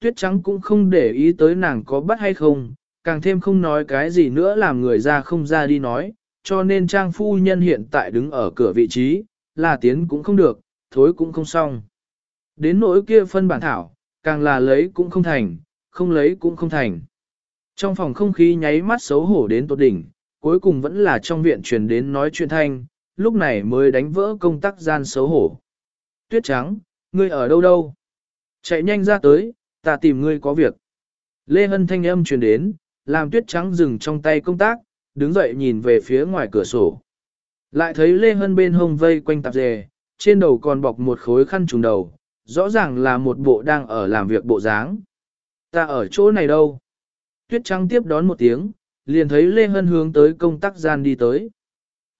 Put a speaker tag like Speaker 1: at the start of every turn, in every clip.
Speaker 1: tuyết trắng cũng không để ý tới nàng có bắt hay không, càng thêm không nói cái gì nữa làm người ra không ra đi nói, cho nên trang phu nhân hiện tại đứng ở cửa vị trí, là tiến cũng không được, thối cũng không xong. Đến nỗi kia phân bản thảo, càng là lấy cũng không thành, không lấy cũng không thành. Trong phòng không khí nháy mắt xấu hổ đến tột đỉnh, cuối cùng vẫn là trong viện truyền đến nói chuyện thanh, lúc này mới đánh vỡ công tắc gian xấu hổ. Tuyết trắng, ngươi ở đâu đâu? Chạy nhanh ra tới, ta tìm ngươi có việc. Lê Hân thanh âm truyền đến, làm tuyết trắng dừng trong tay công tác, đứng dậy nhìn về phía ngoài cửa sổ. Lại thấy Lê Hân bên hông vây quanh tạp dề, trên đầu còn bọc một khối khăn trùng đầu, rõ ràng là một bộ đang ở làm việc bộ dáng. Ta ở chỗ này đâu? Tuyết trắng tiếp đón một tiếng, liền thấy Lê Hân hướng tới công tác gian đi tới.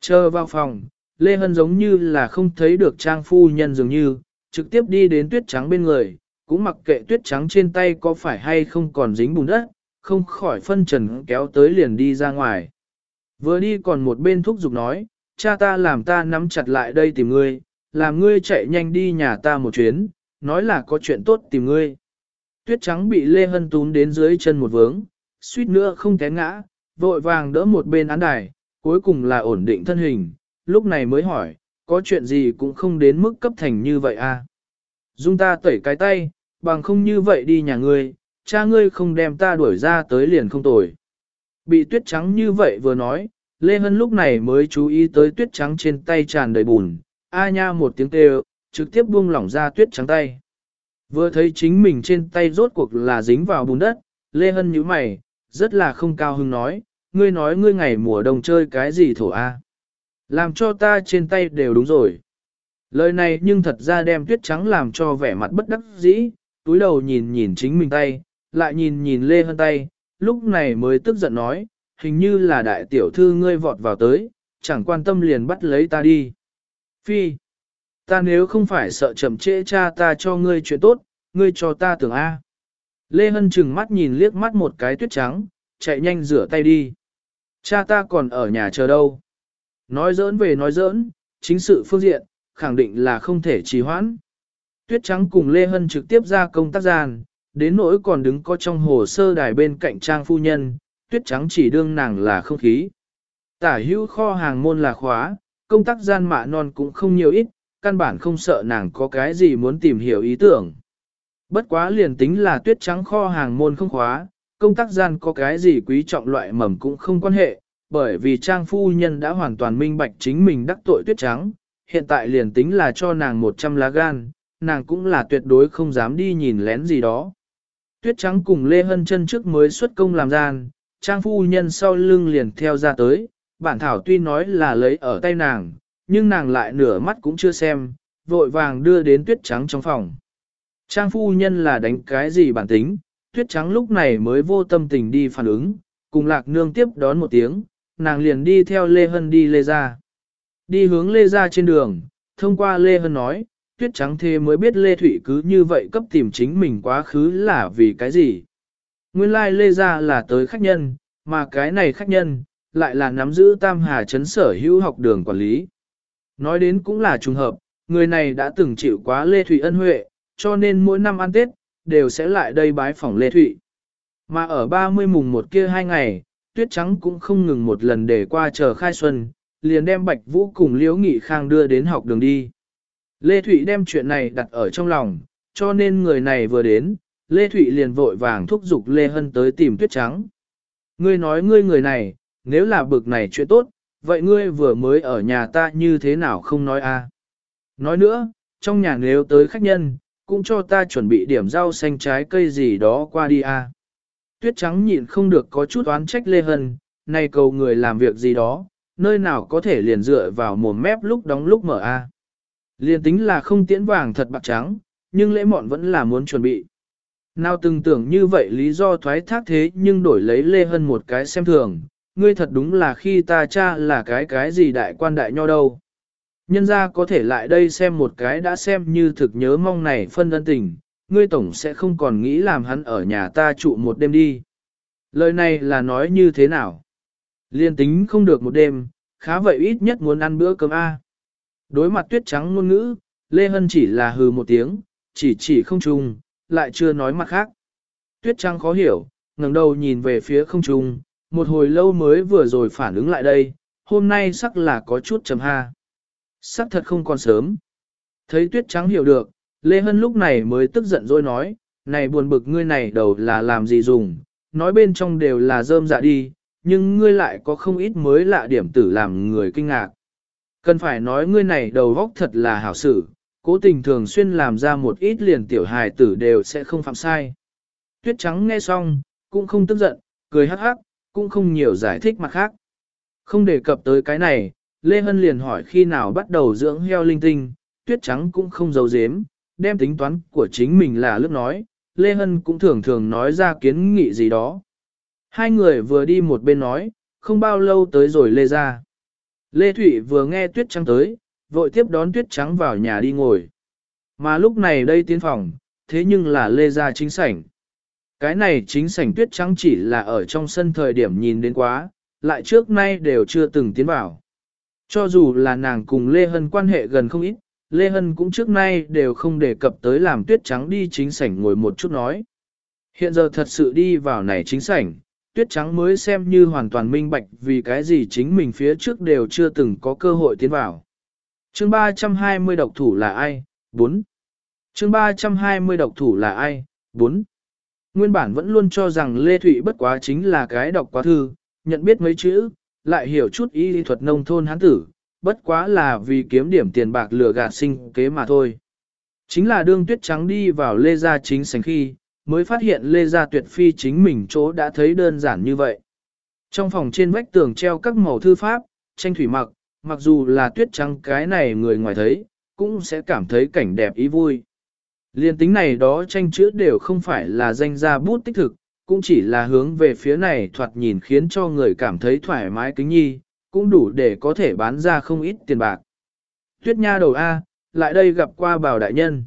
Speaker 1: Chờ vào phòng, Lê Hân giống như là không thấy được trang phu nhân dường như, trực tiếp đi đến tuyết trắng bên người, cũng mặc kệ tuyết trắng trên tay có phải hay không còn dính bùn đất, không khỏi phân trần kéo tới liền đi ra ngoài. Vừa đi còn một bên thúc giục nói, cha ta làm ta nắm chặt lại đây tìm ngươi, làm ngươi chạy nhanh đi nhà ta một chuyến, nói là có chuyện tốt tìm ngươi. Tuyết trắng bị Lê Hân tún đến dưới chân một vướng, suýt nữa không té ngã, vội vàng đỡ một bên án đài, cuối cùng là ổn định thân hình, lúc này mới hỏi, có chuyện gì cũng không đến mức cấp thành như vậy à. Dung ta tẩy cái tay, bằng không như vậy đi nhà ngươi, cha ngươi không đem ta đuổi ra tới liền không tồi. Bị tuyết trắng như vậy vừa nói, Lê Hân lúc này mới chú ý tới tuyết trắng trên tay tràn đầy bùn, a nha một tiếng kêu, trực tiếp buông lỏng ra tuyết trắng tay. Vừa thấy chính mình trên tay rốt cuộc là dính vào bùn đất, Lê Hân nhíu mày, rất là không cao hứng nói, ngươi nói ngươi ngày mùa đông chơi cái gì thổ a? Làm cho ta trên tay đều đúng rồi. Lời này nhưng thật ra đem tuyết trắng làm cho vẻ mặt bất đắc dĩ, túi đầu nhìn nhìn chính mình tay, lại nhìn nhìn Lê Hân tay, lúc này mới tức giận nói, hình như là đại tiểu thư ngươi vọt vào tới, chẳng quan tâm liền bắt lấy ta đi. Phi, ta nếu không phải sợ chậm trễ cha ta cho ngươi chuyện tốt, ngươi cho ta tưởng A. Lê Hân chừng mắt nhìn liếc mắt một cái tuyết trắng, chạy nhanh rửa tay đi. Cha ta còn ở nhà chờ đâu. Nói giỡn về nói giỡn, chính sự phương diện, khẳng định là không thể trì hoãn. Tuyết trắng cùng Lê Hân trực tiếp ra công tác gian, đến nỗi còn đứng có trong hồ sơ đài bên cạnh trang phu nhân, tuyết trắng chỉ đương nàng là không khí. Tả hữu kho hàng môn là khóa, công tác gian mạ non cũng không nhiều ít, căn bản không sợ nàng có cái gì muốn tìm hiểu ý tưởng. Bất quá liền tính là tuyết trắng kho hàng môn không khóa, công tác gian có cái gì quý trọng loại mầm cũng không quan hệ, bởi vì trang phu nhân đã hoàn toàn minh bạch chính mình đắc tội tuyết trắng, hiện tại liền tính là cho nàng 100 lá gan, nàng cũng là tuyệt đối không dám đi nhìn lén gì đó. Tuyết trắng cùng Lê Hân chân trước mới xuất công làm gian, trang phu nhân sau lưng liền theo ra tới, bản thảo tuy nói là lấy ở tay nàng, nhưng nàng lại nửa mắt cũng chưa xem, vội vàng đưa đến tuyết trắng trong phòng. Trang phu nhân là đánh cái gì bản tính, tuyết trắng lúc này mới vô tâm tình đi phản ứng, cùng lạc nương tiếp đón một tiếng, nàng liền đi theo Lê Hân đi Lê Gia. Đi hướng Lê Gia trên đường, thông qua Lê Hân nói, tuyết trắng thế mới biết Lê Thụy cứ như vậy cấp tìm chính mình quá khứ là vì cái gì. Nguyên lai like Lê Gia là tới khách nhân, mà cái này khách nhân, lại là nắm giữ Tam Hà Trấn sở hữu học đường quản lý. Nói đến cũng là trùng hợp, người này đã từng chịu quá Lê Thụy ân huệ, cho nên mỗi năm ăn Tết, đều sẽ lại đây bái phỏng Lê Thụy. Mà ở 30 mùng một kia hai ngày, Tuyết Trắng cũng không ngừng một lần để qua chờ khai xuân, liền đem Bạch Vũ cùng Liễu Nghị Khang đưa đến học đường đi. Lê Thụy đem chuyện này đặt ở trong lòng, cho nên người này vừa đến, Lê Thụy liền vội vàng thúc giục Lê Hân tới tìm Tuyết Trắng. Ngươi nói ngươi người này, nếu là bực này chuyện tốt, vậy ngươi vừa mới ở nhà ta như thế nào không nói a? Nói nữa, trong nhà nếu tới khách nhân, cũng cho ta chuẩn bị điểm rau xanh trái cây gì đó qua đi a. Tuyết trắng nhịn không được có chút oán trách Lê Hân, nay cầu người làm việc gì đó, nơi nào có thể liền dựa vào mồm mép lúc đóng lúc mở a. Liên tính là không tiễn vàng thật bạc trắng, nhưng lễ mọn vẫn là muốn chuẩn bị. Nào từng tưởng như vậy lý do thoái thác thế nhưng đổi lấy Lê Hân một cái xem thường, ngươi thật đúng là khi ta cha là cái cái gì đại quan đại nho đâu. Nhân ra có thể lại đây xem một cái đã xem như thực nhớ mong này phân ân tình, ngươi tổng sẽ không còn nghĩ làm hắn ở nhà ta trụ một đêm đi. Lời này là nói như thế nào? Liên tính không được một đêm, khá vậy ít nhất muốn ăn bữa cơm A. Đối mặt tuyết trắng ngôn ngữ, Lê Hân chỉ là hừ một tiếng, chỉ chỉ không trùng, lại chưa nói mặt khác. Tuyết trắng khó hiểu, ngẩng đầu nhìn về phía không trung, một hồi lâu mới vừa rồi phản ứng lại đây, hôm nay sắc là có chút chấm ha. Sắc thật không còn sớm. Thấy tuyết trắng hiểu được, Lê Hân lúc này mới tức giận rồi nói, này buồn bực ngươi này đầu là làm gì dùng, nói bên trong đều là rơm dạ đi, nhưng ngươi lại có không ít mới lạ điểm tử làm người kinh ngạc. Cần phải nói ngươi này đầu góc thật là hảo sử, cố tình thường xuyên làm ra một ít liền tiểu hài tử đều sẽ không phạm sai. Tuyết trắng nghe xong, cũng không tức giận, cười hắc hắc, cũng không nhiều giải thích mặt khác. Không đề cập tới cái này, Lê Hân liền hỏi khi nào bắt đầu dưỡng heo linh tinh, tuyết trắng cũng không giấu giếm, đem tính toán của chính mình là lúc nói, Lê Hân cũng thường thường nói ra kiến nghị gì đó. Hai người vừa đi một bên nói, không bao lâu tới rồi Lê ra. Lê Thụy vừa nghe tuyết trắng tới, vội tiếp đón tuyết trắng vào nhà đi ngồi. Mà lúc này đây tiến phòng, thế nhưng là Lê ra chính sảnh. Cái này chính sảnh tuyết trắng chỉ là ở trong sân thời điểm nhìn đến quá, lại trước nay đều chưa từng tiến vào. Cho dù là nàng cùng Lê Hân quan hệ gần không ít, Lê Hân cũng trước nay đều không đề cập tới làm tuyết trắng đi chính sảnh ngồi một chút nói. Hiện giờ thật sự đi vào này chính sảnh, tuyết trắng mới xem như hoàn toàn minh bạch vì cái gì chính mình phía trước đều chưa từng có cơ hội tiến vào. Chương 320 độc thủ là ai? 4. Chương 320 độc thủ là ai? 4. Nguyên bản vẫn luôn cho rằng Lê Thụy bất quá chính là cái đọc quá thư, nhận biết mấy chữ, lại hiểu chút y lý thuật nông thôn hán tử, bất quá là vì kiếm điểm tiền bạc lừa gạt sinh kế mà thôi. Chính là đương tuyết trắng đi vào Lê Gia chính sành khi, mới phát hiện Lê Gia tuyệt phi chính mình chỗ đã thấy đơn giản như vậy. Trong phòng trên vách tường treo các màu thư pháp, tranh thủy mặc, mặc dù là tuyết trắng cái này người ngoài thấy, cũng sẽ cảm thấy cảnh đẹp ý vui. Liên tính này đó tranh chữ đều không phải là danh gia bút tích thực, cũng chỉ là hướng về phía này thoạt nhìn khiến cho người cảm thấy thoải mái kính nhi, cũng đủ để có thể bán ra không ít tiền bạc. Tuyết nha đầu A, lại đây gặp qua bảo đại nhân.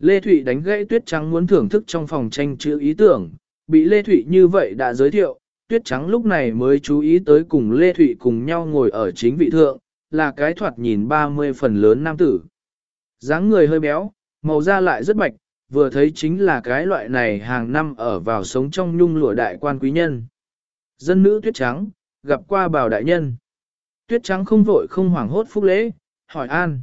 Speaker 1: Lê Thụy đánh gãy tuyết trắng muốn thưởng thức trong phòng tranh chữ ý tưởng, bị Lê Thụy như vậy đã giới thiệu, tuyết trắng lúc này mới chú ý tới cùng Lê Thụy cùng nhau ngồi ở chính vị thượng, là cái thoạt nhìn 30 phần lớn nam tử. dáng người hơi béo, màu da lại rất bạch, vừa thấy chính là cái loại này hàng năm ở vào sống trong nhung lụa đại quan quý nhân. Dân nữ tuyết trắng, gặp qua bảo đại nhân. Tuyết trắng không vội không hoảng hốt phúc lễ, hỏi an.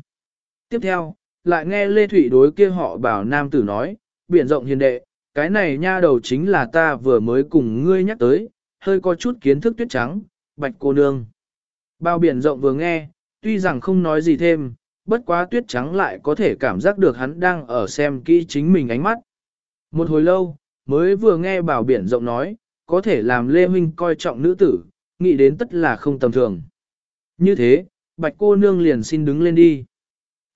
Speaker 1: Tiếp theo, lại nghe Lê Thụy đối kia họ bảo nam tử nói, biển rộng hiền đệ, cái này nha đầu chính là ta vừa mới cùng ngươi nhắc tới, hơi có chút kiến thức tuyết trắng, bạch cô nương. Bao biển rộng vừa nghe, tuy rằng không nói gì thêm, bất quá tuyết trắng lại có thể cảm giác được hắn đang ở xem kỹ chính mình ánh mắt. Một hồi lâu, mới vừa nghe bảo biển rộng nói, có thể làm Lê Huynh coi trọng nữ tử, nghĩ đến tất là không tầm thường. Như thế, bạch cô nương liền xin đứng lên đi.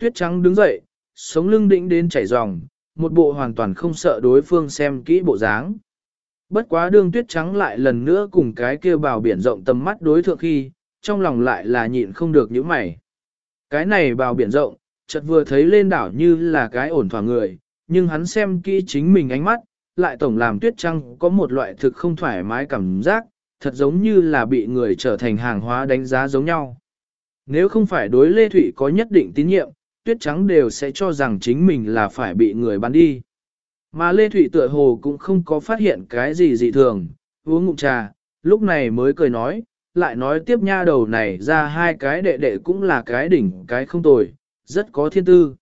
Speaker 1: Tuyết trắng đứng dậy, sống lưng đĩnh đến chảy ròng, một bộ hoàn toàn không sợ đối phương xem kỹ bộ dáng. Bất quá đương tuyết trắng lại lần nữa cùng cái kia bảo biển rộng tầm mắt đối thượng khi, trong lòng lại là nhịn không được những mày. Cái này bào biển rộng, chợt vừa thấy lên đảo như là cái ổn thỏa người, nhưng hắn xem kỹ chính mình ánh mắt, lại tổng làm tuyết trăng có một loại thực không thoải mái cảm giác, thật giống như là bị người trở thành hàng hóa đánh giá giống nhau. Nếu không phải đối Lê Thụy có nhất định tín nhiệm, tuyết trắng đều sẽ cho rằng chính mình là phải bị người bán đi. Mà Lê Thụy tựa hồ cũng không có phát hiện cái gì dị thường, uống ngụm trà, lúc này mới cười nói, lại nói tiếp nha đầu này ra hai cái đệ đệ cũng là cái đỉnh cái không tồi, rất có thiên tư.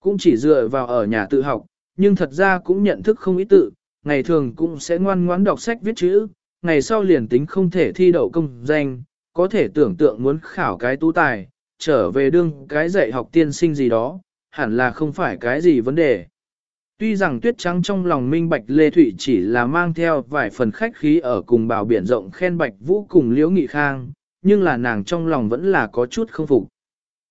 Speaker 1: Cũng chỉ dựa vào ở nhà tự học, nhưng thật ra cũng nhận thức không ý tự, ngày thường cũng sẽ ngoan ngoãn đọc sách viết chữ, ngày sau liền tính không thể thi đậu công danh, có thể tưởng tượng muốn khảo cái tú tài, trở về đương cái dạy học tiên sinh gì đó, hẳn là không phải cái gì vấn đề. Tuy rằng tuyết trắng trong lòng minh bạch Lê Thụy chỉ là mang theo vài phần khách khí ở cùng bảo biển rộng khen bạch vũ cùng liễu nghị khang, nhưng là nàng trong lòng vẫn là có chút không phục.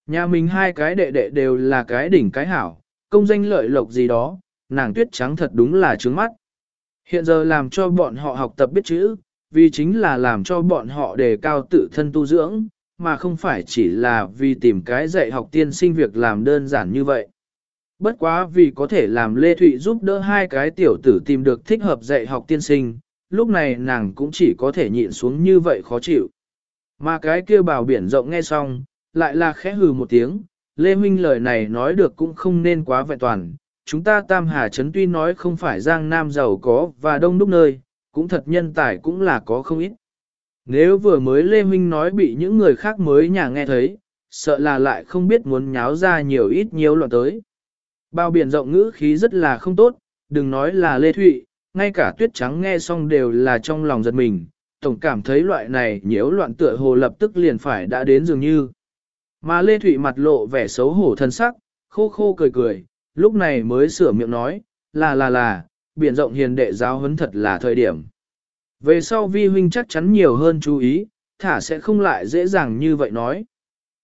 Speaker 1: Nhà mình hai cái đệ đệ đều là cái đỉnh cái hảo, công danh lợi lộc gì đó, nàng tuyết trắng thật đúng là trướng mắt. Hiện giờ làm cho bọn họ học tập biết chữ, vì chính là làm cho bọn họ đề cao tự thân tu dưỡng, mà không phải chỉ là vì tìm cái dạy học tiên sinh việc làm đơn giản như vậy. Bất quá vì có thể làm Lê Thụy giúp đỡ hai cái tiểu tử tìm được thích hợp dạy học tiên sinh, lúc này nàng cũng chỉ có thể nhịn xuống như vậy khó chịu. Mà cái kia bảo biển rộng nghe xong, lại là khẽ hừ một tiếng, Lê Huynh lời này nói được cũng không nên quá vẹn toàn, chúng ta Tam Hà Trấn tuy nói không phải Giang Nam giàu có và đông đúc nơi, cũng thật nhân tài cũng là có không ít. Nếu vừa mới Lê Minh nói bị những người khác mới nhà nghe thấy, sợ là lại không biết muốn nháo ra nhiều ít nhiều loạn tới. Bao biển rộng ngữ khí rất là không tốt, đừng nói là Lê Thụy, ngay cả tuyết trắng nghe xong đều là trong lòng giật mình, tổng cảm thấy loại này nhiễu loạn tựa hồ lập tức liền phải đã đến dường như. Mà Lê Thụy mặt lộ vẻ xấu hổ thân sắc, khô khô cười cười, lúc này mới sửa miệng nói, là là là, biển rộng hiền đệ giáo huấn thật là thời điểm. Về sau vi huynh chắc chắn nhiều hơn chú ý, thả sẽ không lại dễ dàng như vậy nói.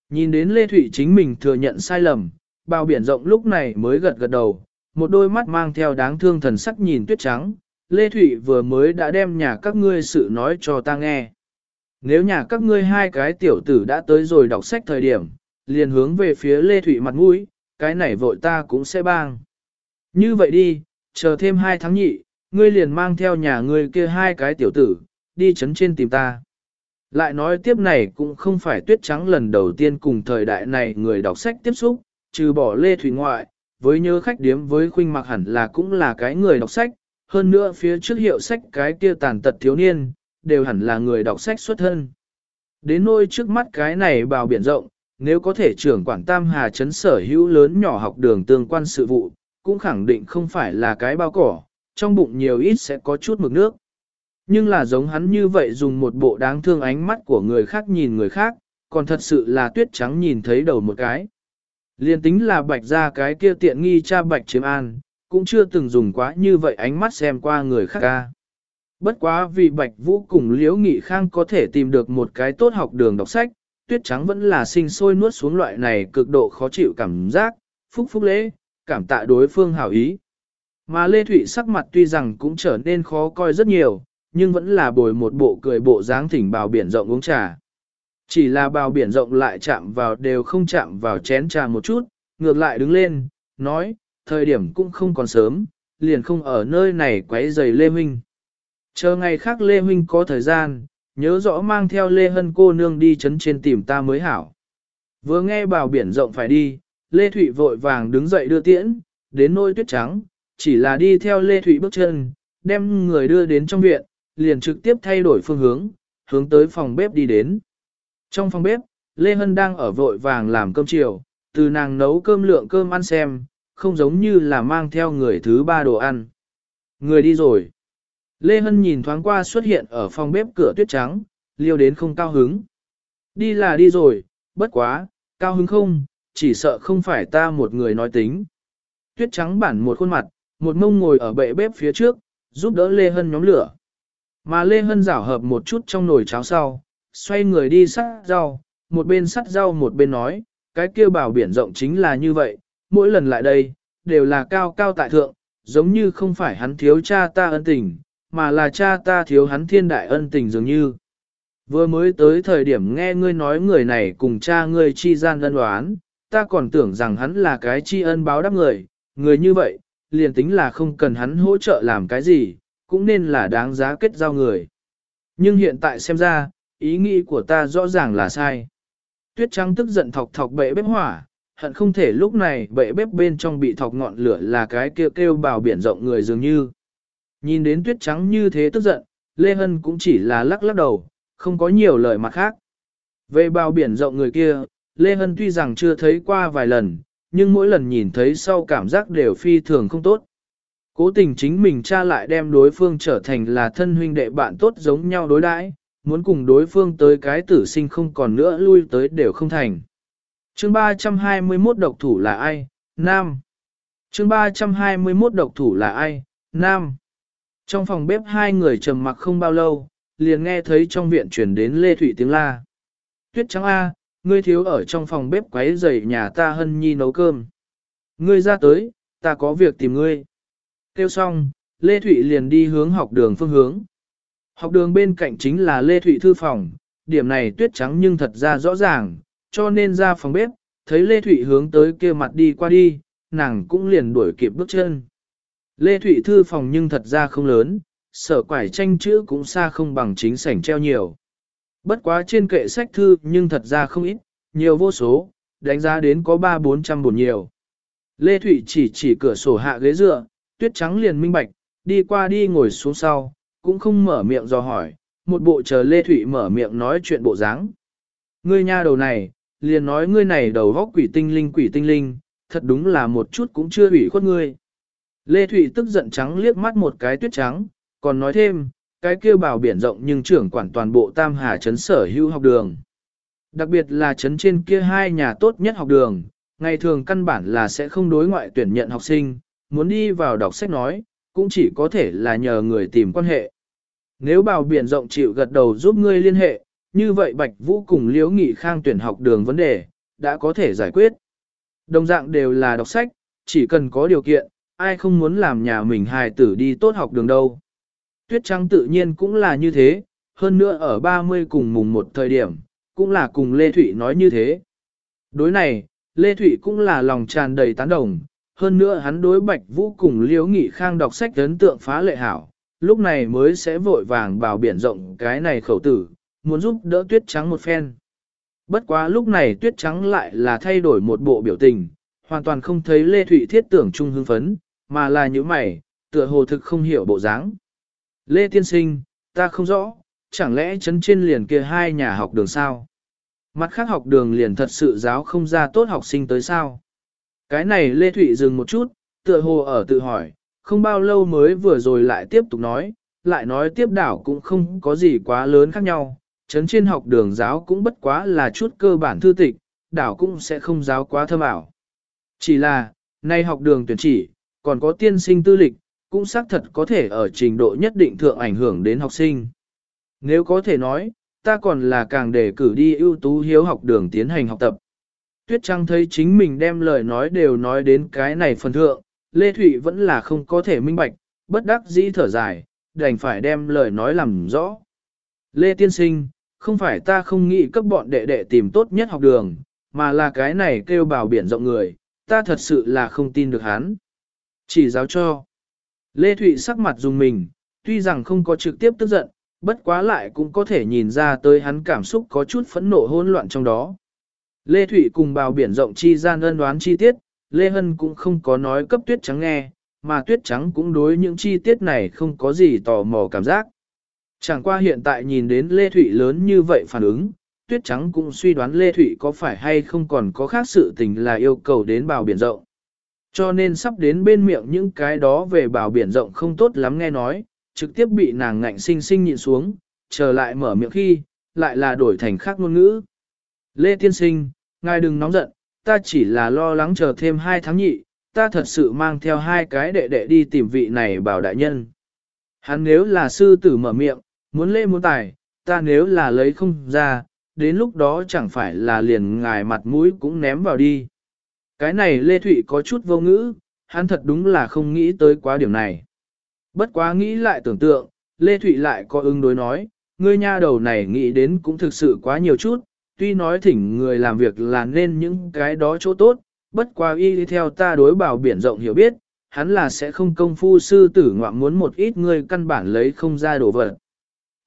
Speaker 1: Nhìn đến Lê Thụy chính mình thừa nhận sai lầm, bao biển rộng lúc này mới gật gật đầu, một đôi mắt mang theo đáng thương thần sắc nhìn tuyết trắng, Lê Thụy vừa mới đã đem nhà các ngươi sự nói cho ta nghe. Nếu nhà các ngươi hai cái tiểu tử đã tới rồi đọc sách thời điểm, liền hướng về phía Lê Thụy mặt mũi, cái này vội ta cũng sẽ bang. Như vậy đi, chờ thêm hai tháng nhị, ngươi liền mang theo nhà ngươi kia hai cái tiểu tử, đi chấn trên tìm ta. Lại nói tiếp này cũng không phải tuyết trắng lần đầu tiên cùng thời đại này người đọc sách tiếp xúc, trừ bỏ Lê Thủy ngoại, với nhớ khách điếm với khuynh mặc hẳn là cũng là cái người đọc sách, hơn nữa phía trước hiệu sách cái kia tàn tật thiếu niên, đều hẳn là người đọc sách xuất thân. Đến nôi trước mắt cái này bào biển rộng, nếu có thể trưởng quản tam hà chấn sở hữu lớn nhỏ học đường tương quan sự vụ, cũng khẳng định không phải là cái bao cỏ, trong bụng nhiều ít sẽ có chút mực nước. Nhưng là giống hắn như vậy dùng một bộ đáng thương ánh mắt của người khác nhìn người khác, còn thật sự là tuyết trắng nhìn thấy đầu một cái. Liên tính là bạch ra cái kia tiện nghi cha bạch chiếm an, cũng chưa từng dùng quá như vậy ánh mắt xem qua người khác ca. Bất quá vì bạch vũ cùng liễu nghị khang có thể tìm được một cái tốt học đường đọc sách, tuyết trắng vẫn là sinh sôi nuốt xuống loại này cực độ khó chịu cảm giác, phúc phúc lễ, cảm tạ đối phương hảo ý. Mà Lê Thụy sắc mặt tuy rằng cũng trở nên khó coi rất nhiều, nhưng vẫn là bồi một bộ cười bộ dáng thỉnh bào biển rộng uống trà. Chỉ là bào biển rộng lại chạm vào đều không chạm vào chén trà một chút, ngược lại đứng lên, nói, thời điểm cũng không còn sớm, liền không ở nơi này quấy giày Lê Minh. Chờ ngày khác Lê Minh có thời gian, nhớ rõ mang theo Lê Hân cô nương đi chấn trên tìm ta mới hảo. Vừa nghe bào biển rộng phải đi, Lê Thụy vội vàng đứng dậy đưa tiễn, đến nôi tuyết trắng, chỉ là đi theo Lê Thụy bước chân, đem người đưa đến trong viện, liền trực tiếp thay đổi phương hướng, hướng tới phòng bếp đi đến. Trong phòng bếp, Lê Hân đang ở vội vàng làm cơm chiều, từ nàng nấu cơm lượng cơm ăn xem, không giống như là mang theo người thứ ba đồ ăn. Người đi rồi. Lê Hân nhìn thoáng qua xuất hiện ở phòng bếp cửa tuyết trắng, liêu đến không cao hứng. Đi là đi rồi, bất quá, cao hứng không, chỉ sợ không phải ta một người nói tính. Tuyết trắng bản một khuôn mặt, một mông ngồi ở bệ bếp phía trước, giúp đỡ Lê Hân nhóm lửa. Mà Lê Hân rảo hợp một chút trong nồi cháo sau, xoay người đi sắt rau, một bên sắt rau một bên nói, cái kia bảo biển rộng chính là như vậy, mỗi lần lại đây, đều là cao cao tại thượng, giống như không phải hắn thiếu cha ta ân tình, mà là cha ta thiếu hắn thiên đại ân tình dường như. Vừa mới tới thời điểm nghe ngươi nói người này cùng cha ngươi chi gian ân đoán, ta còn tưởng rằng hắn là cái chi ân báo đáp người, người như vậy, liền tính là không cần hắn hỗ trợ làm cái gì, cũng nên là đáng giá kết giao người. Nhưng hiện tại xem ra, ý nghĩ của ta rõ ràng là sai. Tuyết trắng tức giận thọc thọc bệ bếp hỏa, hận không thể lúc này bệ bếp bên trong bị thọc ngọn lửa là cái kêu kêu bào biển rộng người dường như. Nhìn đến tuyết trắng như thế tức giận, Lê Hân cũng chỉ là lắc lắc đầu, không có nhiều lời mặt khác. Về bào biển rộng người kia, Lê Hân tuy rằng chưa thấy qua vài lần, nhưng mỗi lần nhìn thấy sau cảm giác đều phi thường không tốt. Cố tình chính mình cha lại đem đối phương trở thành là thân huynh đệ bạn tốt giống nhau đối đãi, muốn cùng đối phương tới cái tử sinh không còn nữa lui tới đều không thành. Chương 321 độc thủ là ai? Nam. Chương 321 độc thủ là ai? Nam. Trong phòng bếp hai người trầm mặc không bao lâu, liền nghe thấy trong viện chuyển đến Lê thủy tiếng la. Tuyết trắng A, ngươi thiếu ở trong phòng bếp quấy rầy nhà ta hân nhi nấu cơm. Ngươi ra tới, ta có việc tìm ngươi. Kêu xong, Lê Thụy liền đi hướng học đường phương hướng. Học đường bên cạnh chính là Lê Thụy thư phòng, điểm này tuyết trắng nhưng thật ra rõ ràng, cho nên ra phòng bếp, thấy Lê Thụy hướng tới kia mặt đi qua đi, nàng cũng liền đuổi kịp bước chân. Lê Thụy thư phòng nhưng thật ra không lớn, sở quải tranh chữ cũng xa không bằng chính sảnh treo nhiều. Bất quá trên kệ sách thư nhưng thật ra không ít, nhiều vô số, đánh giá đến có 3-400 bổn nhiều. Lê Thụy chỉ chỉ cửa sổ hạ ghế dựa, tuyết trắng liền minh bạch, đi qua đi ngồi xuống sau, cũng không mở miệng do hỏi, một bộ chờ Lê Thụy mở miệng nói chuyện bộ dáng. Ngươi nha đầu này, liền nói ngươi này đầu góc quỷ tinh linh quỷ tinh linh, thật đúng là một chút cũng chưa ủy khuất ngươi. Lê Thụy tức giận trắng liếc mắt một cái tuyết trắng, còn nói thêm, cái kia bảo biển rộng nhưng trưởng quản toàn bộ Tam Hà Trấn sở hữu học đường. Đặc biệt là trấn trên kia hai nhà tốt nhất học đường, ngày thường căn bản là sẽ không đối ngoại tuyển nhận học sinh, muốn đi vào đọc sách nói, cũng chỉ có thể là nhờ người tìm quan hệ. Nếu bảo biển rộng chịu gật đầu giúp ngươi liên hệ, như vậy Bạch Vũ cùng Liễu Nghị Khang tuyển học đường vấn đề, đã có thể giải quyết. Đồng dạng đều là đọc sách, chỉ cần có điều kiện, ai không muốn làm nhà mình hài tử đi tốt học đường đâu. Tuyết Trắng tự nhiên cũng là như thế, hơn nữa ở 30 cùng mùng một thời điểm, cũng là cùng Lê Thụy nói như thế. Đối này, Lê Thụy cũng là lòng tràn đầy tán đồng, hơn nữa hắn đối Bạch Vũ cùng Liễu Nghị Khang đọc sách ấn tượng phá lệ hảo, lúc này mới sẽ vội vàng bảo biển rộng cái này khẩu tử, muốn giúp đỡ tuyết trắng một phen. Bất quá lúc này tuyết trắng lại là thay đổi một bộ biểu tình, hoàn toàn không thấy Lê Thụy thiết tưởng trung hưng phấn, mà là như mày, tựa hồ thực không hiểu bộ dáng. Lê Tiên Sinh, ta không rõ, chẳng lẽ chấn trên liền kia hai nhà học đường sao? Mặt khác học đường liền thật sự giáo không ra tốt học sinh tới sao? Cái này Lê Thụy dừng một chút, tựa hồ ở tự hỏi, không bao lâu mới vừa rồi lại tiếp tục nói, lại nói tiếp đảo cũng không có gì quá lớn khác nhau, chấn trên học đường giáo cũng bất quá là chút cơ bản thư tịch, đảo cũng sẽ không giáo quá thâm ảo. Chỉ là, nay học đường tuyển chỉ, còn có tiên sinh tư lịch, cũng xác thật có thể ở trình độ nhất định thượng ảnh hưởng đến học sinh. Nếu có thể nói, ta còn là càng để cử đi ưu tú hiếu học đường tiến hành học tập. Tuyết Trăng thấy chính mình đem lời nói đều nói đến cái này phần thượng, Lê Thụy vẫn là không có thể minh bạch, bất đắc dĩ thở dài, đành phải đem lời nói làm rõ. Lê Tiên Sinh, không phải ta không nghĩ cấp bọn đệ đệ tìm tốt nhất học đường, mà là cái này kêu bảo biển rộng người, ta thật sự là không tin được hắn. Chỉ giáo cho. Lê Thụy sắc mặt dùng mình, tuy rằng không có trực tiếp tức giận, bất quá lại cũng có thể nhìn ra tới hắn cảm xúc có chút phẫn nộ hỗn loạn trong đó. Lê Thụy cùng bào biển rộng chi gian ân đoán chi tiết, Lê Hân cũng không có nói cấp tuyết trắng nghe, mà tuyết trắng cũng đối những chi tiết này không có gì tò mò cảm giác. Chẳng qua hiện tại nhìn đến Lê Thụy lớn như vậy phản ứng, tuyết trắng cũng suy đoán Lê Thụy có phải hay không còn có khác sự tình là yêu cầu đến bào biển rộng. Cho nên sắp đến bên miệng những cái đó về bảo biển rộng không tốt lắm nghe nói, trực tiếp bị nàng ngạnh sinh sinh nhịn xuống, trở lại mở miệng khi, lại là đổi thành khác ngôn ngữ. Lê Tiên Sinh, ngài đừng nóng giận, ta chỉ là lo lắng chờ thêm hai tháng nhị, ta thật sự mang theo hai cái đệ đệ đi tìm vị này bảo đại nhân. Hắn nếu là sư tử mở miệng, muốn lê muốn tài, ta nếu là lấy không ra, đến lúc đó chẳng phải là liền ngài mặt mũi cũng ném vào đi. Cái này Lê Thụy có chút vô ngữ, hắn thật đúng là không nghĩ tới quá điểm này. Bất quá nghĩ lại tưởng tượng, Lê Thụy lại có ứng đối nói, ngươi nha đầu này nghĩ đến cũng thực sự quá nhiều chút, tuy nói thỉnh người làm việc là nên những cái đó chỗ tốt, bất quá y theo ta đối bảo biển rộng hiểu biết, hắn là sẽ không công phu sư tử ngoạm muốn một ít người căn bản lấy không ra đồ vật.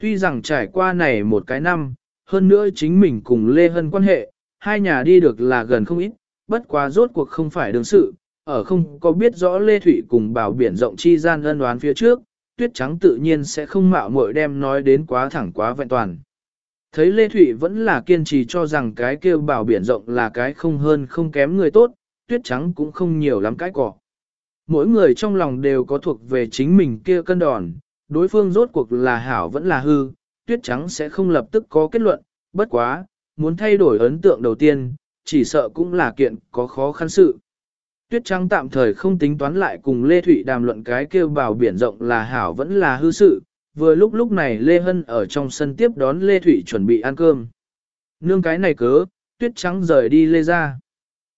Speaker 1: Tuy rằng trải qua này một cái năm, hơn nữa chính mình cùng Lê Hân quan hệ, hai nhà đi được là gần không ít, bất quá rốt cuộc không phải đương sự, ở không có biết rõ Lê Thụy cùng bảo biển rộng chi gian ân đoán phía trước, tuyết trắng tự nhiên sẽ không mạo muội đem nói đến quá thẳng quá vẹn toàn. Thấy Lê Thụy vẫn là kiên trì cho rằng cái kêu bảo biển rộng là cái không hơn không kém người tốt, tuyết trắng cũng không nhiều lắm cái cỏ. Mỗi người trong lòng đều có thuộc về chính mình kia cân đòn, đối phương rốt cuộc là hảo vẫn là hư, tuyết trắng sẽ không lập tức có kết luận, bất quá, muốn thay đổi ấn tượng đầu tiên, chỉ sợ cũng là kiện có khó khăn sự. Tuyết trắng tạm thời không tính toán lại cùng Lê Thụy đàm luận cái kêu bảo biển rộng là hảo vẫn là hư sự, vừa lúc lúc này Lê Hân ở trong sân tiếp đón Lê Thụy chuẩn bị ăn cơm. Nương cái này cớ, tuyết trắng rời đi Lê ra.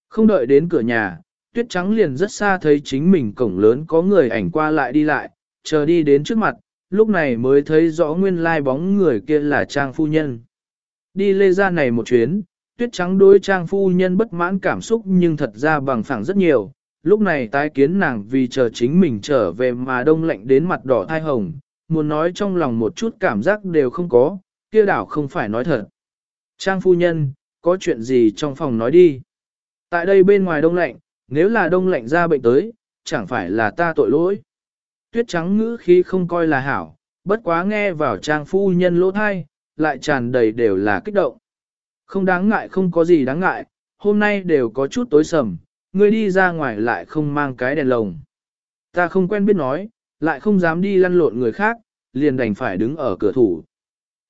Speaker 1: Không đợi đến cửa nhà, tuyết trắng liền rất xa thấy chính mình cổng lớn có người ảnh qua lại đi lại, chờ đi đến trước mặt, lúc này mới thấy rõ nguyên lai bóng người kia là Trang Phu Nhân. Đi Lê ra này một chuyến, tuyết trắng đối Trang Phu Nhân bất mãn cảm xúc nhưng thật ra bằng phẳng rất nhiều, lúc này tái kiến nàng vì chờ chính mình trở về mà đông lạnh đến mặt đỏ thai hồng, muốn nói trong lòng một chút cảm giác đều không có, kia đảo không phải nói thật. Trang phu nhân, có chuyện gì trong phòng nói đi. Tại đây bên ngoài đông lạnh, nếu là đông lạnh ra bệnh tới, chẳng phải là ta tội lỗi. Tuyết trắng ngữ khí không coi là hảo, bất quá nghe vào trang phu nhân lỗ thai, lại tràn đầy đều là kích động. Không đáng ngại không có gì đáng ngại, hôm nay đều có chút tối sầm, ngươi đi ra ngoài lại không mang cái đèn lồng. Ta không quen biết nói, lại không dám đi lăn lộn người khác, liền đành phải đứng ở cửa thủ.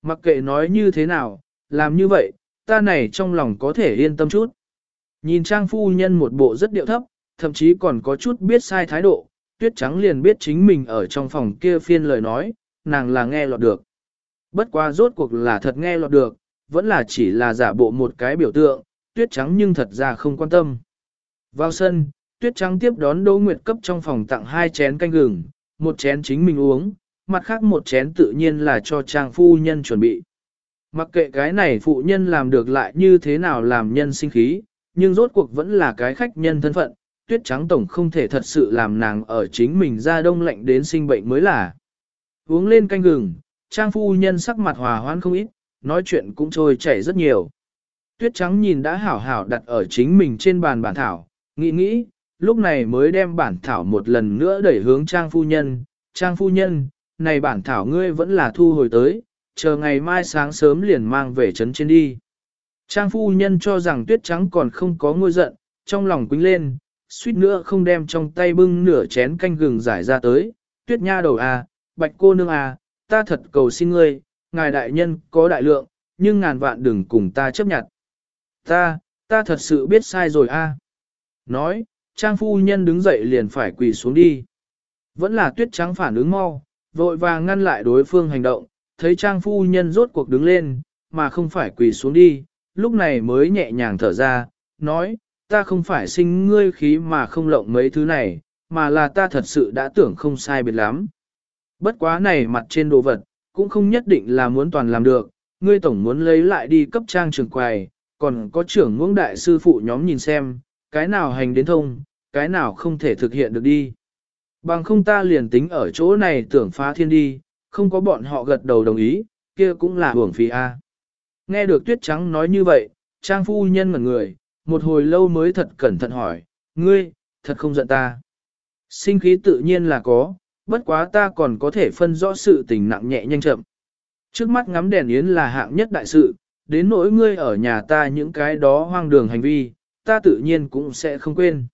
Speaker 1: Mặc kệ nói như thế nào, làm như vậy, ta này trong lòng có thể yên tâm chút. Nhìn trang phu nhân một bộ rất điệu thấp, thậm chí còn có chút biết sai thái độ, tuyết trắng liền biết chính mình ở trong phòng kia phiên lời nói, nàng là nghe lọt được. Bất quá rốt cuộc là thật nghe lọt được, vẫn là chỉ là giả bộ một cái biểu tượng, tuyết trắng nhưng thật ra không quan tâm. Vào sân, tuyết trắng tiếp đón Đỗ Nguyệt cấp trong phòng tặng hai chén canh gừng, một chén chính mình uống, mặt khác một chén tự nhiên là cho trang phu nhân chuẩn bị. Mặc kệ cái này phụ nhân làm được lại như thế nào làm nhân sinh khí, nhưng rốt cuộc vẫn là cái khách nhân thân phận, tuyết trắng tổng không thể thật sự làm nàng ở chính mình ra đông lạnh đến sinh bệnh mới là. Uống lên canh gừng, trang phu nhân sắc mặt hòa hoan không ít, nói chuyện cũng trôi chảy rất nhiều. Tuyết trắng nhìn đã hảo hảo đặt ở chính mình trên bàn bản thảo, nghĩ nghĩ, lúc này mới đem bản thảo một lần nữa đẩy hướng trang phu nhân. Trang phu nhân, này bản thảo ngươi vẫn là thu hồi tới, chờ ngày mai sáng sớm liền mang về trấn trên đi. Trang phu nhân cho rằng tuyết trắng còn không có ngôi giận, trong lòng quính lên, suýt nữa không đem trong tay bưng nửa chén canh gừng giải ra tới. Tuyết nha đầu à, bạch cô nương à, ta thật cầu xin ngươi, ngài đại nhân có đại lượng, nhưng ngàn vạn đừng cùng ta chấp nhận. Ta, ta thật sự biết sai rồi a. Nói, trang phu nhân đứng dậy liền phải quỳ xuống đi. Vẫn là tuyết trắng phản ứng mau, vội vàng ngăn lại đối phương hành động, thấy trang phu nhân rốt cuộc đứng lên, mà không phải quỳ xuống đi, lúc này mới nhẹ nhàng thở ra, nói, ta không phải sinh ngươi khí mà không lộng mấy thứ này, mà là ta thật sự đã tưởng không sai biệt lắm. Bất quá này mặt trên đồ vật, cũng không nhất định là muốn toàn làm được, ngươi tổng muốn lấy lại đi cấp trang trường quầy, còn có trưởng ngưỡng đại sư phụ nhóm nhìn xem, cái nào hành đến thông, cái nào không thể thực hiện được đi. Bằng không ta liền tính ở chỗ này tưởng phá thiên đi, không có bọn họ gật đầu đồng ý, kia cũng là hưởng phí A. Nghe được tuyết trắng nói như vậy, trang phu nhân ngẩn người, một hồi lâu mới thật cẩn thận hỏi, ngươi, thật không giận ta. Sinh khí tự nhiên là có, bất quá ta còn có thể phân rõ sự tình nặng nhẹ nhanh chậm. Trước mắt ngắm đèn yến là hạng nhất đại sự, đến nỗi ngươi ở nhà ta những cái đó hoang đường hành vi, ta tự nhiên cũng sẽ không quên.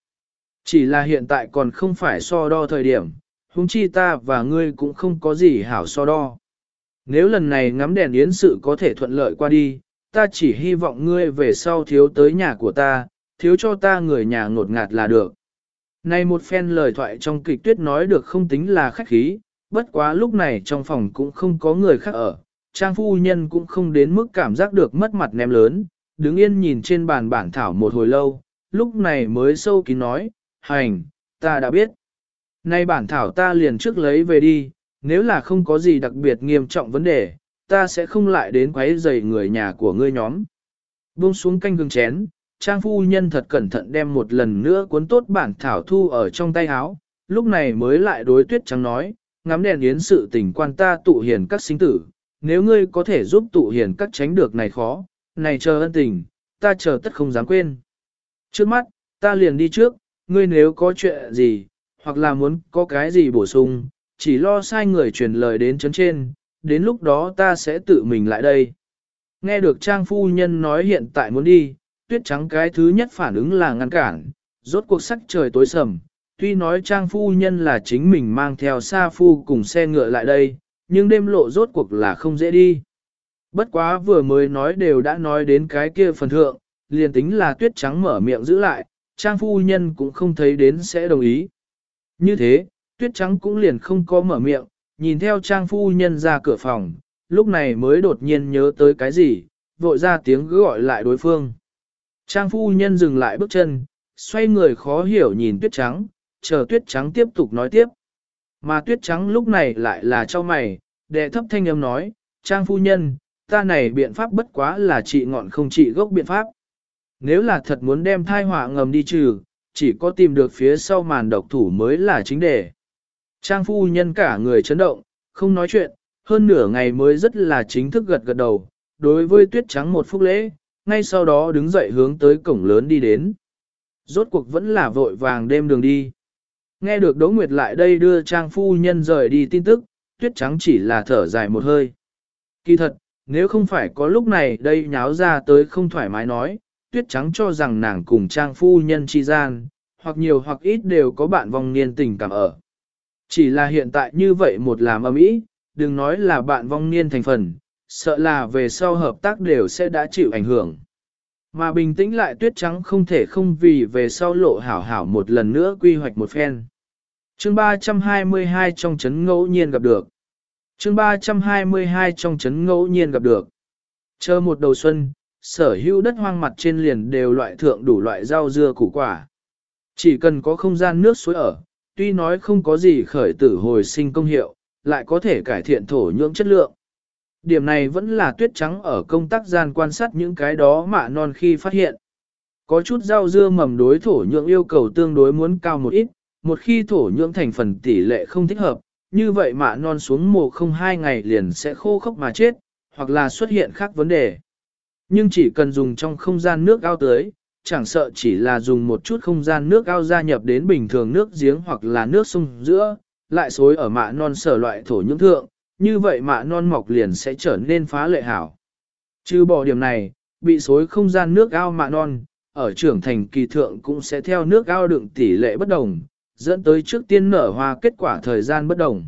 Speaker 1: Chỉ là hiện tại còn không phải so đo thời điểm, huống chi ta và ngươi cũng không có gì hảo so đo. Nếu lần này ngắm đèn yến sự có thể thuận lợi qua đi, ta chỉ hy vọng ngươi về sau thiếu tới nhà của ta, thiếu cho ta người nhà ngột ngạt là được. Này một phen lời thoại trong kịch tuyết nói được không tính là khách khí, bất quá lúc này trong phòng cũng không có người khác ở, trang phu nhân cũng không đến mức cảm giác được mất mặt ném lớn, đứng yên nhìn trên bàn bản thảo một hồi lâu, lúc này mới sâu kín nói, hành, ta đã biết. Nay bản thảo ta liền trước lấy về đi, nếu là không có gì đặc biệt nghiêm trọng vấn đề, ta sẽ không lại đến quấy rầy người nhà của ngươi nhóm. Buông xuống canh gừng chén, trang phu nhân thật cẩn thận đem một lần nữa cuốn tốt bản thảo thu ở trong tay áo, lúc này mới lại đối tuyết trắng nói, ngắm đèn yến sự tình quan ta tụ hiền các sinh tử, nếu ngươi có thể giúp tụ hiền các tránh được này khó, này chờ ân tình, ta chờ tất không dám quên. Trước mắt, ta liền đi trước, ngươi nếu có chuyện gì, hoặc là muốn có cái gì bổ sung, chỉ lo sai người truyền lời đến chấn trên, đến lúc đó ta sẽ tự mình lại đây. Nghe được trang phu nhân nói hiện tại muốn đi, tuyết trắng cái thứ nhất phản ứng là ngăn cản, rốt cuộc sắc trời tối sầm, tuy nói trang phu nhân là chính mình mang theo sa phu cùng xe ngựa lại đây, nhưng đêm lộ rốt cuộc là không dễ đi. Bất quá vừa mới nói đều đã nói đến cái kia phần thượng, liền tính là tuyết trắng mở miệng giữ lại, trang phu nhân cũng không thấy đến sẽ đồng ý. Như thế, tuyết trắng cũng liền không có mở miệng, nhìn theo trang phu nhân ra cửa phòng, lúc này mới đột nhiên nhớ tới cái gì, vội ra tiếng gọi lại đối phương. Trang phu nhân dừng lại bước chân, xoay người khó hiểu nhìn tuyết trắng, chờ tuyết trắng tiếp tục nói tiếp. Mà tuyết trắng lúc này lại là cho mày, đệ thấp thanh âm nói, trang phu nhân, ta này biện pháp bất quá là trị ngọn không trị gốc biện pháp. Nếu là thật muốn đem thai họa ngầm đi trừ, chỉ có tìm được phía sau màn độc thủ mới là chính đề. Trang phu nhân cả người chấn động, không nói chuyện, hơn nửa ngày mới rất là chính thức gật gật đầu, đối với tuyết trắng một phút lễ, ngay sau đó đứng dậy hướng tới cổng lớn đi đến. Rốt cuộc vẫn là vội vàng đêm đường đi. Nghe được Đỗ Nguyệt lại đây đưa Trang Phu Nhân rời đi tin tức, tuyết trắng chỉ là thở dài một hơi. Kỳ thật, nếu không phải có lúc này đây nháo ra tới không thoải mái nói, tuyết trắng cho rằng nàng cùng Trang Phu Nhân chi gian, hoặc nhiều hoặc ít đều có bạn vong niên tình cảm ở. Chỉ là hiện tại như vậy một làm âm ý, đừng nói là bạn vong niên thành phần, sợ là về sau hợp tác đều sẽ đã chịu ảnh hưởng. Mà bình tĩnh lại tuyết trắng không thể không vì về sau lộ hảo hảo một lần nữa quy hoạch một phen. chương 322 trong chấn ngẫu nhiên gặp được. chương 322 trong chấn ngẫu nhiên gặp được. Chờ một đầu xuân, sở hữu đất hoang mặt trên liền đều loại thượng đủ loại rau dưa củ quả. Chỉ cần có không gian nước suối ở, tuy nói không có gì khởi tử hồi sinh công hiệu, lại có thể cải thiện thổ nhưỡng chất lượng. Điểm này vẫn là tuyết trắng ở công tác gian quan sát những cái đó mạ non khi phát hiện. Có chút rau dưa mầm đối thổ nhưỡng yêu cầu tương đối muốn cao một ít, một khi thổ nhưỡng thành phần tỷ lệ không thích hợp, như vậy mạ non xuống mùa không hai ngày liền sẽ khô khốc mà chết, hoặc là xuất hiện khác vấn đề. Nhưng chỉ cần dùng trong không gian nước ao tưới, chẳng sợ chỉ là dùng một chút không gian nước ao gia nhập đến bình thường nước giếng hoặc là nước sông giữa, lại xối ở mạ non sở loại thổ nhưỡng thượng, như vậy mạ non mọc liền sẽ trở nên phá lệ hảo. Trừ bỏ điểm này, bị xối không gian nước ao mạ non, ở trưởng thành kỳ thượng cũng sẽ theo nước ao đựng tỷ lệ bất đồng, dẫn tới trước tiên nở hoa kết quả thời gian bất đồng.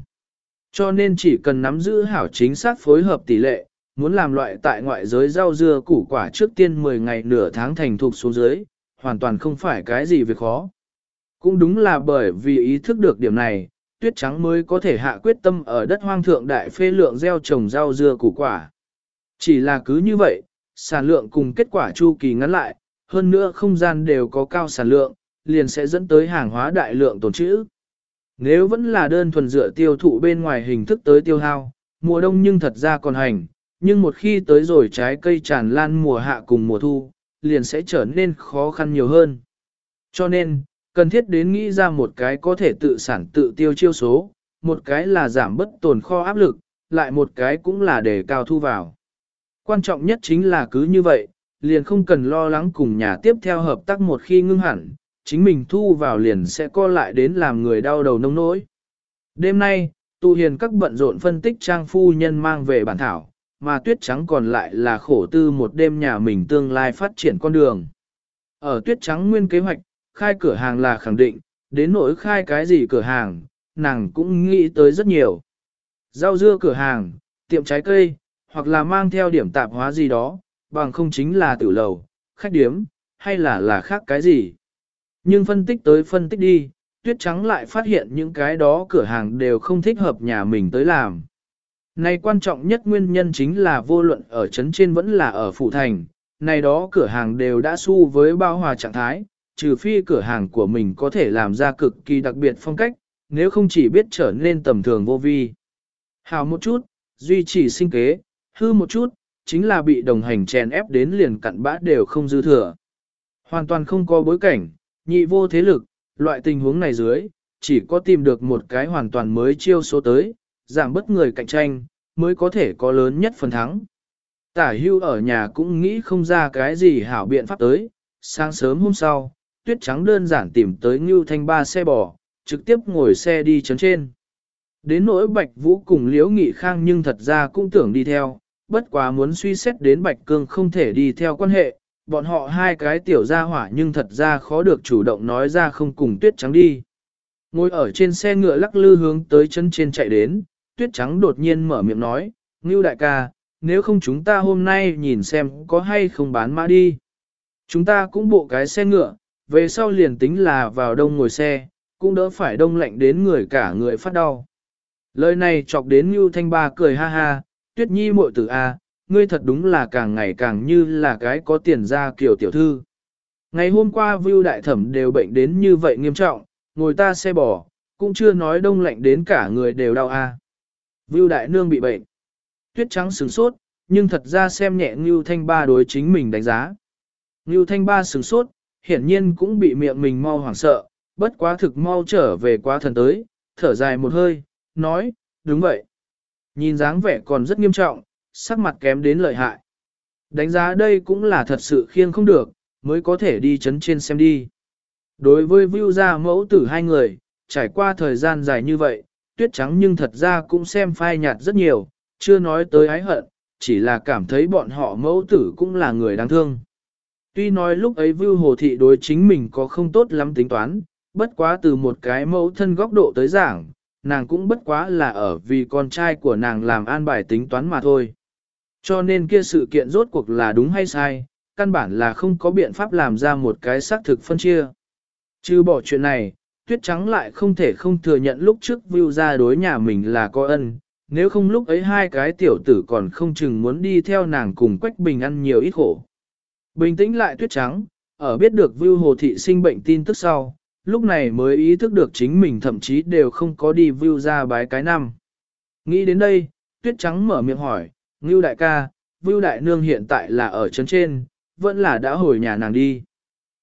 Speaker 1: Cho nên chỉ cần nắm giữ hảo chính xác phối hợp tỷ lệ, muốn làm loại tại ngoại giới rau dưa củ quả trước tiên 10 ngày nửa tháng thành thục xuống dưới, hoàn toàn không phải cái gì việc khó. Cũng đúng là bởi vì ý thức được điểm này, tuyết trắng mới có thể hạ quyết tâm ở đất hoang thượng đại phê lượng gieo trồng rau dưa củ quả. Chỉ là cứ như vậy, sản lượng cùng kết quả chu kỳ ngắn lại, hơn nữa không gian đều có cao sản lượng, liền sẽ dẫn tới hàng hóa đại lượng tồn trữ. Nếu vẫn là đơn thuần dựa tiêu thụ bên ngoài hình thức tới tiêu hao, mùa đông nhưng thật ra còn hành, nhưng một khi tới rồi trái cây tràn lan mùa hạ cùng mùa thu, liền sẽ trở nên khó khăn nhiều hơn. Cho nên, cần thiết đến nghĩ ra một cái có thể tự sản tự tiêu chiêu số, một cái là giảm bất tồn kho áp lực, lại một cái cũng là để cao thu vào. Quan trọng nhất chính là cứ như vậy, liền không cần lo lắng cùng nhà tiếp theo hợp tác một khi ngưng hẳn, chính mình thu vào liền sẽ co lại đến làm người đau đầu nông nỗi. Đêm nay, tu hiền các bận rộn phân tích trang phu nhân mang về bản thảo, mà tuyết trắng còn lại là khổ tư một đêm nhà mình tương lai phát triển con đường. Ở tuyết trắng nguyên kế hoạch, khai cửa hàng là khẳng định, đến nỗi khai cái gì cửa hàng, nàng cũng nghĩ tới rất nhiều. Rau dưa cửa hàng, tiệm trái cây, hoặc là mang theo điểm tạp hóa gì đó, bằng không chính là tử lầu, khách điếm, hay là là khác cái gì. Nhưng phân tích tới phân tích đi, tuyết trắng lại phát hiện những cái đó cửa hàng đều không thích hợp nhà mình tới làm. Này quan trọng nhất nguyên nhân chính là vô luận ở trấn trên vẫn là ở phủ thành, này đó cửa hàng đều đã su với bao hòa trạng thái, trừ phi cửa hàng của mình có thể làm ra cực kỳ đặc biệt phong cách, nếu không chỉ biết trở nên tầm thường vô vi. Hào một chút, duy trì sinh kế, hư một chút, chính là bị đồng hành chèn ép đến liền cặn bã đều không dư thừa. Hoàn toàn không có bối cảnh, nhị vô thế lực, loại tình huống này dưới, chỉ có tìm được một cái hoàn toàn mới chiêu số tới, giảm bất người cạnh tranh, mới có thể có lớn nhất phần thắng. Tả hưu ở nhà cũng nghĩ không ra cái gì hảo biện pháp tới, sáng sớm hôm sau, tuyết trắng đơn giản tìm tới Ngưu Thanh ba xe bò, trực tiếp ngồi xe đi chấn trên. Đến nỗi Bạch Vũ cùng Liễu Nghị Khang nhưng thật ra cũng tưởng đi theo, bất quá muốn suy xét đến Bạch Cương không thể đi theo quan hệ, bọn họ hai cái tiểu gia hỏa nhưng thật ra khó được chủ động nói ra không cùng tuyết trắng đi. Ngồi ở trên xe ngựa lắc lư hướng tới chân trên chạy đến, tuyết trắng đột nhiên mở miệng nói, Ngưu đại ca, nếu không chúng ta hôm nay nhìn xem có hay không bán mã đi. Chúng ta cũng bộ cái xe ngựa, về sau liền tính là vào đông ngồi xe, cũng đỡ phải đông lạnh đến người cả người phát đau. Lời này chọc đến Ngưu Thanh Ba cười ha ha, tuyết nhi muội tử A, ngươi thật đúng là càng ngày càng như là cái có tiền ra kiểu tiểu thư. Ngày hôm qua Vưu Đại Thẩm đều bệnh đến như vậy nghiêm trọng, ngồi ta xe bò, cũng chưa nói đông lạnh đến cả người đều đau A. Vưu Đại Nương bị bệnh. Tuyết trắng sừng sốt, nhưng thật ra xem nhẹ Ngưu Thanh Ba đối chính mình đánh giá. Ngưu Thanh Ba sừng sốt, hiển nhiên cũng bị miệng mình mau hoảng sợ, bất quá thực mau trở về quá thần tới, thở dài một hơi, nói, đúng vậy. Nhìn dáng vẻ còn rất nghiêm trọng, sắc mặt kém đến lợi hại. Đánh giá đây cũng là thật sự khiêng không được, mới có thể đi chấn trên xem đi. Đối với view ra mẫu tử hai người, trải qua thời gian dài như vậy, tuyết trắng nhưng thật ra cũng xem phai nhạt rất nhiều, chưa nói tới ái hận, chỉ là cảm thấy bọn họ mẫu tử cũng là người đáng thương. Tuy nói lúc ấy Vưu hồ thị đối chính mình có không tốt lắm tính toán, bất quá từ một cái mẫu thân góc độ tới giảng, nàng cũng bất quá là ở vì con trai của nàng làm an bài tính toán mà thôi. Cho nên kia sự kiện rốt cuộc là đúng hay sai, căn bản là không có biện pháp làm ra một cái xác thực phân chia. Chứ bỏ chuyện này, tuyết trắng lại không thể không thừa nhận lúc trước Vưu ra đối nhà mình là có ân, nếu không lúc ấy hai cái tiểu tử còn không chừng muốn đi theo nàng cùng Quách Bình ăn nhiều ít khổ. Bình tĩnh lại tuyết trắng, ở biết được Vưu hồ thị sinh bệnh tin tức sau, lúc này mới ý thức được chính mình thậm chí đều không có đi Vưu ra bái cái năm. Nghĩ đến đây, tuyết trắng mở miệng hỏi, Ngưu đại ca, Vưu đại nương hiện tại là ở trấn trên, vẫn là đã hồi nhà nàng đi.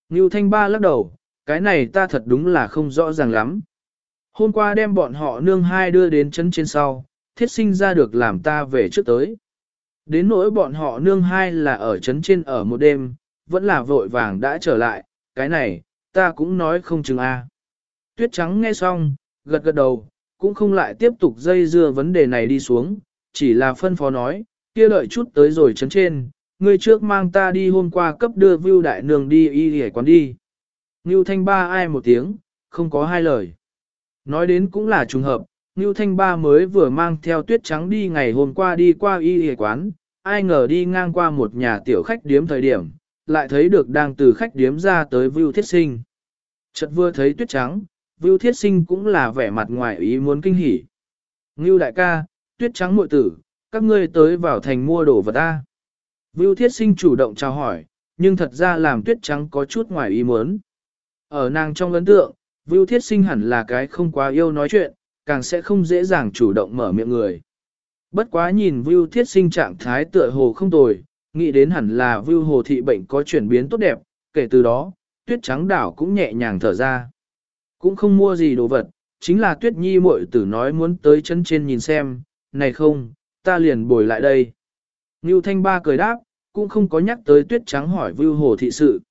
Speaker 1: Ngưu thanh ba lắc đầu, cái này ta thật đúng là không rõ ràng lắm. Hôm qua đem bọn họ nương hai đưa đến trấn trên sau, thiết sinh ra được làm ta về trước tới. Đến nỗi bọn họ nương hai là ở trấn trên ở một đêm, vẫn là vội vàng đã trở lại, cái này, ta cũng nói không chừng a. Tuyết trắng nghe xong, gật gật đầu, cũng không lại tiếp tục dây dưa vấn đề này đi xuống, chỉ là phân phó nói, kia đợi chút tới rồi trấn trên, ngươi trước mang ta đi hôm qua cấp đưa Vưu Đại Nương đi y hề quán đi. Ngưu Thanh Ba ai một tiếng, không có hai lời. Nói đến cũng là trùng hợp, Ngưu Thanh Ba mới vừa mang theo tuyết trắng đi ngày hôm qua đi qua y Y quán, ai ngờ đi ngang qua một nhà tiểu khách điếm thời điểm, lại thấy được đang từ khách điếm ra tới Vưu Thiết Sinh. Chợt vừa thấy tuyết trắng, Vưu Thiết Sinh cũng là vẻ mặt ngoài ý muốn kinh hỉ. Ngưu đại ca, tuyết trắng muội tử, các ngươi tới vào thành mua đồ vật ta. Vưu Thiết Sinh chủ động chào hỏi, nhưng thật ra làm tuyết trắng có chút ngoài ý muốn. Ở nàng trong ấn tượng, Vưu Thiết Sinh hẳn là cái không quá yêu nói chuyện, càng sẽ không dễ dàng chủ động mở miệng người. Bất quá nhìn Vưu Thiết Sinh trạng thái tựa hồ không tồi, nghĩ đến hẳn là Vưu Hồ thị bệnh có chuyển biến tốt đẹp, kể từ đó, Tuyết Trắng đảo cũng nhẹ nhàng thở ra. Cũng không mua gì đồ vật, chính là Tuyết Nhi muội tử nói muốn tới chân trên nhìn xem, này không, ta liền bồi lại đây. Ngưu Thanh Ba cười đáp, cũng không có nhắc tới Tuyết Trắng hỏi Vưu Hồ thị sự.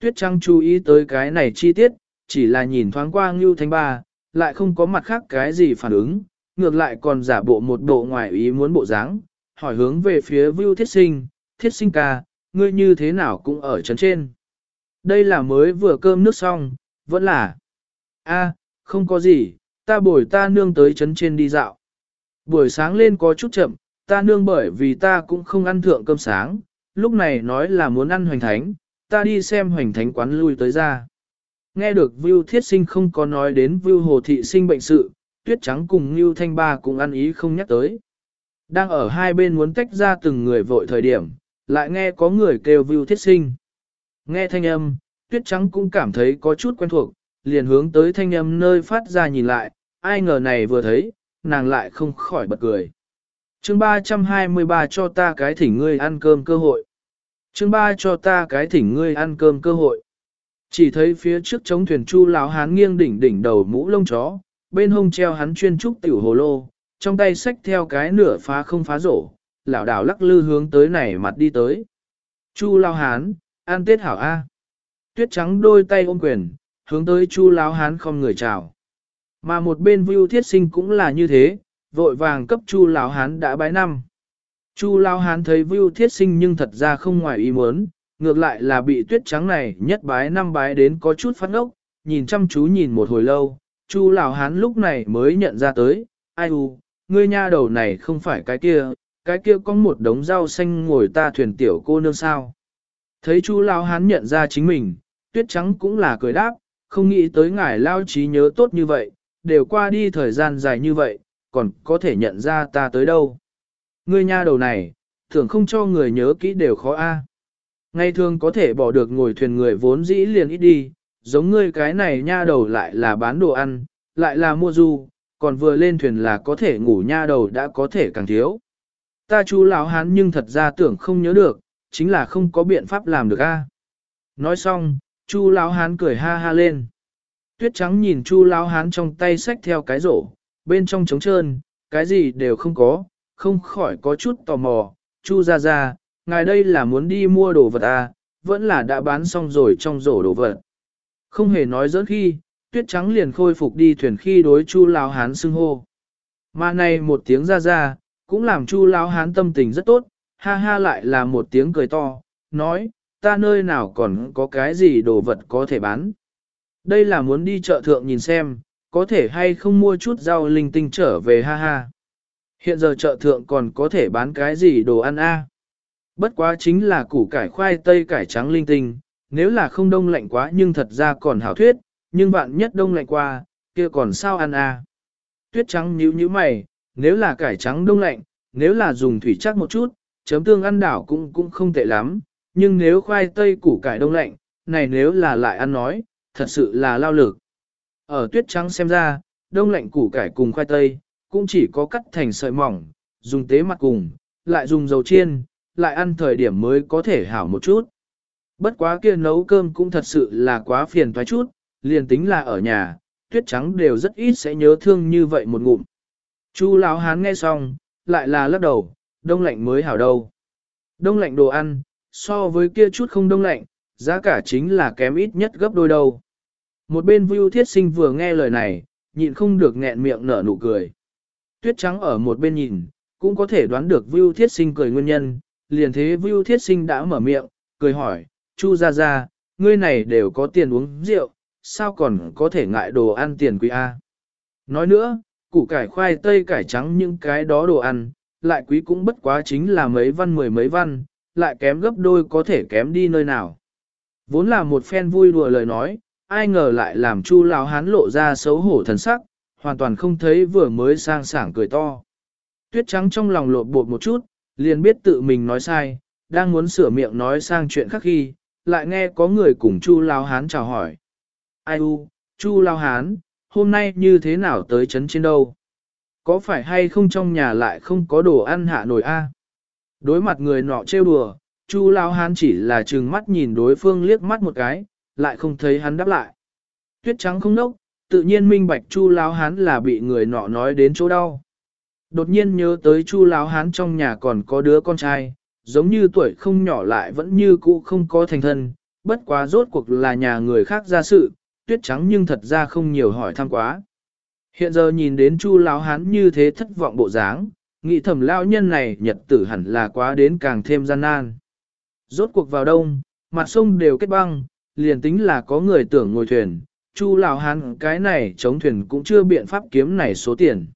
Speaker 1: Tuyết Trắng chú ý tới cái này chi tiết, chỉ là nhìn thoáng qua Ngưu Thanh Ba, lại không có mặt khác cái gì phản ứng, ngược lại còn giả bộ một bộ ngoài ý muốn bộ dáng, hỏi hướng về phía Vưu Thiết Sinh, Thiết Sinh ca, ngươi như thế nào cũng ở trấn trên. Đây là mới vừa cơm nước xong, vẫn là. a không có gì, ta bồi ta nương tới trấn trên đi dạo. Buổi sáng lên có chút chậm, ta nương bởi vì ta cũng không ăn thượng cơm sáng, lúc này nói là muốn ăn hoành thánh, ta đi xem hoành thánh quán lui tới ra. Nghe được Vưu Thiết Sinh không có nói đến Vưu Hồ Thị sinh bệnh sự, Tuyết Trắng cùng Ngưu Thanh Ba cũng ăn ý không nhắc tới. Đang ở hai bên muốn tách ra từng người vội thời điểm, lại nghe có người kêu Vưu Thiết Sinh. Nghe thanh âm, Tuyết Trắng cũng cảm thấy có chút quen thuộc, liền hướng tới thanh âm nơi phát ra nhìn lại, ai ngờ này vừa thấy, nàng lại không khỏi bật cười. Chương 323 cho ta cái thỉnh ngươi ăn cơm cơ hội. Chương 3 cho ta cái thỉnh ngươi ăn cơm cơ hội. Chỉ thấy phía trước chống thuyền chu lão hán nghiêng đỉnh đỉnh đầu mũ lông chó, bên hông treo hắn chuyên trúc tiểu hồ lô, trong tay xách theo cái nửa phá không phá rổ, lão đảo lắc lư hướng tới này mặt đi tới. Chu lão hán, An tết hảo A. Tuyết trắng đôi tay ôm quyền, hướng tới chu lão hán không người chào. Mà một bên vưu thiết sinh cũng là như thế, vội vàng cấp chu lão hán đã bái năm. Chu lão hán thấy vưu thiết sinh nhưng thật ra không ngoài ý muốn, ngược lại là bị tuyết trắng này nhất bái năm bái đến có chút phát ngốc, nhìn chăm chú nhìn một hồi lâu, chu lão hán lúc này mới nhận ra tới, ai u, ngươi nha đầu này không phải cái kia, cái kia có một đống rau xanh ngồi ta thuyền tiểu cô nương sao. Thấy chu lão hán nhận ra chính mình, tuyết trắng cũng là cười đáp, không nghĩ tới ngài lao trí nhớ tốt như vậy, đều qua đi thời gian dài như vậy, còn có thể nhận ra ta tới đâu. Ngươi nha đầu này, thường không cho người nhớ kỹ đều khó a. Ngày thường có thể bỏ được ngồi thuyền người vốn dĩ liền ít đi, giống ngươi cái này nha đầu lại là bán đồ ăn, lại là mua du, còn vừa lên thuyền là có thể ngủ nha đầu đã có thể càng thiếu. Ta chú lão hán nhưng thật ra tưởng không nhớ được, chính là không có biện pháp làm được a. À? Nói xong, chu lão hán cười ha ha lên. Tuyết trắng nhìn chu lão hán trong tay xách theo cái rổ, bên trong trống trơn, cái gì đều không có, không khỏi có chút tò mò. Chu ra ra, ngài đây là muốn đi mua đồ vật à, vẫn là đã bán xong rồi trong rổ đồ vật. Không hề nói dỡn khi, tuyết trắng liền khôi phục đi thuyền khi đối chu lão hán xưng hô. Mà này một tiếng ra ra, cũng làm chu lão hán tâm tình rất tốt, ha ha lại là một tiếng cười to, nói, ta nơi nào còn có cái gì đồ vật có thể bán. Đây là muốn đi chợ thượng nhìn xem, có thể hay không mua chút rau linh tinh trở về ha ha. Hiện giờ chợ thượng còn có thể bán cái gì đồ ăn a? Bất quá chính là củ cải khoai tây cải trắng linh tinh, nếu là không đông lạnh quá nhưng thật ra còn hảo thuyết, nhưng bạn nhất đông lạnh qua, kia còn sao ăn à Tuyết trắng nhíu nhíu mày, nếu là cải trắng đông lạnh, nếu là dùng thủy chắc một chút, chấm tương ăn đảo cũng cũng không tệ lắm, nhưng nếu khoai tây củ cải đông lạnh, này nếu là lại ăn nói, thật sự là lao lực. Ở tuyết trắng xem ra, đông lạnh củ cải cùng khoai tây, cũng chỉ có cắt thành sợi mỏng, dùng tế mặt cùng, lại dùng dầu chiên, lại ăn thời điểm mới có thể hảo một chút. Bất quá kia nấu cơm cũng thật sự là quá phiền toái chút, liền tính là ở nhà, tuyết trắng đều rất ít sẽ nhớ thương như vậy một ngụm. Chu lão hán nghe xong, lại là lắc đầu, đông lạnh mới hảo đâu. Đông lạnh đồ ăn, so với kia chút không đông lạnh, giá cả chính là kém ít nhất gấp đôi đâu. Một bên Vưu Thiết Sinh vừa nghe lời này, nhịn không được nghẹn miệng nở nụ cười. Tuyết trắng ở một bên nhìn, cũng có thể đoán được Vưu Thiết Sinh cười nguyên nhân, liền thế Vưu Thiết Sinh đã mở miệng, cười hỏi, Chu Gia Gia, ngươi này đều có tiền uống rượu, sao còn có thể ngại đồ ăn tiền quý A. Nói nữa, củ cải khoai tây cải trắng những cái đó đồ ăn, lại quý cũng bất quá chính là mấy văn mười mấy văn, lại kém gấp đôi có thể kém đi nơi nào. Vốn là một phen vui đùa lời nói, ai ngờ lại làm chu lão hán lộ ra xấu hổ thần sắc, hoàn toàn không thấy vừa mới sang sảng cười to. Tuyết trắng trong lòng lộn bột một chút, liền biết tự mình nói sai, đang muốn sửa miệng nói sang chuyện khác khi, lại nghe có người cùng chu Lao hán chào hỏi. Ai u, chu Lao hán, hôm nay như thế nào tới chấn trên đâu? Có phải hay không trong nhà lại không có đồ ăn hạ nổi a? Đối mặt người nọ trêu đùa, Chu Lao Hán chỉ là trừng mắt nhìn đối phương liếc mắt một cái, lại không thấy hắn đáp lại. Tuyết trắng không nốc, tự nhiên minh bạch Chu Lao Hán là bị người nọ nói đến chỗ đau. Đột nhiên nhớ tới Chu Láo Hán trong nhà còn có đứa con trai, giống như tuổi không nhỏ lại vẫn như cũ không có thành thân, bất quá rốt cuộc là nhà người khác ra sự, tuyết trắng nhưng thật ra không nhiều hỏi thăm quá. Hiện giờ nhìn đến Chu Lão Hán như thế thất vọng bộ dáng, nghĩ thầm lão nhân này nhật tử hẳn là quá đến càng thêm gian nan. Rốt cuộc vào đông, mặt sông đều kết băng, liền tính là có người tưởng ngồi thuyền, Chu lão hán cái này chống thuyền cũng chưa biện pháp kiếm này số tiền.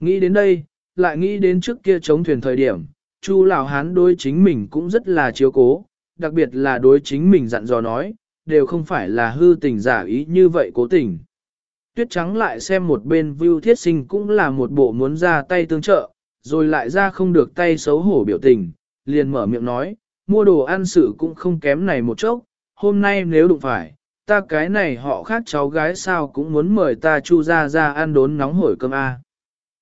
Speaker 1: Nghĩ đến đây, lại nghĩ đến trước kia chống thuyền thời điểm, Chu lão hán đối chính mình cũng rất là chiếu cố, đặc biệt là đối chính mình dặn dò nói, đều không phải là hư tình giả ý như vậy cố tình. Tuyết trắng lại xem một bên Vưu Thiết Sinh cũng là một bộ muốn ra tay tương trợ, rồi lại ra không được tay xấu hổ biểu tình, liền mở miệng nói, mua đồ ăn sự cũng không kém này một chốc, hôm nay nếu đụng phải, ta cái này họ khác cháu gái sao cũng muốn mời ta Chu ra ra ăn đốn nóng hổi cơm a.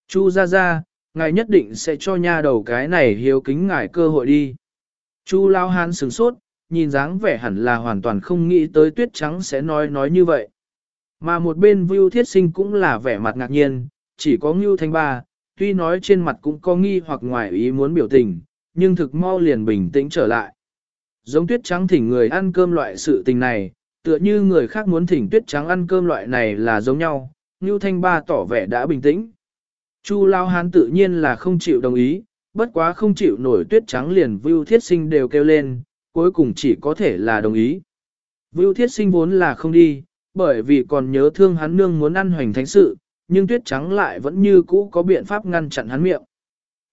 Speaker 1: Chu ra ra, ngài nhất định sẽ cho nha đầu cái này hiếu kính ngài cơ hội đi. Chu lao hán sửng sốt, nhìn dáng vẻ hẳn là hoàn toàn không nghĩ tới tuyết trắng sẽ nói nói như vậy. Mà một bên Vưu Thiết Sinh cũng là vẻ mặt ngạc nhiên, chỉ có Ngưu Thanh Ba, tuy nói trên mặt cũng có nghi hoặc ngoài ý muốn biểu tình, nhưng thực mau liền bình tĩnh trở lại. Giống tuyết trắng thỉnh người ăn cơm loại sự tình này, tựa như người khác muốn thỉnh tuyết trắng ăn cơm loại này là giống nhau, Ngưu Thanh Ba tỏ vẻ đã bình tĩnh. Chu Lao Hán tự nhiên là không chịu đồng ý, bất quá không chịu nổi tuyết trắng liền Vưu Thiết Sinh đều kêu lên, cuối cùng chỉ có thể là đồng ý. Vưu Thiết Sinh vốn là không đi, bởi vì còn nhớ thương hắn nương muốn ăn hoành thánh sự, nhưng tuyết trắng lại vẫn như cũ có biện pháp ngăn chặn hắn miệng.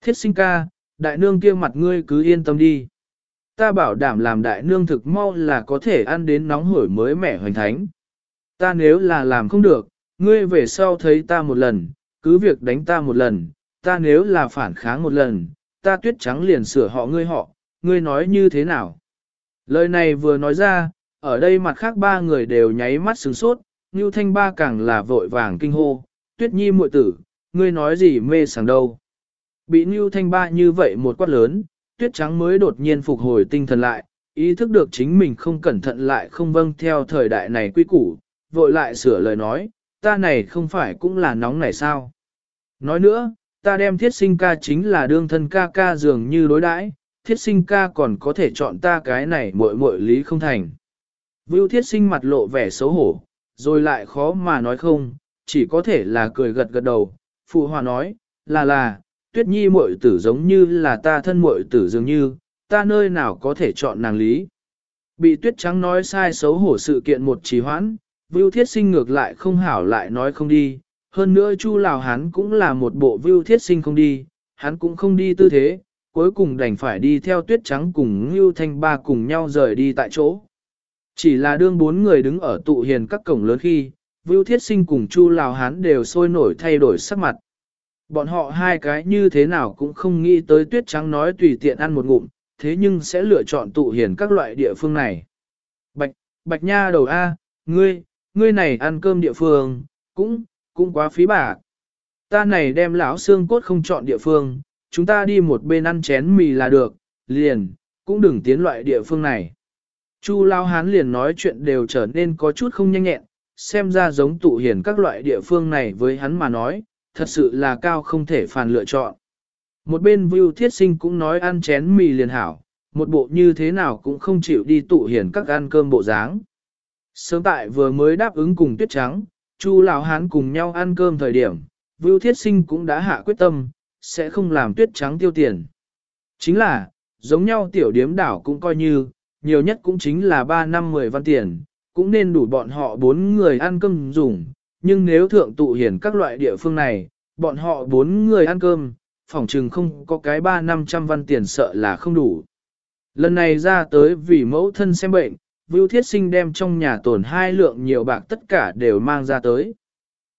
Speaker 1: Thiết sinh ca, đại nương kia mặt ngươi cứ yên tâm đi. Ta bảo đảm làm đại nương thực mau là có thể ăn đến nóng hổi mới mẻ hoành thánh. Ta nếu là làm không được, ngươi về sau thấy ta một lần, cứ việc đánh ta một lần, ta nếu là phản kháng một lần, ta tuyết trắng liền sửa họ ngươi họ, ngươi nói như thế nào? Lời này vừa nói ra, ở đây mặt khác ba người đều nháy mắt sướng sốt, Ngưu Thanh Ba càng là vội vàng kinh hô, Tuyết Nhi muội tử, ngươi nói gì mê sảng đâu. Bị Ngưu Thanh Ba như vậy một quát lớn, Tuyết Trắng mới đột nhiên phục hồi tinh thần lại, ý thức được chính mình không cẩn thận lại không vâng theo thời đại này quy củ, vội lại sửa lời nói, ta này không phải cũng là nóng này sao. Nói nữa, ta đem thiết sinh ca chính là đương thân ca ca dường như đối đãi, thiết sinh ca còn có thể chọn ta cái này muội muội lý không thành. Vưu thiết sinh mặt lộ vẻ xấu hổ, rồi lại khó mà nói không, chỉ có thể là cười gật gật đầu. Phụ hòa nói, là là, tuyết nhi muội tử giống như là ta thân muội tử dường như, ta nơi nào có thể chọn nàng lý. Bị tuyết trắng nói sai xấu hổ sự kiện một trì hoãn, Vưu Thiết Sinh ngược lại không hảo lại nói không đi, hơn nữa Chu Lào hắn cũng là một bộ Vưu Thiết Sinh không đi, hắn cũng không đi tư thế, cuối cùng đành phải đi theo tuyết trắng cùng Ngưu Thanh Ba cùng nhau rời đi tại chỗ. Chỉ là đương bốn người đứng ở tụ hiền các cổng lớn khi, Vưu Thiết Sinh cùng Chu Lào Hán đều sôi nổi thay đổi sắc mặt. Bọn họ hai cái như thế nào cũng không nghĩ tới tuyết trắng nói tùy tiện ăn một ngụm, thế nhưng sẽ lựa chọn tụ hiền các loại địa phương này. Bạch, Bạch Nha đầu A, ngươi, ngươi này ăn cơm địa phương, cũng, cũng quá phí bạc. Ta này đem lão xương cốt không chọn địa phương, chúng ta đi một bên ăn chén mì là được, liền, cũng đừng tiến loại địa phương này. Chu Lao Hán liền nói chuyện đều trở nên có chút không nhanh nhẹn, xem ra giống tụ hiền các loại địa phương này với hắn mà nói, thật sự là cao không thể phản lựa chọn. Một bên Vưu Thiết Sinh cũng nói ăn chén mì liền hảo, một bộ như thế nào cũng không chịu đi tụ hiền các ăn cơm bộ dáng. Sớm tại vừa mới đáp ứng cùng Tuyết Trắng, Chu Lão Hán cùng nhau ăn cơm thời điểm, Vưu Thiết Sinh cũng đã hạ quyết tâm, sẽ không làm Tuyết Trắng tiêu tiền. Chính là, giống nhau tiểu điếm đảo cũng coi như, nhiều nhất cũng chính là 3 năm 10 văn tiền, cũng nên đủ bọn họ bốn người ăn cơm dùng, nhưng nếu thượng tụ hiển các loại địa phương này, bọn họ bốn người ăn cơm, phòng trừng không có cái 3 năm trăm văn tiền sợ là không đủ. Lần này ra tới vì mẫu thân xem bệnh, Vưu Thiết Sinh đem trong nhà tổn hai lượng nhiều bạc tất cả đều mang ra tới.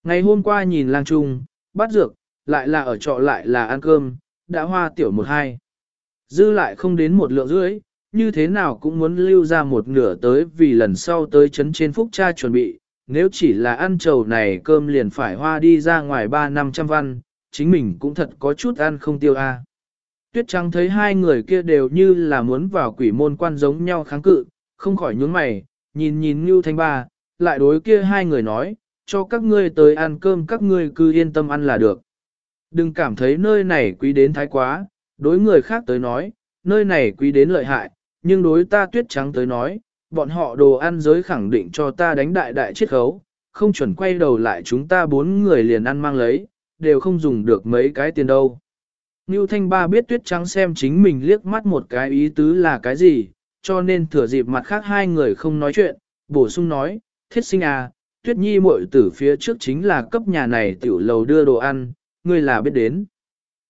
Speaker 1: Ngày hôm qua nhìn lang trung, bắt dược, lại là ở trọ lại là ăn cơm, đã hoa tiểu một hai. Dư lại không đến một lượng rưỡi, như thế nào cũng muốn lưu ra một nửa tới vì lần sau tới chấn trên phúc cha chuẩn bị, nếu chỉ là ăn trầu này cơm liền phải hoa đi ra ngoài ba năm trăm văn, chính mình cũng thật có chút ăn không tiêu a. Tuyết trắng thấy hai người kia đều như là muốn vào quỷ môn quan giống nhau kháng cự, không khỏi nhướng mày, nhìn nhìn Ngưu Thanh Ba, lại đối kia hai người nói, cho các ngươi tới ăn cơm các ngươi cứ yên tâm ăn là được. Đừng cảm thấy nơi này quý đến thái quá, đối người khác tới nói, nơi này quý đến lợi hại, nhưng đối ta tuyết trắng tới nói, bọn họ đồ ăn giới khẳng định cho ta đánh đại đại chiết khấu, không chuẩn quay đầu lại chúng ta bốn người liền ăn mang lấy, đều không dùng được mấy cái tiền đâu. Ngưu Thanh Ba biết tuyết trắng xem chính mình liếc mắt một cái ý tứ là cái gì, cho nên thừa dịp mặt khác hai người không nói chuyện, bổ sung nói, thiết sinh à, tuyết nhi muội tử phía trước chính là cấp nhà này tiểu lầu đưa đồ ăn, ngươi là biết đến.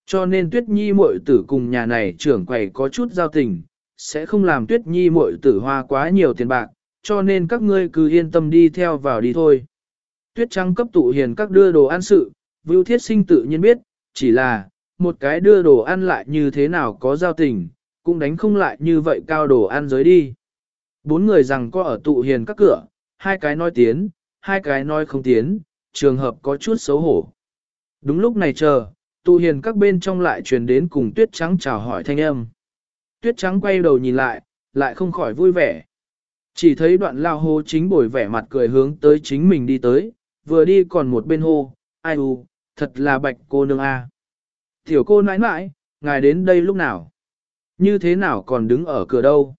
Speaker 1: Cho nên tuyết nhi muội tử cùng nhà này trưởng quầy có chút giao tình, sẽ không làm tuyết nhi muội tử hoa quá nhiều tiền bạc, cho nên các ngươi cứ yên tâm đi theo vào đi thôi. Tuyết trắng cấp tụ hiền các đưa đồ ăn sự, Vưu Thiết Sinh tự nhiên biết, chỉ là, một cái đưa đồ ăn lại như thế nào có giao tình, cũng đánh không lại như vậy cao đồ ăn giới đi. Bốn người rằng có ở tụ hiền các cửa, hai cái nói tiến, hai cái nói không tiến, trường hợp có chút xấu hổ. Đúng lúc này chờ, tụ hiền các bên trong lại truyền đến cùng tuyết trắng chào hỏi thanh âm. Tuyết trắng quay đầu nhìn lại, lại không khỏi vui vẻ. Chỉ thấy đoạn lao hô chính bồi vẻ mặt cười hướng tới chính mình đi tới, vừa đi còn một bên hô, ai u, thật là bạch cô nương a. Tiểu cô nãi nãi, ngài đến đây lúc nào? Như thế nào còn đứng ở cửa đâu?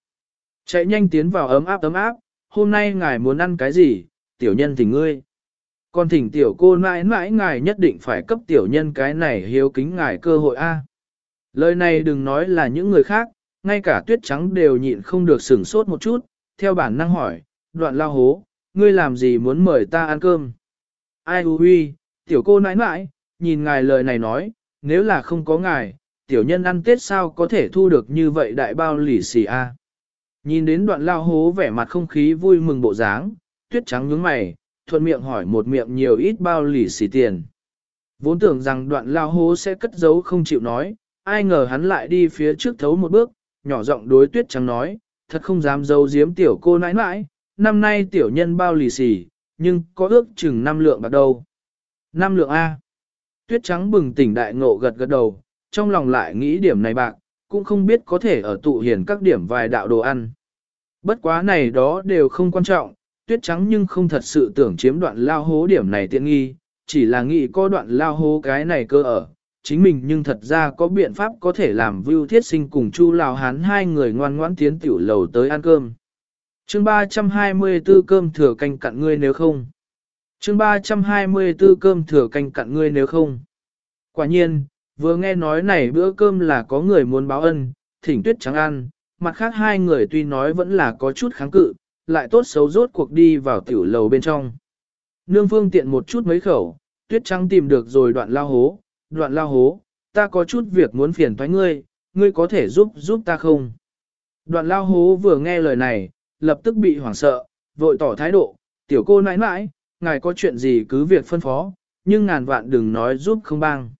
Speaker 1: Chạy nhanh tiến vào ấm áp ấm áp, hôm nay ngài muốn ăn cái gì, tiểu nhân thỉnh ngươi. Còn thỉnh tiểu cô nãi nãi ngài nhất định phải cấp tiểu nhân cái này hiếu kính ngài cơ hội a. Lời này đừng nói là những người khác, ngay cả tuyết trắng đều nhịn không được sửng sốt một chút, theo bản năng hỏi, đoạn lao hố, ngươi làm gì muốn mời ta ăn cơm? Ai hù huy, tiểu cô nãi nãi, nhìn ngài lời này nói, nếu là không có ngài, tiểu nhân ăn tết sao có thể thu được như vậy đại bao lì xì a? Nhìn đến đoạn lao hố vẻ mặt không khí vui mừng bộ dáng, tuyết trắng nhướng mày, thuận miệng hỏi một miệng nhiều ít bao lì xì tiền. Vốn tưởng rằng đoạn lao hố sẽ cất giấu không chịu nói, ai ngờ hắn lại đi phía trước thấu một bước, nhỏ giọng đối tuyết trắng nói, thật không dám giấu giếm tiểu cô nãi nãi, năm nay tiểu nhân bao lì xì, nhưng có ước chừng năm lượng bạc đâu. Năm lượng A. Tuyết trắng bừng tỉnh đại ngộ gật gật đầu, trong lòng lại nghĩ điểm này bạc, cũng không biết có thể ở tụ hiền các điểm vài đạo đồ ăn. Bất quá này đó đều không quan trọng, tuyết trắng nhưng không thật sự tưởng chiếm đoạn lao hố điểm này tiện nghi, chỉ là nghĩ có đoạn lao hố cái này cơ ở, chính mình nhưng thật ra có biện pháp có thể làm Vưu Thiết Sinh cùng Chu Lào Hán hai người ngoan ngoãn tiến tiểu lầu tới ăn cơm. Chương 324 cơm thừa canh cặn ngươi nếu không. Chương 324 cơm thừa canh cặn ngươi nếu không. Quả nhiên, vừa nghe nói này bữa cơm là có người muốn báo ân, thỉnh tuyết trắng ăn, mặt khác hai người tuy nói vẫn là có chút kháng cự, lại tốt xấu rốt cuộc đi vào tiểu lầu bên trong. Nương phương tiện một chút mấy khẩu, tuyết trắng tìm được rồi đoạn lao hố, đoạn lao hố, ta có chút việc muốn phiền thoái ngươi, ngươi có thể giúp giúp ta không? Đoạn lao hố vừa nghe lời này, lập tức bị hoảng sợ, vội tỏ thái độ, tiểu cô nãi nãi, ngài có chuyện gì cứ việc phân phó, nhưng ngàn vạn đừng nói giúp không bang.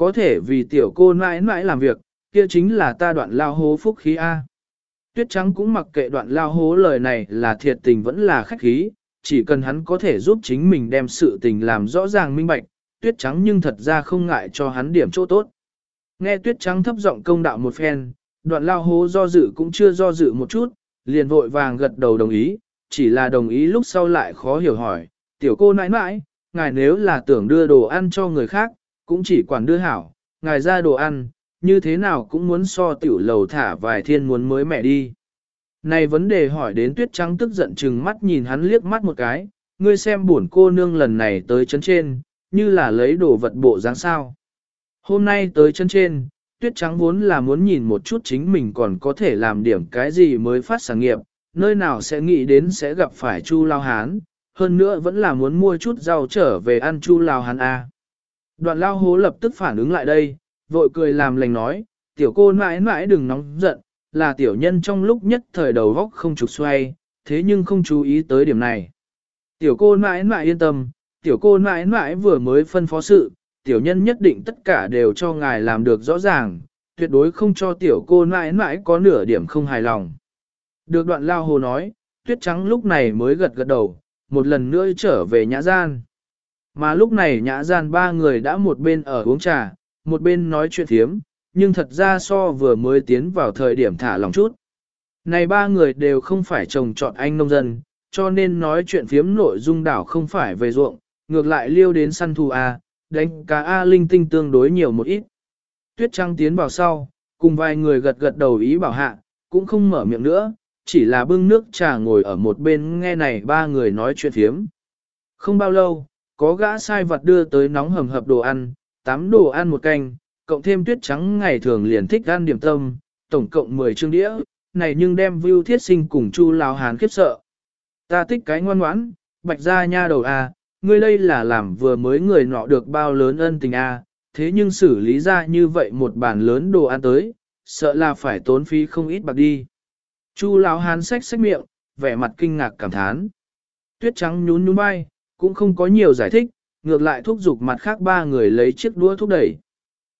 Speaker 1: Có thể vì tiểu cô nãi nãi làm việc, kia chính là ta đoạn lao hố phúc khí A. Tuyết trắng cũng mặc kệ đoạn lao hố lời này là thiệt tình vẫn là khách khí, chỉ cần hắn có thể giúp chính mình đem sự tình làm rõ ràng minh bạch, tuyết trắng nhưng thật ra không ngại cho hắn điểm chỗ tốt. Nghe tuyết trắng thấp giọng công đạo một phen, đoạn lao hố do dự cũng chưa do dự một chút, liền vội vàng gật đầu đồng ý, chỉ là đồng ý lúc sau lại khó hiểu hỏi, tiểu cô nãi nãi, ngài nếu là tưởng đưa đồ ăn cho người khác, cũng chỉ quản đưa hảo, ngài ra đồ ăn, như thế nào cũng muốn so tiểu lầu thả vài thiên muốn mới mẹ đi. Này vấn đề hỏi đến tuyết trắng tức giận chừng mắt nhìn hắn liếc mắt một cái, ngươi xem buồn cô nương lần này tới chân trên, như là lấy đồ vật bộ dáng sao. Hôm nay tới chân trên, tuyết trắng vốn là muốn nhìn một chút chính mình còn có thể làm điểm cái gì mới phát sáng nghiệp, nơi nào sẽ nghĩ đến sẽ gặp phải chu lao hán, hơn nữa vẫn là muốn mua chút rau trở về ăn chu lao hán A. Đoạn lao hố lập tức phản ứng lại đây, vội cười làm lành nói, tiểu cô mãi mãi đừng nóng giận, là tiểu nhân trong lúc nhất thời đầu góc không trục xoay, thế nhưng không chú ý tới điểm này. Tiểu cô mãi mãi yên tâm, tiểu cô mãi mãi vừa mới phân phó sự, tiểu nhân nhất định tất cả đều cho ngài làm được rõ ràng, tuyệt đối không cho tiểu cô mãi mãi có nửa điểm không hài lòng. Được đoạn lao hồ nói, tuyết trắng lúc này mới gật gật đầu, một lần nữa trở về nhã gian. Mà lúc này nhã gian ba người đã một bên ở uống trà, một bên nói chuyện thiếm, nhưng thật ra so vừa mới tiến vào thời điểm thả lòng chút. Này ba người đều không phải chồng chọn anh nông dân, cho nên nói chuyện phiếm nội dung đảo không phải về ruộng, ngược lại liêu đến săn thu A, à, đánh cá A linh tinh tương đối nhiều một ít. Tuyết Trăng tiến vào sau, cùng vài người gật gật đầu ý bảo hạ, cũng không mở miệng nữa, chỉ là bưng nước trà ngồi ở một bên nghe này ba người nói chuyện phiếm. Không bao lâu, có gã sai vật đưa tới nóng hầm hập đồ ăn, tám đồ ăn một canh, cộng thêm tuyết trắng ngày thường liền thích ăn điểm tâm, tổng cộng 10 chương đĩa, này nhưng đem Vưu Thiết Sinh cùng Chu Lão Hán khiếp sợ. Ta thích cái ngoan ngoãn, bạch ra nha đầu a, ngươi đây là làm vừa mới người nọ được bao lớn ân tình a, thế nhưng xử lý ra như vậy một bản lớn đồ ăn tới, sợ là phải tốn phí không ít bạc đi. Chu Lão Hán xách xách miệng, vẻ mặt kinh ngạc cảm thán. Tuyết trắng nhún nhún vai, cũng không có nhiều giải thích, ngược lại thúc giục mặt khác ba người lấy chiếc đũa thúc đẩy.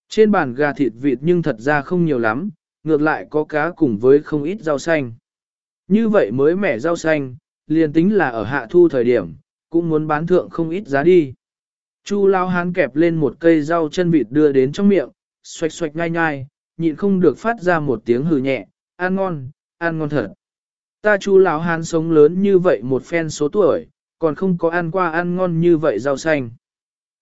Speaker 1: Trên bàn gà thịt vịt nhưng thật ra không nhiều lắm, ngược lại có cá cùng với không ít rau xanh. Như vậy mới mẻ rau xanh, liền tính là ở hạ thu thời điểm, cũng muốn bán thượng không ít giá đi. Chu lao hán kẹp lên một cây rau chân vịt đưa đến trong miệng, xoạch xoạch ngai nhai, nhịn không được phát ra một tiếng hừ nhẹ, ăn ngon, ăn ngon thật. Ta chu lão hán sống lớn như vậy một phen số tuổi, còn không có ăn qua ăn ngon như vậy rau xanh.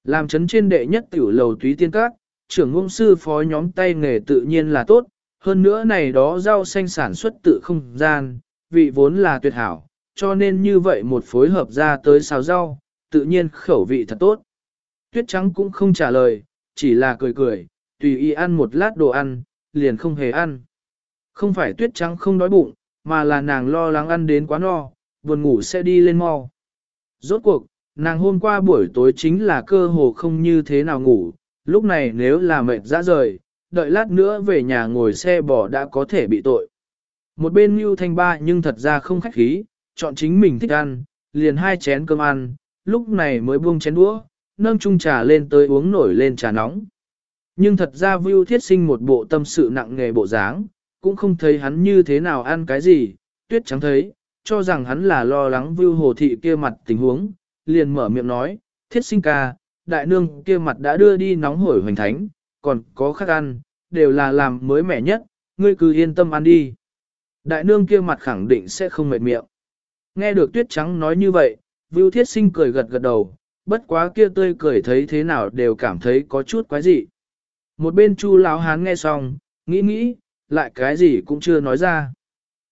Speaker 1: Làm chấn trên đệ nhất tiểu lầu túy tiên các, trưởng ngôn sư phó nhóm tay nghề tự nhiên là tốt, hơn nữa này đó rau xanh sản xuất tự không gian, vị vốn là tuyệt hảo, cho nên như vậy một phối hợp ra tới xào rau, tự nhiên khẩu vị thật tốt. Tuyết trắng cũng không trả lời, chỉ là cười cười, tùy ý ăn một lát đồ ăn, liền không hề ăn. Không phải tuyết trắng không đói bụng, mà là nàng lo lắng ăn đến quá no, buồn ngủ sẽ đi lên mau. Rốt cuộc, nàng hôm qua buổi tối chính là cơ hồ không như thế nào ngủ, lúc này nếu là mệt ra rời, đợi lát nữa về nhà ngồi xe bò đã có thể bị tội. Một bên Ngưu Thanh Ba nhưng thật ra không khách khí, chọn chính mình thích ăn, liền hai chén cơm ăn, lúc này mới buông chén đũa, nâng chung trà lên tới uống nổi lên trà nóng. Nhưng thật ra Vưu Thiết Sinh một bộ tâm sự nặng nghề bộ dáng, cũng không thấy hắn như thế nào ăn cái gì, tuyết trắng thấy, cho rằng hắn là lo lắng Vưu Hồ Thị kia mặt tình huống, liền mở miệng nói, Thiết Sinh ca, đại nương kia mặt đã đưa đi nóng hổi hoành thánh, còn có khác ăn, đều là làm mới mẻ nhất, ngươi cứ yên tâm ăn đi. Đại nương kia mặt khẳng định sẽ không mệt miệng. Nghe được tuyết trắng nói như vậy, Vưu Thiết Sinh cười gật gật đầu, bất quá kia tươi cười thấy thế nào đều cảm thấy có chút quái dị. Một bên Chu lão hán nghe xong, nghĩ nghĩ, lại cái gì cũng chưa nói ra.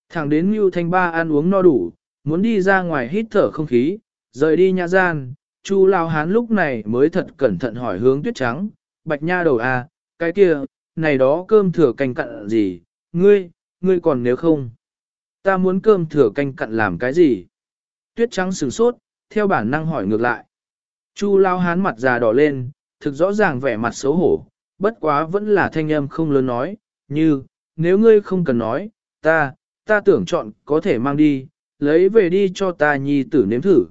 Speaker 1: Thẳng đến Ngưu Thanh Ba ăn uống no đủ, muốn đi ra ngoài hít thở không khí, rời đi nhã gian, Chu Lao Hán lúc này mới thật cẩn thận hỏi hướng tuyết trắng, bạch nha đầu à, cái kia, này đó cơm thừa canh cặn gì, ngươi, ngươi còn nếu không, ta muốn cơm thừa canh cặn làm cái gì? Tuyết trắng sửng sốt, theo bản năng hỏi ngược lại. Chu Lao Hán mặt già đỏ lên, thực rõ ràng vẻ mặt xấu hổ, bất quá vẫn là thanh âm không lớn nói, như, nếu ngươi không cần nói, ta, ta tưởng chọn có thể mang đi, lấy về đi cho ta nhi tử nếm thử.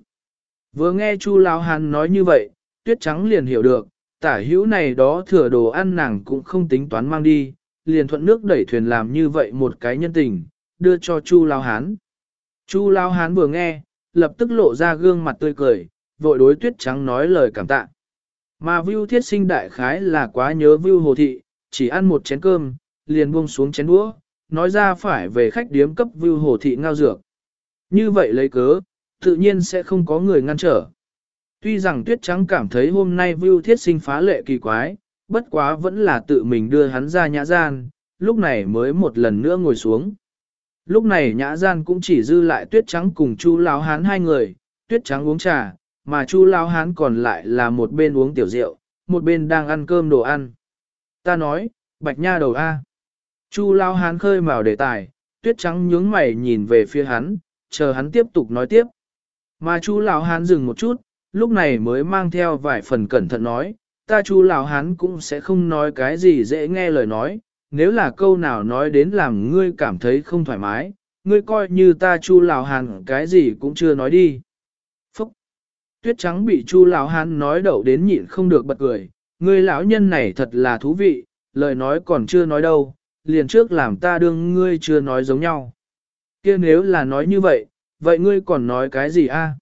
Speaker 1: Vừa nghe Chu Lão Hán nói như vậy, tuyết trắng liền hiểu được, tả hữu này đó thừa đồ ăn nàng cũng không tính toán mang đi, liền thuận nước đẩy thuyền làm như vậy một cái nhân tình, đưa cho Chu Lão Hán. Chu Lão Hán vừa nghe, lập tức lộ ra gương mặt tươi cười, vội đối tuyết trắng nói lời cảm tạ. Mà Vưu Thiết Sinh đại khái là quá nhớ Vưu Hồ Thị, chỉ ăn một chén cơm, liền buông xuống chén đũa, nói ra phải về khách điếm cấp Vưu Hồ Thị ngao dược. Như vậy lấy cớ, tự nhiên sẽ không có người ngăn trở. Tuy rằng Tuyết Trắng cảm thấy hôm nay Vưu Thiết Sinh phá lệ kỳ quái, bất quá vẫn là tự mình đưa hắn ra nhã gian, lúc này mới một lần nữa ngồi xuống. Lúc này nhã gian cũng chỉ dư lại Tuyết Trắng cùng Chu Lão Hán hai người, Tuyết Trắng uống trà, mà Chu Lão Hán còn lại là một bên uống tiểu rượu, một bên đang ăn cơm đồ ăn. Ta nói, bạch nha đầu A. Chu Lão Hán khơi mào đề tài, Tuyết Trắng nhướng mày nhìn về phía hắn, chờ hắn tiếp tục nói tiếp. Mà Chu Lão Hán dừng một chút, lúc này mới mang theo vài phần cẩn thận nói, ta Chu Lão Hán cũng sẽ không nói cái gì dễ nghe lời nói, nếu là câu nào nói đến làm ngươi cảm thấy không thoải mái, ngươi coi như ta Chu Lão Hán cái gì cũng chưa nói đi. Phúc! Tuyết trắng bị Chu Lão Hán nói đậu đến nhịn không được bật cười, ngươi lão nhân này thật là thú vị, lời nói còn chưa nói đâu, liền trước làm ta đương ngươi chưa nói giống nhau. kia nếu là nói như vậy, vậy ngươi còn nói cái gì a?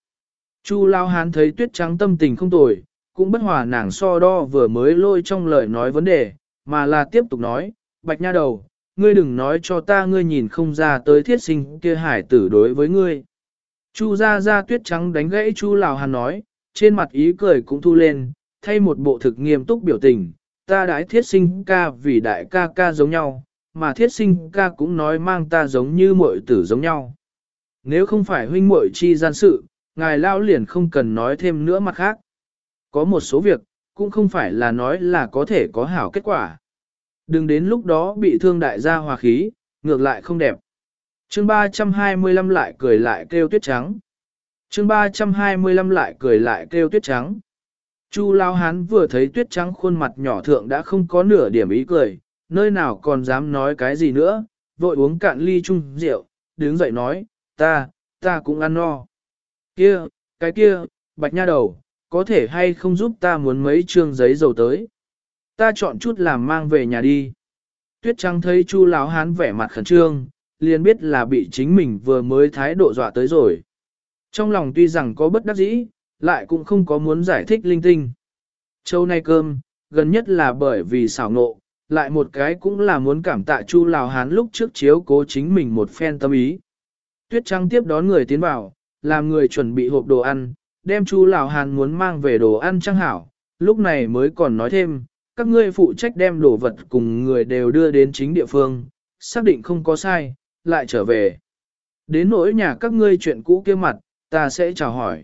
Speaker 1: Chu Lao Hán thấy tuyết trắng tâm tình không tồi, cũng bất hòa nàng so đo vừa mới lôi trong lời nói vấn đề, mà là tiếp tục nói, bạch nha đầu, ngươi đừng nói cho ta ngươi nhìn không ra tới thiết sinh kia hải tử đối với ngươi. Chu ra ra tuyết trắng đánh gãy Chu Lào Hán nói, trên mặt ý cười cũng thu lên, thay một bộ thực nghiêm túc biểu tình, ta đãi thiết sinh ca vì đại ca ca giống nhau, mà thiết sinh ca cũng nói mang ta giống như muội tử giống nhau. Nếu không phải huynh muội chi gian sự, ngài lao liền không cần nói thêm nữa mặt khác. Có một số việc, cũng không phải là nói là có thể có hảo kết quả. Đừng đến lúc đó bị thương đại gia hòa khí, ngược lại không đẹp. chương 325 lại cười lại kêu tuyết trắng. chương 325 lại cười lại kêu tuyết trắng. Chu Lao Hán vừa thấy tuyết trắng khuôn mặt nhỏ thượng đã không có nửa điểm ý cười, nơi nào còn dám nói cái gì nữa, vội uống cạn ly chung rượu, đứng dậy nói, ta, ta cũng ăn no. Kia, cái kia, bạch nha đầu, có thể hay không giúp ta muốn mấy trương giấy dầu tới. Ta chọn chút làm mang về nhà đi. Tuyết trắng thấy chu lão hán vẻ mặt khẩn trương, liền biết là bị chính mình vừa mới thái độ dọa tới rồi. Trong lòng tuy rằng có bất đắc dĩ, lại cũng không có muốn giải thích linh tinh. Châu nay cơm, gần nhất là bởi vì xảo nộ, lại một cái cũng là muốn cảm tạ Chu Lào Hán lúc trước chiếu cố chính mình một phen tâm ý. Tuyết Trăng tiếp đón người tiến vào, làm người chuẩn bị hộp đồ ăn, đem Chu Lào Hán muốn mang về đồ ăn trăng hảo, lúc này mới còn nói thêm, các ngươi phụ trách đem đồ vật cùng người đều đưa đến chính địa phương, xác định không có sai, lại trở về. Đến nỗi nhà các ngươi chuyện cũ kia mặt, ta sẽ chào hỏi.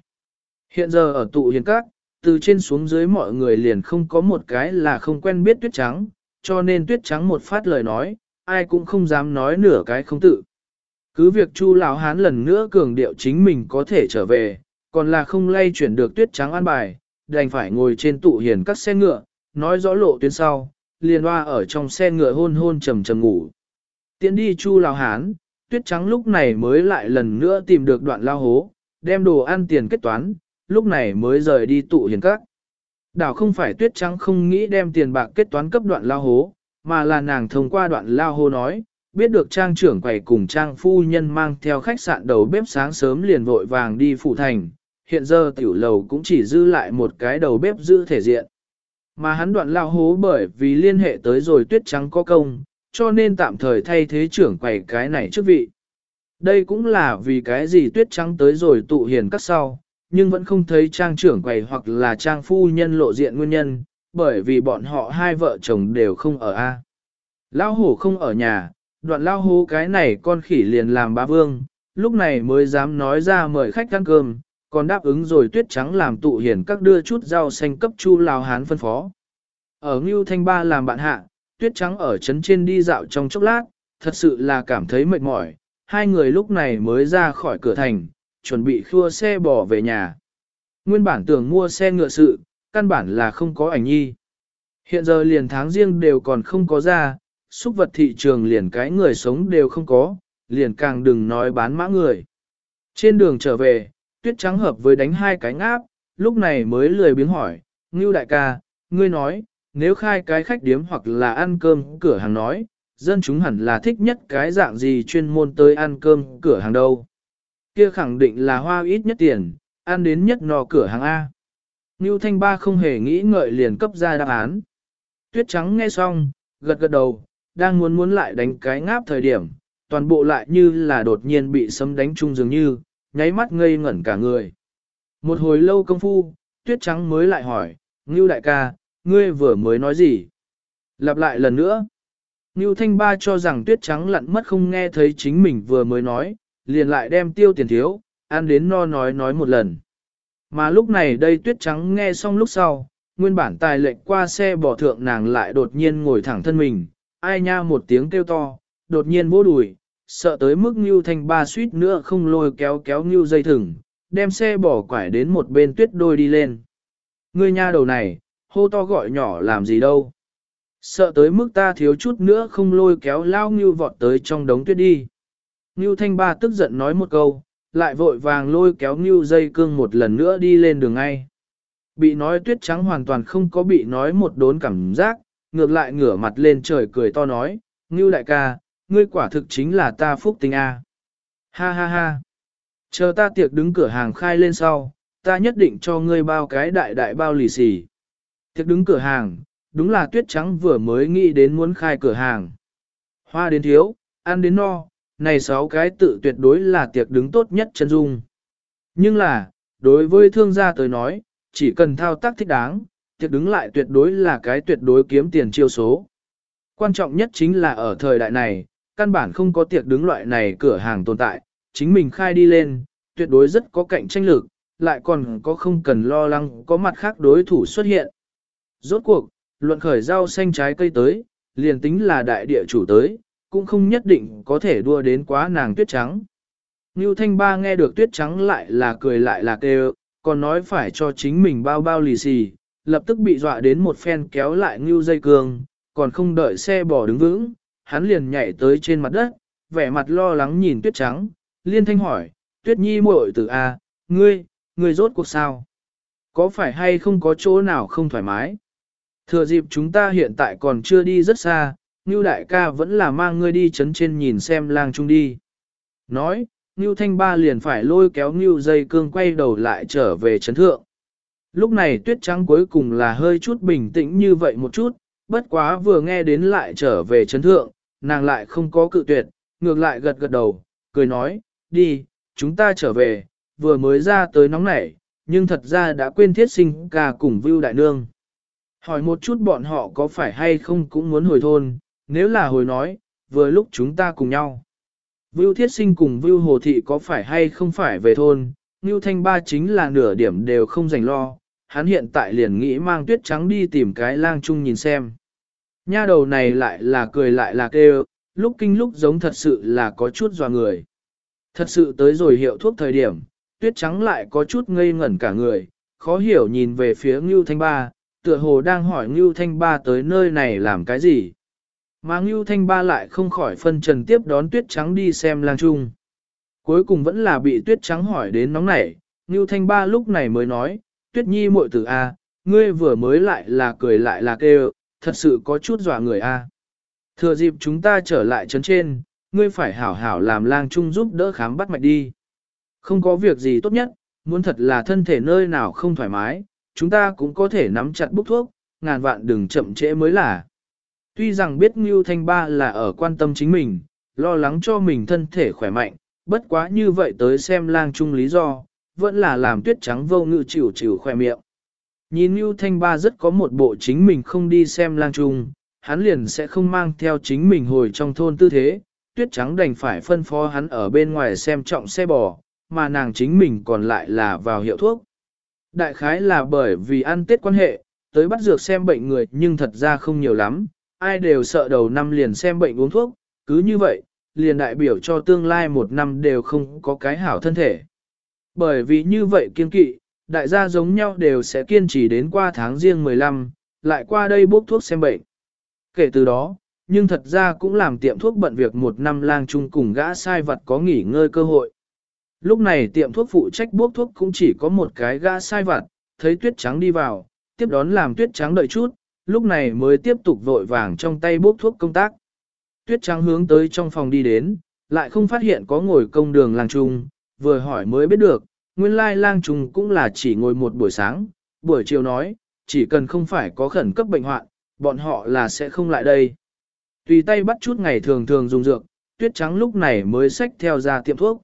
Speaker 1: Hiện giờ ở tụ hiền các, từ trên xuống dưới mọi người liền không có một cái là không quen biết tuyết trắng, cho nên tuyết trắng một phát lời nói, ai cũng không dám nói nửa cái không tự. Cứ việc Chu lão hán lần nữa cường điệu chính mình có thể trở về, còn là không lay chuyển được tuyết trắng an bài, đành phải ngồi trên tụ hiền các xe ngựa, nói rõ lộ tuyến sau, liền hoa ở trong xe ngựa hôn hôn trầm trầm ngủ. Tiến đi Chu lão hán, tuyết trắng lúc này mới lại lần nữa tìm được đoạn lao hố, đem đồ ăn tiền kết toán, lúc này mới rời đi tụ hiền các. Đảo không phải tuyết trắng không nghĩ đem tiền bạc kết toán cấp đoạn lao hố, mà là nàng thông qua đoạn lao hố nói, biết được trang trưởng quầy cùng trang phu nhân mang theo khách sạn đầu bếp sáng sớm liền vội vàng đi phụ thành, hiện giờ tiểu lầu cũng chỉ dư lại một cái đầu bếp giữ thể diện. Mà hắn đoạn lao hố bởi vì liên hệ tới rồi tuyết trắng có công, cho nên tạm thời thay thế trưởng quầy cái này chức vị. Đây cũng là vì cái gì tuyết trắng tới rồi tụ hiền các sau, nhưng vẫn không thấy trang trưởng quầy hoặc là trang phu nhân lộ diện nguyên nhân, bởi vì bọn họ hai vợ chồng đều không ở A. Lão hổ không ở nhà, đoạn lao hố cái này con khỉ liền làm bá vương, lúc này mới dám nói ra mời khách ăn cơm, còn đáp ứng rồi tuyết trắng làm tụ hiển các đưa chút rau xanh cấp chu lao hán phân phó. Ở Ngưu Thanh Ba làm bạn hạ, tuyết trắng ở trấn trên đi dạo trong chốc lát, thật sự là cảm thấy mệt mỏi, hai người lúc này mới ra khỏi cửa thành, chuẩn bị khua xe bỏ về nhà. Nguyên bản tưởng mua xe ngựa sự, căn bản là không có ảnh nhi. Hiện giờ liền tháng riêng đều còn không có ra, xúc vật thị trường liền cái người sống đều không có, liền càng đừng nói bán mã người. Trên đường trở về, tuyết trắng hợp với đánh hai cái ngáp, lúc này mới lười biếng hỏi, Ngưu đại ca, ngươi nói, nếu khai cái khách điếm hoặc là ăn cơm cửa hàng nói, dân chúng hẳn là thích nhất cái dạng gì chuyên môn tới ăn cơm cửa hàng đâu. Kia khẳng định là hoa ít nhất tiền, ăn đến nhất nò cửa hàng A. Ngưu Thanh Ba không hề nghĩ ngợi liền cấp ra đáp án. Tuyết trắng nghe xong, gật gật đầu, đang muốn muốn lại đánh cái ngáp thời điểm, toàn bộ lại như là đột nhiên bị sấm đánh chung dường như, nháy mắt ngây ngẩn cả người. Một hồi lâu công phu, tuyết trắng mới lại hỏi, Ngưu đại ca, ngươi vừa mới nói gì? Lặp lại lần nữa. Ngưu Thanh Ba cho rằng tuyết trắng lặn mất không nghe thấy chính mình vừa mới nói, liền lại đem tiêu tiền thiếu, ăn đến no nói nói một lần. Mà lúc này đây tuyết trắng nghe xong lúc sau, nguyên bản tài lệnh qua xe bỏ thượng nàng lại đột nhiên ngồi thẳng thân mình, ai nha một tiếng kêu to, đột nhiên vỗ đùi, sợ tới mức Ngưu Thanh Ba suýt nữa không lôi kéo kéo Ngưu dây thừng, đem xe bỏ quải đến một bên tuyết đôi đi lên. Ngươi nha đầu này, hô to gọi nhỏ làm gì đâu. Sợ tới mức ta thiếu chút nữa không lôi kéo lao Ngưu vọt tới trong đống tuyết đi. Ngưu Thanh Ba tức giận nói một câu, lại vội vàng lôi kéo Ngưu dây cương một lần nữa đi lên đường ngay. Bị nói tuyết trắng hoàn toàn không có bị nói một đốn cảm giác, ngược lại ngửa mặt lên trời cười to nói, Ngưu đại ca, ngươi quả thực chính là ta phúc tinh A. Ha ha ha. Chờ ta tiệc đứng cửa hàng khai lên sau, ta nhất định cho ngươi bao cái đại đại bao lì xì. Tiệc đứng cửa hàng, đúng là tuyết trắng vừa mới nghĩ đến muốn khai cửa hàng. Hoa đến thiếu, ăn đến no, này sáu cái tự tuyệt đối là tiệc đứng tốt nhất chân dung. Nhưng là, đối với thương gia tới nói, chỉ cần thao tác thích đáng, tiệc đứng lại tuyệt đối là cái tuyệt đối kiếm tiền chiêu số. Quan trọng nhất chính là ở thời đại này, căn bản không có tiệc đứng loại này cửa hàng tồn tại, chính mình khai đi lên, tuyệt đối rất có cạnh tranh lực, lại còn có không cần lo lắng có mặt khác đối thủ xuất hiện. Rốt cuộc, luận khởi rau xanh trái cây tới, liền tính là đại địa chủ tới, cũng không nhất định có thể đua đến quá nàng tuyết trắng. Ngưu Thanh Ba nghe được tuyết trắng lại là cười lại là kêu, còn nói phải cho chính mình bao bao lì xì, lập tức bị dọa đến một phen kéo lại Ngưu dây cương, còn không đợi xe bỏ đứng vững, hắn liền nhảy tới trên mặt đất, vẻ mặt lo lắng nhìn tuyết trắng, liên thanh hỏi, tuyết nhi muội từ A, à, ngươi, ngươi rốt cuộc sao? Có phải hay không có chỗ nào không thoải mái? Thừa dịp chúng ta hiện tại còn chưa đi rất xa, Ngưu đại ca vẫn là mang ngươi đi chấn trên nhìn xem lang trung đi. Nói, Ngưu thanh ba liền phải lôi kéo Ngưu dây cương quay đầu lại trở về chấn thượng. Lúc này tuyết trắng cuối cùng là hơi chút bình tĩnh như vậy một chút, bất quá vừa nghe đến lại trở về chấn thượng, nàng lại không có cự tuyệt, ngược lại gật gật đầu, cười nói, đi, chúng ta trở về, vừa mới ra tới nóng nảy, nhưng thật ra đã quên thiết sinh ca cùng Vưu Đại Nương. Hỏi một chút bọn họ có phải hay không cũng muốn hồi thôn, nếu là hồi nói, vừa lúc chúng ta cùng nhau. Vưu Thiết Sinh cùng Vưu Hồ Thị có phải hay không phải về thôn, Ngưu Thanh Ba chính là nửa điểm đều không dành lo, hắn hiện tại liền nghĩ mang tuyết trắng đi tìm cái lang chung nhìn xem. Nha đầu này lại là cười lại là kêu, lúc kinh lúc giống thật sự là có chút dò người. Thật sự tới rồi hiệu thuốc thời điểm, tuyết trắng lại có chút ngây ngẩn cả người, khó hiểu nhìn về phía Ngưu Thanh Ba, tựa hồ đang hỏi Ngưu Thanh Ba tới nơi này làm cái gì. Mà Ngưu Thanh Ba lại không khỏi phân trần tiếp đón tuyết trắng đi xem lang trung. Cuối cùng vẫn là bị tuyết trắng hỏi đến nóng nảy, Ngưu Thanh Ba lúc này mới nói, tuyết nhi muội tử A, ngươi vừa mới lại là cười lại là kêu, thật sự có chút dọa người A. Thừa dịp chúng ta trở lại trấn trên, ngươi phải hảo hảo làm lang trung giúp đỡ khám bắt mạch đi. Không có việc gì tốt nhất, muốn thật là thân thể nơi nào không thoải mái, chúng ta cũng có thể nắm chặt bút thuốc, ngàn vạn đừng chậm trễ mới là. Tuy rằng biết Ngưu Thanh Ba là ở quan tâm chính mình, lo lắng cho mình thân thể khỏe mạnh, bất quá như vậy tới xem lang chung lý do, vẫn là làm tuyết trắng vô ngự chịu chịu khỏe miệng. Nhìn Ngưu Thanh Ba rất có một bộ chính mình không đi xem lang chung, hắn liền sẽ không mang theo chính mình hồi trong thôn tư thế, tuyết trắng đành phải phân phó hắn ở bên ngoài xem trọng xe bò, mà nàng chính mình còn lại là vào hiệu thuốc. Đại khái là bởi vì ăn tết quan hệ, tới bắt dược xem bệnh người nhưng thật ra không nhiều lắm, ai đều sợ đầu năm liền xem bệnh uống thuốc, cứ như vậy, liền đại biểu cho tương lai một năm đều không có cái hảo thân thể. Bởi vì như vậy kiên kỵ, đại gia giống nhau đều sẽ kiên trì đến qua tháng riêng 15, lại qua đây bốc thuốc xem bệnh. Kể từ đó, nhưng thật ra cũng làm tiệm thuốc bận việc một năm lang chung cùng gã sai vật có nghỉ ngơi cơ hội. Lúc này tiệm thuốc phụ trách bốc thuốc cũng chỉ có một cái gã sai vật, thấy tuyết trắng đi vào, tiếp đón làm tuyết trắng đợi chút, lúc này mới tiếp tục vội vàng trong tay bốc thuốc công tác. Tuyết trắng hướng tới trong phòng đi đến, lại không phát hiện có ngồi công đường lang trung, vừa hỏi mới biết được, nguyên lai lang trung cũng là chỉ ngồi một buổi sáng, buổi chiều nói, chỉ cần không phải có khẩn cấp bệnh hoạn, bọn họ là sẽ không lại đây. Tùy tay bắt chút ngày thường thường dùng dược, tuyết trắng lúc này mới xách theo ra tiệm thuốc.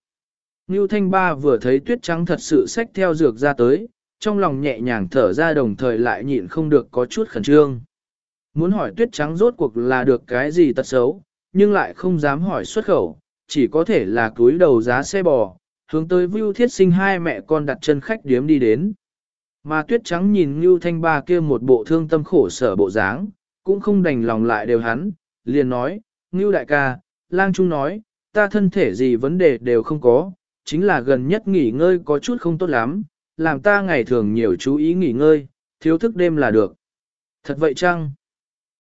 Speaker 1: Ngưu Thanh Ba vừa thấy tuyết trắng thật sự xách theo dược ra tới, trong lòng nhẹ nhàng thở ra đồng thời lại nhịn không được có chút khẩn trương. Muốn hỏi tuyết trắng rốt cuộc là được cái gì tật xấu, nhưng lại không dám hỏi xuất khẩu, chỉ có thể là túi đầu giá xe bò, hướng tới Vưu Thiết Sinh hai mẹ con đặt chân khách điếm đi đến. Mà tuyết trắng nhìn Ngưu Thanh Ba kia một bộ thương tâm khổ sở bộ dáng, cũng không đành lòng lại đều hắn, liền nói, Ngưu đại ca, lang trung nói, ta thân thể gì vấn đề đều không có, chính là gần nhất nghỉ ngơi có chút không tốt lắm, làm ta ngày thường nhiều chú ý nghỉ ngơi, thiếu thức đêm là được. Thật vậy chăng?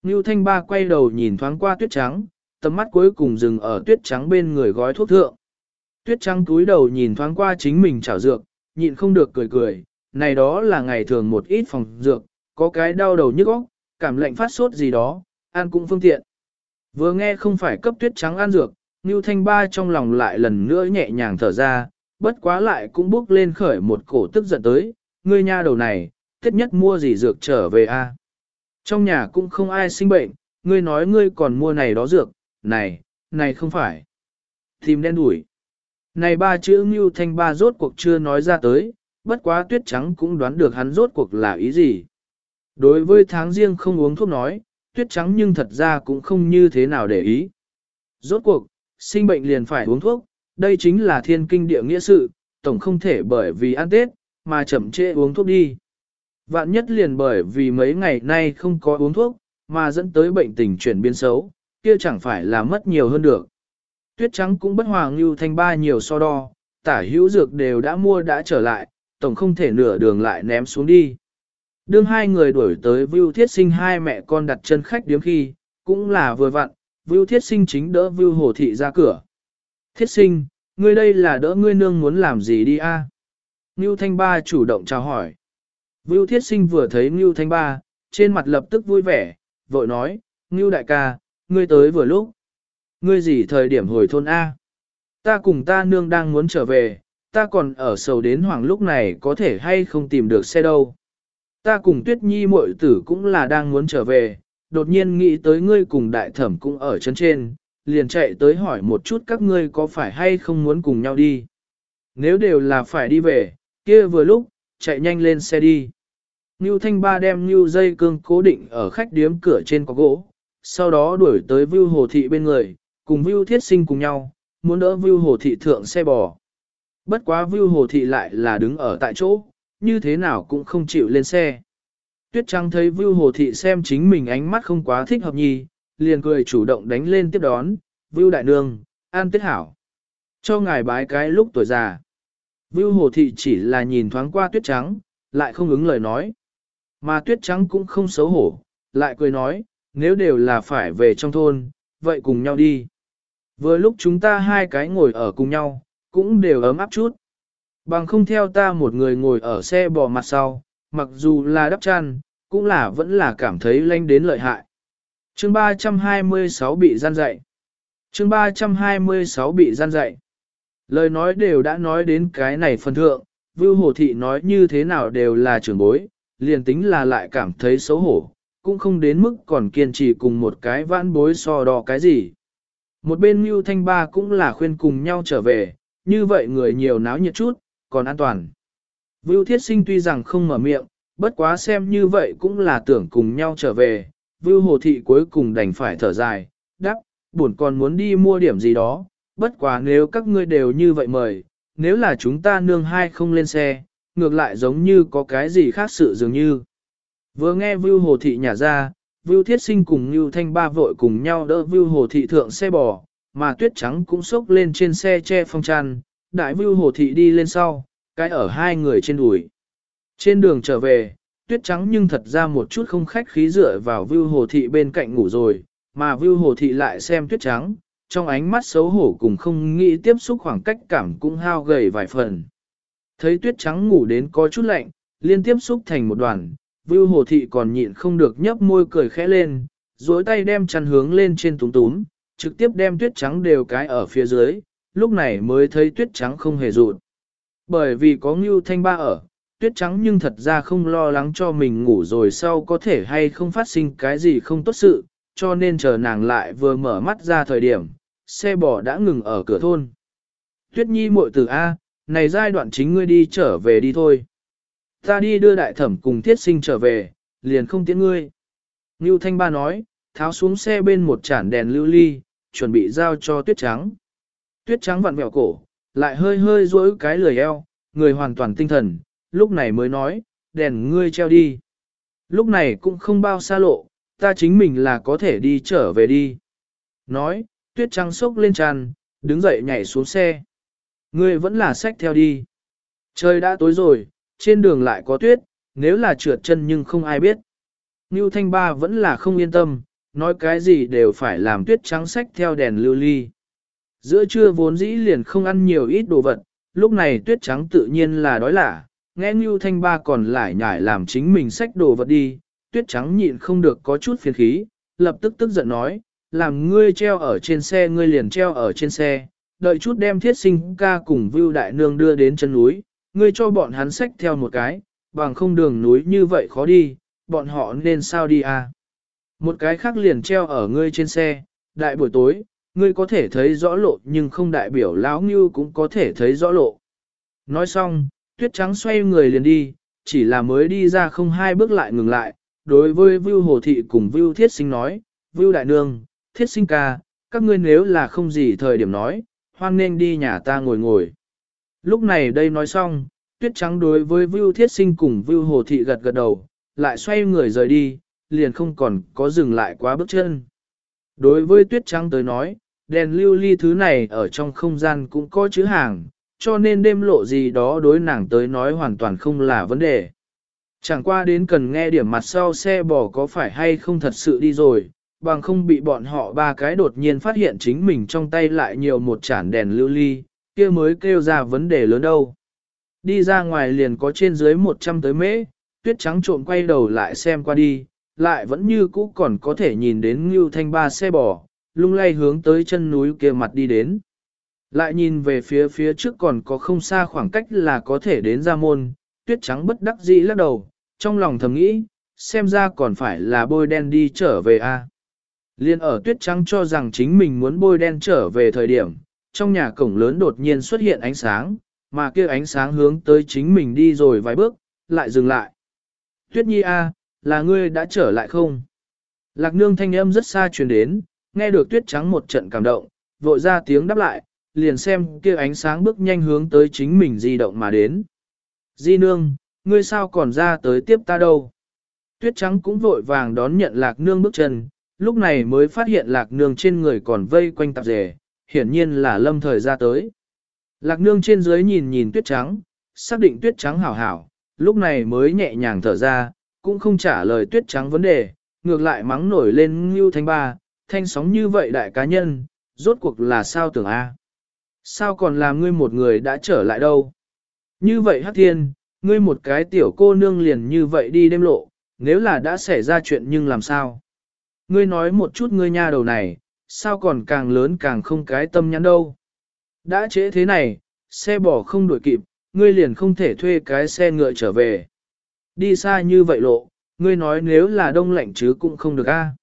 Speaker 1: Ngưu Thanh Ba quay đầu nhìn thoáng qua tuyết trắng, tầm mắt cuối cùng dừng ở tuyết trắng bên người gói thuốc thượng. Tuyết trắng cúi đầu nhìn thoáng qua chính mình chảo dược, nhịn không được cười cười, này đó là ngày thường một ít phòng dược, có cái đau đầu nhức óc, cảm lạnh phát sốt gì đó, ăn cũng phương tiện. Vừa nghe không phải cấp tuyết trắng ăn dược, Ngưu Thanh Ba trong lòng lại lần nữa nhẹ nhàng thở ra, bất quá lại cũng bước lên khởi một cổ tức giận tới, ngươi nha đầu này, tiết nhất mua gì dược trở về a? Trong nhà cũng không ai sinh bệnh, ngươi nói ngươi còn mua này đó dược, này, này không phải. Tìm đen đuổi. Này ba chữ Ngưu Thanh Ba rốt cuộc chưa nói ra tới, bất quá tuyết trắng cũng đoán được hắn rốt cuộc là ý gì. Đối với tháng riêng không uống thuốc nói, tuyết trắng nhưng thật ra cũng không như thế nào để ý. Rốt cuộc, sinh bệnh liền phải uống thuốc, đây chính là thiên kinh địa nghĩa sự, tổng không thể bởi vì ăn Tết, mà chậm trễ uống thuốc đi. Vạn nhất liền bởi vì mấy ngày nay không có uống thuốc, mà dẫn tới bệnh tình chuyển biến xấu, kia chẳng phải là mất nhiều hơn được. Tuyết trắng cũng bất hòa ngưu thanh ba nhiều so đo, tả hữu dược đều đã mua đã trở lại, tổng không thể nửa đường lại ném xuống đi. Đương hai người đuổi tới Vưu Thiết Sinh hai mẹ con đặt chân khách điếm khi, cũng là vừa vặn, Vưu Thiết Sinh chính đỡ Vưu Hồ Thị ra cửa. Thiết Sinh, ngươi đây là đỡ ngươi nương muốn làm gì đi a? À? Ngưu Thanh Ba chủ động chào hỏi. Vưu Thiết Sinh vừa thấy Ngưu Thanh Ba, trên mặt lập tức vui vẻ, vội nói, Ngưu đại ca, ngươi tới vừa lúc. Ngươi gì thời điểm hồi thôn A? Ta cùng ta nương đang muốn trở về, ta còn ở sầu đến hoàng lúc này có thể hay không tìm được xe đâu. Ta cùng Tuyết Nhi muội tử cũng là đang muốn trở về, đột nhiên nghĩ tới ngươi cùng đại thẩm cũng ở chân trên, liền chạy tới hỏi một chút các ngươi có phải hay không muốn cùng nhau đi. Nếu đều là phải đi về, kia vừa lúc, chạy nhanh lên xe đi. Ngưu Thanh Ba đem Ngưu dây cương cố định ở khách điếm cửa trên có gỗ, sau đó đuổi tới Vưu Hồ Thị bên người, cùng Vưu Thiết Sinh cùng nhau, muốn đỡ Vưu Hồ Thị thượng xe bò. Bất quá Vưu Hồ Thị lại là đứng ở tại chỗ, như thế nào cũng không chịu lên xe. Tuyết Trăng thấy Vưu Hồ Thị xem chính mình ánh mắt không quá thích hợp nhì, liền cười chủ động đánh lên tiếp đón, Vưu Đại Nương, an tiết hảo. Cho ngài bái cái lúc tuổi già. Vưu Hồ Thị chỉ là nhìn thoáng qua Tuyết Trắng, lại không ứng lời nói. Mà Tuyết Trắng cũng không xấu hổ, lại cười nói, nếu đều là phải về trong thôn, vậy cùng nhau đi. Vừa lúc chúng ta hai cái ngồi ở cùng nhau, cũng đều ấm áp chút. Bằng không theo ta một người ngồi ở xe bò mặt sau, mặc dù là đắp chăn, cũng là vẫn là cảm thấy lanh đến lợi hại. Chương 326 bị gian dạy. Chương 326 bị gian dạy. Lời nói đều đã nói đến cái này phần thượng, Vưu Hồ Thị nói như thế nào đều là trưởng bối, liền tính là lại cảm thấy xấu hổ, cũng không đến mức còn kiên trì cùng một cái vãn bối so đo cái gì. Một bên Mưu Thanh Ba cũng là khuyên cùng nhau trở về, như vậy người nhiều náo nhiệt chút, còn an toàn. Vưu Thiết Sinh tuy rằng không mở miệng, bất quá xem như vậy cũng là tưởng cùng nhau trở về, Vưu Hồ Thị cuối cùng đành phải thở dài, đáp: buồn còn muốn đi mua điểm gì đó, bất quá nếu các ngươi đều như vậy mời, nếu là chúng ta nương hai không lên xe, ngược lại giống như có cái gì khác sự dường như. Vừa nghe Vưu Hồ Thị nhả ra, Vưu Thiết Sinh cùng Ngưu Thanh Ba vội cùng nhau đỡ Vưu Hồ Thị thượng xe bò, mà Tuyết Trắng cũng xốc lên trên xe che phong tràn, đại Vưu Hồ Thị đi lên sau, cái ở hai người trên đùi. Trên đường trở về, Tuyết Trắng nhưng thật ra một chút không khách khí dựa vào Vưu Hồ Thị bên cạnh ngủ rồi, mà Vưu Hồ Thị lại xem Tuyết Trắng, trong ánh mắt xấu hổ cùng không nghĩ tiếp xúc khoảng cách cảm cũng hao gầy vài phần. Thấy Tuyết Trắng ngủ đến có chút lạnh, liên tiếp xúc thành một đoàn, Vưu Hồ Thị còn nhịn không được nhấp môi cười khẽ lên, duỗi tay đem chăn hướng lên trên túm túm, trực tiếp đem tuyết trắng đều cái ở phía dưới, lúc này mới thấy tuyết trắng không hề rụt. Bởi vì có Ngưu Thanh Ba ở, tuyết trắng nhưng thật ra không lo lắng cho mình ngủ rồi sau có thể hay không phát sinh cái gì không tốt sự, cho nên chờ nàng lại vừa mở mắt ra thời điểm, xe bò đã ngừng ở cửa thôn. Tuyết Nhi muội tử A, này giai đoạn chính ngươi đi trở về đi thôi. Ta đi đưa đại thẩm cùng thiết sinh trở về, liền không tiễn ngươi. Ngưu Thanh Ba nói, tháo xuống xe bên một chản đèn lưu ly, chuẩn bị giao cho tuyết trắng. Tuyết trắng vặn vẹo cổ, lại hơi hơi duỗi cái lười eo, người hoàn toàn tinh thần, lúc này mới nói, đèn ngươi treo đi. Lúc này cũng không bao xa lộ, ta chính mình là có thể đi trở về đi. Nói, tuyết trắng sốc lên tràn, đứng dậy nhảy xuống xe. Ngươi vẫn là sách theo đi. Trời đã tối rồi, trên đường lại có tuyết, nếu là trượt chân nhưng không ai biết. Ngưu Thanh Ba vẫn là không yên tâm, nói cái gì đều phải làm tuyết trắng sách theo đèn lưu ly. Giữa trưa vốn dĩ liền không ăn nhiều ít đồ vật, lúc này tuyết trắng tự nhiên là đói lả, nghe Ngưu Thanh Ba còn lại nhải làm chính mình sách đồ vật đi, tuyết trắng nhịn không được có chút phiền khí, lập tức tức giận nói, làm ngươi treo ở trên xe ngươi liền treo ở trên xe, đợi chút đem thiết sinh ca cùng Vưu Đại Nương đưa đến chân núi, ngươi cho bọn hắn sách theo một cái, bằng không đường núi như vậy khó đi, bọn họ nên sao đi à. Một cái khác liền treo ở ngươi trên xe, đại buổi tối, ngươi có thể thấy rõ lộ nhưng không đại biểu lão ngưu cũng có thể thấy rõ lộ. Nói xong, tuyết trắng xoay người liền đi, chỉ là mới đi ra không hai bước lại ngừng lại, đối với Vưu Hồ Thị cùng Vưu Thiết Sinh nói, Vưu Đại Nương, Thiết Sinh ca, các ngươi nếu là không gì thời điểm nói, hoan nên đi nhà ta ngồi ngồi. Lúc này đây nói xong, tuyết trắng đối với Vưu Thiết Sinh cùng Vưu Hồ Thị gật gật đầu, lại xoay người rời đi, liền không còn có dừng lại quá bước chân. Đối với tuyết trắng tới nói, đèn lưu ly thứ này ở trong không gian cũng có chữ hàng, cho nên đêm lộ gì đó đối nàng tới nói hoàn toàn không là vấn đề. Chẳng qua đến cần nghe điểm mặt sau xe bò có phải hay không thật sự đi rồi, bằng không bị bọn họ ba cái đột nhiên phát hiện chính mình trong tay lại nhiều một chản đèn lưu ly, kia mới kêu ra vấn đề lớn đâu. Đi ra ngoài liền có trên dưới 100 tới mễ, tuyết trắng trộm quay đầu lại xem qua đi, lại vẫn như cũ còn có thể nhìn đến Ngưu Thanh ba xe bò, lung lay hướng tới chân núi kia mặt đi đến. Lại nhìn về phía phía trước còn có không xa khoảng cách là có thể đến ra môn, tuyết trắng bất đắc dĩ lắc đầu, trong lòng thầm nghĩ, xem ra còn phải là bôi đen đi trở về a. Liên ở tuyết trắng cho rằng chính mình muốn bôi đen trở về thời điểm, trong nhà cổng lớn đột nhiên xuất hiện ánh sáng, mà kia ánh sáng hướng tới chính mình đi rồi vài bước, lại dừng lại. Tuyết nhi a, là ngươi đã trở lại không? Lạc nương thanh âm rất xa truyền đến, nghe được tuyết trắng một trận cảm động, vội ra tiếng đáp lại, liền xem kia ánh sáng bước nhanh hướng tới chính mình di động mà đến. Di nương, ngươi sao còn ra tới tiếp ta đâu? Tuyết trắng cũng vội vàng đón nhận lạc nương bước chân, lúc này mới phát hiện lạc nương trên người còn vây quanh tạp rể, hiển nhiên là lâm thời ra tới. Lạc nương trên dưới nhìn nhìn tuyết trắng, xác định tuyết trắng hảo hảo, lúc này mới nhẹ nhàng thở ra, cũng không trả lời tuyết trắng vấn đề, ngược lại mắng nổi lên Ngưu Thanh Ba, thanh sóng như vậy đại cá nhân, rốt cuộc là sao tưởng A. Sao còn làm ngươi một người đã trở lại đâu? Như vậy Hắc Thiên, ngươi một cái tiểu cô nương liền như vậy đi đêm lộ, nếu là đã xảy ra chuyện nhưng làm sao? Ngươi nói một chút ngươi nha đầu này, sao còn càng lớn càng không cái tâm nhắn đâu? Đã trễ thế này, xe bỏ không đuổi kịp, ngươi liền không thể thuê cái xe ngựa trở về. Đi xa như vậy lộ, ngươi nói nếu là đông lạnh chứ cũng không được a. À.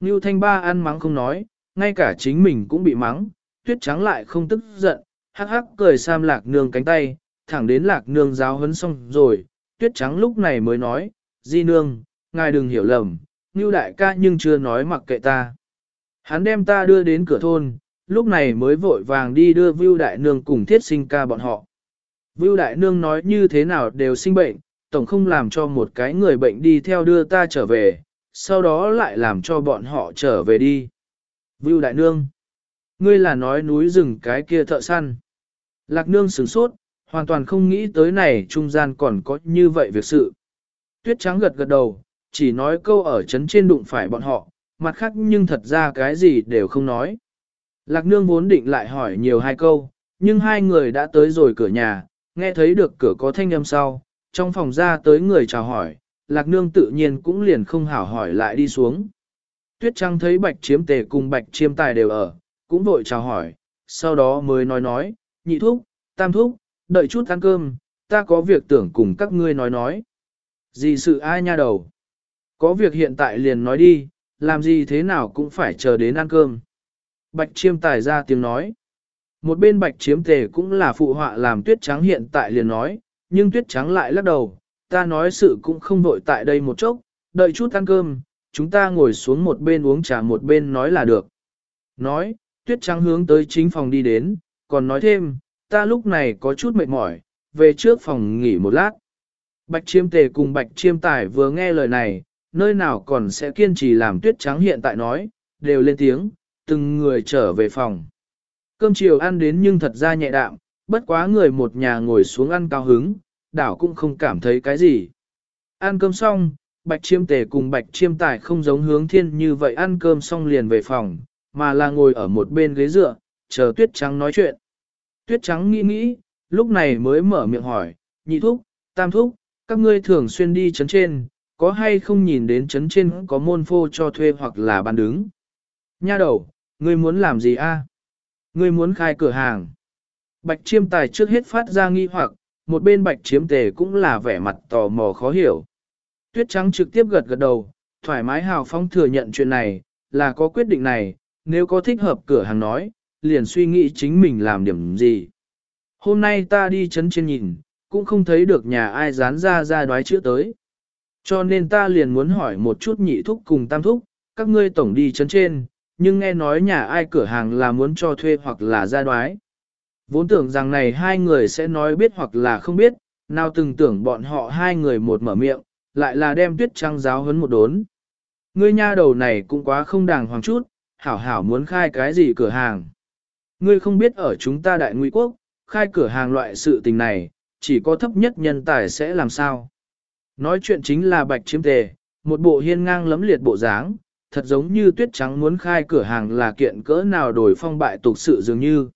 Speaker 1: Ngưu Thanh Ba ăn mắng không nói, ngay cả chính mình cũng bị mắng, tuyết trắng lại không tức giận, hắc hắc cười sam lạc nương cánh tay, thẳng đến lạc nương giáo huấn xong rồi, tuyết trắng lúc này mới nói, di nương, ngài đừng hiểu lầm, như đại ca nhưng chưa nói mặc kệ ta. Hắn đem ta đưa đến cửa thôn, lúc này mới vội vàng đi đưa Vưu Đại Nương cùng thiết sinh ca bọn họ. Vưu Đại Nương nói như thế nào đều sinh bệnh, tổng không làm cho một cái người bệnh đi theo đưa ta trở về, sau đó lại làm cho bọn họ trở về đi. Vưu Đại Nương, ngươi là nói núi rừng cái kia thợ săn. Lạc Nương sửng sốt, hoàn toàn không nghĩ tới này trung gian còn có như vậy việc sự. Tuyết trắng gật gật đầu, chỉ nói câu ở chấn trên đụng phải bọn họ, mặt khác nhưng thật ra cái gì đều không nói. Lạc nương vốn định lại hỏi nhiều hai câu, nhưng hai người đã tới rồi cửa nhà, nghe thấy được cửa có thanh âm sau, trong phòng ra tới người chào hỏi, lạc nương tự nhiên cũng liền không hảo hỏi lại đi xuống. Tuyết trắng thấy bạch chiếm tề cùng bạch chiêm tài đều ở, cũng vội chào hỏi, sau đó mới nói nói, nhị thúc, tam thúc, đợi chút ăn cơm, ta có việc tưởng cùng các ngươi nói nói. Gì sự ai nha đầu? Có việc hiện tại liền nói đi, làm gì thế nào cũng phải chờ đến ăn cơm. Bạch chiêm tài ra tiếng nói. Một bên bạch chiếm tề cũng là phụ họa làm tuyết trắng hiện tại liền nói, nhưng tuyết trắng lại lắc đầu, ta nói sự cũng không vội tại đây một chốc, đợi chút ăn cơm, chúng ta ngồi xuống một bên uống trà một bên nói là được. Nói, tuyết trắng hướng tới chính phòng đi đến, còn nói thêm, ta lúc này có chút mệt mỏi, về trước phòng nghỉ một lát. Bạch chiêm tề cùng bạch chiêm tài vừa nghe lời này, nơi nào còn sẽ kiên trì làm tuyết trắng hiện tại nói, đều lên tiếng, từng người trở về phòng. Cơm chiều ăn đến nhưng thật ra nhẹ đạm, bất quá người một nhà ngồi xuống ăn cao hứng, đảo cũng không cảm thấy cái gì. Ăn cơm xong, bạch chiêm tề cùng bạch chiêm tài không giống hướng thiên như vậy ăn cơm xong liền về phòng, mà là ngồi ở một bên ghế dựa, chờ tuyết trắng nói chuyện. Tuyết trắng nghĩ nghĩ, lúc này mới mở miệng hỏi, nhị thúc, tam thúc, các ngươi thường xuyên đi chấn trên, có hay không nhìn đến chấn trên có môn phô cho thuê hoặc là bán đứng. Nha đầu, ngươi muốn làm gì a? Ngươi muốn khai cửa hàng. Bạch chiêm tài trước hết phát ra nghi hoặc, một bên bạch chiếm tề cũng là vẻ mặt tò mò khó hiểu. Tuyết trắng trực tiếp gật gật đầu, thoải mái hào phong thừa nhận chuyện này, là có quyết định này, nếu có thích hợp cửa hàng nói, liền suy nghĩ chính mình làm điểm gì. Hôm nay ta đi chấn trên nhìn, cũng không thấy được nhà ai dán ra ra đoái chữ tới. Cho nên ta liền muốn hỏi một chút nhị thúc cùng tam thúc, các ngươi tổng đi chấn trên, nhưng nghe nói nhà ai cửa hàng là muốn cho thuê hoặc là ra đoái. Vốn tưởng rằng này hai người sẽ nói biết hoặc là không biết, nào từng tưởng bọn họ hai người một mở miệng, lại là đem tuyết trăng giáo hấn một đốn. Ngươi nha đầu này cũng quá không đàng hoàng chút, hảo hảo muốn khai cái gì cửa hàng. Ngươi không biết ở chúng ta đại ngụy quốc, khai cửa hàng loại sự tình này, chỉ có thấp nhất nhân tài sẽ làm sao. Nói chuyện chính là bạch chiếm tề, một bộ hiên ngang lấm liệt bộ dáng, thật giống như tuyết trắng muốn khai cửa hàng là kiện cỡ nào đổi phong bại tục sự dường như.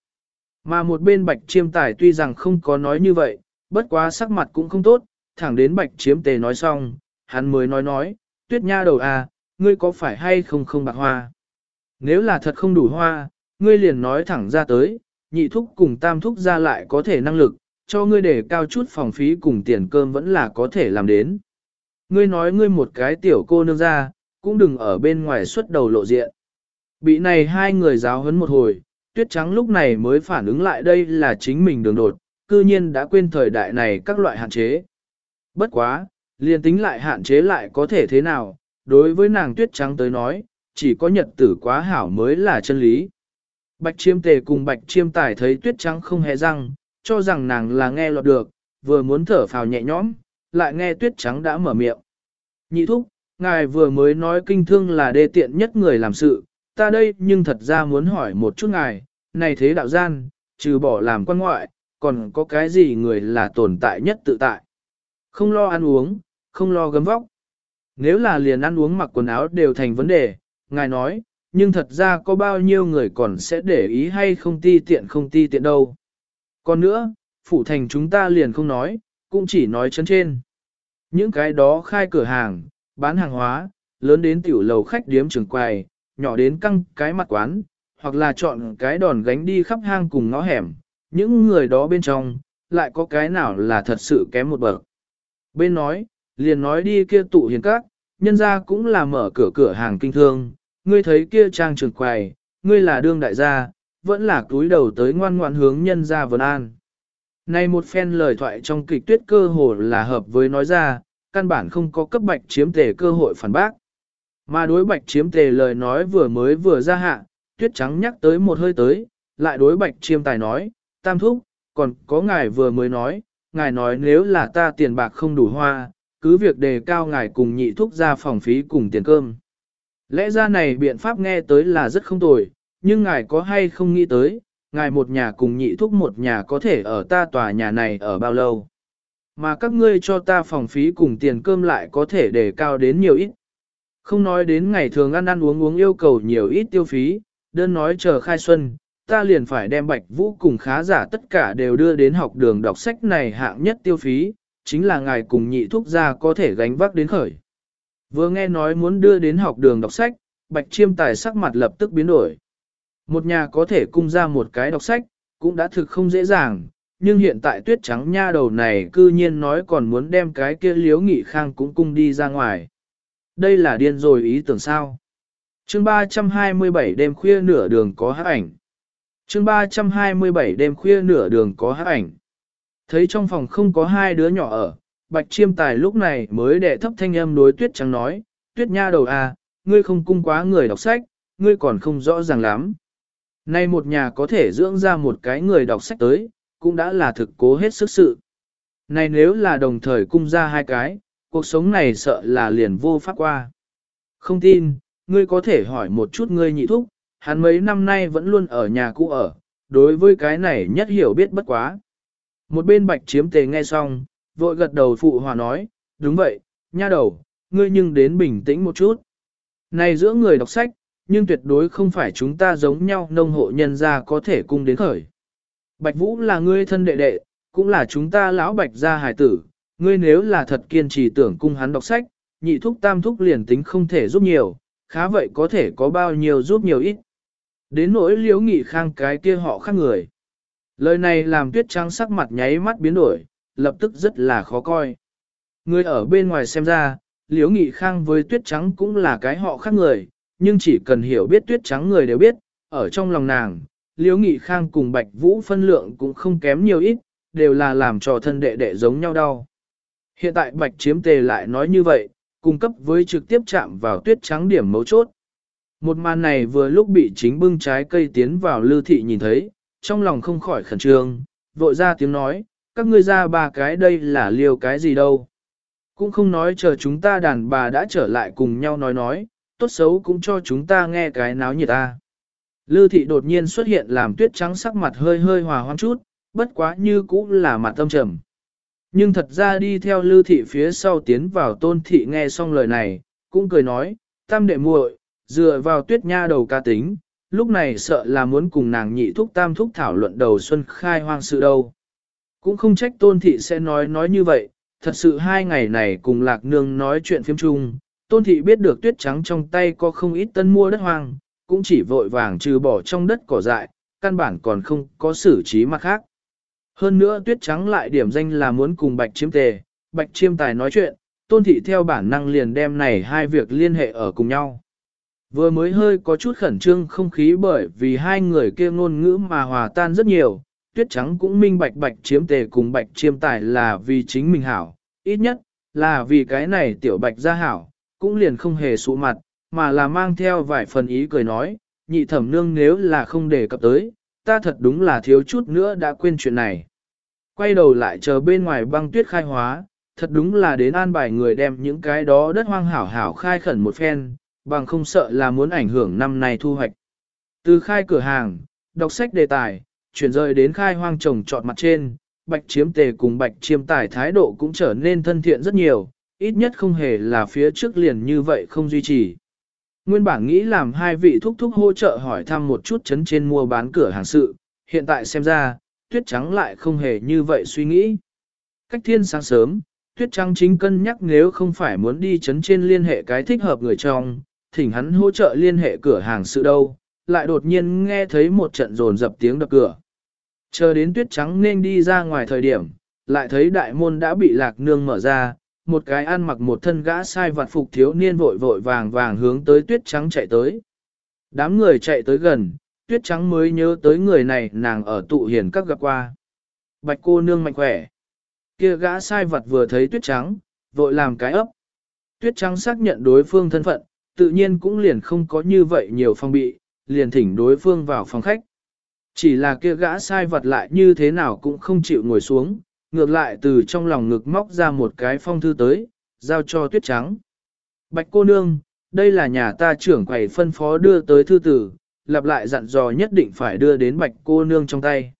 Speaker 1: Mà một bên bạch chiêm tài tuy rằng không có nói như vậy, bất quá sắc mặt cũng không tốt, thẳng đến bạch chiếm tề nói xong, hắn mới nói nói, tuyết nha đầu à, ngươi có phải hay không không bạc hoa? Nếu là thật không đủ hoa, ngươi liền nói thẳng ra tới, nhị thúc cùng tam thúc ra lại có thể năng lực, cho ngươi để cao chút phòng phí cùng tiền cơm vẫn là có thể làm đến. Ngươi nói ngươi một cái tiểu cô nương ra, cũng đừng ở bên ngoài xuất đầu lộ diện. Bị này hai người giáo huấn một hồi, tuyết trắng lúc này mới phản ứng lại đây là chính mình đường đột, cư nhiên đã quên thời đại này các loại hạn chế. Bất quá, liền tính lại hạn chế lại có thể thế nào, đối với nàng tuyết trắng tới nói, chỉ có nhật tử quá hảo mới là chân lý. Bạch chiêm tề cùng bạch chiêm tài thấy tuyết trắng không hề răng, cho rằng nàng là nghe lọt được, vừa muốn thở phào nhẹ nhõm, lại nghe tuyết trắng đã mở miệng. Nhị thúc, ngài vừa mới nói kinh thương là đê tiện nhất người làm sự, ta đây nhưng thật ra muốn hỏi một chút ngài, này thế đạo gian, trừ bỏ làm quan ngoại, còn có cái gì người là tồn tại nhất tự tại. Không lo ăn uống, không lo gấm vóc. Nếu là liền ăn uống mặc quần áo đều thành vấn đề, ngài nói, nhưng thật ra có bao nhiêu người còn sẽ để ý hay không ti tiện không ti tiện đâu. Còn nữa, phủ thành chúng ta liền không nói, cũng chỉ nói chân trên. Những cái đó khai cửa hàng, bán hàng hóa, lớn đến tiểu lầu khách điếm trường quầy, nhỏ đến căng cái mặt quán, hoặc là chọn cái đòn gánh đi khắp hang cùng ngõ hẻm, những người đó bên trong, lại có cái nào là thật sự kém một bậc. Bên nói, liền nói đi kia tụ hiền các, nhân ra cũng là mở cửa cửa hàng kinh thương, ngươi thấy kia trang trưởng quầy, ngươi là đương đại gia, vẫn là túi đầu tới ngoan ngoan hướng nhân ra vân an. Này một phen lời thoại trong kịch tuyết cơ hồ là hợp với nói ra, căn bản không có cấp bạch chiếm tề cơ hội phản bác. Mà đối bạch chiếm tề lời nói vừa mới vừa ra hạ, tuyết trắng nhắc tới một hơi tới, lại đối bạch chiêm tài nói, tam thúc, còn có ngài vừa mới nói, ngài nói nếu là ta tiền bạc không đủ hoa, cứ việc đề cao ngài cùng nhị thúc ra phòng phí cùng tiền cơm. Lẽ ra này biện pháp nghe tới là rất không tồi, nhưng ngài có hay không nghĩ tới, ngài một nhà cùng nhị thúc một nhà có thể ở ta tòa nhà này ở bao lâu. Mà các ngươi cho ta phòng phí cùng tiền cơm lại có thể đề cao đến nhiều ít. Không nói đến ngày thường ăn ăn uống uống yêu cầu nhiều ít tiêu phí, đơn nói chờ khai xuân, ta liền phải đem bạch vũ cùng khá giả tất cả đều đưa đến học đường đọc sách này hạng nhất tiêu phí, chính là ngài cùng nhị thúc gia có thể gánh vác đến khởi. Vừa nghe nói muốn đưa đến học đường đọc sách, bạch chiêm tài sắc mặt lập tức biến đổi. Một nhà có thể cung ra một cái đọc sách, cũng đã thực không dễ dàng, nhưng hiện tại tuyết trắng nha đầu này cư nhiên nói còn muốn đem cái kia liếu nghị khang cũng cung đi ra ngoài. Đây là điên rồi ý tưởng sao. chương 327 đêm khuya nửa đường có hát ảnh. chương 327 đêm khuya nửa đường có hát ảnh. Thấy trong phòng không có hai đứa nhỏ ở, bạch chiêm tài lúc này mới đệ thấp thanh âm đối tuyết trắng nói, tuyết nha đầu à, ngươi không cung quá người đọc sách, ngươi còn không rõ ràng lắm. Nay một nhà có thể dưỡng ra một cái người đọc sách tới, cũng đã là thực cố hết sức sự. Này nếu là đồng thời cung ra hai cái, cuộc sống này sợ là liền vô pháp qua. Không tin, ngươi có thể hỏi một chút ngươi nhị thúc, hắn mấy năm nay vẫn luôn ở nhà cũ ở, đối với cái này nhất hiểu biết bất quá. Một bên bạch chiếm tề nghe xong, vội gật đầu phụ hòa nói, đúng vậy, nha đầu, ngươi nhưng đến bình tĩnh một chút. Này giữa người đọc sách, nhưng tuyệt đối không phải chúng ta giống nhau nông hộ nhân gia có thể cung đến khởi. Bạch Vũ là ngươi thân đệ đệ, cũng là chúng ta lão bạch gia hài tử, ngươi nếu là thật kiên trì tưởng cung hắn đọc sách, nhị thúc tam thúc liền tính không thể giúp nhiều, khá vậy có thể có bao nhiêu giúp nhiều ít. Đến nỗi liễu nghị khang cái kia họ khác người. Lời này làm tuyết trắng sắc mặt nháy mắt biến đổi, lập tức rất là khó coi. Người ở bên ngoài xem ra, liễu nghị khang với tuyết trắng cũng là cái họ khác người, nhưng chỉ cần hiểu biết tuyết trắng người đều biết, ở trong lòng nàng, liễu nghị khang cùng bạch vũ phân lượng cũng không kém nhiều ít, đều là làm cho thân đệ đệ giống nhau đau. Hiện tại bạch chiếm tề lại nói như vậy, cung cấp với trực tiếp chạm vào tuyết trắng điểm mấu chốt. Một màn này vừa lúc bị chính bưng trái cây tiến vào lưu thị nhìn thấy, trong lòng không khỏi khẩn trương, vội ra tiếng nói, các ngươi ra ba cái đây là liều cái gì đâu. Cũng không nói chờ chúng ta đàn bà đã trở lại cùng nhau nói nói, tốt xấu cũng cho chúng ta nghe cái náo nhiệt ta. Lư thị đột nhiên xuất hiện làm tuyết trắng sắc mặt hơi hơi hòa hoãn chút, bất quá như cũng là mặt tâm trầm. Nhưng thật ra đi theo lư thị phía sau tiến vào tôn thị nghe xong lời này, cũng cười nói, tam đệ muội, dựa vào tuyết nha đầu ca tính, lúc này sợ là muốn cùng nàng nhị thúc tam thúc thảo luận đầu xuân khai hoang sự đâu. Cũng không trách tôn thị sẽ nói nói như vậy, thật sự hai ngày này cùng lạc nương nói chuyện phiếm chung, tôn thị biết được tuyết trắng trong tay có không ít tân mua đất hoang, cũng chỉ vội vàng trừ bỏ trong đất cỏ dại, căn bản còn không có xử trí mặt khác. Hơn nữa tuyết trắng lại điểm danh là muốn cùng bạch chiêm tề, bạch chiêm tài nói chuyện, tôn thị theo bản năng liền đem này hai việc liên hệ ở cùng nhau. Vừa mới hơi có chút khẩn trương không khí bởi vì hai người kia ngôn ngữ mà hòa tan rất nhiều, tuyết trắng cũng minh bạch bạch chiếm tề cùng bạch chiêm tài là vì chính mình hảo, ít nhất là vì cái này tiểu bạch ra hảo, cũng liền không hề sụ mặt, mà là mang theo vài phần ý cười nói, nhị thẩm nương nếu là không đề cập tới, ta thật đúng là thiếu chút nữa đã quên chuyện này. Quay đầu lại chờ bên ngoài băng tuyết khai hóa, thật đúng là đến an bài người đem những cái đó đất hoang hảo hảo khai khẩn một phen, bằng không sợ là muốn ảnh hưởng năm nay thu hoạch. Từ khai cửa hàng, đọc sách đề tài, chuyển rời đến khai hoang trồng trọt mặt trên, bạch chiếm tề cùng bạch chiêm tài thái độ cũng trở nên thân thiện rất nhiều, ít nhất không hề là phía trước liền như vậy không duy trì. Nguyên bản nghĩ làm hai vị thúc thúc hỗ trợ hỏi thăm một chút chấn trên mua bán cửa hàng sự, hiện tại xem ra, tuyết trắng lại không hề như vậy suy nghĩ. Cách thiên sáng sớm, tuyết trắng chính cân nhắc nếu không phải muốn đi chấn trên liên hệ cái thích hợp người trong, thỉnh hắn hỗ trợ liên hệ cửa hàng sự đâu, lại đột nhiên nghe thấy một trận rồn dập tiếng đập cửa. Chờ đến tuyết trắng nên đi ra ngoài thời điểm, lại thấy đại môn đã bị lạc nương mở ra, một cái ăn mặc một thân gã sai vặt phục thiếu niên vội vội vàng vàng hướng tới tuyết trắng chạy tới. Đám người chạy tới gần, tuyết trắng mới nhớ tới người này nàng ở tụ hiền các gặp qua. Bạch cô nương mạnh khỏe. Kia gã sai vật vừa thấy tuyết trắng, vội làm cái ấp. Tuyết trắng xác nhận đối phương thân phận, tự nhiên cũng liền không có như vậy nhiều phong bị, liền thỉnh đối phương vào phòng khách. Chỉ là kia gã sai vật lại như thế nào cũng không chịu ngồi xuống, ngược lại từ trong lòng ngực móc ra một cái phong thư tới, giao cho tuyết trắng. Bạch cô nương, đây là nhà ta trưởng quầy phân phó đưa tới thư tử, lặp lại dặn dò nhất định phải đưa đến bạch cô nương trong tay.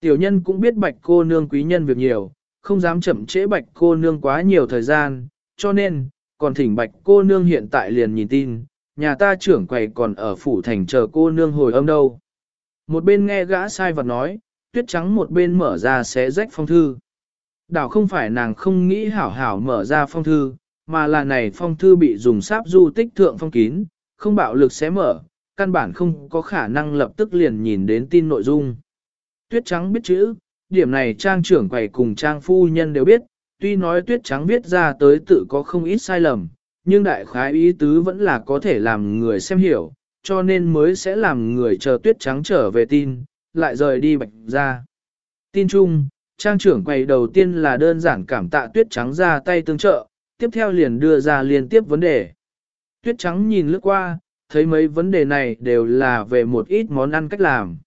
Speaker 1: Tiểu nhân cũng biết bạch cô nương quý nhân việc nhiều, không dám chậm trễ bạch cô nương quá nhiều thời gian, cho nên, còn thỉnh bạch cô nương hiện tại liền nhìn tin, nhà ta trưởng quầy còn ở phủ thành chờ cô nương hồi âm đâu. Một bên nghe gã sai vật nói, tuyết trắng một bên mở ra xé rách phong thư. Đảo không phải nàng không nghĩ hảo hảo mở ra phong thư, mà là này phong thư bị dùng sáp du tích thượng phong kín, không bạo lực xé mở, căn bản không có khả năng lập tức liền nhìn đến tin nội dung. Tuyết trắng biết chữ, điểm này trang trưởng quầy cùng trang phu nhân đều biết, tuy nói tuyết trắng viết ra tới tự có không ít sai lầm, nhưng đại khái ý tứ vẫn là có thể làm người xem hiểu, cho nên mới sẽ làm người chờ tuyết trắng trở về tin, lại rời đi bạch ra. Tin chung, trang trưởng quầy đầu tiên là đơn giản cảm tạ tuyết trắng ra tay tương trợ, tiếp theo liền đưa ra liên tiếp vấn đề. Tuyết trắng nhìn lướt qua, thấy mấy vấn đề này đều là về một ít món ăn cách làm.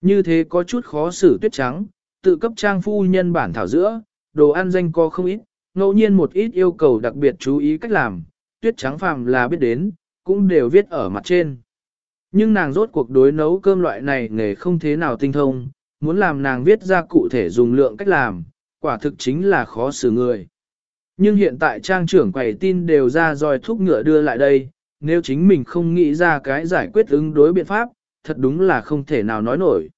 Speaker 1: Như thế có chút khó xử tuyết trắng, tự cấp trang phu nhân bản thảo giữa, đồ ăn danh co không ít, ngẫu nhiên một ít yêu cầu đặc biệt chú ý cách làm, tuyết trắng phàm là biết đến, cũng đều viết ở mặt trên. Nhưng nàng rốt cuộc đối nấu cơm loại này nghề không thế nào tinh thông, muốn làm nàng viết ra cụ thể dùng lượng cách làm, quả thực chính là khó xử người. Nhưng hiện tại trang trưởng quầy tin đều ra dòi thúc ngựa đưa lại đây, nếu chính mình không nghĩ ra cái giải quyết ứng đối biện pháp, thật đúng là không thể nào nói nổi.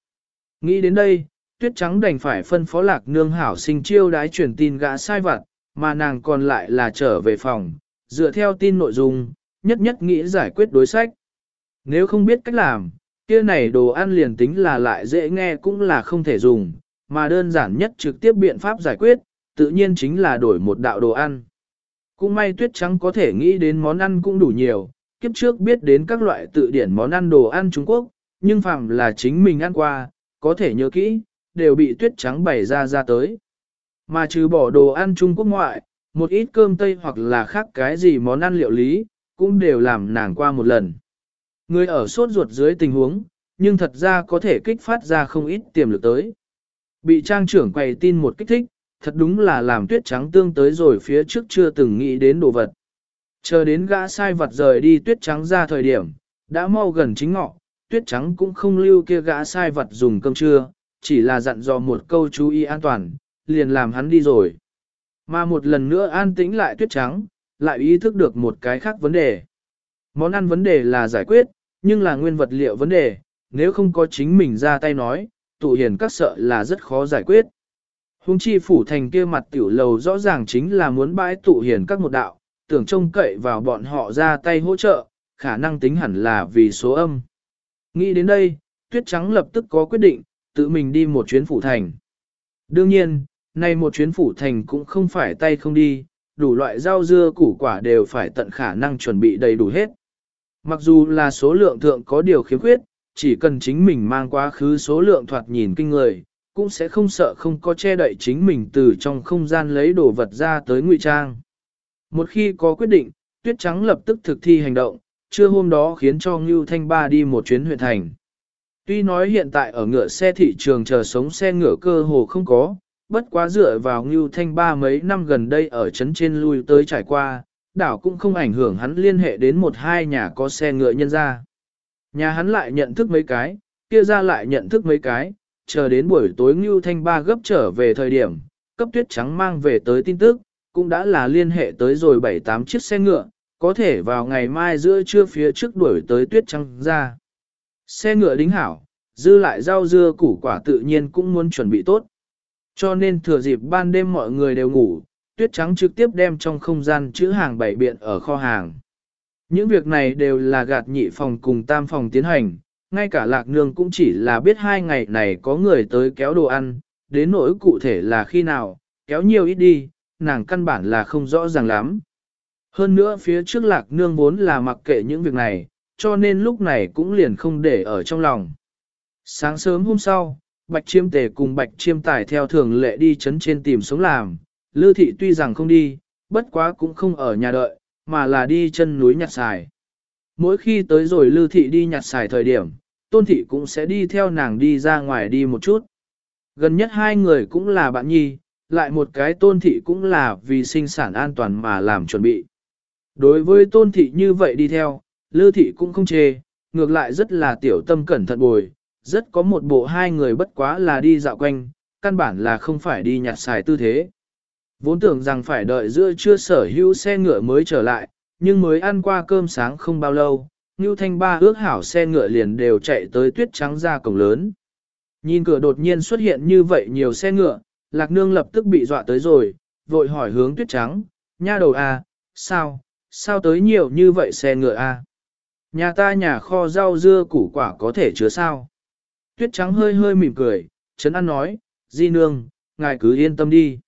Speaker 1: Nghĩ đến đây, tuyết trắng đành phải phân phó lạc nương hảo sinh chiêu đái truyền tin gã sai vặt, mà nàng còn lại là trở về phòng, dựa theo tin nội dung, nhất nhất nghĩ giải quyết đối sách. Nếu không biết cách làm, kia này đồ ăn liền tính là lại dễ nghe cũng là không thể dùng, mà đơn giản nhất trực tiếp biện pháp giải quyết, tự nhiên chính là đổi một đạo đồ ăn. Cũng may tuyết trắng có thể nghĩ đến món ăn cũng đủ nhiều, kiếp trước biết đến các loại tự điển món ăn đồ ăn Trung Quốc, nhưng phàm là chính mình ăn qua, có thể nhớ kỹ, đều bị tuyết trắng bày ra ra tới. Mà trừ bỏ đồ ăn Trung Quốc ngoại, một ít cơm tây hoặc là khác cái gì món ăn liệu lý, cũng đều làm nàng qua một lần. Người ở sốt ruột dưới tình huống, nhưng thật ra có thể kích phát ra không ít tiềm lực tới. Bị trang trưởng quầy tin một kích thích, thật đúng là làm tuyết trắng tương tới rồi phía trước chưa từng nghĩ đến đồ vật. Chờ đến gã sai vật rời đi tuyết trắng ra thời điểm, đã mau gần chính ngọ, tuyết trắng cũng không lưu kia gã sai vật dùng cơm trưa, chỉ là dặn dò một câu chú ý an toàn, liền làm hắn đi rồi. Mà một lần nữa an tĩnh lại tuyết trắng, lại ý thức được một cái khác vấn đề. Món ăn vấn đề là giải quyết, nhưng là nguyên vật liệu vấn đề, nếu không có chính mình ra tay nói, tụ hiền các sợ là rất khó giải quyết. Hùng chi phủ thành kia mặt tiểu lầu rõ ràng chính là muốn bãi tụ hiền các một đạo, tưởng trông cậy vào bọn họ ra tay hỗ trợ, khả năng tính hẳn là vì số âm. Nghĩ đến đây, tuyết trắng lập tức có quyết định, tự mình đi một chuyến phủ thành. Đương nhiên, nay một chuyến phủ thành cũng không phải tay không đi, đủ loại rau dưa củ quả đều phải tận khả năng chuẩn bị đầy đủ hết. Mặc dù là số lượng thượng có điều khiếm khuyết, chỉ cần chính mình mang quá khứ số lượng thoạt nhìn kinh người, cũng sẽ không sợ không có che đậy chính mình từ trong không gian lấy đồ vật ra tới ngụy trang. Một khi có quyết định, Tuyết Trắng lập tức thực thi hành động, trưa hôm đó khiến cho Ngưu Thanh Ba đi một chuyến huyện thành. Tuy nói hiện tại ở ngựa xe thị trường chờ sống xe ngựa cơ hồ không có, bất quá dựa vào Ngưu Thanh Ba mấy năm gần đây ở trấn trên lui tới trải qua, đảo cũng không ảnh hưởng hắn liên hệ đến một hai nhà có xe ngựa nhân ra. Nhà hắn lại nhận thức mấy cái, kia ra lại nhận thức mấy cái, chờ đến buổi tối Ngưu Thanh Ba gấp trở về thời điểm, cấp tuyết trắng mang về tới tin tức, cũng đã là liên hệ tới rồi 7-8 chiếc xe ngựa, có thể vào ngày mai giữa trưa phía trước đuổi tới tuyết trắng ra. Xe ngựa đính hảo, dư lại rau dưa củ quả tự nhiên cũng muốn chuẩn bị tốt. Cho nên thừa dịp ban đêm mọi người đều ngủ, tuyết trắng trực tiếp đem trong không gian chữ hàng bảy biện ở kho hàng. Những việc này đều là gạt nhị phòng cùng tam phòng tiến hành, ngay cả lạc nương cũng chỉ là biết hai ngày này có người tới kéo đồ ăn, đến nỗi cụ thể là khi nào, kéo nhiều ít đi, nàng căn bản là không rõ ràng lắm. Hơn nữa phía trước lạc nương vốn là mặc kệ những việc này, cho nên lúc này cũng liền không để ở trong lòng. Sáng sớm hôm sau, Bạch Chiêm Tề cùng Bạch Chiêm Tài theo thường lệ đi chấn trên tìm sống làm, Lư Thị tuy rằng không đi, bất quá cũng không ở nhà đợi, mà là đi chân núi nhặt xài. mỗi khi tới rồi lưu thị đi nhặt xài thời điểm, tôn thị cũng sẽ đi theo nàng đi ra ngoài đi một chút. Gần nhất hai người cũng là bạn nhi, lại một cái tôn thị cũng là vì sinh sản an toàn mà làm chuẩn bị. Đối với tôn thị như vậy đi theo, lưu thị cũng không chê, ngược lại rất là tiểu tâm cẩn thận bồi, rất có một bộ hai người bất quá là đi dạo quanh, căn bản là không phải đi nhặt xài tư thế. Vốn tưởng rằng phải đợi giữa trưa sở hữu xe ngựa mới trở lại, nhưng mới ăn qua cơm sáng không bao lâu, Ngưu Thanh Ba ước hảo xe ngựa liền đều chạy tới tuyết trắng ra cổng lớn. Nhìn cửa đột nhiên xuất hiện như vậy nhiều xe ngựa, Lạc Nương lập tức bị dọa tới rồi, vội hỏi hướng tuyết trắng, nha đầu a, à, sao, sao tới nhiều như vậy xe ngựa a? À? Nhà ta nhà kho rau dưa củ quả có thể chứa sao? Tuyết trắng hơi hơi mỉm cười, Trấn An nói, Di Nương, ngài cứ yên tâm đi.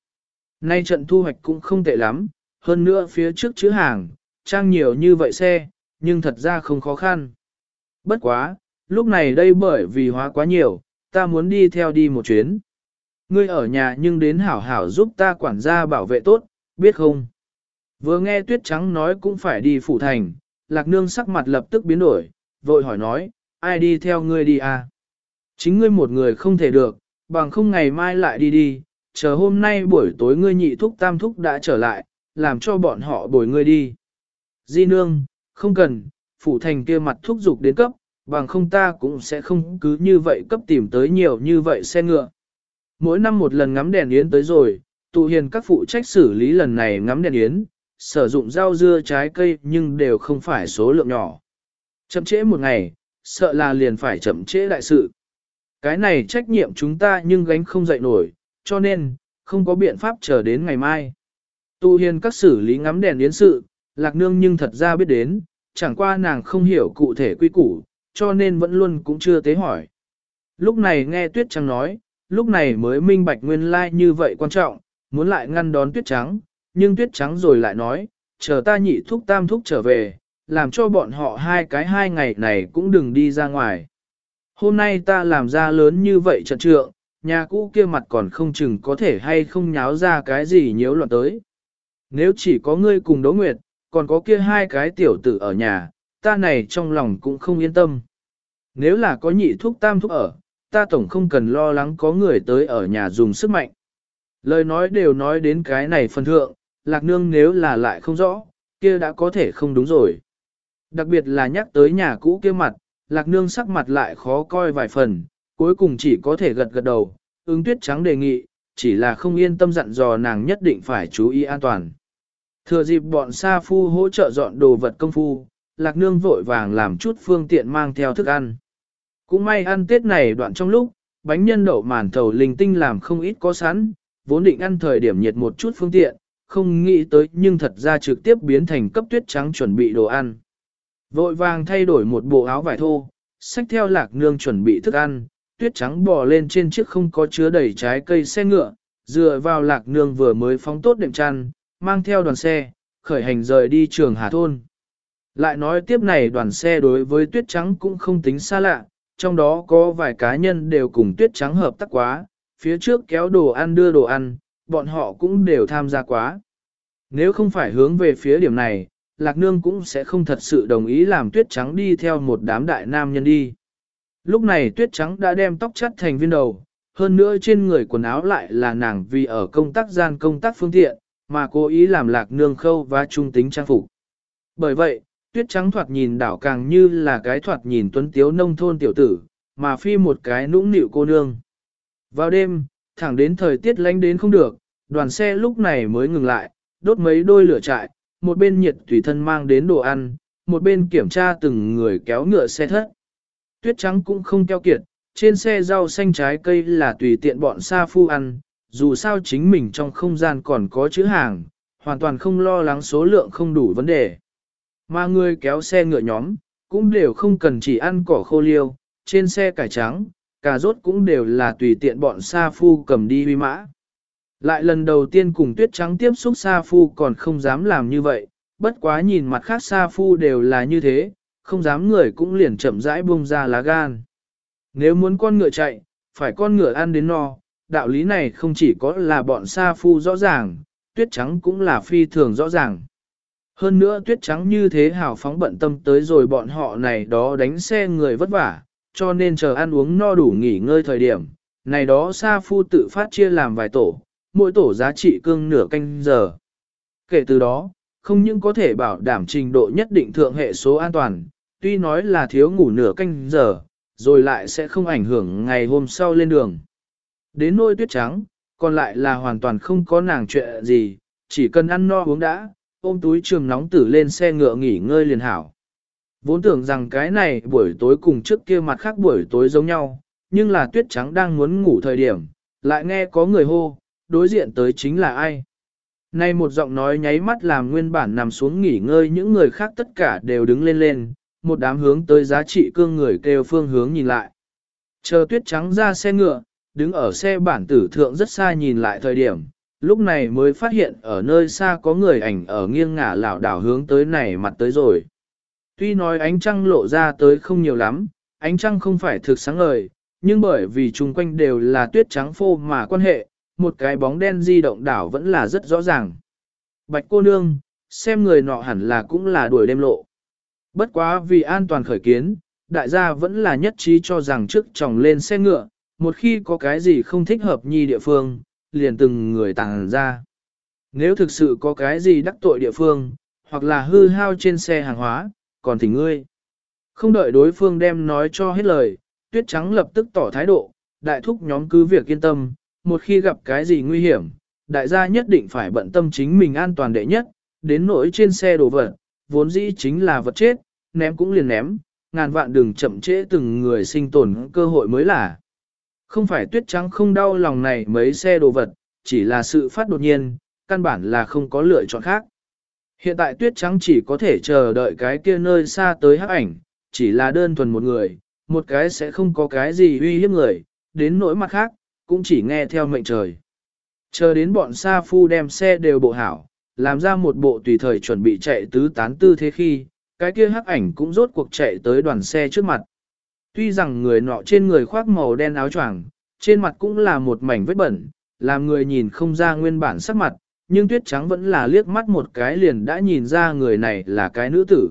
Speaker 1: Nay trận thu hoạch cũng không tệ lắm, hơn nữa phía trước chữ hàng, trang nhiều như vậy xe, nhưng thật ra không khó khăn. Bất quá, lúc này đây bởi vì hóa quá nhiều, ta muốn đi theo đi một chuyến. Ngươi ở nhà nhưng đến hảo hảo giúp ta quản gia bảo vệ tốt, biết không? Vừa nghe tuyết trắng nói cũng phải đi phủ thành, lạc nương sắc mặt lập tức biến đổi, vội hỏi nói, ai đi theo ngươi đi à? Chính ngươi một người không thể được, bằng không ngày mai lại đi đi, chờ hôm nay buổi tối ngươi nhị thúc tam thúc đã trở lại, làm cho bọn họ bồi ngươi đi. Di nương, không cần, phủ thành kia mặt thúc dục đến cấp, bằng không ta cũng sẽ không cứ như vậy cấp tìm tới nhiều như vậy xe ngựa. Mỗi năm một lần ngắm đèn yến tới rồi, tụ hiền các phụ trách xử lý lần này ngắm đèn yến, sử dụng rau dưa trái cây nhưng đều không phải số lượng nhỏ. Chậm trễ một ngày, sợ là liền phải chậm trễ đại sự. Cái này trách nhiệm chúng ta nhưng gánh không dậy nổi, cho nên, không có biện pháp chờ đến ngày mai. Tu hiền các xử lý ngắm đèn yến sự, lạc nương nhưng thật ra biết đến, chẳng qua nàng không hiểu cụ thể quy củ, cho nên vẫn luôn cũng chưa tế hỏi. Lúc này nghe tuyết trắng nói, lúc này mới minh bạch nguyên lai like như vậy quan trọng, muốn lại ngăn đón tuyết trắng, nhưng tuyết trắng rồi lại nói, chờ ta nhị thúc tam thúc trở về, làm cho bọn họ hai cái hai ngày này cũng đừng đi ra ngoài. Hôm nay ta làm ra lớn như vậy trận trượng, nhà cũ kia mặt còn không chừng có thể hay không nháo ra cái gì nhiễu loạn tới. Nếu chỉ có ngươi cùng Đỗ Nguyệt, còn có kia hai cái tiểu tử ở nhà, ta này trong lòng cũng không yên tâm. Nếu là có nhị thuốc tam thuốc ở, ta tổng không cần lo lắng có người tới ở nhà dùng sức mạnh. Lời nói đều nói đến cái này phần thượng, lạc nương nếu là lại không rõ, kia đã có thể không đúng rồi. Đặc biệt là nhắc tới nhà cũ kia mặt, lạc nương sắc mặt lại khó coi vài phần, cuối cùng chỉ có thể gật gật đầu, ứng tuyết trắng đề nghị, chỉ là không yên tâm dặn dò nàng nhất định phải chú ý an toàn. Thừa dịp bọn sa phu hỗ trợ dọn đồ vật công phu, lạc nương vội vàng làm chút phương tiện mang theo thức ăn. Cũng may ăn tết này đoạn trong lúc, bánh nhân đậu màn thầu linh tinh làm không ít có sẵn, vốn định ăn thời điểm nhiệt một chút phương tiện, không nghĩ tới nhưng thật ra trực tiếp biến thành cấp tuyết trắng chuẩn bị đồ ăn. Vội vàng thay đổi một bộ áo vải thô, xách theo lạc nương chuẩn bị thức ăn, tuyết trắng bò lên trên chiếc không có chứa đầy trái cây xe ngựa, dựa vào lạc nương vừa mới phóng tốt đệm chăn, mang theo đoàn xe, khởi hành rời đi trường Hà Thôn. Lại nói tiếp này đoàn xe đối với tuyết trắng cũng không tính xa lạ, trong đó có vài cá nhân đều cùng tuyết trắng hợp tác quá, phía trước kéo đồ ăn đưa đồ ăn, bọn họ cũng đều tham gia quá. Nếu không phải hướng về phía điểm này, Lạc Nương cũng sẽ không thật sự đồng ý làm tuyết trắng đi theo một đám đại nam nhân đi. Lúc này tuyết trắng đã đem tóc chắt thành viên đầu, hơn nữa trên người quần áo lại là nàng vì ở công tác gian công tác phương tiện, mà cố ý làm lạc nương khâu và trung tính trang phục. Bởi vậy, tuyết trắng thoạt nhìn đảo càng như là cái thoạt nhìn tuấn tiếu nông thôn tiểu tử, mà phi một cái nũng nịu cô nương. Vào đêm, thẳng đến thời tiết lánh đến không được, đoàn xe lúc này mới ngừng lại, đốt mấy đôi lửa trại, một bên nhiệt tùy thân mang đến đồ ăn, một bên kiểm tra từng người kéo ngựa xe thất. Tuyết trắng cũng không keo kiệt, trên xe rau xanh trái cây là tùy tiện bọn sa phu ăn, dù sao chính mình trong không gian còn có chữ hàng, hoàn toàn không lo lắng số lượng không đủ vấn đề. Mà người kéo xe ngựa nhóm, cũng đều không cần chỉ ăn cỏ khô liêu, trên xe cải trắng, cà rốt cũng đều là tùy tiện bọn sa phu cầm đi huy mã. Lại lần đầu tiên cùng tuyết trắng tiếp xúc sa phu còn không dám làm như vậy, bất quá nhìn mặt khác sa phu đều là như thế, không dám người cũng liền chậm rãi bung ra lá gan. Nếu muốn con ngựa chạy, phải con ngựa ăn đến no, đạo lý này không chỉ có là bọn sa phu rõ ràng, tuyết trắng cũng là phi thường rõ ràng. Hơn nữa tuyết trắng như thế hào phóng bận tâm tới rồi bọn họ này đó đánh xe người vất vả, cho nên chờ ăn uống no đủ nghỉ ngơi thời điểm. Này đó Sa Phu tự phát chia làm vài tổ, mỗi tổ giá trị cương nửa canh giờ. Kể từ đó, không những có thể bảo đảm trình độ nhất định thượng hệ số an toàn, tuy nói là thiếu ngủ nửa canh giờ, rồi lại sẽ không ảnh hưởng ngày hôm sau lên đường. Đến nôi tuyết trắng, còn lại là hoàn toàn không có nàng chuyện gì, chỉ cần ăn no uống đã, ôm túi trường nóng tử lên xe ngựa nghỉ ngơi liền hảo. Vốn tưởng rằng cái này buổi tối cùng trước kia mặt khác buổi tối giống nhau, nhưng là tuyết trắng đang muốn ngủ thời điểm, lại nghe có người hô, đối diện tới chính là ai. Nay một giọng nói nháy mắt làm nguyên bản nằm xuống nghỉ ngơi những người khác tất cả đều đứng lên lên, một đám hướng tới giá trị cương người kêu phương hướng nhìn lại. Chờ tuyết trắng ra xe ngựa, đứng ở xe bản tử thượng rất xa nhìn lại thời điểm, lúc này mới phát hiện ở nơi xa có người ảnh ở nghiêng ngả lảo đảo hướng tới này mặt tới rồi. Tuy nói ánh trăng lộ ra tới không nhiều lắm, ánh trăng không phải thực sáng ngời, nhưng bởi vì chung quanh đều là tuyết trắng phô mà quan hệ, một cái bóng đen di động đảo vẫn là rất rõ ràng. Bạch cô nương, xem người nọ hẳn là cũng là đuổi đêm lộ. Bất quá vì an toàn khởi kiến, đại gia vẫn là nhất trí cho rằng trước chồng lên xe ngựa, một khi có cái gì không thích hợp nhi địa phương, liền từng người tàng ra. Nếu thực sự có cái gì đắc tội địa phương, hoặc là hư hao trên xe hàng hóa, còn thì ngươi. Không đợi đối phương đem nói cho hết lời, tuyết trắng lập tức tỏ thái độ, đại thúc nhóm cứ việc yên tâm, một khi gặp cái gì nguy hiểm, đại gia nhất định phải bận tâm chính mình an toàn đệ nhất, đến nỗi trên xe đồ vật, vốn dĩ chính là vật chết, ném cũng liền ném, ngàn vạn đừng chậm trễ từng người sinh tồn cơ hội mới là. Không phải tuyết trắng không đau lòng này mấy xe đồ vật, chỉ là sự phát đột nhiên, căn bản là không có lựa chọn khác. Hiện tại tuyết trắng chỉ có thể chờ đợi cái kia nơi xa tới hắc ảnh, chỉ là đơn thuần một người, một cái sẽ không có cái gì uy hiếp người, đến nỗi mặt khác, cũng chỉ nghe theo mệnh trời. Chờ đến bọn sa phu đem xe đều bộ hảo, làm ra một bộ tùy thời chuẩn bị chạy tứ tán tư thế khi, cái kia hắc ảnh cũng rốt cuộc chạy tới đoàn xe trước mặt. Tuy rằng người nọ trên người khoác màu đen áo choàng, trên mặt cũng là một mảnh vết bẩn, làm người nhìn không ra nguyên bản sắc mặt, nhưng tuyết trắng vẫn là liếc mắt một cái liền đã nhìn ra người này là cái nữ tử.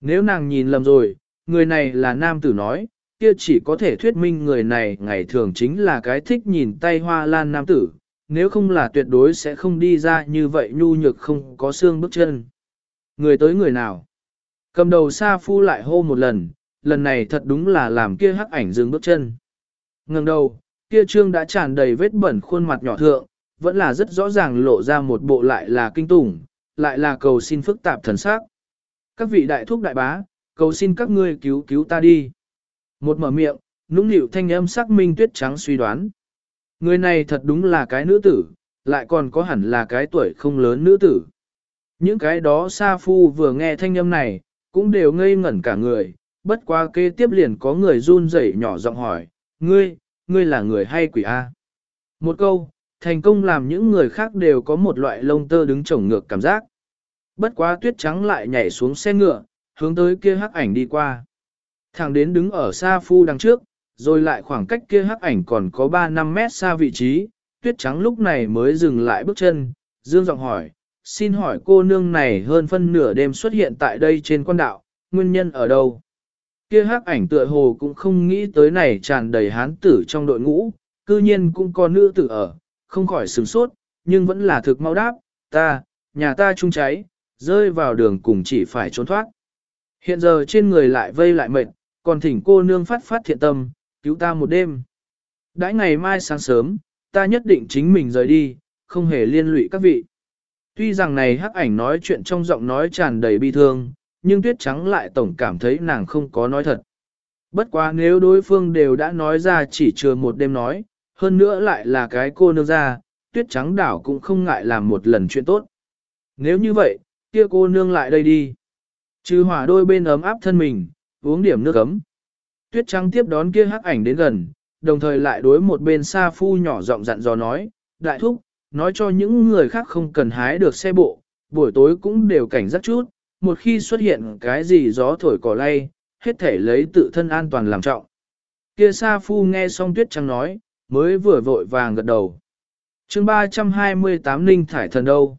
Speaker 1: Nếu nàng nhìn lầm rồi, người này là nam tử nói, kia chỉ có thể thuyết minh người này ngày thường chính là cái thích nhìn tay hoa lan nam tử, nếu không là tuyệt đối sẽ không đi ra như vậy nhu nhược không có xương bước chân. Người tới người nào? Cầm đầu Sa Phu lại hô một lần, lần này thật đúng là làm kia hắc ảnh dừng bước chân. Ngừng đầu, kia trương đã tràn đầy vết bẩn khuôn mặt nhỏ thượng, vẫn là rất rõ ràng lộ ra một bộ lại là kinh tủng, lại là cầu xin phức tạp thần sắc. Các vị đại thúc đại bá, cầu xin các ngươi cứu cứu ta đi. Một mở miệng, nũng nịu thanh âm sắc minh tuyết trắng suy đoán. Người này thật đúng là cái nữ tử, lại còn có hẳn là cái tuổi không lớn nữ tử. Những cái đó Sa Phu vừa nghe thanh âm này, cũng đều ngây ngẩn cả người, bất qua kế tiếp liền có người run rẩy nhỏ giọng hỏi, ngươi, ngươi là người hay quỷ A? Một câu, thành công làm những người khác đều có một loại lông tơ đứng trồng ngược cảm giác. Bất quá tuyết trắng lại nhảy xuống xe ngựa, hướng tới kia hắc ảnh đi qua. Thằng đến đứng ở xa phu đằng trước, rồi lại khoảng cách kia hắc ảnh còn có 3-5 mét xa vị trí, tuyết trắng lúc này mới dừng lại bước chân, dương giọng hỏi, xin hỏi cô nương này hơn phân nửa đêm xuất hiện tại đây trên quan đạo, nguyên nhân ở đâu? Kia hắc ảnh tựa hồ cũng không nghĩ tới này tràn đầy hán tử trong đội ngũ, cư nhiên cũng có nữ tử ở, không khỏi sửng sốt, nhưng vẫn là thực mau đáp, ta, nhà ta trung cháy, rơi vào đường cùng chỉ phải trốn thoát. Hiện giờ trên người lại vây lại mệt, còn thỉnh cô nương phát phát thiện tâm, cứu ta một đêm. Đãi ngày mai sáng sớm, ta nhất định chính mình rời đi, không hề liên lụy các vị. Tuy rằng này hắc ảnh nói chuyện trong giọng nói tràn đầy bi thương, nhưng tuyết trắng lại tổng cảm thấy nàng không có nói thật. Bất quá nếu đối phương đều đã nói ra chỉ chừa một đêm nói, hơn nữa lại là cái cô nương ra, tuyết trắng đảo cũng không ngại làm một lần chuyện tốt. Nếu như vậy, kia cô nương lại đây đi. Trừ hỏa đôi bên ấm áp thân mình, uống điểm nước ấm. Tuyết trắng tiếp đón kia hắc ảnh đến gần, đồng thời lại đối một bên xa phu nhỏ giọng dặn dò nói, đại thúc, nói cho những người khác không cần hái được xe bộ, buổi tối cũng đều cảnh giác chút, một khi xuất hiện cái gì gió thổi cỏ lay, hết thể lấy tự thân an toàn làm trọng. Kia Sa Phu nghe xong Tuyết Trắng nói, mới vừa vội vàng gật đầu. chương 328 Ninh Thải Thần đâu?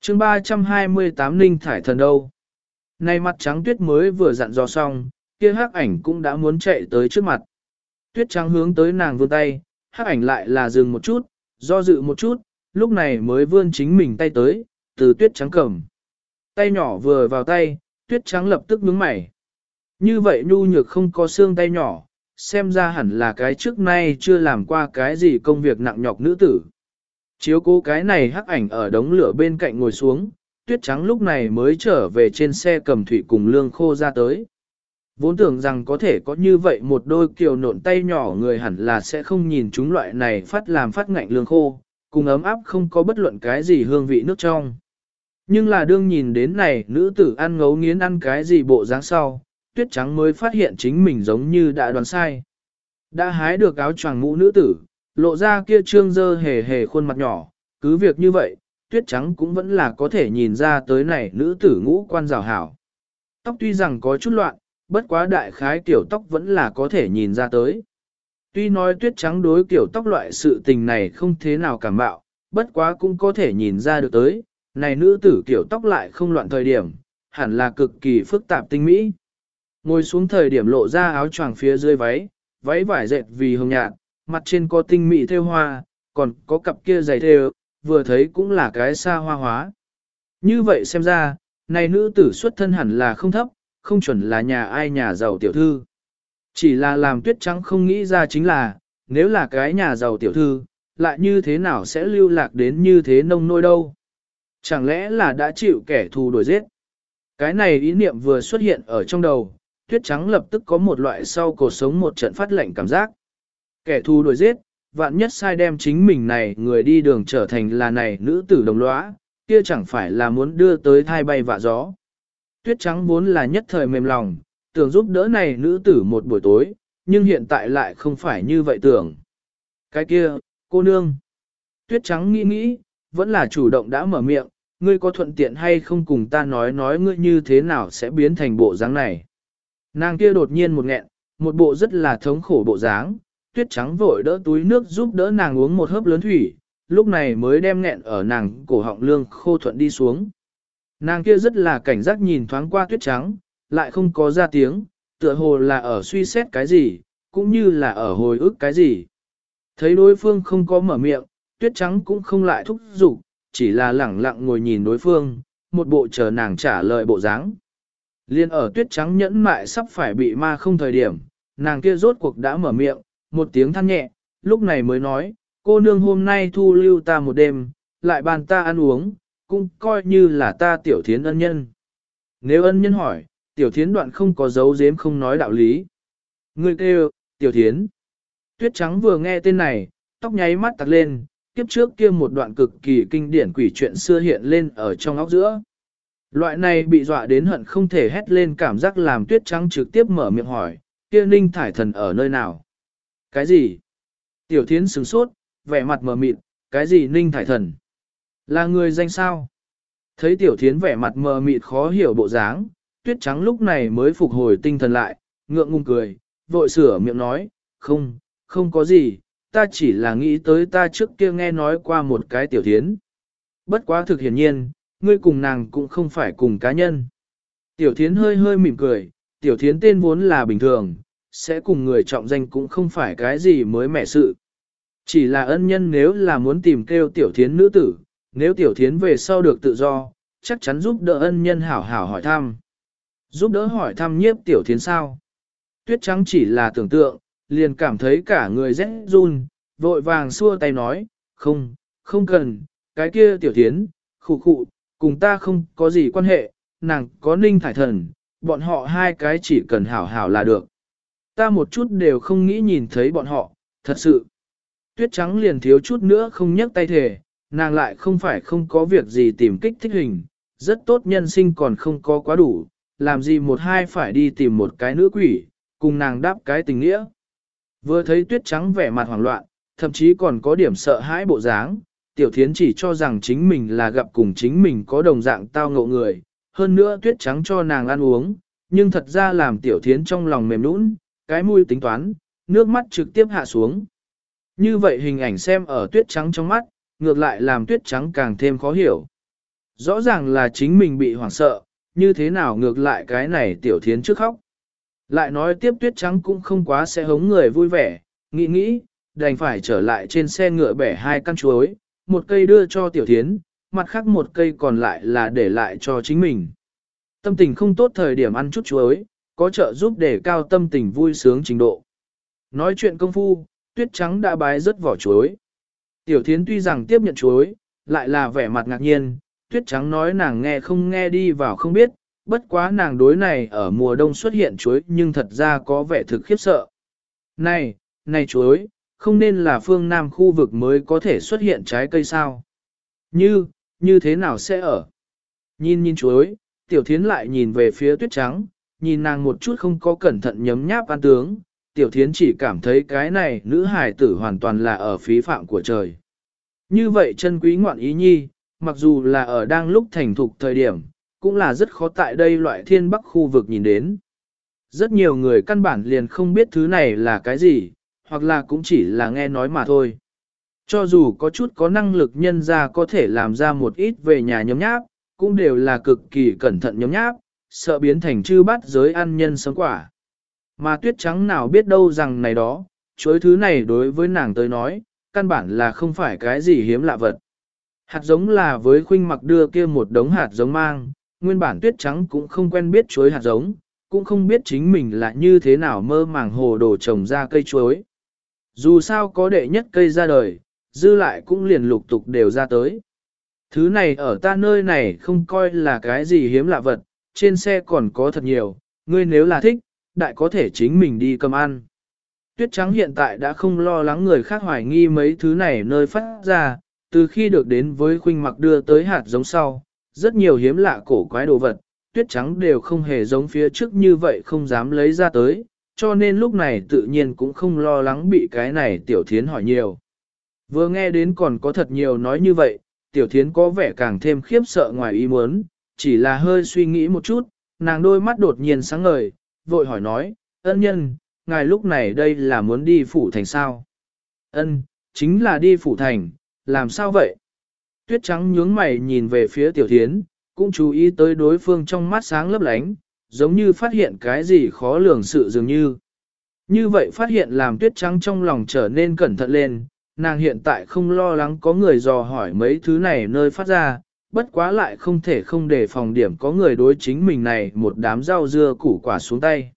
Speaker 1: chương 328 Ninh Thải Thần đâu? Nay mặt trắng tuyết mới vừa dặn dò xong, kia hắc ảnh cũng đã muốn chạy tới trước mặt. Tuyết trắng hướng tới nàng vươn tay, hắc ảnh lại là dừng một chút, do dự một chút, lúc này mới vươn chính mình tay tới, từ tuyết trắng cầm. Tay nhỏ vừa vào tay, tuyết trắng lập tức nhướng mày. Như vậy nhu nhược không có xương tay nhỏ, xem ra hẳn là cái trước nay chưa làm qua cái gì công việc nặng nhọc nữ tử. Chiếu cố cái này hắc ảnh ở đống lửa bên cạnh ngồi xuống, tuyết trắng lúc này mới trở về trên xe cầm thủy cùng lương khô ra tới. Vốn tưởng rằng có thể có như vậy một đôi kiều nộn tay nhỏ người hẳn là sẽ không nhìn chúng loại này phát làm phát ngạnh lương khô, cùng ấm áp không có bất luận cái gì hương vị nước trong. Nhưng là đương nhìn đến này nữ tử ăn ngấu nghiến ăn cái gì bộ dáng sau, tuyết trắng mới phát hiện chính mình giống như đã đoán sai. Đã hái được áo choàng mũ nữ tử, lộ ra kia trương dơ hề hề khuôn mặt nhỏ, cứ việc như vậy, tuyết trắng cũng vẫn là có thể nhìn ra tới này nữ tử ngũ quan rào hảo. Tóc tuy rằng có chút loạn, bất quá đại khái tiểu tóc vẫn là có thể nhìn ra tới. Tuy nói tuyết trắng đối kiểu tóc loại sự tình này không thế nào cảm bạo, bất quá cũng có thể nhìn ra được tới, này nữ tử kiểu tóc lại không loạn thời điểm, hẳn là cực kỳ phức tạp tinh mỹ. Ngồi xuống thời điểm lộ ra áo choàng phía dưới váy, váy vải dệt vì hồng nhạt, mặt trên có tinh mỹ thêu hoa, còn có cặp kia giày thêu, vừa thấy cũng là cái xa hoa hóa. Như vậy xem ra, này nữ tử xuất thân hẳn là không thấp, không chuẩn là nhà ai nhà giàu tiểu thư. Chỉ là làm tuyết trắng không nghĩ ra chính là, nếu là cái nhà giàu tiểu thư, lại như thế nào sẽ lưu lạc đến như thế nông nôi đâu. Chẳng lẽ là đã chịu kẻ thù đuổi giết? Cái này ý niệm vừa xuất hiện ở trong đầu, tuyết trắng lập tức có một loại sau cổ sống một trận phát lệnh cảm giác. Kẻ thù đuổi giết, vạn nhất sai đem chính mình này người đi đường trở thành là này nữ tử đồng lõa, kia chẳng phải là muốn đưa tới thai bay vạ gió. Tuyết trắng vốn là nhất thời mềm lòng, tưởng giúp đỡ này nữ tử một buổi tối, nhưng hiện tại lại không phải như vậy tưởng. Cái kia, cô nương. Tuyết trắng nghĩ nghĩ, vẫn là chủ động đã mở miệng, ngươi có thuận tiện hay không cùng ta nói nói ngươi như thế nào sẽ biến thành bộ dáng này. Nàng kia đột nhiên một nghẹn, một bộ rất là thống khổ bộ dáng, tuyết trắng vội đỡ túi nước giúp đỡ nàng uống một hớp lớn thủy, lúc này mới đem nghẹn ở nàng cổ họng lương khô thuận đi xuống. Nàng kia rất là cảnh giác nhìn thoáng qua tuyết trắng, lại không có ra tiếng, tựa hồ là ở suy xét cái gì, cũng như là ở hồi ức cái gì. Thấy đối phương không có mở miệng, tuyết trắng cũng không lại thúc giục, chỉ là lẳng lặng ngồi nhìn đối phương, một bộ chờ nàng trả lời bộ dáng. Liên ở tuyết trắng nhẫn mại sắp phải bị ma không thời điểm, nàng kia rốt cuộc đã mở miệng, một tiếng than nhẹ, lúc này mới nói, cô nương hôm nay thu lưu ta một đêm, lại bàn ta ăn uống, cũng coi như là ta tiểu thiến ân nhân. Nếu ân nhân hỏi, tiểu thiến đoạn không có dấu giếm không nói đạo lý. Người kêu, tiểu thiến. Tuyết trắng vừa nghe tên này, tóc nháy mắt tặc lên, kiếp trước kia một đoạn cực kỳ kinh điển quỷ chuyện xưa hiện lên ở trong óc giữa. Loại này bị dọa đến hận không thể hét lên cảm giác làm tuyết trắng trực tiếp mở miệng hỏi, kia ninh thải thần ở nơi nào? Cái gì? Tiểu thiến sửng sốt, vẻ mặt mờ mịt, cái gì ninh thải thần? Là người danh sao? Thấy tiểu thiến vẻ mặt mờ mịt khó hiểu bộ dáng, tuyết trắng lúc này mới phục hồi tinh thần lại, ngượng ngùng cười, vội sửa miệng nói, không, không có gì, ta chỉ là nghĩ tới ta trước kia nghe nói qua một cái tiểu thiến. Bất quá thực hiển nhiên, ngươi cùng nàng cũng không phải cùng cá nhân. Tiểu thiến hơi hơi mỉm cười, tiểu thiến tên vốn là bình thường, sẽ cùng người trọng danh cũng không phải cái gì mới mẻ sự. Chỉ là ân nhân nếu là muốn tìm kêu tiểu thiến nữ tử, nếu tiểu thiến về sau được tự do, chắc chắn giúp đỡ ân nhân hảo hảo hỏi thăm. Giúp đỡ hỏi thăm nhiếp tiểu thiến sao? Tuyết trắng chỉ là tưởng tượng, liền cảm thấy cả người rẽ run, vội vàng xua tay nói, không, không cần, cái kia tiểu thiến, khụ khụ, cùng ta không có gì quan hệ, nàng có ninh thải thần, bọn họ hai cái chỉ cần hảo hảo là được. Ta một chút đều không nghĩ nhìn thấy bọn họ, thật sự. Tuyết trắng liền thiếu chút nữa không nhấc tay thể, nàng lại không phải không có việc gì tìm kích thích hình, rất tốt nhân sinh còn không có quá đủ, làm gì một hai phải đi tìm một cái nữ quỷ, cùng nàng đáp cái tình nghĩa. Vừa thấy tuyết trắng vẻ mặt hoảng loạn, thậm chí còn có điểm sợ hãi bộ dáng, tiểu thiến chỉ cho rằng chính mình là gặp cùng chính mình có đồng dạng tao ngộ người, hơn nữa tuyết trắng cho nàng ăn uống, nhưng thật ra làm tiểu thiến trong lòng mềm nũng, cái mũi tính toán, nước mắt trực tiếp hạ xuống. Như vậy hình ảnh xem ở tuyết trắng trong mắt, ngược lại làm tuyết trắng càng thêm khó hiểu. Rõ ràng là chính mình bị hoảng sợ, như thế nào ngược lại cái này tiểu thiến trước khóc. Lại nói tiếp tuyết trắng cũng không quá sẽ hống người vui vẻ, nghĩ nghĩ, đành phải trở lại trên xe ngựa bẻ hai căn chuối, một cây đưa cho tiểu thiến, mặt khác một cây còn lại là để lại cho chính mình. Tâm tình không tốt thời điểm ăn chút chuối, có trợ giúp để cao tâm tình vui sướng trình độ. Nói chuyện công phu, tuyết trắng đã bái rất vỏ chuối. Tiểu thiến tuy rằng tiếp nhận chuối, lại là vẻ mặt ngạc nhiên, tuyết trắng nói nàng nghe không nghe đi vào không biết, bất quá nàng đối này ở mùa đông xuất hiện chuối nhưng thật ra có vẻ thực khiếp sợ. Này, này chuối, không nên là phương Nam khu vực mới có thể xuất hiện trái cây sao? Như, như thế nào sẽ ở? Nhìn nhìn chuối, tiểu thiến lại nhìn về phía tuyết trắng, nhìn nàng một chút không có cẩn thận nhấm nháp ăn tướng, tiểu thiến chỉ cảm thấy cái này nữ hài tử hoàn toàn là ở phí phạm của trời. Như vậy chân quý ngoạn ý nhi, mặc dù là ở đang lúc thành thục thời điểm, cũng là rất khó tại đây loại thiên bắc khu vực nhìn đến. Rất nhiều người căn bản liền không biết thứ này là cái gì, hoặc là cũng chỉ là nghe nói mà thôi. Cho dù có chút có năng lực nhân ra có thể làm ra một ít về nhà nhóm nháp, cũng đều là cực kỳ cẩn thận nhóm nháp, sợ biến thành chư bắt giới ăn nhân sống quả. Mà tuyết trắng nào biết đâu rằng này đó, chuối thứ này đối với nàng tới nói, căn bản là không phải cái gì hiếm lạ vật. Hạt giống là với khuynh mặc đưa kia một đống hạt giống mang, nguyên bản tuyết trắng cũng không quen biết chuối hạt giống, cũng không biết chính mình là như thế nào mơ màng hồ đồ trồng ra cây chuối. Dù sao có đệ nhất cây ra đời, dư lại cũng liền lục tục đều ra tới. Thứ này ở ta nơi này không coi là cái gì hiếm lạ vật, trên xe còn có thật nhiều, ngươi nếu là thích, đại có thể chính mình đi cầm ăn. Tuyết trắng hiện tại đã không lo lắng người khác hoài nghi mấy thứ này nơi phát ra, từ khi được đến với khuynh mặc đưa tới hạt giống sau, rất nhiều hiếm lạ cổ quái đồ vật, tuyết trắng đều không hề giống phía trước như vậy không dám lấy ra tới, cho nên lúc này tự nhiên cũng không lo lắng bị cái này tiểu thiến hỏi nhiều. Vừa nghe đến còn có thật nhiều nói như vậy, tiểu thiến có vẻ càng thêm khiếp sợ ngoài ý muốn, chỉ là hơi suy nghĩ một chút, nàng đôi mắt đột nhiên sáng ngời, vội hỏi nói, ân nhân, ngài lúc này đây là muốn đi phủ thành sao? Ân, chính là đi phủ thành, làm sao vậy? Tuyết trắng nhướng mày nhìn về phía tiểu thiến, cũng chú ý tới đối phương trong mắt sáng lấp lánh, giống như phát hiện cái gì khó lường sự dường như. Như vậy phát hiện làm tuyết trắng trong lòng trở nên cẩn thận lên, nàng hiện tại không lo lắng có người dò hỏi mấy thứ này nơi phát ra, bất quá lại không thể không để phòng điểm có người đối chính mình này một đám rau dưa củ quả xuống tay.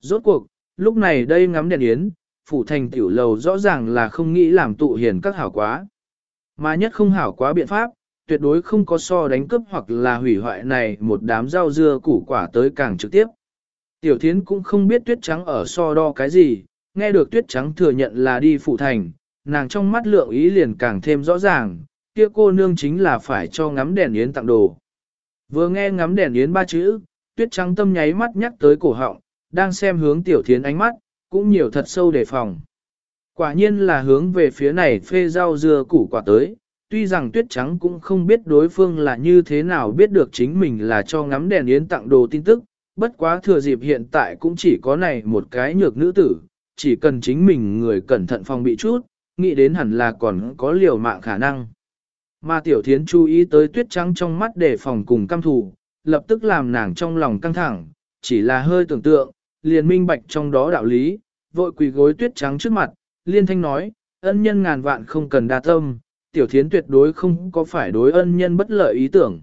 Speaker 1: Rốt cuộc, lúc này đây ngắm đèn yến, phủ thành tiểu lầu rõ ràng là không nghĩ làm tụ hiền các hảo quá. Mà nhất không hảo quá biện pháp, tuyệt đối không có so đánh cướp hoặc là hủy hoại này một đám rau dưa củ quả tới càng trực tiếp. Tiểu thiến cũng không biết tuyết trắng ở so đo cái gì, nghe được tuyết trắng thừa nhận là đi phụ thành, nàng trong mắt lượng ý liền càng thêm rõ ràng, kia cô nương chính là phải cho ngắm đèn yến tặng đồ. Vừa nghe ngắm đèn yến ba chữ, tuyết trắng tâm nháy mắt nhắc tới cổ họng, đang xem hướng tiểu thiến ánh mắt, cũng nhiều thật sâu đề phòng. Quả nhiên là hướng về phía này phê rau dưa củ quả tới, tuy rằng tuyết trắng cũng không biết đối phương là như thế nào biết được chính mình là cho ngắm đèn yến tặng đồ tin tức, bất quá thừa dịp hiện tại cũng chỉ có này một cái nhược nữ tử, chỉ cần chính mình người cẩn thận phòng bị chút, nghĩ đến hẳn là còn có liều mạng khả năng. Mà tiểu thiến chú ý tới tuyết trắng trong mắt để phòng cùng căm thù, lập tức làm nàng trong lòng căng thẳng, chỉ là hơi tưởng tượng, liền minh bạch trong đó đạo lý, vội quỳ gối tuyết trắng trước mặt, liên thanh nói, ân nhân ngàn vạn không cần đa tâm, tiểu thiến tuyệt đối không có phải đối ân nhân bất lợi ý tưởng.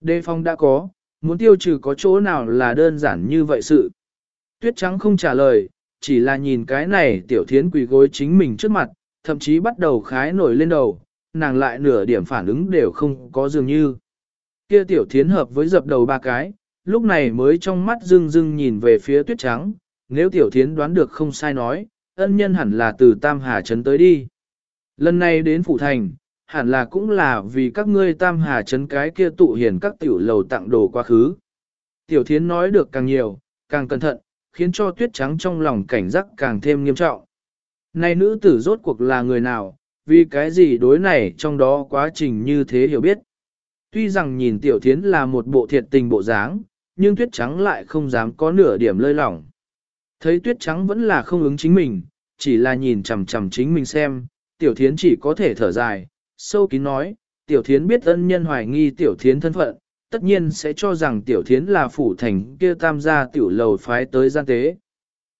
Speaker 1: Đề phong đã có, muốn tiêu trừ có chỗ nào là đơn giản như vậy sự. Tuyết trắng không trả lời, chỉ là nhìn cái này tiểu thiến quỳ gối chính mình trước mặt, thậm chí bắt đầu khái nổi lên đầu, nàng lại nửa điểm phản ứng đều không có dường như. Kia tiểu thiến hợp với dập đầu ba cái, lúc này mới trong mắt dưng dưng nhìn về phía tuyết trắng, nếu tiểu thiến đoán được không sai nói, ân nhân hẳn là từ Tam Hà Trấn tới đi. Lần này đến Phủ Thành, hẳn là cũng là vì các ngươi Tam Hà Trấn cái kia tụ hiền các tiểu lầu tặng đồ quá khứ. Tiểu thiến nói được càng nhiều, càng cẩn thận, khiến cho tuyết trắng trong lòng cảnh giác càng thêm nghiêm trọng. Này nữ tử rốt cuộc là người nào, vì cái gì đối này trong đó quá trình như thế hiểu biết. Tuy rằng nhìn tiểu thiến là một bộ thiệt tình bộ dáng, nhưng tuyết trắng lại không dám có nửa điểm lơi lỏng. Thấy tuyết trắng vẫn là không ứng chính mình, chỉ là nhìn chằm chằm chính mình xem, tiểu thiến chỉ có thể thở dài, sâu kín nói, tiểu thiến biết ân nhân hoài nghi tiểu thiến thân phận, tất nhiên sẽ cho rằng tiểu thiến là phủ thành kia tam gia tiểu lầu phái tới gian tế.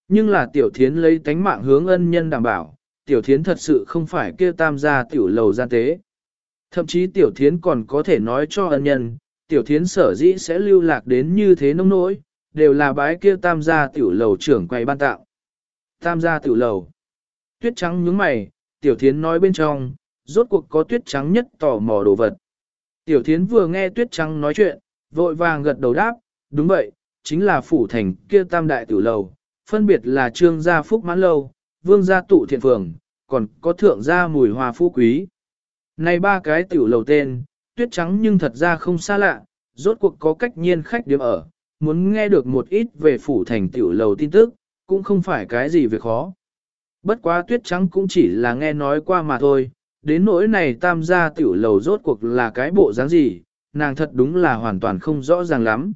Speaker 1: Nhưng là tiểu thiến lấy tánh mạng hướng ân nhân đảm bảo, tiểu thiến thật sự không phải kia tam gia tiểu lầu gian tế. Thậm chí tiểu thiến còn có thể nói cho ân nhân, tiểu thiến sở dĩ sẽ lưu lạc đến như thế nông nỗi, đều là bái kia tam gia tiểu lầu trưởng quay ban tạo. Tam gia tiểu lầu. Tuyết trắng nhướng mày, tiểu thiến nói bên trong, rốt cuộc có tuyết trắng nhất tò mò đồ vật. Tiểu thiến vừa nghe tuyết trắng nói chuyện, vội vàng gật đầu đáp, đúng vậy, chính là phủ thành kia tam đại tiểu lầu, phân biệt là trương gia phúc mãn lâu, vương gia tụ thiện phường, còn có thượng gia mùi hòa phú quý. Này ba cái tiểu lầu tên, tuyết trắng nhưng thật ra không xa lạ, rốt cuộc có cách nhiên khách điểm ở, muốn nghe được một ít về phủ thành tiểu lầu tin tức, cũng không phải cái gì việc khó. Bất quá tuyết trắng cũng chỉ là nghe nói qua mà thôi, đến nỗi này tam gia tiểu lầu rốt cuộc là cái bộ dáng gì, nàng thật đúng là hoàn toàn không rõ ràng lắm.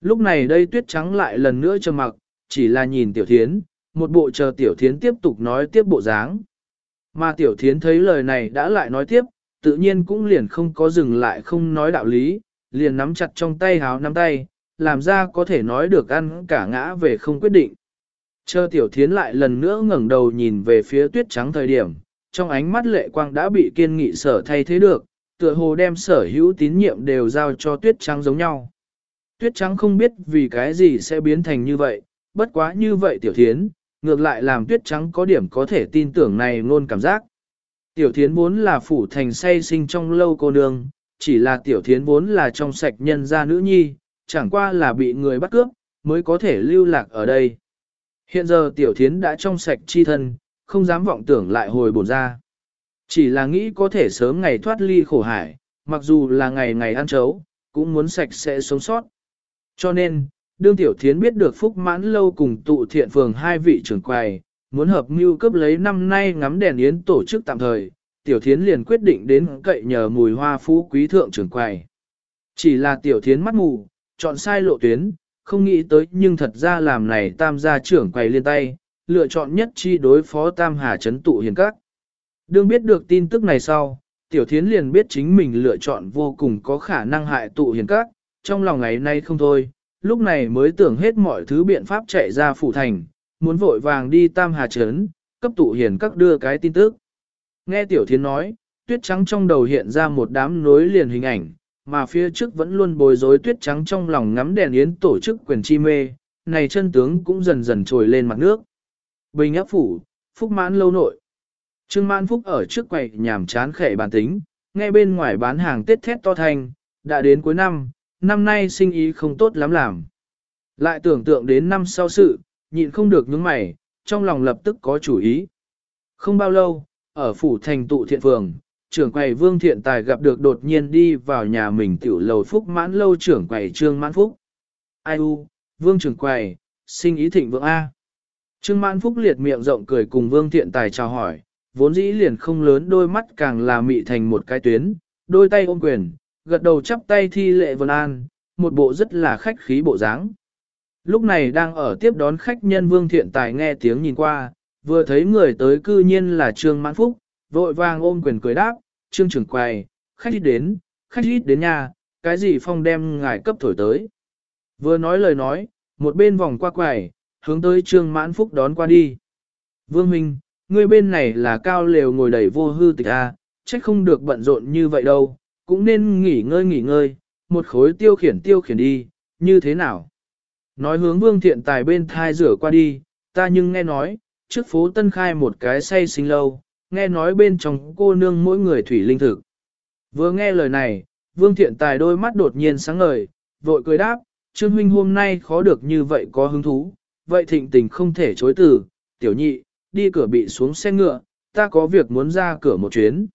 Speaker 1: Lúc này đây tuyết trắng lại lần nữa trầm mặc, chỉ là nhìn tiểu thiến, một bộ chờ tiểu thiến tiếp tục nói tiếp bộ dáng. Mà tiểu thiến thấy lời này đã lại nói tiếp, tự nhiên cũng liền không có dừng lại không nói đạo lý, liền nắm chặt trong tay háo nắm tay, làm ra có thể nói được ăn cả ngã về không quyết định. Chờ tiểu thiến lại lần nữa ngẩng đầu nhìn về phía tuyết trắng thời điểm, trong ánh mắt lệ quang đã bị kiên nghị sở thay thế được, tựa hồ đem sở hữu tín nhiệm đều giao cho tuyết trắng giống nhau. Tuyết trắng không biết vì cái gì sẽ biến thành như vậy, bất quá như vậy tiểu thiến, ngược lại làm tuyết trắng có điểm có thể tin tưởng này luôn cảm giác. Tiểu thiến vốn là phủ thành say sinh trong lâu cô nương, chỉ là tiểu thiến vốn là trong sạch nhân gia nữ nhi, chẳng qua là bị người bắt cướp, mới có thể lưu lạc ở đây. Hiện giờ tiểu thiến đã trong sạch chi thân, không dám vọng tưởng lại hồi bổn ra. Chỉ là nghĩ có thể sớm ngày thoát ly khổ hải, mặc dù là ngày ngày ăn chấu, cũng muốn sạch sẽ sống sót. Cho nên, đương tiểu thiến biết được phúc mãn lâu cùng tụ thiện phường hai vị trưởng quầy, muốn hợp mưu cấp lấy năm nay ngắm đèn yến tổ chức tạm thời, tiểu thiến liền quyết định đến cậy nhờ mùi hoa phú quý thượng trưởng quầy. Chỉ là tiểu thiến mắt mù, chọn sai lộ tuyến, không nghĩ tới nhưng thật ra làm này tam gia trưởng quầy liên tay, lựa chọn nhất chi đối phó tam hà chấn tụ hiền các. Đương biết được tin tức này sau, tiểu thiến liền biết chính mình lựa chọn vô cùng có khả năng hại tụ hiền các, trong lòng ngày nay không thôi, lúc này mới tưởng hết mọi thứ biện pháp chạy ra phủ thành, muốn vội vàng đi tam hà chấn, cấp tụ hiền các đưa cái tin tức. Nghe tiểu thiến nói, tuyết trắng trong đầu hiện ra một đám nối liền hình ảnh, mà phía trước vẫn luôn bối rối tuyết trắng trong lòng ngắm đèn yến tổ chức quyền chi mê, này chân tướng cũng dần dần trồi lên mặt nước. Bình áp phủ, phúc mãn lâu nội. Trương mãn phúc ở trước quầy nhàm chán khệ bản tính, nghe bên ngoài bán hàng tết thét to thành, đã đến cuối năm, năm nay sinh ý không tốt lắm làm. Lại tưởng tượng đến năm sau sự, nhịn không được nhướng mày, trong lòng lập tức có chủ ý. Không bao lâu, ở phủ thành tụ thiện phường, trưởng quầy Vương Thiện Tài gặp được đột nhiên đi vào nhà mình tiểu lầu phúc mãn lâu trưởng quầy Trương Mãn Phúc. Ai u, Vương trưởng quầy, sinh ý thịnh vượng A. Trương Mãn Phúc liệt miệng rộng cười cùng Vương Thiện Tài chào hỏi, vốn dĩ liền không lớn đôi mắt càng là mị thành một cái tuyến, đôi tay ôm quyền, gật đầu chắp tay thi lệ vân an, một bộ rất là khách khí bộ dáng. Lúc này đang ở tiếp đón khách nhân Vương Thiện Tài nghe tiếng nhìn qua, vừa thấy người tới cư nhiên là Trương Mãn Phúc, vội vàng ôm quyền cười đáp, Trương trưởng quầy, khách ít đến, khách ít đến nhà, cái gì phong đem ngài cấp thổi tới. Vừa nói lời nói, một bên vòng qua quầy, hướng tới Trương Mãn Phúc đón qua đi. Vương Minh, ngươi bên này là cao lều ngồi đầy vô hư tịch A, à, trách không được bận rộn như vậy đâu, cũng nên nghỉ ngơi nghỉ ngơi, một khối tiêu khiển tiêu khiển đi, như thế nào? Nói hướng Vương Thiện Tài bên thai rửa qua đi, ta nhưng nghe nói, trước phố Tân Khai một cái say sinh lâu, nghe nói bên trong cô nương mỗi người thủy linh thực. Vừa nghe lời này, Vương Thiện Tài đôi mắt đột nhiên sáng ngời, vội cười đáp, Trương Huynh hôm nay khó được như vậy có hứng thú, vậy thịnh tình không thể chối từ, tiểu nhị, đi cửa bị xuống xe ngựa, ta có việc muốn ra cửa một chuyến.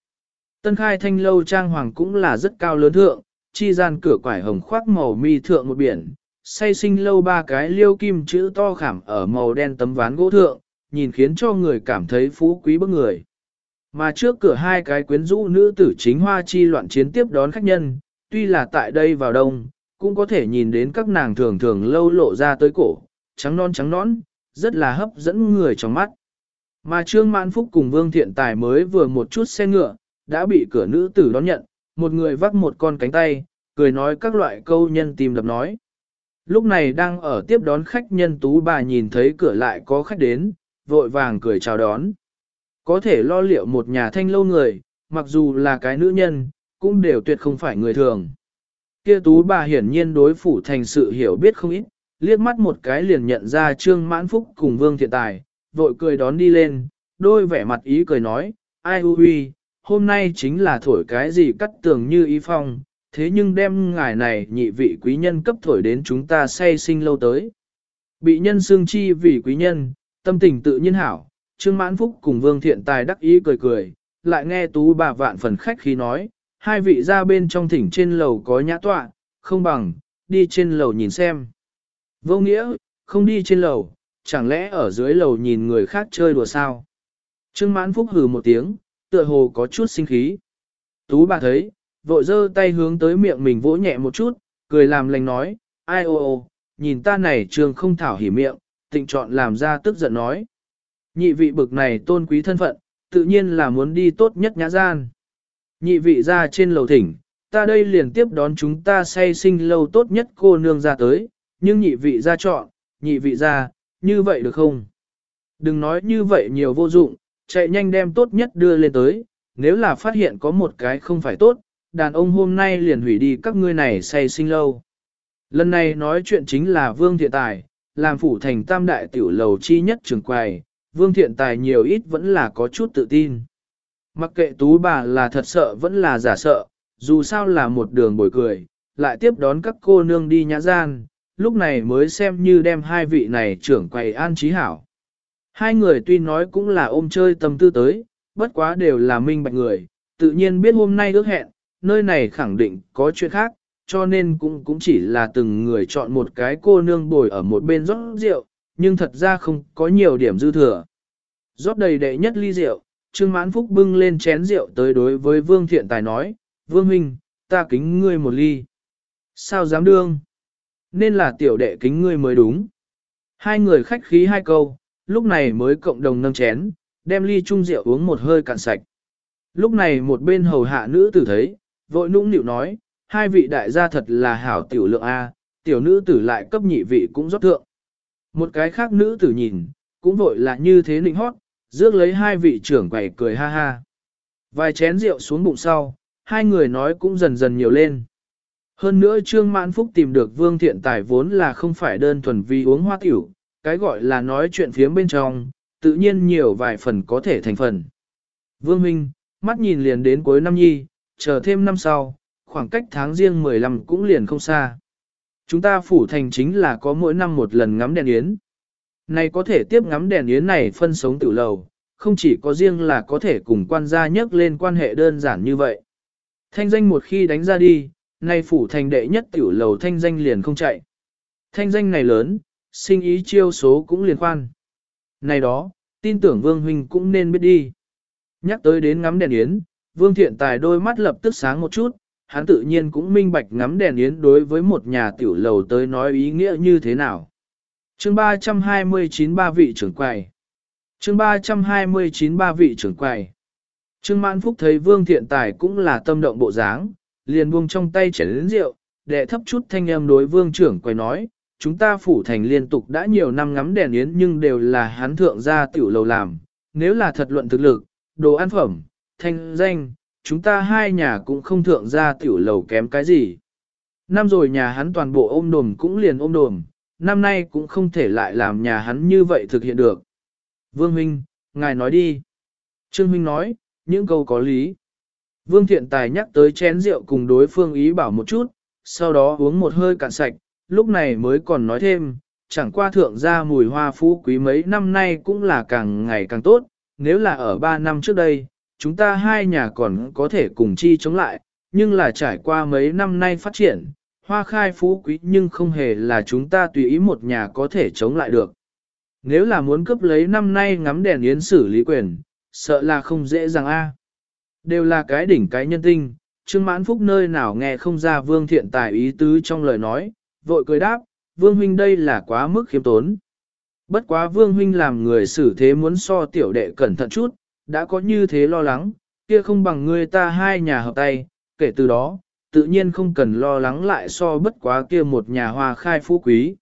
Speaker 1: Tân khai thanh lâu trang hoàng cũng là rất cao lớn thượng, chi gian cửa quải hồng khoác màu mi thượng một biển, say sinh lâu ba cái liêu kim chữ to khảm ở màu đen tấm ván gỗ thượng, nhìn khiến cho người cảm thấy phú quý bức người. Mà trước cửa hai cái quyến rũ nữ tử chính hoa chi loạn chiến tiếp đón khách nhân, tuy là tại đây vào đông, cũng có thể nhìn đến các nàng thường thường lâu lộ ra tới cổ, trắng non trắng nón, rất là hấp dẫn người trong mắt. Mà Trương Mãn Phúc cùng Vương Thiện Tài mới vừa một chút xe ngựa, đã bị cửa nữ tử đón nhận, một người vắt một con cánh tay, cười nói các loại câu nhân tìm đập nói. Lúc này đang ở tiếp đón khách nhân tú bà nhìn thấy cửa lại có khách đến, vội vàng cười chào đón. Có thể lo liệu một nhà thanh lâu người, mặc dù là cái nữ nhân, cũng đều tuyệt không phải người thường. Kia tú bà hiển nhiên đối phủ thành sự hiểu biết không ít, liếc mắt một cái liền nhận ra Trương Mãn Phúc cùng Vương Thiện Tài, vội cười đón đi lên, đôi vẻ mặt ý cười nói, ai hư huy, hôm nay chính là thổi cái gì cắt tường như ý phong, thế nhưng đem ngài này nhị vị quý nhân cấp thổi đến chúng ta say sinh lâu tới. Bị nhân xương chi vì quý nhân, tâm tình tự nhiên hảo, Trương Mãn Phúc cùng Vương Thiện Tài đắc ý cười cười, lại nghe tú bà vạn phần khách khi nói, hai vị ra bên trong thỉnh trên lầu có nhã tọa, không bằng, đi trên lầu nhìn xem. Vô nghĩa, không đi trên lầu, chẳng lẽ ở dưới lầu nhìn người khác chơi đùa sao? Trương mãn phúc hừ một tiếng, tựa hồ có chút sinh khí. Tú bà thấy, vội giơ tay hướng tới miệng mình vỗ nhẹ một chút, cười làm lành nói, ai ô ô, nhìn ta này trường không thảo hỉ miệng, tịnh chọn làm ra tức giận nói. Nhị vị bực này tôn quý thân phận, tự nhiên là muốn đi tốt nhất nhã gian. Nhị vị ra trên lầu thỉnh, ta đây liền tiếp đón chúng ta say sinh lâu tốt nhất cô nương ra tới, nhưng nhị vị ra chọn, nhị vị ra, như vậy được không? Đừng nói như vậy nhiều vô dụng, chạy nhanh đem tốt nhất đưa lên tới, nếu là phát hiện có một cái không phải tốt, đàn ông hôm nay liền hủy đi các ngươi này say sinh lâu. Lần này nói chuyện chính là Vương Thiện Tài, làm phủ thành tam đại tiểu lầu chi nhất trường quầy, Vương Thiện Tài nhiều ít vẫn là có chút tự tin. Mặc kệ tú bà là thật sợ vẫn là giả sợ, dù sao là một đường bồi cười, lại tiếp đón các cô nương đi nhã gian, lúc này mới xem như đem hai vị này trưởng quầy an trí hảo. Hai người tuy nói cũng là ôm chơi tâm tư tới, bất quá đều là minh bạch người, tự nhiên biết hôm nay ước hẹn, nơi này khẳng định có chuyện khác, cho nên cũng cũng chỉ là từng người chọn một cái cô nương bồi ở một bên rót rượu, nhưng thật ra không có nhiều điểm dư thừa. Rót đầy đệ nhất ly rượu, Trương Mãn Phúc bưng lên chén rượu tới đối với Vương Thiện Tài nói, Vương Huynh, ta kính ngươi một ly. Sao dám đương? Nên là tiểu đệ kính ngươi mới đúng. Hai người khách khí hai câu, lúc này mới cộng đồng nâng chén, đem ly chung rượu uống một hơi cạn sạch. Lúc này một bên hầu hạ nữ tử thấy, vội nũng nịu nói, hai vị đại gia thật là hảo tiểu lượng A, tiểu nữ tử lại cấp nhị vị cũng rót thượng. Một cái khác nữ tử nhìn, cũng vội là như thế nịnh hót, rước lấy hai vị trưởng quầy cười ha ha. Vài chén rượu xuống bụng sau, hai người nói cũng dần dần nhiều lên. Hơn nữa Trương Mãn Phúc tìm được Vương Thiện Tài vốn là không phải đơn thuần vì uống hoa tiểu, cái gọi là nói chuyện phía bên trong, tự nhiên nhiều vài phần có thể thành phần. Vương Minh, mắt nhìn liền đến cuối năm nhi, chờ thêm năm sau, khoảng cách tháng riêng 15 cũng liền không xa. Chúng ta phủ thành chính là có mỗi năm một lần ngắm đèn yến. Này có thể tiếp ngắm đèn yến này phân sống tử lầu, không chỉ có riêng là có thể cùng quan gia nhắc lên quan hệ đơn giản như vậy. Thanh danh một khi đánh ra đi, nay phủ thành đệ nhất tiểu lầu thanh danh liền không chạy. Thanh danh này lớn, sinh ý chiêu số cũng liền khoan. Này đó, tin tưởng Vương Huynh cũng nên biết đi. Nhắc tới đến ngắm đèn yến, Vương Thiện Tài đôi mắt lập tức sáng một chút, hắn tự nhiên cũng minh bạch ngắm đèn yến đối với một nhà tiểu lầu tới nói ý nghĩa như thế nào. chương 329 ba vị trưởng quầy. chương 329 ba vị trưởng quầy. Trương Mãn Phúc thấy Vương Thiện Tài cũng là tâm động bộ dáng, liền buông trong tay chén lớn rượu, đệ thấp chút thanh âm đối Vương trưởng quầy nói, chúng ta phủ thành liên tục đã nhiều năm ngắm đèn yến nhưng đều là hắn thượng gia tiểu lầu làm, nếu là thật luận thực lực, đồ ăn phẩm, thanh danh, chúng ta hai nhà cũng không thượng gia tiểu lầu kém cái gì. Năm rồi nhà hắn toàn bộ ôm đồm cũng liền ôm đồm, năm nay cũng không thể lại làm nhà hắn như vậy thực hiện được. Vương Huynh, ngài nói đi. Trương Huynh nói, những câu có lý. Vương Thiện Tài nhắc tới chén rượu cùng đối phương ý bảo một chút, sau đó uống một hơi cạn sạch, lúc này mới còn nói thêm, chẳng qua thượng gia mùi hoa phú quý mấy năm nay cũng là càng ngày càng tốt, nếu là ở ba năm trước đây, chúng ta hai nhà còn có thể cùng chi chống lại, nhưng là trải qua mấy năm nay phát triển, hoa khai phú quý nhưng không hề là chúng ta tùy ý một nhà có thể chống lại được. Nếu là muốn cướp lấy năm nay ngắm đèn yến xử lý quyền, sợ là không dễ dàng a. Đều là cái đỉnh cái nhân tinh, Trương Mãn Phúc nơi nào nghe không ra Vương Thiện Tài ý tứ trong lời nói, vội cười đáp, Vương Huynh đây là quá mức khiêm tốn. Bất quá Vương Huynh làm người xử thế muốn so tiểu đệ cẩn thận chút, đã có như thế lo lắng, kia không bằng người ta hai nhà hợp tay, kể từ đó, tự nhiên không cần lo lắng lại so bất quá kia một nhà hoa khai phú quý.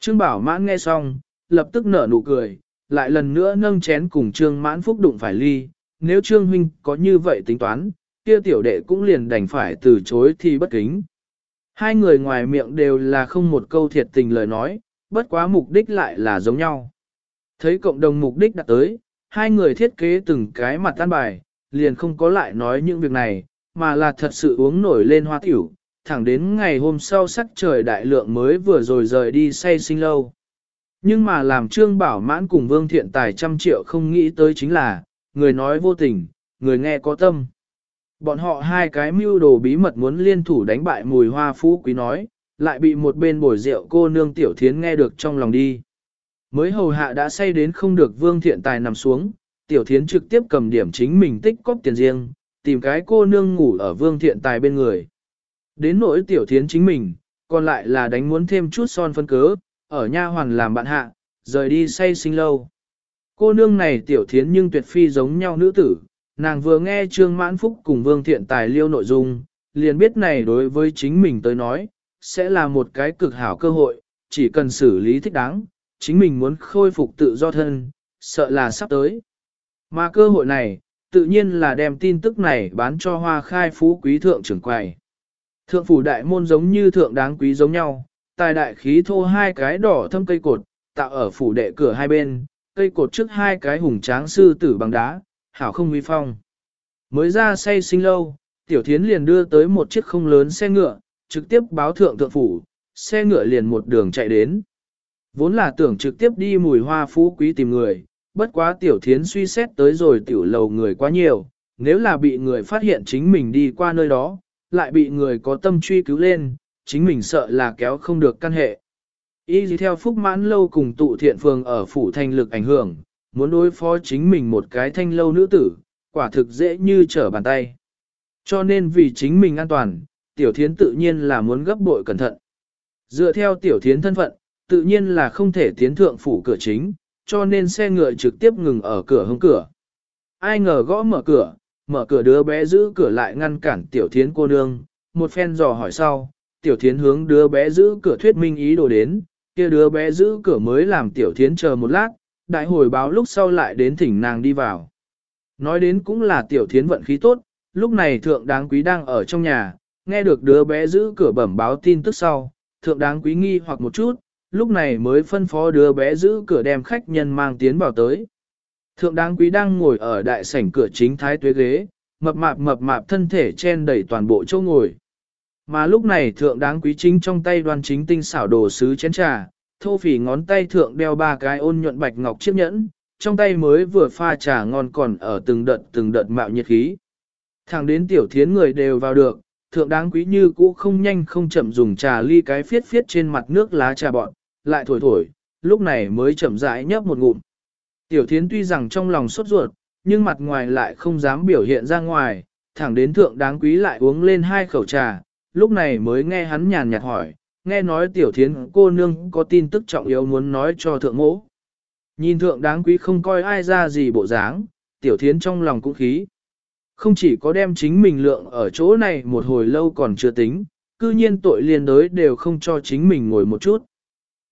Speaker 1: Trương Bảo Mãn nghe xong, lập tức nở nụ cười, lại lần nữa nâng chén cùng Trương Mãn Phúc đụng phải ly, nếu Trương Huynh có như vậy tính toán, kia tiểu đệ cũng liền đành phải từ chối thì bất kính. Hai người ngoài miệng đều là không một câu thiệt tình lời nói, bất quá mục đích lại là giống nhau. Thấy cộng đồng mục đích đã tới, hai người thiết kế từng cái mặt tan bài, liền không có lại nói những việc này, mà là thật sự uống nổi lên hoa tiểu, thẳng đến ngày hôm sau sắc trời đại lượng mới vừa rồi rời đi say sinh lâu. Nhưng mà làm Trương Bảo Mãn cùng Vương Thiện Tài trăm triệu không nghĩ tới chính là, người nói vô tình, người nghe có tâm. Bọn họ hai cái mưu đồ bí mật muốn liên thủ đánh bại mùi hoa phú quý nói, lại bị một bên bồi rượu cô nương tiểu thiến nghe được trong lòng đi. Mới hầu hạ đã say đến không được Vương Thiện Tài nằm xuống, tiểu thiến trực tiếp cầm điểm chính mình tích cóp tiền riêng, tìm cái cô nương ngủ ở Vương Thiện Tài bên người. Đến nỗi tiểu thiến chính mình, còn lại là đánh muốn thêm chút son phân cớ, ở nha hoàn làm bạn hạ, rời đi say sinh lâu. Cô nương này tiểu thiến nhưng tuyệt phi giống nhau nữ tử, nàng vừa nghe Trương Mãn Phúc cùng Vương Thiện Tài liêu nội dung, liền biết này đối với chính mình tới nói, sẽ là một cái cực hảo cơ hội, chỉ cần xử lý thích đáng, chính mình muốn khôi phục tự do thân, sợ là sắp tới. Mà cơ hội này, tự nhiên là đem tin tức này bán cho hoa khai phú quý thượng trưởng quầy. Thượng phủ đại môn giống như thượng đáng quý giống nhau, tài đại khí thô hai cái đỏ thâm cây cột, tạo ở phủ đệ cửa hai bên, cây cột trước hai cái hùng tráng sư tử bằng đá, hảo không uy phong. Mới ra say sinh lâu, tiểu thiến liền đưa tới một chiếc không lớn xe ngựa, trực tiếp báo thượng thượng phủ, xe ngựa liền một đường chạy đến. Vốn là tưởng trực tiếp đi mùi hoa phú quý tìm người, bất quá tiểu thiến suy xét tới rồi tiểu lầu người quá nhiều, nếu là bị người phát hiện chính mình đi qua nơi đó, lại bị người có tâm truy cứu lên, chính mình sợ là kéo không được căn hệ. Y gì theo phúc mãn lâu cùng tụ thiện phường ở phủ thanh lực ảnh hưởng, muốn đối phó chính mình một cái thanh lâu nữ tử, quả thực dễ như trở bàn tay. Cho nên vì chính mình an toàn, tiểu thiến tự nhiên là muốn gấp bội cẩn thận. Dựa theo tiểu thiến thân phận, tự nhiên là không thể tiến thượng phủ cửa chính, cho nên xe ngựa trực tiếp ngừng ở cửa hông cửa. Ai ngờ gõ mở cửa, mở cửa đứa bé giữ cửa lại ngăn cản tiểu thiến cô nương, một phen dò hỏi sau, tiểu thiến hướng đứa bé giữ cửa thuyết minh ý đồ đến, kia đứa bé giữ cửa mới làm tiểu thiến chờ một lát, đại hồi báo lúc sau lại đến thỉnh nàng đi vào. Nói đến cũng là tiểu thiến vận khí tốt, lúc này thượng đáng quý đang ở trong nhà, nghe được đứa bé giữ cửa bẩm báo tin tức sau, thượng đáng quý nghi hoặc một chút, lúc này mới phân phó đứa bé giữ cửa đem khách nhân mang tiến vào tới. Thượng đáng quý đang ngồi ở đại sảnh cửa chính thái tuế ghế, mập mạp mập mạp thân thể chen đầy toàn bộ chỗ ngồi. Mà lúc này thượng đáng quý chính trong tay đoan chính tinh xảo đồ sứ chén trà, thô phỉ ngón tay thượng đeo ba cái ôn nhuận bạch ngọc chiếc nhẫn, trong tay mới vừa pha trà ngon còn ở từng đợt từng đợt mạo nhiệt khí. Thẳng đến tiểu thiến người đều vào được, thượng đáng quý như cũ không nhanh không chậm dùng trà ly cái phiết phiết trên mặt nước lá trà bọn, lại thổi thổi, lúc này mới chậm rãi nhấp một ngụm. Tiểu thiến tuy rằng trong lòng sốt ruột, nhưng mặt ngoài lại không dám biểu hiện ra ngoài, thẳng đến thượng đáng quý lại uống lên hai khẩu trà, lúc này mới nghe hắn nhàn nhạt hỏi, nghe nói tiểu thiến cô nương có tin tức trọng yếu muốn nói cho thượng mỗ. Nhìn thượng đáng quý không coi ai ra gì bộ dáng, tiểu thiến trong lòng cũng khí. Không chỉ có đem chính mình lượng ở chỗ này một hồi lâu còn chưa tính, cư nhiên tội liên đới đều không cho chính mình ngồi một chút.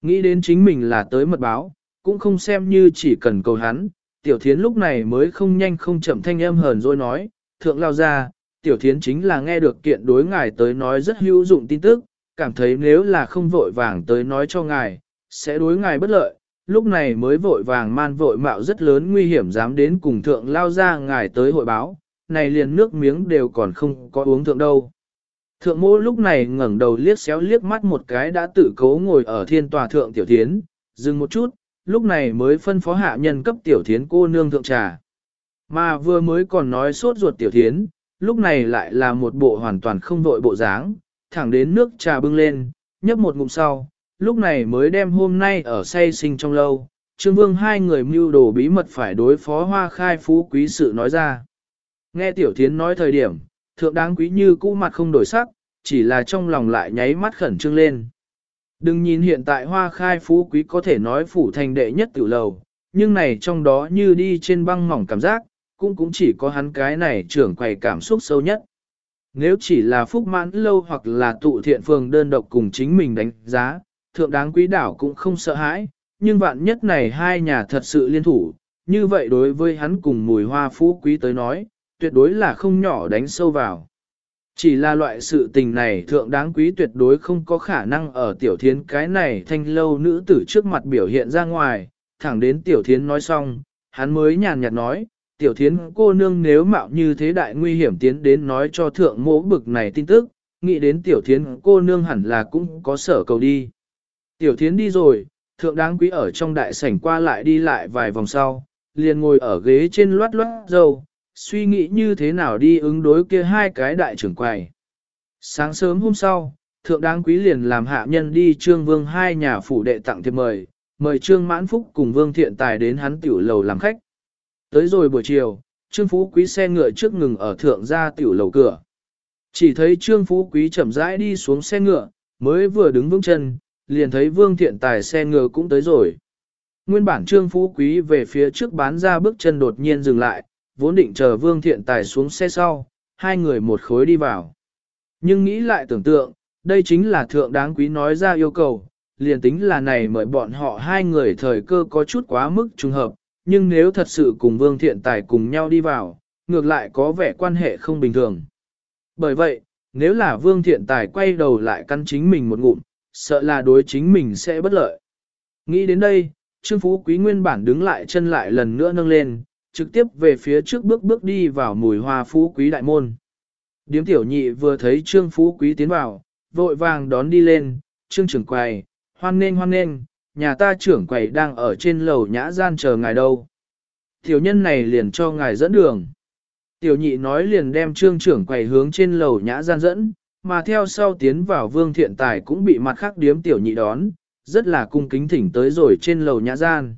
Speaker 1: Nghĩ đến chính mình là tới mật báo, cũng không xem như chỉ cần cầu hắn, tiểu thiến lúc này mới không nhanh không chậm thanh âm hờn rồi nói, thượng lao ra, tiểu thiến chính là nghe được kiện đối ngài tới nói rất hữu dụng tin tức, cảm thấy nếu là không vội vàng tới nói cho ngài, sẽ đối ngài bất lợi, lúc này mới vội vàng man vội mạo rất lớn nguy hiểm dám đến cùng thượng lao ra ngài tới hội báo, này liền nước miếng đều còn không có uống thượng đâu. Thượng mô lúc này ngẩng đầu liếc xéo liếc mắt một cái đã tự cố ngồi ở thiên tòa thượng tiểu thiến, dừng một chút, lúc này mới phân phó hạ nhân cấp tiểu thiến cô nương thượng trà. Mà vừa mới còn nói sốt ruột tiểu thiến, lúc này lại là một bộ hoàn toàn không vội bộ dáng, thẳng đến nước trà bưng lên, nhấp một ngụm sau, lúc này mới đem hôm nay ở say sinh trong lâu, Trương Vương hai người mưu đồ bí mật phải đối phó hoa khai phú quý sự nói ra. Nghe Tiểu Thiến nói thời điểm, thượng đáng quý như cũ mặt không đổi sắc, chỉ là trong lòng lại nháy mắt khẩn trương lên. Đừng nhìn hiện tại hoa khai phú quý có thể nói phủ thành đệ nhất tiểu lầu, nhưng này trong đó như đi trên băng mỏng cảm giác, cũng cũng chỉ có hắn cái này trưởng quầy cảm xúc sâu nhất. Nếu chỉ là phúc mãn lâu hoặc là tụ thiện phường đơn độc cùng chính mình đánh giá, thượng đáng quý đảo cũng không sợ hãi, nhưng vạn nhất này hai nhà thật sự liên thủ, như vậy đối với hắn cùng mùi hoa phú quý tới nói, tuyệt đối là không nhỏ đánh sâu vào. Chỉ là loại sự tình này thượng đáng quý tuyệt đối không có khả năng ở tiểu thiến cái này thanh lâu nữ tử trước mặt biểu hiện ra ngoài, thẳng đến tiểu thiến nói xong, hắn mới nhàn nhạt nói, tiểu thiến cô nương nếu mạo như thế đại nguy hiểm tiến đến nói cho thượng mỗ bực này tin tức, nghĩ đến tiểu thiến cô nương hẳn là cũng có sở cầu đi. Tiểu thiến đi rồi, thượng đáng quý ở trong đại sảnh qua lại đi lại vài vòng sau, liền ngồi ở ghế trên loát loát dâu, suy nghĩ như thế nào đi ứng đối kia hai cái đại trưởng quầy. Sáng sớm hôm sau, thượng đáng quý liền làm hạ nhân đi trương vương hai nhà phủ đệ tặng thiệp mời, mời trương mãn phúc cùng vương thiện tài đến hắn tiểu lầu làm khách. Tới rồi buổi chiều, trương phú quý xe ngựa trước ngừng ở thượng gia tiểu lầu cửa. Chỉ thấy trương phú quý chậm rãi đi xuống xe ngựa, mới vừa đứng vững chân, liền thấy vương thiện tài xe ngựa cũng tới rồi. Nguyên bản trương phú quý về phía trước bán ra bước chân đột nhiên dừng lại, vốn định chờ vương thiện tài xuống xe sau, hai người một khối đi vào. Nhưng nghĩ lại tưởng tượng, đây chính là thượng đáng quý nói ra yêu cầu, liền tính là này mời bọn họ hai người thời cơ có chút quá mức trùng hợp, nhưng nếu thật sự cùng vương thiện tài cùng nhau đi vào, ngược lại có vẻ quan hệ không bình thường. Bởi vậy, nếu là vương thiện tài quay đầu lại căn chính mình một ngụm, sợ là đối chính mình sẽ bất lợi. Nghĩ đến đây, Trương Phú Quý nguyên bản đứng lại chân lại lần nữa nâng lên, trực tiếp về phía trước bước bước đi vào mùi hoa Phú Quý đại môn. Điếm tiểu nhị vừa thấy Trương Phú Quý tiến vào, vội vàng đón đi lên, Trương trưởng quầy, hoan nghênh hoan nghênh, nhà ta trưởng quầy đang ở trên lầu nhã gian chờ ngài đâu. Tiểu nhân này liền cho ngài dẫn đường. Tiểu nhị nói liền đem trương trưởng quầy hướng trên lầu nhã gian dẫn, mà theo sau tiến vào vương thiện tài cũng bị mặt khác điếm tiểu nhị đón, rất là cung kính thỉnh tới rồi trên lầu nhã gian.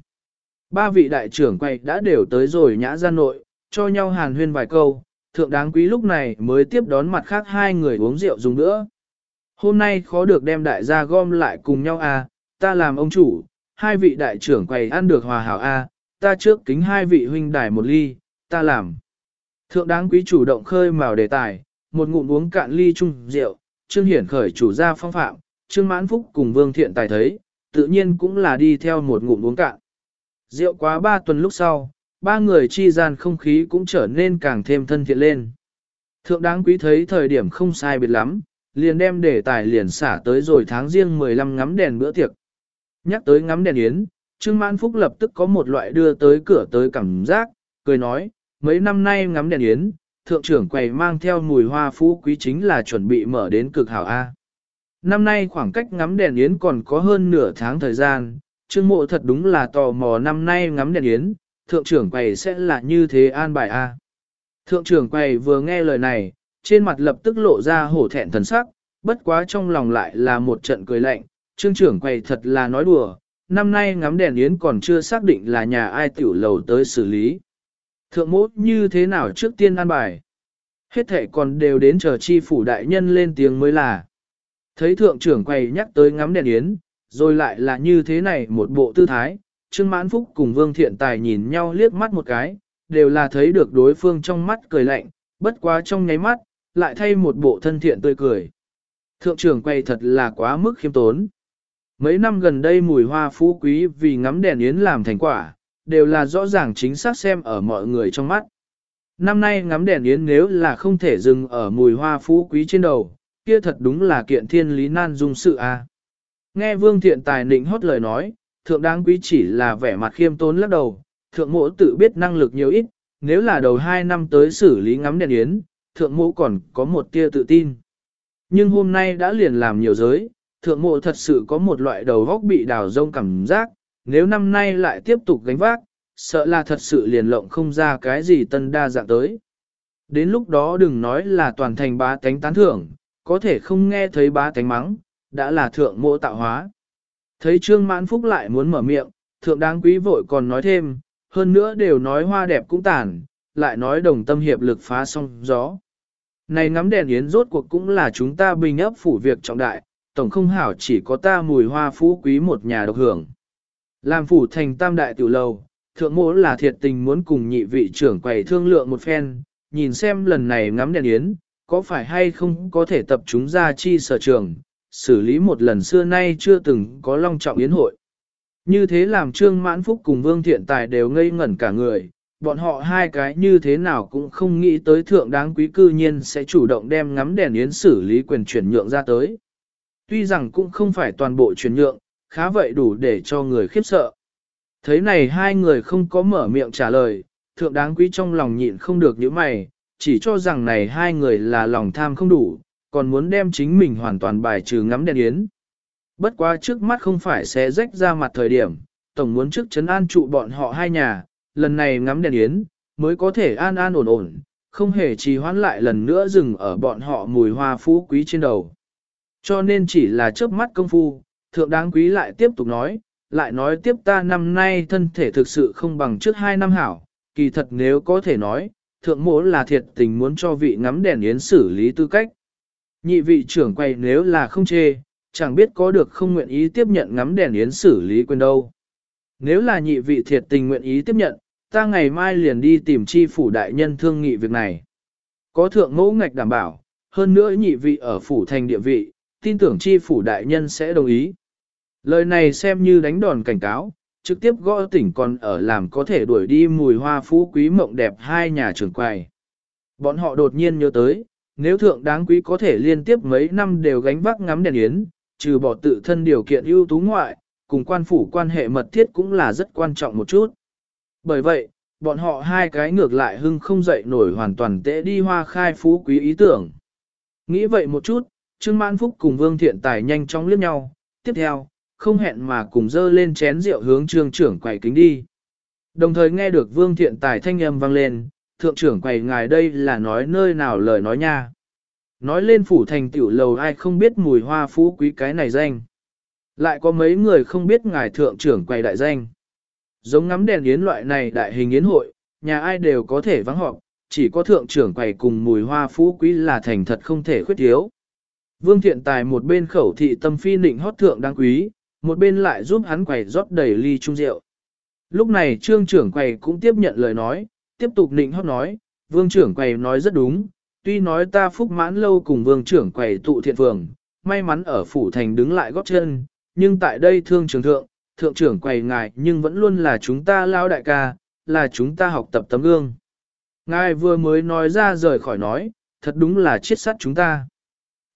Speaker 1: Ba vị đại trưởng quầy đã đều tới rồi nhã gian nội, cho nhau hàn huyên vài câu, thượng đáng quý lúc này mới tiếp đón mặt khác hai người uống rượu dùng nữa. Hôm nay khó được đem đại gia gom lại cùng nhau à, ta làm ông chủ, hai vị đại trưởng quầy ăn được hòa hảo a, à, ta trước kính hai vị huynh đài một ly, ta làm. Thượng đáng quý chủ động khơi mào đề tài, một ngụm uống cạn ly chung rượu, Trương Hiển khởi chủ gia phong phạm, Trương Mãn Phúc cùng Vương Thiện Tài thấy, tự nhiên cũng là đi theo một ngụm uống cạn. Rượu quá ba tuần lúc sau, ba người chi gian không khí cũng trở nên càng thêm thân thiện lên. Thượng đáng quý thấy thời điểm không sai biệt lắm, liền đem đề tài liền xả tới rồi tháng riêng 15 ngắm đèn bữa tiệc. Nhắc tới ngắm đèn yến, Trương Mãn Phúc lập tức có một loại đưa tới cửa tới cảm giác, cười nói, mấy năm nay ngắm đèn yến, thượng trưởng quầy mang theo mùi hoa phú quý chính là chuẩn bị mở đến cực hảo A. Năm nay khoảng cách ngắm đèn yến còn có hơn nửa tháng thời gian, Trương Mộ thật đúng là tò mò năm nay ngắm đèn yến, thượng trưởng quầy sẽ là như thế an bài A. Thượng trưởng quầy vừa nghe lời này, trên mặt lập tức lộ ra hổ thẹn thần sắc, bất quá trong lòng lại là một trận cười lạnh, trương trưởng quầy thật là nói đùa, năm nay ngắm đèn yến còn chưa xác định là nhà ai tiểu lầu tới xử lý. Thượng mốt như thế nào trước tiên an bài? Hết thể còn đều đến chờ chi phủ đại nhân lên tiếng mới là. Thấy thượng trưởng quầy nhắc tới ngắm đèn yến, rồi lại là như thế này một bộ tư thái, Trương Mãn Phúc cùng Vương Thiện Tài nhìn nhau liếc mắt một cái, đều là thấy được đối phương trong mắt cười lạnh, bất quá trong nháy mắt, lại thay một bộ thân thiện tươi cười. Thượng trưởng quay thật là quá mức khiêm tốn. Mấy năm gần đây mùi hoa phú quý vì ngắm đèn yến làm thành quả, đều là rõ ràng chính xác xem ở mọi người trong mắt. Năm nay ngắm đèn yến nếu là không thể dừng ở mùi hoa phú quý trên đầu, kia thật đúng là kiện thiên lý nan dung sự a. Nghe vương thiện tài nịnh hót lời nói, thượng đáng quý chỉ là vẻ mặt khiêm tốn lắc đầu, thượng mộ tự biết năng lực nhiều ít, nếu là đầu hai năm tới xử lý ngắm đèn yến, thượng mộ còn có một tia tự tin. Nhưng hôm nay đã liền làm nhiều giới, thượng mộ thật sự có một loại đầu góc bị đào rông cảm giác, nếu năm nay lại tiếp tục gánh vác, sợ là thật sự liền lộng không ra cái gì tân đa dạng tới. Đến lúc đó đừng nói là toàn thành bá tánh tán thưởng, có thể không nghe thấy bá tánh mắng, đã là thượng mộ tạo hóa. Thấy Trương Mãn Phúc lại muốn mở miệng, thượng đáng quý vội còn nói thêm, hơn nữa đều nói hoa đẹp cũng tàn, lại nói đồng tâm hiệp lực phá song gió. Này ngắm đèn yến rốt cuộc cũng là chúng ta bình ấp phủ việc trọng đại, tổng không hảo chỉ có ta mùi hoa phú quý một nhà độc hưởng. Làm phủ thành tam đại tiểu lầu, thượng mỗ là thiệt tình muốn cùng nhị vị trưởng quầy thương lượng một phen, nhìn xem lần này ngắm đèn yến, có phải hay không có thể tập chúng ra chi sở trường, xử lý một lần xưa nay chưa từng có long trọng yến hội. Như thế làm Trương Mãn Phúc cùng Vương Thiện Tài đều ngây ngẩn cả người, bọn họ hai cái như thế nào cũng không nghĩ tới thượng đáng quý cư nhiên sẽ chủ động đem ngắm đèn yến xử lý quyền chuyển nhượng ra tới. Tuy rằng cũng không phải toàn bộ chuyển nhượng, khá vậy đủ để cho người khiếp sợ. Thấy này hai người không có mở miệng trả lời, thượng đáng quý trong lòng nhịn không được những mày, chỉ cho rằng này hai người là lòng tham không đủ, còn muốn đem chính mình hoàn toàn bài trừ ngắm đèn yến. Bất quá trước mắt không phải sẽ rách ra mặt thời điểm, tổng muốn trước chấn an trụ bọn họ hai nhà, lần này ngắm đèn yến, mới có thể an an ổn ổn, không hề trì hoãn lại lần nữa dừng ở bọn họ mùi hoa phú quý trên đầu. Cho nên chỉ là chớp mắt công phu, thượng đáng quý lại tiếp tục nói, lại nói tiếp ta năm nay thân thể thực sự không bằng trước hai năm hảo, kỳ thật nếu có thể nói, thượng mỗ là thiệt tình muốn cho vị ngắm đèn yến xử lý tư cách. Nhị vị trưởng quay nếu là không chê, chẳng biết có được không nguyện ý tiếp nhận ngắm đèn yến xử lý quyền đâu. Nếu là nhị vị thiệt tình nguyện ý tiếp nhận, ta ngày mai liền đi tìm chi phủ đại nhân thương nghị việc này. Có thượng ngũ ngạch đảm bảo, hơn nữa nhị vị ở phủ thành địa vị, tin tưởng chi phủ đại nhân sẽ đồng ý. Lời này xem như đánh đòn cảnh cáo, trực tiếp gõ tỉnh còn ở làm có thể đuổi đi mùi hoa phú quý mộng đẹp hai nhà trường quầy. Bọn họ đột nhiên nhớ tới, nếu thượng đáng quý có thể liên tiếp mấy năm đều gánh vác ngắm đèn yến, trừ bỏ tự thân điều kiện ưu tú ngoại, cùng quan phủ quan hệ mật thiết cũng là rất quan trọng một chút. Bởi vậy, bọn họ hai cái ngược lại hưng không dậy nổi hoàn toàn tệ đi hoa khai phú quý ý tưởng. Nghĩ vậy một chút, Trương Mãn Phúc cùng Vương Thiện Tài nhanh chóng liếc nhau, tiếp theo, không hẹn mà cùng dơ lên chén rượu hướng trương trưởng quầy kính đi. Đồng thời nghe được Vương Thiện Tài thanh âm vang lên, thượng trưởng quầy ngài đây là nói nơi nào lời nói nha. Nói lên phủ thành tiểu lầu ai không biết mùi hoa phú quý cái này danh. Lại có mấy người không biết ngài thượng trưởng quầy đại danh. Giống ngắm đèn yến loại này đại hình yến hội, nhà ai đều có thể vắng họp, chỉ có thượng trưởng quầy cùng mùi hoa phú quý là thành thật không thể khuyết thiếu. Vương Thiện Tài một bên khẩu thị tâm phi nịnh hót thượng đáng quý, một bên lại giúp hắn quầy rót đầy ly trung rượu. Lúc này trương trưởng quầy cũng tiếp nhận lời nói, tiếp tục nịnh hót nói, vương trưởng quầy nói rất đúng, tuy nói ta phúc mãn lâu cùng vương trưởng quầy tụ thiện phường, may mắn ở phủ thành đứng lại góp chân, nhưng tại đây thương trường thượng, thượng trưởng quầy ngài nhưng vẫn luôn là chúng ta lao đại ca, là chúng ta học tập tấm gương. Ngài vừa mới nói ra rời khỏi nói, thật đúng là chết sắt chúng ta.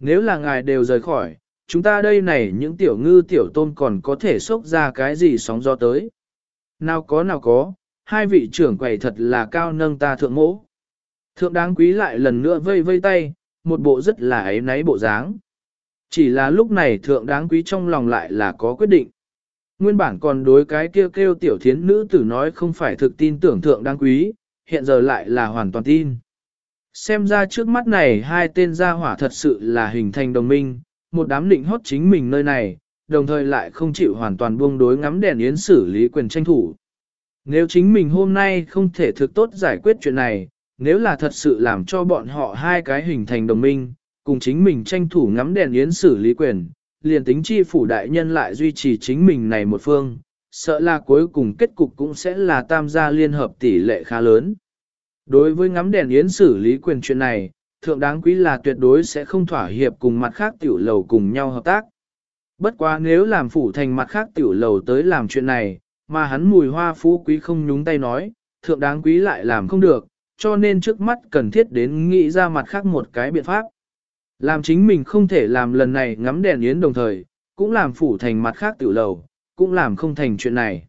Speaker 1: Nếu là ngài đều rời khỏi, chúng ta đây này những tiểu ngư tiểu tôn còn có thể xốc ra cái gì sóng gió tới. Nào có nào có, hai vị trưởng quầy thật là cao nâng ta thượng mỗ. Thượng đáng quý lại lần nữa vây vây tay, một bộ rất là ấy náy bộ dáng. Chỉ là lúc này thượng đáng quý trong lòng lại là có quyết định. Nguyên bản còn đối cái kêu kêu tiểu thiến nữ tử nói không phải thực tin tưởng thượng đáng quý, hiện giờ lại là hoàn toàn tin. Xem ra trước mắt này hai tên gia hỏa thật sự là hình thành đồng minh, một đám định hót chính mình nơi này, đồng thời lại không chịu hoàn toàn buông đối ngắm đèn yến xử lý quyền tranh thủ. Nếu chính mình hôm nay không thể thực tốt giải quyết chuyện này, nếu là thật sự làm cho bọn họ hai cái hình thành đồng minh, cùng chính mình tranh thủ ngắm đèn yến xử lý quyền, liền tính chi phủ đại nhân lại duy trì chính mình này một phương, sợ là cuối cùng kết cục cũng sẽ là tam gia liên hợp tỷ lệ khá lớn. Đối với ngắm đèn yến xử lý quyền chuyện này, thượng đáng quý là tuyệt đối sẽ không thỏa hiệp cùng mặt khác tiểu lầu cùng nhau hợp tác. Bất quá nếu làm phủ thành mặt khác tiểu lầu tới làm chuyện này, mà hắn mùi hoa phú quý không nhúng tay nói, thượng đáng quý lại làm không được, cho nên trước mắt cần thiết đến nghĩ ra mặt khác một cái biện pháp. Làm chính mình không thể làm lần này ngắm đèn yến đồng thời, cũng làm phủ thành mặt khác tiểu lầu, cũng làm không thành chuyện này.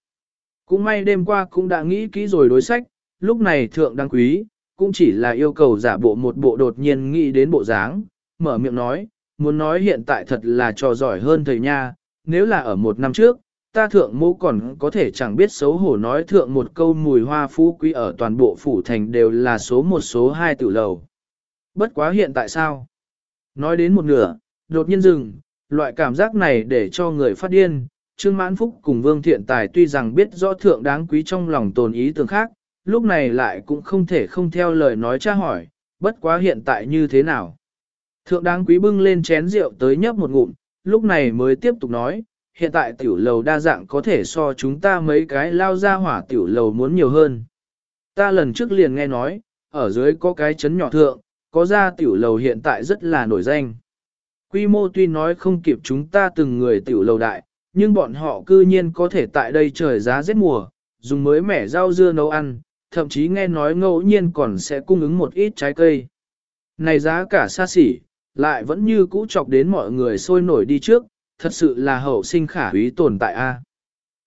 Speaker 1: Cũng may đêm qua cũng đã nghĩ kỹ rồi đối sách, lúc này thượng đáng quý, cũng chỉ là yêu cầu giả bộ một bộ đột nhiên nghĩ đến bộ dáng, mở miệng nói, muốn nói hiện tại thật là trò giỏi hơn thầy nha, nếu là ở một năm trước, ta thượng mẫu còn có thể chẳng biết xấu hổ nói thượng một câu mùi hoa phú quý ở toàn bộ phủ thành đều là số một số hai tử lầu. Bất quá hiện tại sao? Nói đến một nửa, đột nhiên dừng, loại cảm giác này để cho người phát điên. Trương Mãn Phúc cùng Vương Thiện Tài tuy rằng biết rõ thượng đáng quý trong lòng tồn ý tưởng khác, lúc này lại cũng không thể không theo lời nói tra hỏi, bất quá hiện tại như thế nào. Thượng đáng quý bưng lên chén rượu tới nhấp một ngụm, lúc này mới tiếp tục nói, hiện tại tiểu lầu đa dạng có thể so chúng ta mấy cái lao ra hỏa tiểu lầu muốn nhiều hơn. Ta lần trước liền nghe nói, ở dưới có cái chấn nhỏ thượng, có ra tiểu lầu hiện tại rất là nổi danh. Quy mô tuy nói không kịp chúng ta từng người tiểu lầu đại, nhưng bọn họ cư nhiên có thể tại đây trời giá rét mùa, dùng mới mẻ rau dưa nấu ăn, thậm chí nghe nói ngẫu nhiên còn sẽ cung ứng một ít trái cây. Này giá cả xa xỉ, lại vẫn như cũ chọc đến mọi người sôi nổi đi trước, thật sự là hậu sinh khả úy tồn tại a.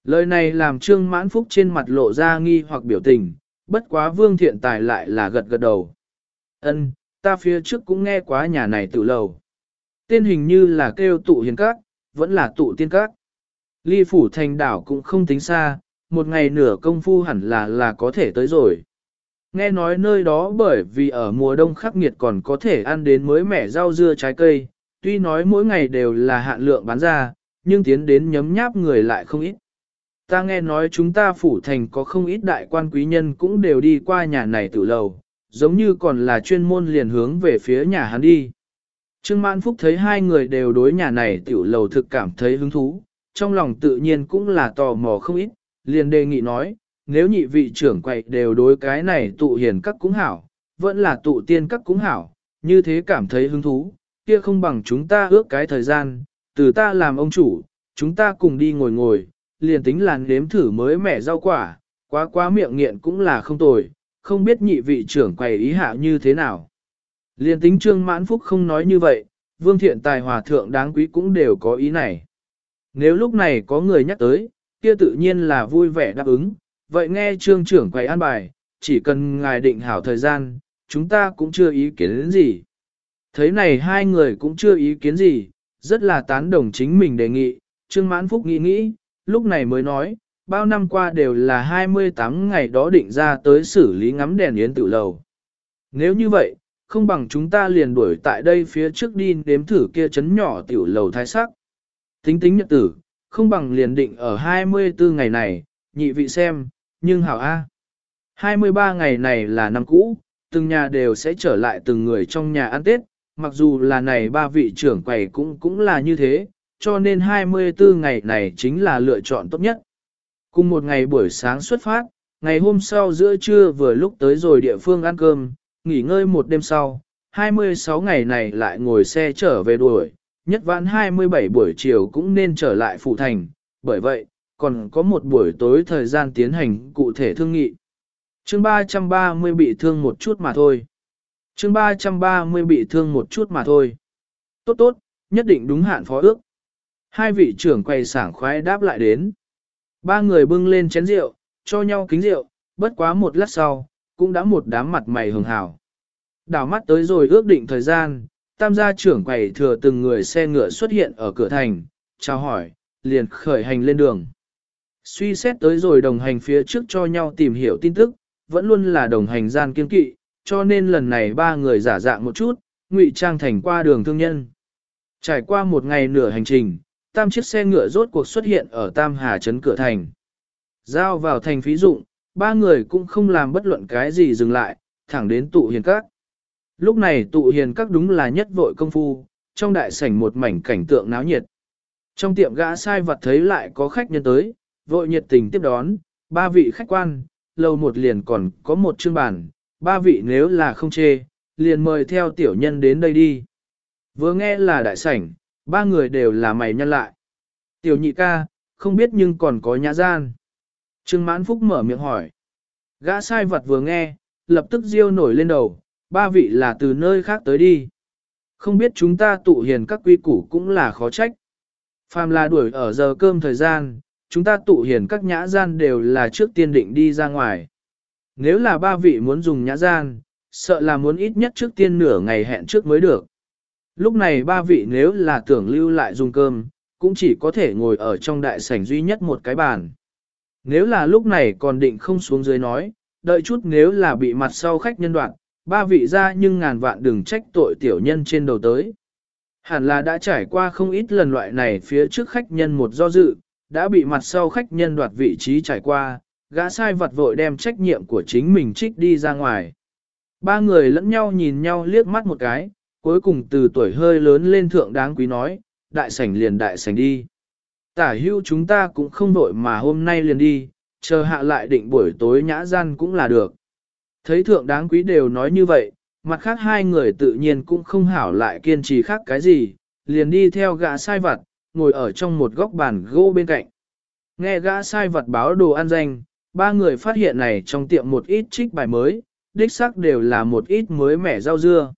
Speaker 1: Lời này làm Trương Mãn Phúc trên mặt lộ ra nghi hoặc biểu tình, bất quá Vương Thiện Tài lại là gật gật đầu. Ân, ta phía trước cũng nghe quá nhà này tử lầu. Tên hình như là kêu tụ hiền các, vẫn là tụ tiên các. Ly phủ thành đảo cũng không tính xa, một ngày nửa công phu hẳn là là có thể tới rồi. Nghe nói nơi đó bởi vì ở mùa đông khắc nghiệt còn có thể ăn đến mới mẻ rau dưa trái cây, tuy nói mỗi ngày đều là hạn lượng bán ra, nhưng tiến đến nhấm nháp người lại không ít. Ta nghe nói chúng ta phủ thành có không ít đại quan quý nhân cũng đều đi qua nhà này tự lầu, giống như còn là chuyên môn liền hướng về phía nhà hắn đi. Trương Mãn Phúc thấy hai người đều đối nhà này tiểu lầu thực cảm thấy hứng thú, trong lòng tự nhiên cũng là tò mò không ít, liền đề nghị nói, nếu nhị vị trưởng quậy đều đối cái này tụ hiền các cũng hảo, vẫn là tụ tiên các cũng hảo, như thế cảm thấy hứng thú, kia không bằng chúng ta ước cái thời gian, từ ta làm ông chủ, chúng ta cùng đi ngồi ngồi, liền tính là nếm thử mới mẻ rau quả, quá quá miệng nghiện cũng là không tồi, không biết nhị vị trưởng quầy ý hạ như thế nào. Liền tính trương mãn phúc không nói như vậy, vương thiện tài hòa thượng đáng quý cũng đều có ý này. Nếu lúc này có người nhắc tới, kia tự nhiên là vui vẻ đáp ứng, vậy nghe trương trưởng quầy an bài, chỉ cần ngài định hảo thời gian, chúng ta cũng chưa ý kiến đến gì. Thấy này hai người cũng chưa ý kiến gì, rất là tán đồng chính mình đề nghị, trương mãn phúc nghĩ nghĩ, lúc này mới nói, bao năm qua đều là 28 ngày đó định ra tới xử lý ngắm đèn yến tự lầu. Nếu như vậy, không bằng chúng ta liền đuổi tại đây phía trước đi đếm thử kia chấn nhỏ tiểu lầu thái sắc. Tính tính nhật tử, không bằng liền định ở 24 ngày này, nhị vị xem, nhưng hảo A. 23 ngày này là năm cũ, từng nhà đều sẽ trở lại từng người trong nhà ăn Tết, mặc dù là này ba vị trưởng quầy cũng cũng là như thế, cho nên 24 ngày này chính là lựa chọn tốt nhất. Cùng một ngày buổi sáng xuất phát, ngày hôm sau giữa trưa vừa lúc tới rồi địa phương ăn cơm, nghỉ ngơi một đêm sau, 26 ngày này lại ngồi xe trở về đuổi, nhất vãn 27 buổi chiều cũng nên trở lại phụ thành, bởi vậy, còn có một buổi tối thời gian tiến hành cụ thể thương nghị. chương 330 bị thương một chút mà thôi chương 330 bị thương một chút mà thôi. Tốt tốt, nhất định đúng hạn phó ước. Hai vị trưởng quay sảng khoái đáp lại đến. Ba người bưng lên chén rượu, cho nhau kính rượu, bất quá một lát sau, cũng đã một đám mặt mày hường hào. Đảo mắt tới rồi ước định thời gian, tam gia trưởng quầy thừa từng người xe ngựa xuất hiện ở cửa thành, chào hỏi, liền khởi hành lên đường. Suy xét tới rồi đồng hành phía trước cho nhau tìm hiểu tin tức, vẫn luôn là đồng hành gian kiên kỵ, cho nên lần này ba người giả dạng một chút, ngụy trang thành qua đường thương nhân. Trải qua một ngày nửa hành trình, tam chiếc xe ngựa rốt cuộc xuất hiện ở Tam Hà Trấn cửa thành. Giao vào thành phí dụng, ba người cũng không làm bất luận cái gì dừng lại, thẳng đến tụ hiền các. Lúc này tụ hiền các đúng là nhất vội công phu, trong đại sảnh một mảnh cảnh tượng náo nhiệt. Trong tiệm gã sai vật thấy lại có khách nhân tới, vội nhiệt tình tiếp đón, ba vị khách quan, lâu một liền còn có một chương bàn, ba vị nếu là không chê, liền mời theo tiểu nhân đến đây đi. Vừa nghe là đại sảnh, ba người đều là mày nhân lại. Tiểu nhị ca, không biết nhưng còn có nhã gian. Trương mãn phúc mở miệng hỏi. Gã sai vật vừa nghe, lập tức riêu nổi lên đầu, ba vị là từ nơi khác tới đi. Không biết chúng ta tụ hiền các quy củ cũng là khó trách. Phàm là đuổi ở giờ cơm thời gian, chúng ta tụ hiền các nhã gian đều là trước tiên định đi ra ngoài. Nếu là ba vị muốn dùng nhã gian, sợ là muốn ít nhất trước tiên nửa ngày hẹn trước mới được. Lúc này ba vị nếu là tưởng lưu lại dùng cơm, cũng chỉ có thể ngồi ở trong đại sảnh duy nhất một cái bàn. Nếu là lúc này còn định không xuống dưới nói, đợi chút nếu là bị mặt sau khách nhân đoạn, ba vị ra nhưng ngàn vạn đừng trách tội tiểu nhân trên đầu tới. Hẳn là đã trải qua không ít lần loại này phía trước khách nhân một do dự, đã bị mặt sau khách nhân đoạt vị trí trải qua, gã sai vật vội đem trách nhiệm của chính mình trích đi ra ngoài. Ba người lẫn nhau nhìn nhau liếc mắt một cái, cuối cùng từ tuổi hơi lớn lên thượng đáng quý nói, đại sảnh liền đại sảnh đi. Tả hưu chúng ta cũng không vội mà hôm nay liền đi, chờ hạ lại định buổi tối nhã gian cũng là được. Thấy thượng đáng quý đều nói như vậy, mặt khác hai người tự nhiên cũng không hảo lại kiên trì khác cái gì, liền đi theo gã sai vặt, ngồi ở trong một góc bàn gỗ bên cạnh. Nghe gã sai vặt báo đồ ăn danh, ba người phát hiện này trong tiệm một ít trích bài mới, đích xác đều là một ít mới mẻ rau dưa.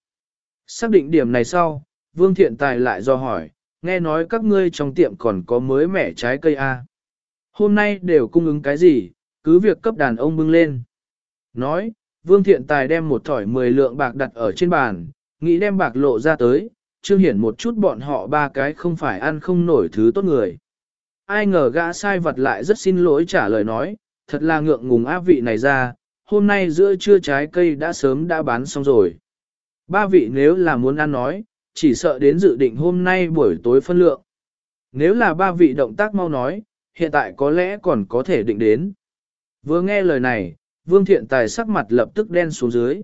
Speaker 1: Xác định điểm này sau, Vương Thiện Tài lại do hỏi, nghe nói các ngươi trong tiệm còn có mới mẻ trái cây A. À? Hôm nay đều cung ứng cái gì, cứ việc cấp đàn ông bưng lên. Nói, Vương Thiện Tài đem một thỏi 10 lượng bạc đặt ở trên bàn, nghĩ đem bạc lộ ra tới, trương hiển một chút bọn họ ba cái không phải ăn không nổi thứ tốt người. Ai ngờ gã sai vật lại rất xin lỗi trả lời nói, thật là ngượng ngùng áp vị này ra, hôm nay giữa trưa trái cây đã sớm đã bán xong rồi. Ba vị nếu là muốn ăn nói, chỉ sợ đến dự định hôm nay buổi tối phân lượng. Nếu là ba vị động tác mau nói, hiện tại có lẽ còn có thể định đến. Vừa nghe lời này, Vương Thiện Tài sắc mặt lập tức đen xuống dưới.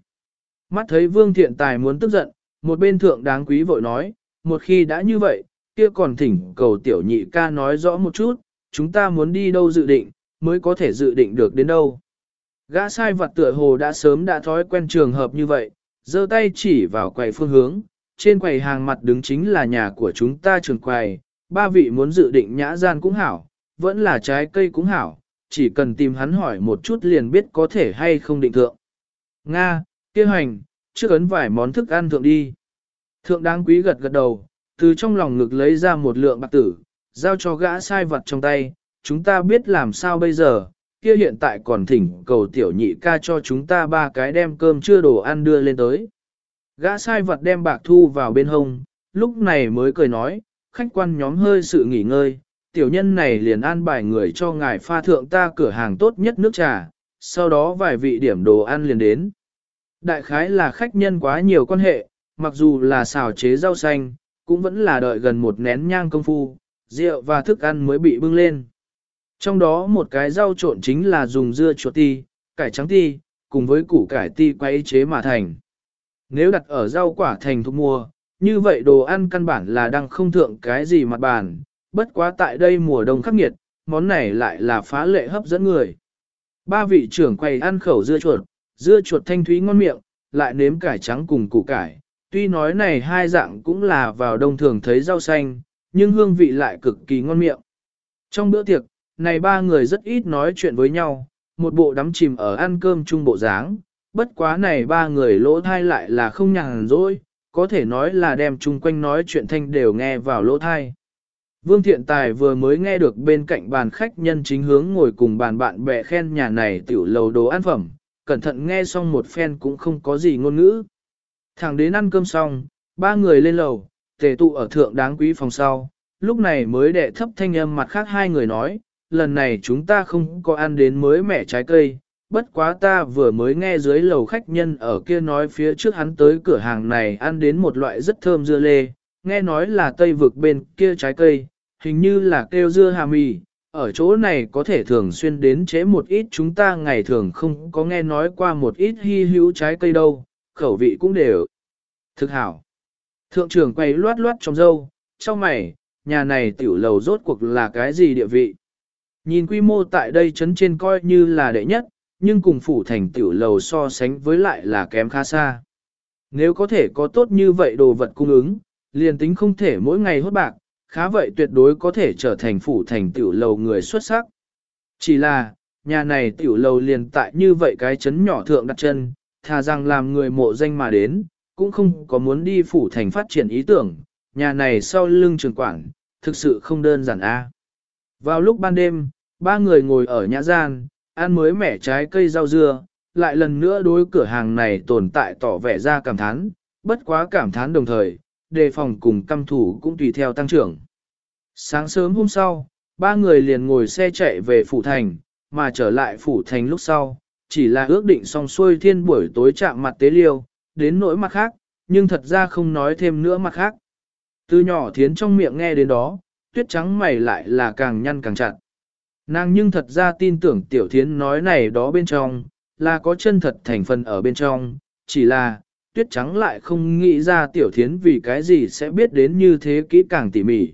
Speaker 1: Mắt thấy Vương Thiện Tài muốn tức giận, một bên thượng đáng quý vội nói, một khi đã như vậy, kia còn thỉnh cầu tiểu nhị ca nói rõ một chút, chúng ta muốn đi đâu dự định, mới có thể dự định được đến đâu. Gã sai vật tựa hồ đã sớm đã thói quen trường hợp như vậy, giơ tay chỉ vào quầy phương hướng, trên quầy hàng mặt đứng chính là nhà của chúng ta trường quầy, ba vị muốn dự định nhã gian cũng hảo, vẫn là trái cây cũng hảo, chỉ cần tìm hắn hỏi một chút liền biết có thể hay không định thượng. Nga, kia hành, trước ấn vài món thức ăn thượng đi. Thượng đáng quý gật gật đầu, từ trong lòng ngực lấy ra một lượng bạc tử, giao cho gã sai vật trong tay, chúng ta biết làm sao bây giờ, kia hiện tại còn thỉnh cầu tiểu nhị ca cho chúng ta ba cái đem cơm chưa đồ ăn đưa lên tới. Gã sai vật đem bạc thu vào bên hông, lúc này mới cười nói, khách quan nhóm hơi sự nghỉ ngơi, tiểu nhân này liền an bài người cho ngài pha thượng ta cửa hàng tốt nhất nước trà, sau đó vài vị điểm đồ ăn liền đến. Đại khái là khách nhân quá nhiều quan hệ, mặc dù là xào chế rau xanh, cũng vẫn là đợi gần một nén nhang công phu, rượu và thức ăn mới bị bưng lên. Trong đó một cái rau trộn chính là dùng dưa chuột ti, cải trắng ti, cùng với củ cải ti quay chế mà thành. Nếu đặt ở rau quả thành thuốc mua, như vậy đồ ăn căn bản là đang không thượng cái gì mặt bàn, bất quá tại đây mùa đông khắc nghiệt, món này lại là phá lệ hấp dẫn người. Ba vị trưởng quầy ăn khẩu dưa chuột, dưa chuột thanh thúy ngon miệng, lại nếm cải trắng cùng củ cải. Tuy nói này hai dạng cũng là vào đông thường thấy rau xanh, nhưng hương vị lại cực kỳ ngon miệng. Trong bữa tiệc, này ba người rất ít nói chuyện với nhau, một bộ đắm chìm ở ăn cơm chung bộ dáng, bất quá này ba người lỗ thai lại là không nhàn rỗi, có thể nói là đem chung quanh nói chuyện thanh đều nghe vào lỗ thai. Vương Thiện Tài vừa mới nghe được bên cạnh bàn khách nhân chính hướng ngồi cùng bàn bạn bè khen nhà này tiểu lầu đồ ăn phẩm, cẩn thận nghe xong một phen cũng không có gì ngôn ngữ. Thẳng đến ăn cơm xong, ba người lên lầu, tề tụ ở thượng đáng quý phòng sau, lúc này mới đệ thấp thanh âm mặt khác hai người nói, lần này chúng ta không có ăn đến mới mẻ trái cây, bất quá ta vừa mới nghe dưới lầu khách nhân ở kia nói phía trước hắn tới cửa hàng này ăn đến một loại rất thơm dưa lê, nghe nói là tây vực bên kia trái cây, hình như là kêu dưa hà mì, ở chỗ này có thể thường xuyên đến chế một ít chúng ta ngày thường không có nghe nói qua một ít hy hữu trái cây đâu, khẩu vị cũng đều. Thực hảo. Thượng trưởng quay loát loát trong dâu, trong mày, nhà này tiểu lầu rốt cuộc là cái gì địa vị. Nhìn quy mô tại đây chấn trên coi như là đệ nhất, nhưng cùng phủ thành tiểu lầu so sánh với lại là kém khá xa. Nếu có thể có tốt như vậy đồ vật cung ứng, liền tính không thể mỗi ngày hốt bạc, khá vậy tuyệt đối có thể trở thành phủ thành tiểu lầu người xuất sắc. Chỉ là, nhà này tiểu lầu liền tại như vậy cái chấn nhỏ thượng đặt chân, thà rằng làm người mộ danh mà đến, cũng không có muốn đi phủ thành phát triển ý tưởng, nhà này sau lưng trường quảng thực sự không đơn giản a. Vào lúc ban đêm, ba người ngồi ở nhã gian, ăn mới mẻ trái cây rau dưa, lại lần nữa đối cửa hàng này tồn tại tỏ vẻ ra cảm thán, bất quá cảm thán đồng thời, đề phòng cùng căm thủ cũng tùy theo tăng trưởng. Sáng sớm hôm sau, ba người liền ngồi xe chạy về phủ thành, mà trở lại phủ thành lúc sau, chỉ là ước định xong xuôi thiên buổi tối chạm mặt tế liêu, đến nỗi mặt khác, nhưng thật ra không nói thêm nữa mặt khác. Từ nhỏ thiến trong miệng nghe đến đó, tuyết trắng mày lại là càng nhăn càng chặt. Nàng nhưng thật ra tin tưởng tiểu thiến nói này đó bên trong, là có chân thật thành phần ở bên trong, chỉ là, tuyết trắng lại không nghĩ ra tiểu thiến vì cái gì sẽ biết đến như thế kỹ càng tỉ mỉ.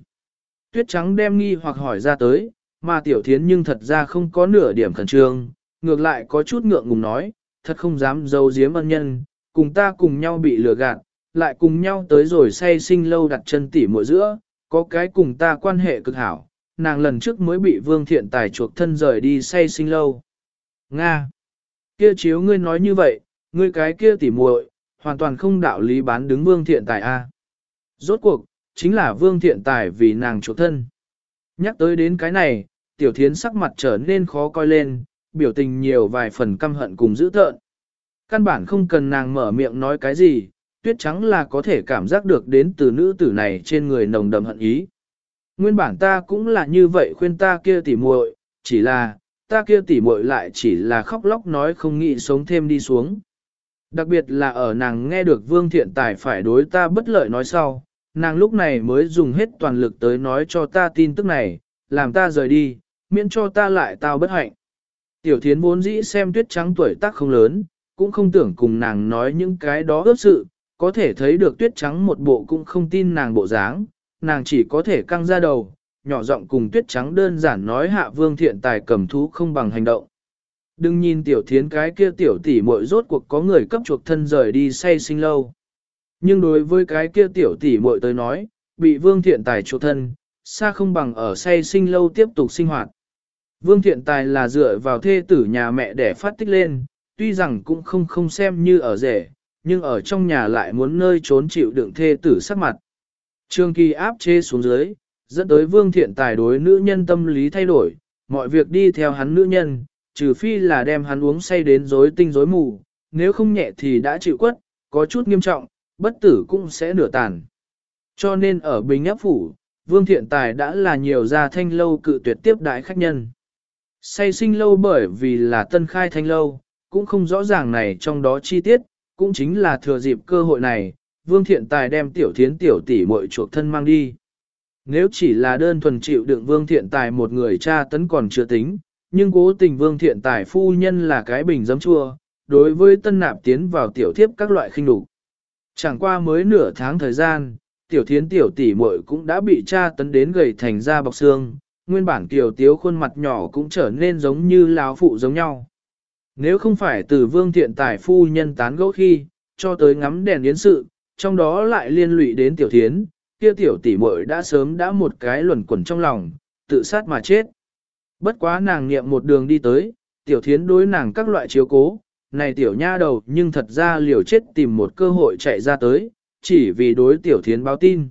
Speaker 1: Tuyết trắng đem nghi hoặc hỏi ra tới, mà tiểu thiến nhưng thật ra không có nửa điểm khẩn trương, ngược lại có chút ngượng ngùng nói, thật không dám giấu giếm ân nhân, cùng ta cùng nhau bị lừa gạt, lại cùng nhau tới rồi say sinh lâu đặt chân tỉ mùa giữa, có cái cùng ta quan hệ cực hảo, nàng lần trước mới bị vương thiện tài chuộc thân rời đi say sinh lâu. Nga! Kia chiếu ngươi nói như vậy, ngươi cái kia tỉ muội hoàn toàn không đạo lý bán đứng vương thiện tài a. Rốt cuộc, chính là vương thiện tài vì nàng chuộc thân. Nhắc tới đến cái này, tiểu thiến sắc mặt trở nên khó coi lên, biểu tình nhiều vài phần căm hận cùng dữ tợn. Căn bản không cần nàng mở miệng nói cái gì, tuyết trắng là có thể cảm giác được đến từ nữ tử này trên người nồng đậm hận ý. Nguyên bản ta cũng là như vậy khuyên ta kia tỉ muội, chỉ là, ta kia tỉ muội lại chỉ là khóc lóc nói không nghĩ sống thêm đi xuống. Đặc biệt là ở nàng nghe được vương thiện tài phải đối ta bất lợi nói sau, nàng lúc này mới dùng hết toàn lực tới nói cho ta tin tức này, làm ta rời đi, miễn cho ta lại tao bất hạnh. Tiểu thiến vốn dĩ xem tuyết trắng tuổi tác không lớn, cũng không tưởng cùng nàng nói những cái đó ước sự, có thể thấy được tuyết trắng một bộ cũng không tin nàng bộ dáng, nàng chỉ có thể căng ra đầu, nhỏ giọng cùng tuyết trắng đơn giản nói hạ vương thiện tài cầm thú không bằng hành động. Đừng nhìn tiểu thiến cái kia tiểu tỷ muội rốt cuộc có người cấp chuộc thân rời đi say sinh lâu. Nhưng đối với cái kia tiểu tỷ muội tới nói, bị vương thiện tài chuộc thân, xa không bằng ở say sinh lâu tiếp tục sinh hoạt. Vương thiện tài là dựa vào thê tử nhà mẹ để phát tích lên, tuy rằng cũng không không xem như ở rể, nhưng ở trong nhà lại muốn nơi trốn chịu đựng thê tử sắc mặt. Trương kỳ áp chế xuống dưới, dẫn tới vương thiện tài đối nữ nhân tâm lý thay đổi, mọi việc đi theo hắn nữ nhân, trừ phi là đem hắn uống say đến rối tinh rối mù, nếu không nhẹ thì đã chịu quất, có chút nghiêm trọng, bất tử cũng sẽ nửa tàn. Cho nên ở Bình Áp Phủ, Vương Thiện Tài đã là nhiều gia thanh lâu cự tuyệt tiếp đại khách nhân. Say sinh lâu bởi vì là tân khai thanh lâu, cũng không rõ ràng này trong đó chi tiết, cũng chính là thừa dịp cơ hội này, Vương Thiện Tài đem tiểu thiến tiểu tỷ muội chuộc thân mang đi. Nếu chỉ là đơn thuần chịu đựng Vương Thiện Tài một người cha tấn còn chưa tính, nhưng cố tình Vương Thiện Tài phu nhân là cái bình giấm chua, đối với tân nạp tiến vào tiểu thiếp các loại khinh đủ. Chẳng qua mới nửa tháng thời gian, tiểu thiến tiểu tỷ muội cũng đã bị cha tấn đến gầy thành da bọc xương, nguyên bản kiều tiếu khuôn mặt nhỏ cũng trở nên giống như lão phụ giống nhau. Nếu không phải từ vương thiện tài phu nhân tán gẫu khi, cho tới ngắm đèn yến sự, trong đó lại liên lụy đến tiểu thiến, kia tiểu tỷ muội đã sớm đã một cái luẩn quẩn trong lòng, tự sát mà chết. Bất quá nàng niệm một đường đi tới, tiểu thiến đối nàng các loại chiếu cố, này tiểu nha đầu nhưng thật ra liều chết tìm một cơ hội chạy ra tới, chỉ vì đối tiểu thiến báo tin.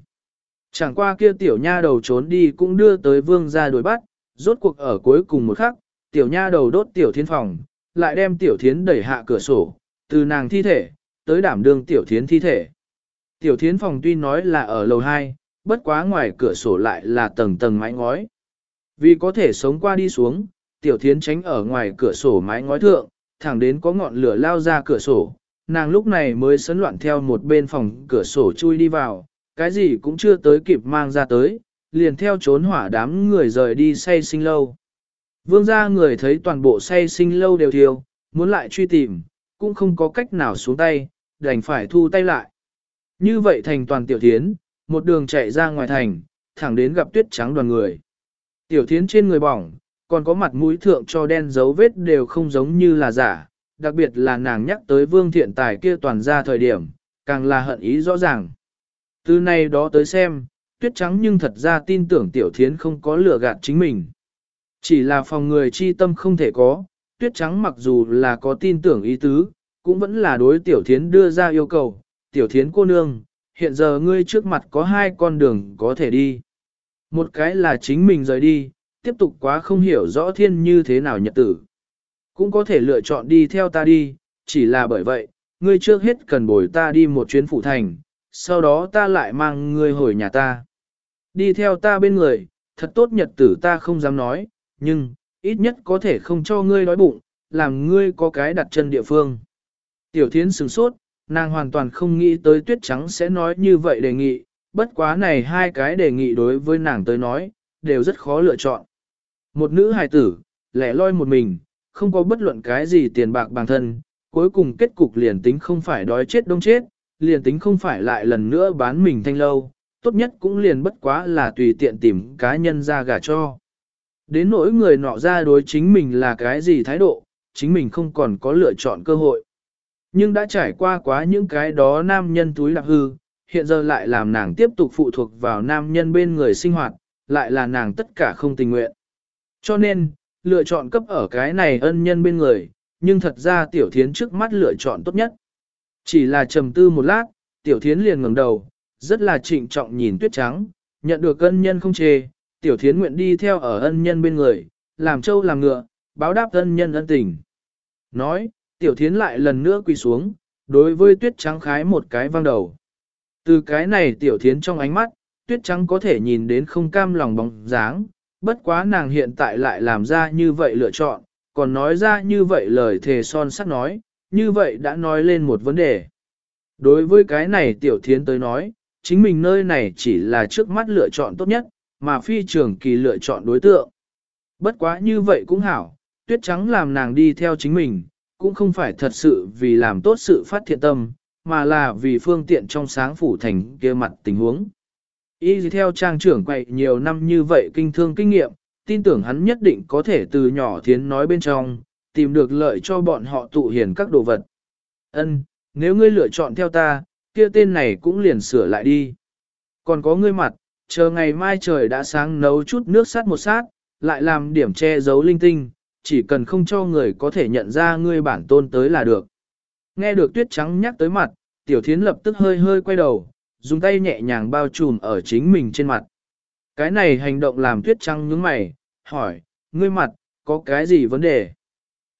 Speaker 1: Chẳng qua kia tiểu nha đầu trốn đi cũng đưa tới vương ra đuổi bắt, rốt cuộc ở cuối cùng một khắc, tiểu nha đầu đốt tiểu thiến phòng, lại đem tiểu thiến đẩy hạ cửa sổ, từ nàng thi thể, tới đảm đương tiểu thiến thi thể. Tiểu thiến phòng tuy nói là ở lầu 2, bất quá ngoài cửa sổ lại là tầng tầng mái ngói. Vì có thể sống qua đi xuống, tiểu thiến tránh ở ngoài cửa sổ mái ngói thượng, thẳng đến có ngọn lửa lao ra cửa sổ, nàng lúc này mới sấn loạn theo một bên phòng cửa sổ chui đi vào, cái gì cũng chưa tới kịp mang ra tới, liền theo trốn hỏa đám người rời đi say sinh lâu. Vương gia người thấy toàn bộ say sinh lâu đều thiêu, muốn lại truy tìm, cũng không có cách nào xuống tay, đành phải thu tay lại. Như vậy thành toàn tiểu thiến, một đường chạy ra ngoài thành, thẳng đến gặp tuyết trắng đoàn người. Tiểu thiến trên người bỏng, còn có mặt mũi thượng cho đen dấu vết đều không giống như là giả, đặc biệt là nàng nhắc tới vương thiện tài kia toàn ra thời điểm, càng là hận ý rõ ràng. Từ nay đó tới xem, tuyết trắng nhưng thật ra tin tưởng tiểu thiến không có lừa gạt chính mình. Chỉ là phòng người chi tâm không thể có, tuyết trắng mặc dù là có tin tưởng ý tứ, cũng vẫn là đối tiểu thiến đưa ra yêu cầu, tiểu thiến cô nương, hiện giờ ngươi trước mặt có hai con đường có thể đi. Một cái là chính mình rời đi, tiếp tục quá không hiểu rõ thiên như thế nào nhật tử. Cũng có thể lựa chọn đi theo ta đi, chỉ là bởi vậy, ngươi trước hết cần bồi ta đi một chuyến phủ thành, sau đó ta lại mang ngươi hồi nhà ta. Đi theo ta bên người, thật tốt nhật tử ta không dám nói, nhưng, ít nhất có thể không cho ngươi đói bụng, làm ngươi có cái đặt chân địa phương. Tiểu thiến sừng sốt, nàng hoàn toàn không nghĩ tới tuyết trắng sẽ nói như vậy đề nghị, bất quá này hai cái đề nghị đối với nàng tới nói, đều rất khó lựa chọn. Một nữ hài tử, lẻ loi một mình, không có bất luận cái gì tiền bạc bản thân, cuối cùng kết cục liền tính không phải đói chết đông chết, liền tính không phải lại lần nữa bán mình thanh lâu, tốt nhất cũng liền bất quá là tùy tiện tìm cá nhân ra gả cho. Đến nỗi người nọ ra đối chính mình là cái gì thái độ, chính mình không còn có lựa chọn cơ hội. Nhưng đã trải qua quá những cái đó nam nhân túi lạc hư, hiện giờ lại làm nàng tiếp tục phụ thuộc vào nam nhân bên người sinh hoạt, lại là nàng tất cả không tình nguyện. Cho nên, lựa chọn cấp ở cái này ân nhân bên người, nhưng thật ra tiểu thiến trước mắt lựa chọn tốt nhất. Chỉ là trầm tư một lát, tiểu thiến liền ngẩng đầu, rất là trịnh trọng nhìn tuyết trắng, nhận được ân nhân không chê, tiểu thiến nguyện đi theo ở ân nhân bên người, làm trâu làm ngựa, báo đáp ân nhân ân tình. Nói, tiểu thiến lại lần nữa quỳ xuống, đối với tuyết trắng khái một cái vang đầu. Từ cái này tiểu thiến trong ánh mắt, tuyết trắng có thể nhìn đến không cam lòng bóng dáng, bất quá nàng hiện tại lại làm ra như vậy lựa chọn, còn nói ra như vậy lời thề son sắt nói, như vậy đã nói lên một vấn đề. Đối với cái này tiểu thiến tới nói, chính mình nơi này chỉ là trước mắt lựa chọn tốt nhất, mà phi trường kỳ lựa chọn đối tượng. Bất quá như vậy cũng hảo, tuyết trắng làm nàng đi theo chính mình, cũng không phải thật sự vì làm tốt sự phát thiện tâm, mà là vì phương tiện trong sáng phủ thành kia mặt tình huống. Y theo trang trưởng quậy nhiều năm như vậy kinh thương kinh nghiệm, tin tưởng hắn nhất định có thể từ nhỏ thiến nói bên trong, tìm được lợi cho bọn họ tụ hiền các đồ vật. Ân, nếu ngươi lựa chọn theo ta, kia tên này cũng liền sửa lại đi. Còn có ngươi mặt, chờ ngày mai trời đã sáng nấu chút nước sắt một sát, lại làm điểm che giấu linh tinh, chỉ cần không cho người có thể nhận ra ngươi bản tôn tới là được. Nghe được tuyết trắng nhắc tới mặt, tiểu thiến lập tức hơi hơi quay đầu, dùng tay nhẹ nhàng bao trùm ở chính mình trên mặt. Cái này hành động làm tuyết trắng nhướng mày, hỏi, ngươi mặt, có cái gì vấn đề?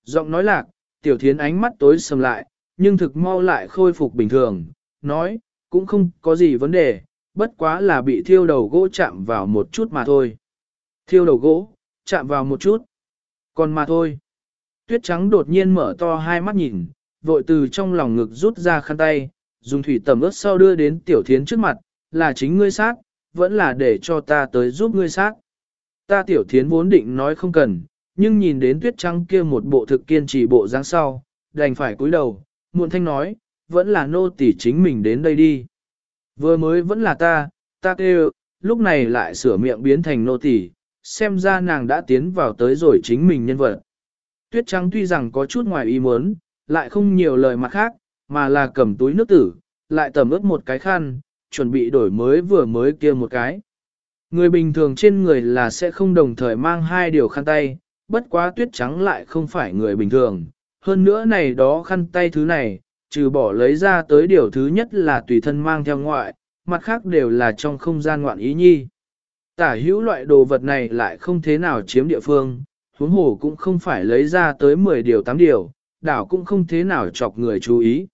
Speaker 1: Giọng nói lạc, tiểu thiến ánh mắt tối sầm lại, nhưng thực mau lại khôi phục bình thường, nói, cũng không có gì vấn đề, bất quá là bị thiêu đầu gỗ chạm vào một chút mà thôi. Thiêu đầu gỗ, chạm vào một chút. Còn mà thôi. Tuyết trắng đột nhiên mở to hai mắt nhìn, vội từ trong lòng ngực rút ra khăn tay, dùng thủy tẩm ướt sau đưa đến tiểu thiến trước mặt, là chính ngươi sát, vẫn là để cho ta tới giúp ngươi sát. Ta tiểu thiến vốn định nói không cần, nhưng nhìn đến tuyết trắng kia một bộ thực kiên trì bộ dáng sau, đành phải cúi đầu, muộn thanh nói, vẫn là nô tỳ chính mình đến đây đi. Vừa mới vẫn là ta, ta kêu, lúc này lại sửa miệng biến thành nô tỳ, xem ra nàng đã tiến vào tới rồi chính mình nhân vật. Tuyết trắng tuy rằng có chút ngoài ý muốn, lại không nhiều lời mặt khác, mà là cầm túi nước tử, lại tầm ướt một cái khăn, chuẩn bị đổi mới vừa mới kia một cái. Người bình thường trên người là sẽ không đồng thời mang hai điều khăn tay, bất quá tuyết trắng lại không phải người bình thường. Hơn nữa này đó khăn tay thứ này, trừ bỏ lấy ra tới điều thứ nhất là tùy thân mang theo ngoại, mặt khác đều là trong không gian ngoạn ý nhi. Tả hữu loại đồ vật này lại không thế nào chiếm địa phương, huống hồ cũng không phải lấy ra tới 10 điều 8 điều, đảo cũng không thế nào chọc người chú ý.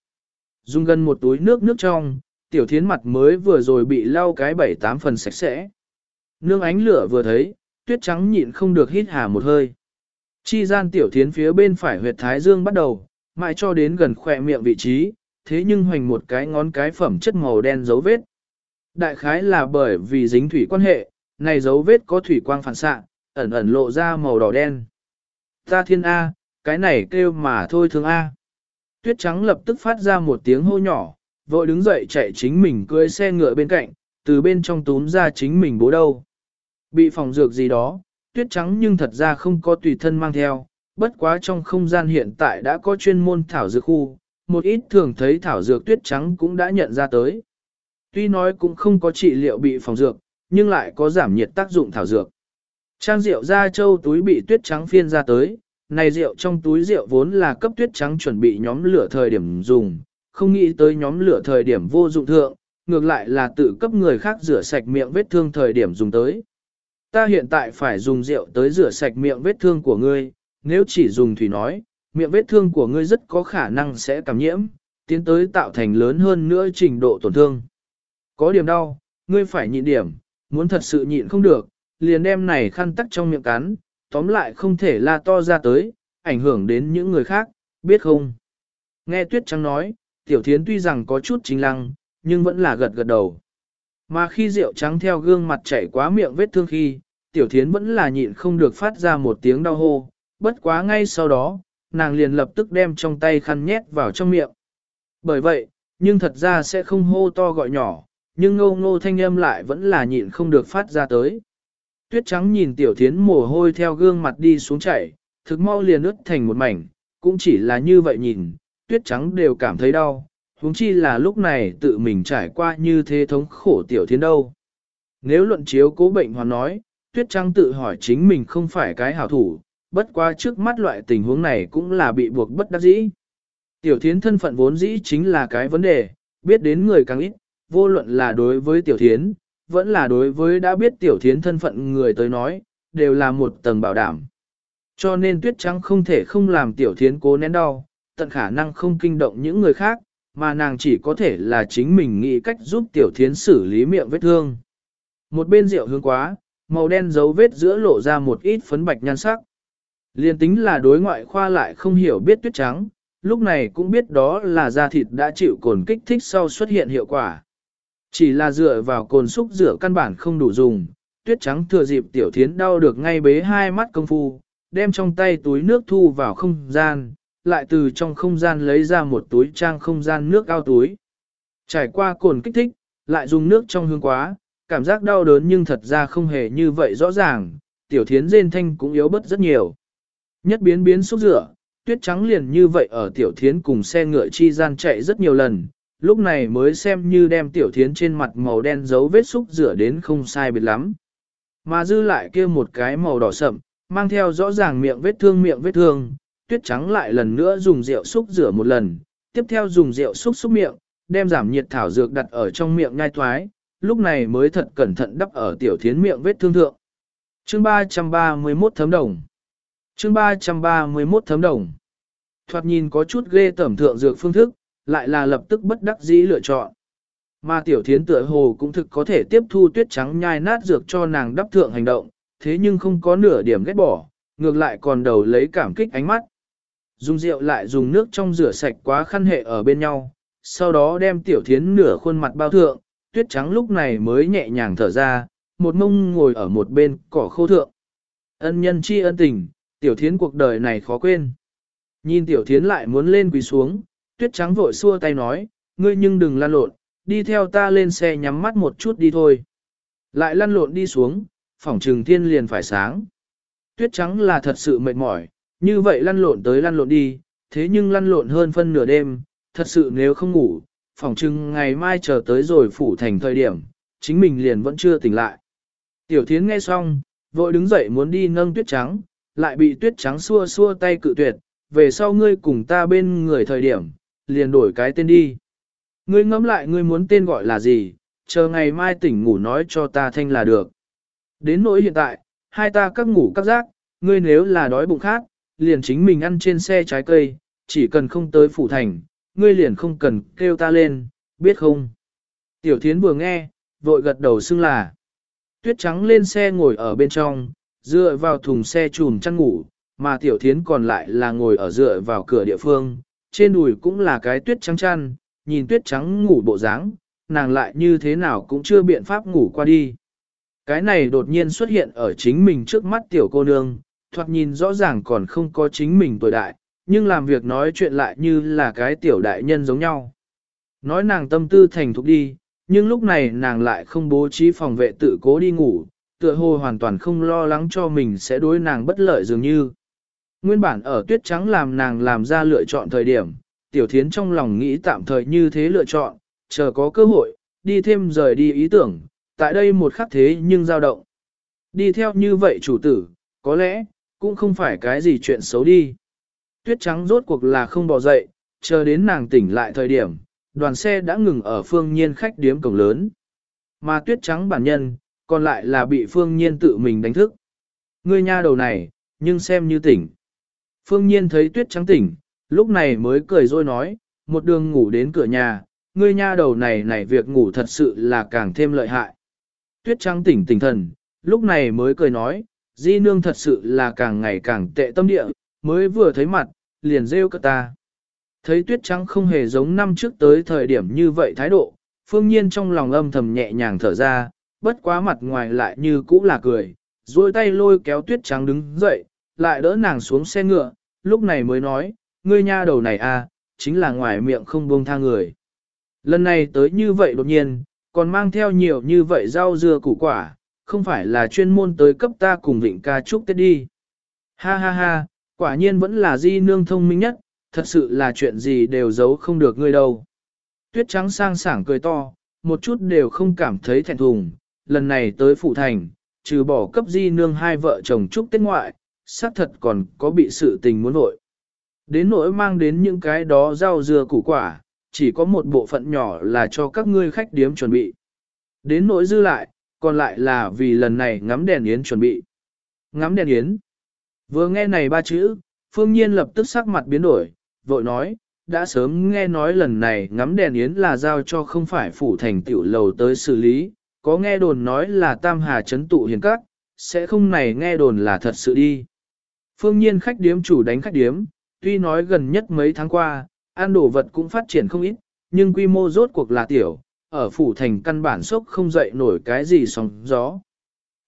Speaker 1: Dùng gần một túi nước nước trong, tiểu thiến mặt mới vừa rồi bị lau cái bảy tám phần sạch sẽ. Nương ánh lửa vừa thấy, tuyết trắng nhịn không được hít hà một hơi. Chi gian tiểu thiến phía bên phải huyệt thái dương bắt đầu, mãi cho đến gần khỏe miệng vị trí, thế nhưng hoành một cái ngón cái phẩm chất màu đen dấu vết. Đại khái là bởi vì dính thủy quan hệ, này dấu vết có thủy quang phản xạ, ẩn ẩn lộ ra màu đỏ đen. Ta thiên A, cái này kêu mà thôi thương A. Tuyết trắng lập tức phát ra một tiếng hô nhỏ, vội đứng dậy chạy chính mình cưỡi xe ngựa bên cạnh, từ bên trong túm ra chính mình bố đâu. Bị phòng dược gì đó, tuyết trắng nhưng thật ra không có tùy thân mang theo, bất quá trong không gian hiện tại đã có chuyên môn thảo dược khu, một ít thường thấy thảo dược tuyết trắng cũng đã nhận ra tới. Tuy nói cũng không có trị liệu bị phòng dược, nhưng lại có giảm nhiệt tác dụng thảo dược. Trang rượu da châu túi bị tuyết trắng phiên ra tới, này rượu trong túi rượu vốn là cấp tuyết trắng chuẩn bị nhóm lửa thời điểm dùng, không nghĩ tới nhóm lửa thời điểm vô dụng thượng, ngược lại là tự cấp người khác rửa sạch miệng vết thương thời điểm dùng tới. Ta hiện tại phải dùng rượu tới rửa sạch miệng vết thương của ngươi, nếu chỉ dùng thủy nói, miệng vết thương của ngươi rất có khả năng sẽ cảm nhiễm, tiến tới tạo thành lớn hơn nữa trình độ tổn thương. Có điểm đau, ngươi phải nhịn điểm, muốn thật sự nhịn không được, liền đem này khăn tắc trong miệng cắn, tóm lại không thể la to ra tới, ảnh hưởng đến những người khác, biết không? Nghe Tuyết Trắng nói, Tiểu Thiến tuy rằng có chút chính lăng, nhưng vẫn là gật gật đầu. Mà khi rượu trắng theo gương mặt chảy quá miệng vết thương khi, Tiểu Thiến vẫn là nhịn không được phát ra một tiếng đau hô, bất quá ngay sau đó, nàng liền lập tức đem trong tay khăn nhét vào trong miệng. Bởi vậy, nhưng thật ra sẽ không hô to gọi nhỏ, nhưng ngô ngô thanh âm lại vẫn là nhịn không được phát ra tới. Tuyết trắng nhìn tiểu thiến mồ hôi theo gương mặt đi xuống chảy, thực mau liền ướt thành một mảnh, cũng chỉ là như vậy nhìn, tuyết trắng đều cảm thấy đau, huống chi là lúc này tự mình trải qua như thế thống khổ tiểu thiến đâu. Nếu luận chiếu cố bệnh hoàn nói, tuyết trắng tự hỏi chính mình không phải cái hảo thủ, bất qua trước mắt loại tình huống này cũng là bị buộc bất đắc dĩ. Tiểu thiến thân phận vốn dĩ chính là cái vấn đề, biết đến người càng ít, vô luận là đối với tiểu thiến, vẫn là đối với đã biết tiểu thiến thân phận người tới nói, đều là một tầng bảo đảm. Cho nên tuyết trắng không thể không làm tiểu thiến cố nén đau, tận khả năng không kinh động những người khác, mà nàng chỉ có thể là chính mình nghĩ cách giúp tiểu thiến xử lý miệng vết thương. Một bên rượu hương quá, màu đen dấu vết giữa lộ ra một ít phấn bạch nhan sắc. Liên tính là đối ngoại khoa lại không hiểu biết tuyết trắng, lúc này cũng biết đó là da thịt đã chịu cồn kích thích sau xuất hiện hiệu quả. Chỉ là dựa vào cồn xúc rửa căn bản không đủ dùng, tuyết trắng thừa dịp tiểu thiến đau được ngay bế hai mắt công phu, đem trong tay túi nước thu vào không gian, lại từ trong không gian lấy ra một túi trang không gian nước ao túi. Trải qua cồn kích thích, lại dùng nước trong hương quá, cảm giác đau đớn nhưng thật ra không hề như vậy rõ ràng, tiểu thiến rên thanh cũng yếu bớt rất nhiều. Nhất biến biến xúc rửa, tuyết trắng liền như vậy ở tiểu thiến cùng xe ngựa chi gian chạy rất nhiều lần, lúc này mới xem như đem tiểu thiến trên mặt màu đen dấu vết xúc rửa đến không sai biệt lắm. Mà dư lại kia một cái màu đỏ sậm, mang theo rõ ràng miệng vết thương miệng vết thương, tuyết trắng lại lần nữa dùng rượu xúc rửa một lần, tiếp theo dùng rượu xúc xúc miệng, đem giảm nhiệt thảo dược đặt ở trong miệng ngai thoái, lúc này mới thật cẩn thận đắp ở tiểu thiến miệng vết thương thượng. Chương 331 thấm đồng Chương 331 thấm đồng Thoạt nhìn có chút ghê tẩm thượng dược phương thức, lại là lập tức bất đắc dĩ lựa chọn. Mà tiểu thiến tựa hồ cũng thực có thể tiếp thu tuyết trắng nhai nát dược cho nàng đắp thượng hành động, thế nhưng không có nửa điểm ghét bỏ, ngược lại còn đầu lấy cảm kích ánh mắt. Dùng rượu lại dùng nước trong rửa sạch quá khăn hệ ở bên nhau, sau đó đem tiểu thiến nửa khuôn mặt bao thượng, tuyết trắng lúc này mới nhẹ nhàng thở ra, một mông ngồi ở một bên cỏ khô thượng. Ân nhân chi ân tình, tiểu thiến cuộc đời này khó quên. Nhìn tiểu thiến lại muốn lên quỳ xuống, tuyết trắng vội xua tay nói, ngươi nhưng đừng lăn lộn, đi theo ta lên xe nhắm mắt một chút đi thôi. Lại lăn lộn đi xuống, phòng trừng thiên liền phải sáng. Tuyết trắng là thật sự mệt mỏi, như vậy lăn lộn tới lăn lộn đi, thế nhưng lăn lộn hơn phân nửa đêm, thật sự nếu không ngủ, phòng trừng ngày mai chờ tới rồi phủ thành thời điểm, chính mình liền vẫn chưa tỉnh lại. Tiểu thiến nghe xong, vội đứng dậy muốn đi nâng tuyết trắng, lại bị tuyết trắng xua xua tay cự tuyệt, về sau ngươi cùng ta bên người thời điểm, liền đổi cái tên đi. Ngươi ngẫm lại ngươi muốn tên gọi là gì, chờ ngày mai tỉnh ngủ nói cho ta thanh là được. Đến nỗi hiện tại, hai ta các ngủ các giác, ngươi nếu là đói bụng khác, liền chính mình ăn trên xe trái cây, chỉ cần không tới phủ thành, ngươi liền không cần kêu ta lên, biết không? Tiểu thiến vừa nghe, vội gật đầu xưng là. Tuyết trắng lên xe ngồi ở bên trong, dựa vào thùng xe chùm chăn ngủ, mà tiểu thiến còn lại là ngồi ở dựa vào cửa địa phương, trên đùi cũng là cái tuyết trắng chăn, nhìn tuyết trắng ngủ bộ dáng, nàng lại như thế nào cũng chưa biện pháp ngủ qua đi. Cái này đột nhiên xuất hiện ở chính mình trước mắt tiểu cô nương, thoạt nhìn rõ ràng còn không có chính mình tuổi đại, nhưng làm việc nói chuyện lại như là cái tiểu đại nhân giống nhau. Nói nàng tâm tư thành thục đi, nhưng lúc này nàng lại không bố trí phòng vệ tự cố đi ngủ, tựa hồ hoàn toàn không lo lắng cho mình sẽ đối nàng bất lợi dường như. Nguyên bản ở tuyết trắng làm nàng làm ra lựa chọn thời điểm, tiểu thiến trong lòng nghĩ tạm thời như thế lựa chọn, chờ có cơ hội, đi thêm rời đi ý tưởng, tại đây một khắc thế nhưng dao động. Đi theo như vậy chủ tử, có lẽ, cũng không phải cái gì chuyện xấu đi. Tuyết trắng rốt cuộc là không bỏ dậy, chờ đến nàng tỉnh lại thời điểm, đoàn xe đã ngừng ở phương nhiên khách điếm cổng lớn. Mà tuyết trắng bản nhân, còn lại là bị phương nhiên tự mình đánh thức. Ngươi nha đầu này, nhưng xem như tỉnh. Phương nhiên thấy tuyết trắng tỉnh, lúc này mới cười rồi nói, một đường ngủ đến cửa nhà, ngươi nha đầu này này việc ngủ thật sự là càng thêm lợi hại. Tuyết trắng tỉnh tỉnh thần, lúc này mới cười nói, di nương thật sự là càng ngày càng tệ tâm địa, mới vừa thấy mặt, liền rêu cơ ta. Thấy tuyết trắng không hề giống năm trước tới thời điểm như vậy thái độ, phương nhiên trong lòng âm thầm nhẹ nhàng thở ra, bất quá mặt ngoài lại như cũ là cười, duỗi tay lôi kéo tuyết trắng đứng dậy, lại đỡ nàng xuống xe ngựa, lúc này mới nói, ngươi nha đầu này à, chính là ngoài miệng không buông tha người. Lần này tới như vậy đột nhiên, còn mang theo nhiều như vậy rau dưa củ quả, không phải là chuyên môn tới cấp ta cùng vịnh ca chúc tết đi. Ha ha ha, quả nhiên vẫn là di nương thông minh nhất, thật sự là chuyện gì đều giấu không được ngươi đâu. Tuyết trắng sang sảng cười to, một chút đều không cảm thấy thẹn thùng, lần này tới Phụ Thành, trừ bỏ cấp di nương hai vợ chồng chúc tết ngoại, xác thật còn có bị sự tình muốn vội. Đến nỗi mang đến những cái đó rau dưa củ quả, chỉ có một bộ phận nhỏ là cho các ngươi khách điếm chuẩn bị. Đến nỗi dư lại, còn lại là vì lần này ngắm đèn yến chuẩn bị. Ngắm đèn yến. Vừa nghe này ba chữ, phương nhiên lập tức sắc mặt biến đổi, vội nói, đã sớm nghe nói lần này ngắm đèn yến là giao cho không phải phủ thành tiểu lầu tới xử lý, có nghe đồn nói là tam hà chấn tụ hiền các, sẽ không này nghe đồn là thật sự đi. Phương nhiên khách điếm chủ đánh khách điếm, tuy nói gần nhất mấy tháng qua, ăn đồ vật cũng phát triển không ít, nhưng quy mô rốt cuộc là tiểu, ở phủ thành căn bản sốc không dậy nổi cái gì sóng gió.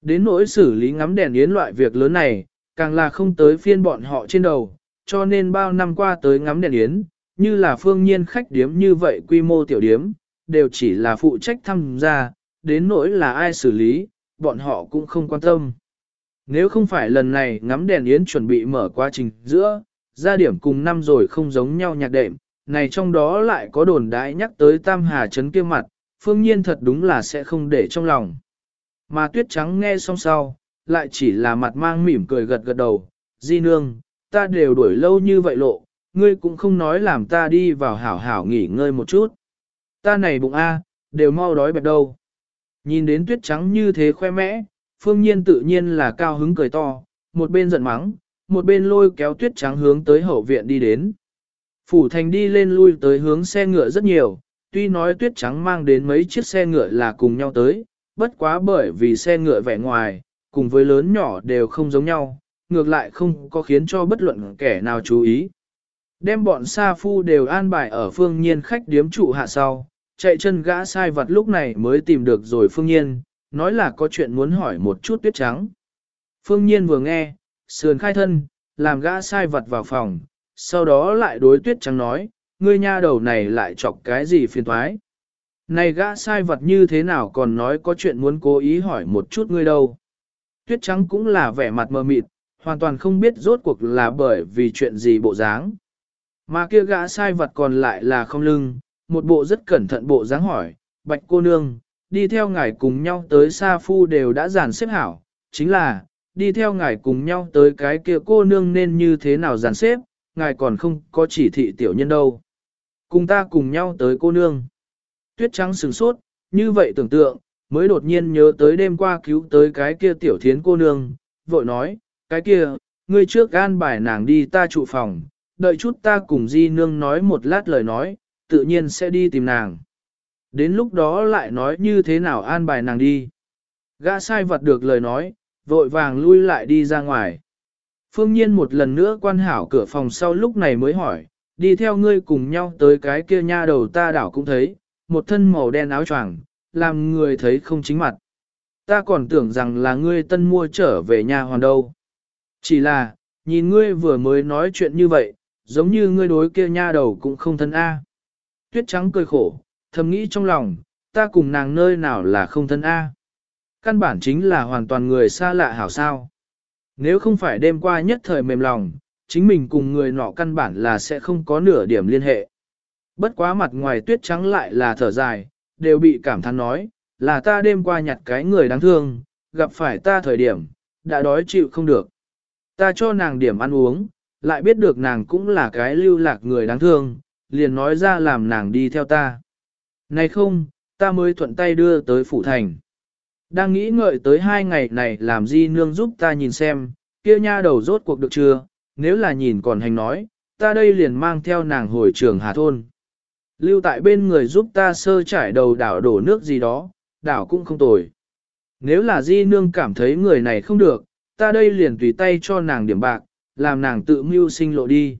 Speaker 1: Đến nỗi xử lý ngắm đèn yến loại việc lớn này, càng là không tới phiên bọn họ trên đầu, cho nên bao năm qua tới ngắm đèn yến, như là phương nhiên khách điếm như vậy quy mô tiểu điếm, đều chỉ là phụ trách tham gia, đến nỗi là ai xử lý, bọn họ cũng không quan tâm. Nếu không phải lần này ngắm đèn yến chuẩn bị mở quá trình giữa, gia điểm cùng năm rồi không giống nhau nhạc đệm, này trong đó lại có đồn đãi nhắc tới Tam Hà Trấn kia mặt, phương nhiên thật đúng là sẽ không để trong lòng. Mà tuyết trắng nghe xong sau, lại chỉ là mặt mang mỉm cười gật gật đầu, di nương, ta đều đuổi lâu như vậy lộ, ngươi cũng không nói làm ta đi vào hảo hảo nghỉ ngơi một chút. Ta này bụng A, đều mau đói bẹp đâu. Nhìn đến tuyết trắng như thế khoe mẽ, phương nhiên tự nhiên là cao hứng cười to, một bên giận mắng, một bên lôi kéo tuyết trắng hướng tới hậu viện đi đến. Phủ thành đi lên lui tới hướng xe ngựa rất nhiều, tuy nói tuyết trắng mang đến mấy chiếc xe ngựa là cùng nhau tới, bất quá bởi vì xe ngựa vẻ ngoài, cùng với lớn nhỏ đều không giống nhau, ngược lại không có khiến cho bất luận kẻ nào chú ý. Đem bọn sa phu đều an bài ở phương nhiên khách điếm trụ hạ sau, chạy chân gã sai vật lúc này mới tìm được rồi phương nhiên, nói là có chuyện muốn hỏi một chút tuyết trắng. Phương nhiên vừa nghe, sườn khai thân, làm gã sai vật vào phòng, sau đó lại đối tuyết trắng nói, ngươi nha đầu này lại chọc cái gì phiền thoái. Này gã sai vật như thế nào còn nói có chuyện muốn cố ý hỏi một chút ngươi đâu. Tuyết trắng cũng là vẻ mặt mờ mịt, hoàn toàn không biết rốt cuộc là bởi vì chuyện gì bộ dáng. Mà kia gã sai vật còn lại là không lưng, một bộ rất cẩn thận bộ dáng hỏi, bạch cô nương, đi theo ngài cùng nhau tới Sa Phu đều đã giàn xếp hảo, chính là, đi theo ngài cùng nhau tới cái kia cô nương nên như thế nào giàn xếp, ngài còn không có chỉ thị tiểu nhân đâu. Cùng ta cùng nhau tới cô nương. Tuyết trắng sừng sốt, như vậy tưởng tượng, mới đột nhiên nhớ tới đêm qua cứu tới cái kia tiểu thiến cô nương, vội nói, cái kia, ngươi trước gan bài nàng đi ta trụ phòng, đợi chút ta cùng di nương nói một lát lời nói, tự nhiên sẽ đi tìm nàng. Đến lúc đó lại nói như thế nào an bài nàng đi. Gã sai vật được lời nói, vội vàng lui lại đi ra ngoài. Phương Nhiên một lần nữa quan hảo cửa phòng sau lúc này mới hỏi, đi theo ngươi cùng nhau tới cái kia nha đầu ta đảo cũng thấy, một thân màu đen áo choàng, làm người thấy không chính mặt. Ta còn tưởng rằng là ngươi tân mua trở về nhà hoàn đâu. Chỉ là, nhìn ngươi vừa mới nói chuyện như vậy, giống như ngươi đối kia nha đầu cũng không thân A. Tuyết trắng cười khổ, thầm nghĩ trong lòng, ta cùng nàng nơi nào là không thân A. Căn bản chính là hoàn toàn người xa lạ hảo sao. Nếu không phải đêm qua nhất thời mềm lòng, chính mình cùng người nọ căn bản là sẽ không có nửa điểm liên hệ. Bất quá mặt ngoài tuyết trắng lại là thở dài, đều bị cảm thán nói, là ta đêm qua nhặt cái người đáng thương, gặp phải ta thời điểm, đã đói chịu không được. Ta cho nàng điểm ăn uống, lại biết được nàng cũng là cái lưu lạc người đáng thương, liền nói ra làm nàng đi theo ta. Này không, ta mới thuận tay đưa tới phủ thành. Đang nghĩ ngợi tới hai ngày này làm gì nương giúp ta nhìn xem, kia nha đầu rốt cuộc được chưa, nếu là nhìn còn hành nói, ta đây liền mang theo nàng hồi trường Hà Thôn. Lưu tại bên người giúp ta sơ trải đầu đảo đổ nước gì đó, đảo cũng không tồi. Nếu là di nương cảm thấy người này không được, ta đây liền tùy tay cho nàng điểm bạc, làm nàng tự mưu sinh lộ đi.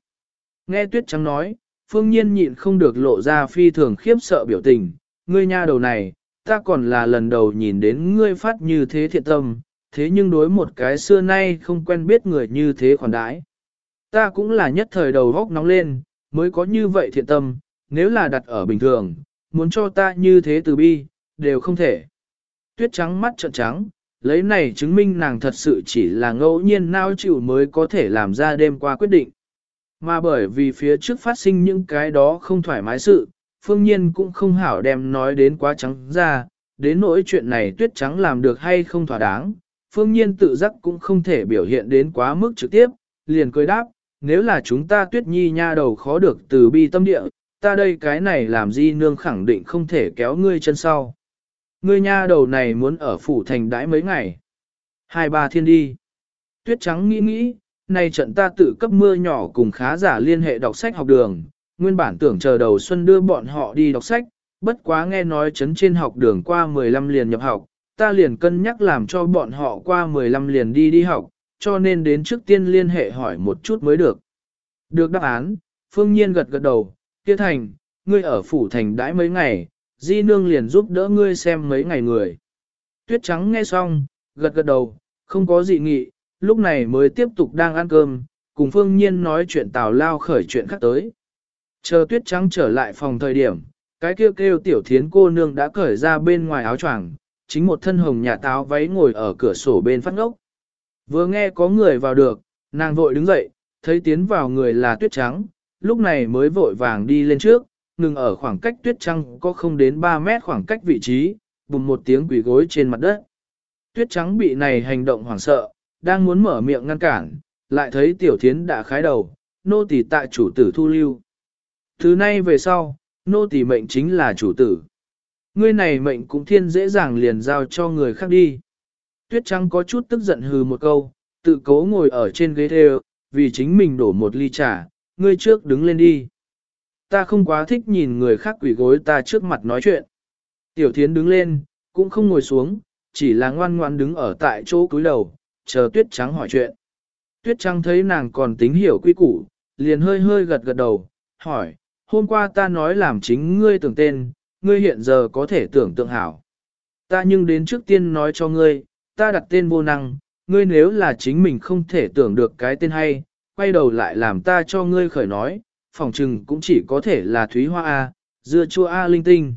Speaker 1: Nghe tuyết trắng nói, phương nhiên nhịn không được lộ ra phi thường khiếp sợ biểu tình, ngươi nha đầu này, ta còn là lần đầu nhìn đến ngươi phát như thế thiện tâm, thế nhưng đối một cái xưa nay không quen biết người như thế khoản đãi. Ta cũng là nhất thời đầu góc nóng lên, mới có như vậy thiện tâm, nếu là đặt ở bình thường, muốn cho ta như thế từ bi, đều không thể. Tuyết trắng mắt trợn trắng, lấy này chứng minh nàng thật sự chỉ là ngẫu nhiên nao chịu mới có thể làm ra đêm qua quyết định. Mà bởi vì phía trước phát sinh những cái đó không thoải mái sự, phương nhiên cũng không hảo đem nói đến quá trắng ra, đến nỗi chuyện này tuyết trắng làm được hay không thỏa đáng, phương nhiên tự giác cũng không thể biểu hiện đến quá mức trực tiếp, liền cười đáp, nếu là chúng ta tuyết nhi nha đầu khó được từ bi tâm địa, ta đây cái này làm di nương khẳng định không thể kéo ngươi chân sau. Ngươi nha đầu này muốn ở phủ thành đãi mấy ngày. Hai ba thiên đi. Tuyết trắng nghĩ nghĩ, nay trận ta tự cấp mưa nhỏ cùng khá giả liên hệ đọc sách học đường, nguyên bản tưởng chờ đầu xuân đưa bọn họ đi đọc sách, bất quá nghe nói chấn trên học đường qua 15 liền nhập học, ta liền cân nhắc làm cho bọn họ qua 15 liền đi đi học, cho nên đến trước tiên liên hệ hỏi một chút mới được. Được đáp án, phương nhiên gật gật đầu, kia thành, ngươi ở phủ thành đãi mấy ngày, di nương liền giúp đỡ ngươi xem mấy ngày người. Tuyết trắng nghe xong, gật gật đầu, không có gì nghị, lúc này mới tiếp tục đang ăn cơm, cùng phương nhiên nói chuyện tào lao khởi chuyện khác tới. Chờ tuyết trắng trở lại phòng thời điểm, cái kêu kêu tiểu thiến cô nương đã cởi ra bên ngoài áo choàng, chính một thân hồng nhà táo váy ngồi ở cửa sổ bên phát ngốc. Vừa nghe có người vào được, nàng vội đứng dậy, thấy tiến vào người là tuyết trắng, lúc này mới vội vàng đi lên trước, ngừng ở khoảng cách tuyết trắng có không đến 3 mét khoảng cách vị trí, bùng một tiếng quỷ gối trên mặt đất. Tuyết trắng bị này hành động hoảng sợ, đang muốn mở miệng ngăn cản, lại thấy tiểu thiến đã khái đầu, nô tỳ tại chủ tử thu lưu. Thứ nay về sau, nô tỳ mệnh chính là chủ tử. Ngươi này mệnh cũng thiên dễ dàng liền giao cho người khác đi. Tuyết trắng có chút tức giận hừ một câu, tự cố ngồi ở trên ghế thê vì chính mình đổ một ly trà, ngươi trước đứng lên đi. Ta không quá thích nhìn người khác quỷ gối ta trước mặt nói chuyện. Tiểu thiến đứng lên, cũng không ngồi xuống, chỉ là ngoan ngoan đứng ở tại chỗ cúi đầu, chờ tuyết trắng hỏi chuyện. Tuyết trắng thấy nàng còn tính hiểu quy củ, liền hơi hơi gật gật đầu, hỏi, hôm qua ta nói làm chính ngươi tưởng tên, ngươi hiện giờ có thể tưởng tượng hảo. Ta nhưng đến trước tiên nói cho ngươi, ta đặt tên vô năng, ngươi nếu là chính mình không thể tưởng được cái tên hay, quay đầu lại làm ta cho ngươi khởi nói, phòng trừng cũng chỉ có thể là Thúy Hoa A, dưa chua A linh tinh.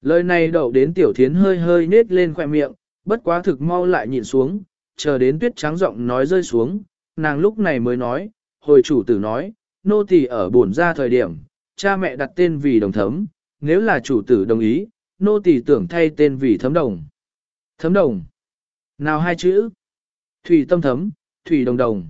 Speaker 1: Lời này đậu đến tiểu thiến hơi hơi nết lên khoẻ miệng, bất quá thực mau lại nhìn xuống, chờ đến tuyết trắng giọng nói rơi xuống, nàng lúc này mới nói, hồi chủ tử nói, nô tỳ ở bổn ra thời điểm, cha mẹ đặt tên vì đồng thấm, nếu là chủ tử đồng ý, nô tỳ tưởng thay tên vì thấm đồng. Thấm đồng. Nào hai chữ? Thủy tâm thấm, thủy đồng đồng.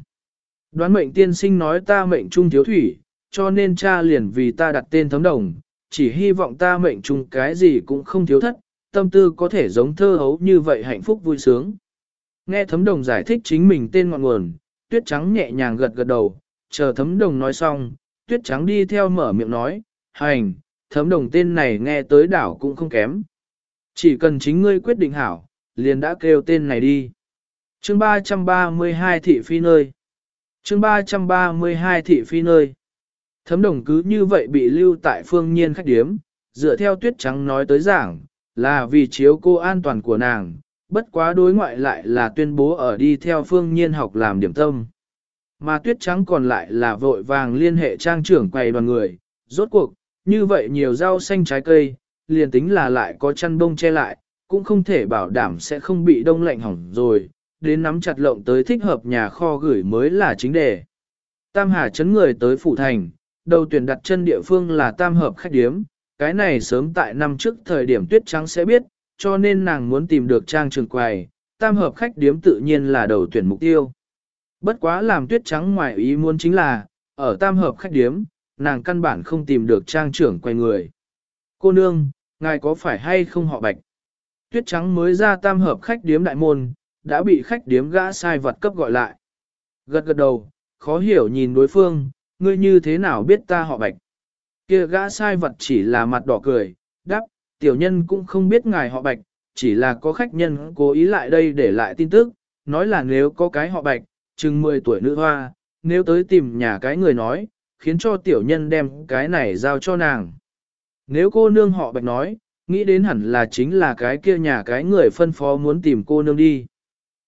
Speaker 1: Đoán mệnh tiên sinh nói ta mệnh trung thiếu thủy, cho nên cha liền vì ta đặt tên thấm đồng, chỉ hy vọng ta mệnh trung cái gì cũng không thiếu thất, tâm tư có thể giống thơ hấu như vậy hạnh phúc vui sướng. Nghe thấm đồng giải thích chính mình tên ngọn nguồn, tuyết trắng nhẹ nhàng gật gật đầu, chờ thấm đồng nói xong, tuyết trắng đi theo mở miệng nói, hành, thấm đồng tên này nghe tới đảo cũng không kém. Chỉ cần chính ngươi quyết định hảo, liền đã kêu tên này đi. chương 332 thị phi nơi. chương 332 thị phi nơi. Thấm đồng cứ như vậy bị lưu tại phương nhiên khách điếm, dựa theo tuyết trắng nói tới giảng, là vì chiếu cô an toàn của nàng, bất quá đối ngoại lại là tuyên bố ở đi theo phương nhiên học làm điểm tâm. Mà tuyết trắng còn lại là vội vàng liên hệ trang trưởng quầy đoàn người, rốt cuộc, như vậy nhiều rau xanh trái cây, liền tính là lại có chăn bông che lại, cũng không thể bảo đảm sẽ không bị đông lạnh hỏng rồi, đến nắm chặt lộng tới thích hợp nhà kho gửi mới là chính đề. Tam Hà chấn người tới Phủ Thành, đầu tuyển đặt chân địa phương là Tam Hợp khách điếm, cái này sớm tại năm trước thời điểm tuyết trắng sẽ biết, cho nên nàng muốn tìm được trang trường quầy, Tam Hợp khách điếm tự nhiên là đầu tuyển mục tiêu. Bất quá làm tuyết trắng ngoài ý muốn chính là, ở Tam Hợp khách điếm, nàng căn bản không tìm được trang trưởng quay người. Cô nương, ngài có phải hay không họ bạch? Tuyết trắng mới ra tam hợp khách điếm đại môn, đã bị khách điếm gã sai vật cấp gọi lại. Gật gật đầu, khó hiểu nhìn đối phương, ngươi như thế nào biết ta họ bạch? Kia gã sai vật chỉ là mặt đỏ cười, đáp, tiểu nhân cũng không biết ngài họ bạch, chỉ là có khách nhân cố ý lại đây để lại tin tức, nói là nếu có cái họ bạch, chừng 10 tuổi nữ hoa, nếu tới tìm nhà cái người nói, khiến cho tiểu nhân đem cái này giao cho nàng. Nếu cô nương họ bạch nói, nghĩ đến hẳn là chính là cái kia nhà cái người phân phó muốn tìm cô nương đi.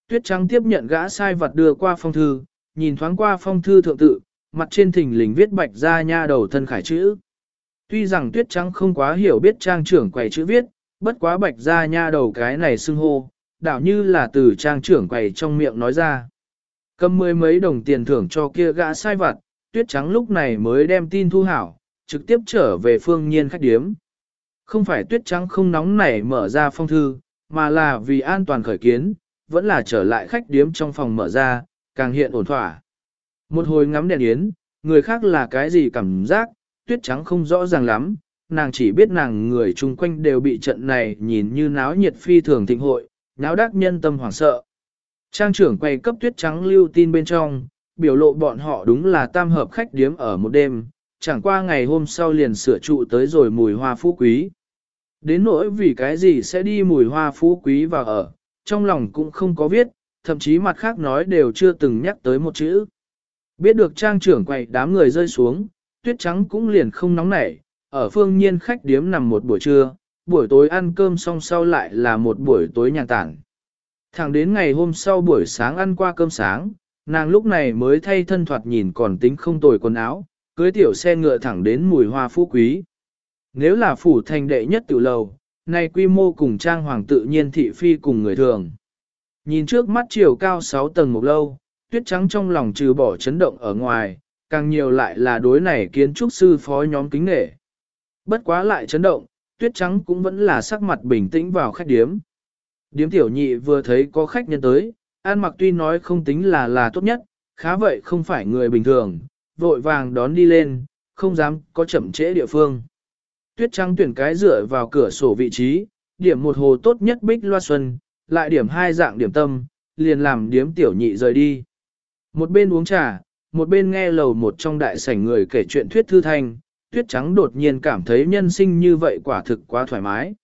Speaker 1: Tuyết trắng tiếp nhận gã sai vật đưa qua phong thư, nhìn thoáng qua phong thư thượng tự, mặt trên thình lình viết bạch ra nha đầu thân khải chữ. Tuy rằng tuyết trắng không quá hiểu biết trang trưởng quầy chữ viết, bất quá bạch ra nha đầu cái này xưng hô, đảo như là từ trang trưởng quầy trong miệng nói ra. Cầm mười mấy đồng tiền thưởng cho kia gã sai vật, tuyết trắng lúc này mới đem tin thu hảo, trực tiếp trở về phương nhiên khách điếm. Không phải tuyết trắng không nóng nảy mở ra phong thư, mà là vì an toàn khởi kiến, vẫn là trở lại khách điếm trong phòng mở ra, càng hiện ổn thỏa. Một hồi ngắm đèn yến, người khác là cái gì cảm giác, tuyết trắng không rõ ràng lắm, nàng chỉ biết nàng người chung quanh đều bị trận này nhìn như náo nhiệt phi thường thịnh hội, náo đắc nhân tâm hoảng sợ. Trang trưởng quay cấp tuyết trắng lưu tin bên trong, biểu lộ bọn họ đúng là tam hợp khách điếm ở một đêm, chẳng qua ngày hôm sau liền sửa trụ tới rồi mùi hoa phú quý. Đến nỗi vì cái gì sẽ đi mùi hoa phú quý vào ở, trong lòng cũng không có viết, thậm chí mặt khác nói đều chưa từng nhắc tới một chữ. Biết được trang trưởng quầy đám người rơi xuống, tuyết trắng cũng liền không nóng nảy, ở phương nhiên khách điếm nằm một buổi trưa, buổi tối ăn cơm xong sau lại là một buổi tối nhàn tản. Thẳng đến ngày hôm sau buổi sáng ăn qua cơm sáng, nàng lúc này mới thay thân thoạt nhìn còn tính không tồi quần áo, cưới tiểu xe ngựa thẳng đến mùi hoa phú quý. Nếu là phủ thành đệ nhất tiểu lầu, này quy mô cùng trang hoàng tự nhiên thị phi cùng người thường. Nhìn trước mắt chiều cao 6 tầng một lâu, tuyết trắng trong lòng trừ bỏ chấn động ở ngoài, càng nhiều lại là đối này kiến trúc sư phó nhóm kính nghệ. Bất quá lại chấn động, tuyết trắng cũng vẫn là sắc mặt bình tĩnh vào khách điếm. Điếm tiểu nhị vừa thấy có khách nhân tới, an mặc tuy nói không tính là là tốt nhất, khá vậy không phải người bình thường, vội vàng đón đi lên, không dám có chậm trễ địa phương. Tuyết trắng tuyển cái dựa vào cửa sổ vị trí, điểm một hồ tốt nhất bích loa xuân, lại điểm hai dạng điểm tâm, liền làm điếm tiểu nhị rời đi. Một bên uống trà, một bên nghe lầu một trong đại sảnh người kể chuyện thuyết thư thanh, tuyết trắng đột nhiên cảm thấy nhân sinh như vậy quả thực quá thoải mái.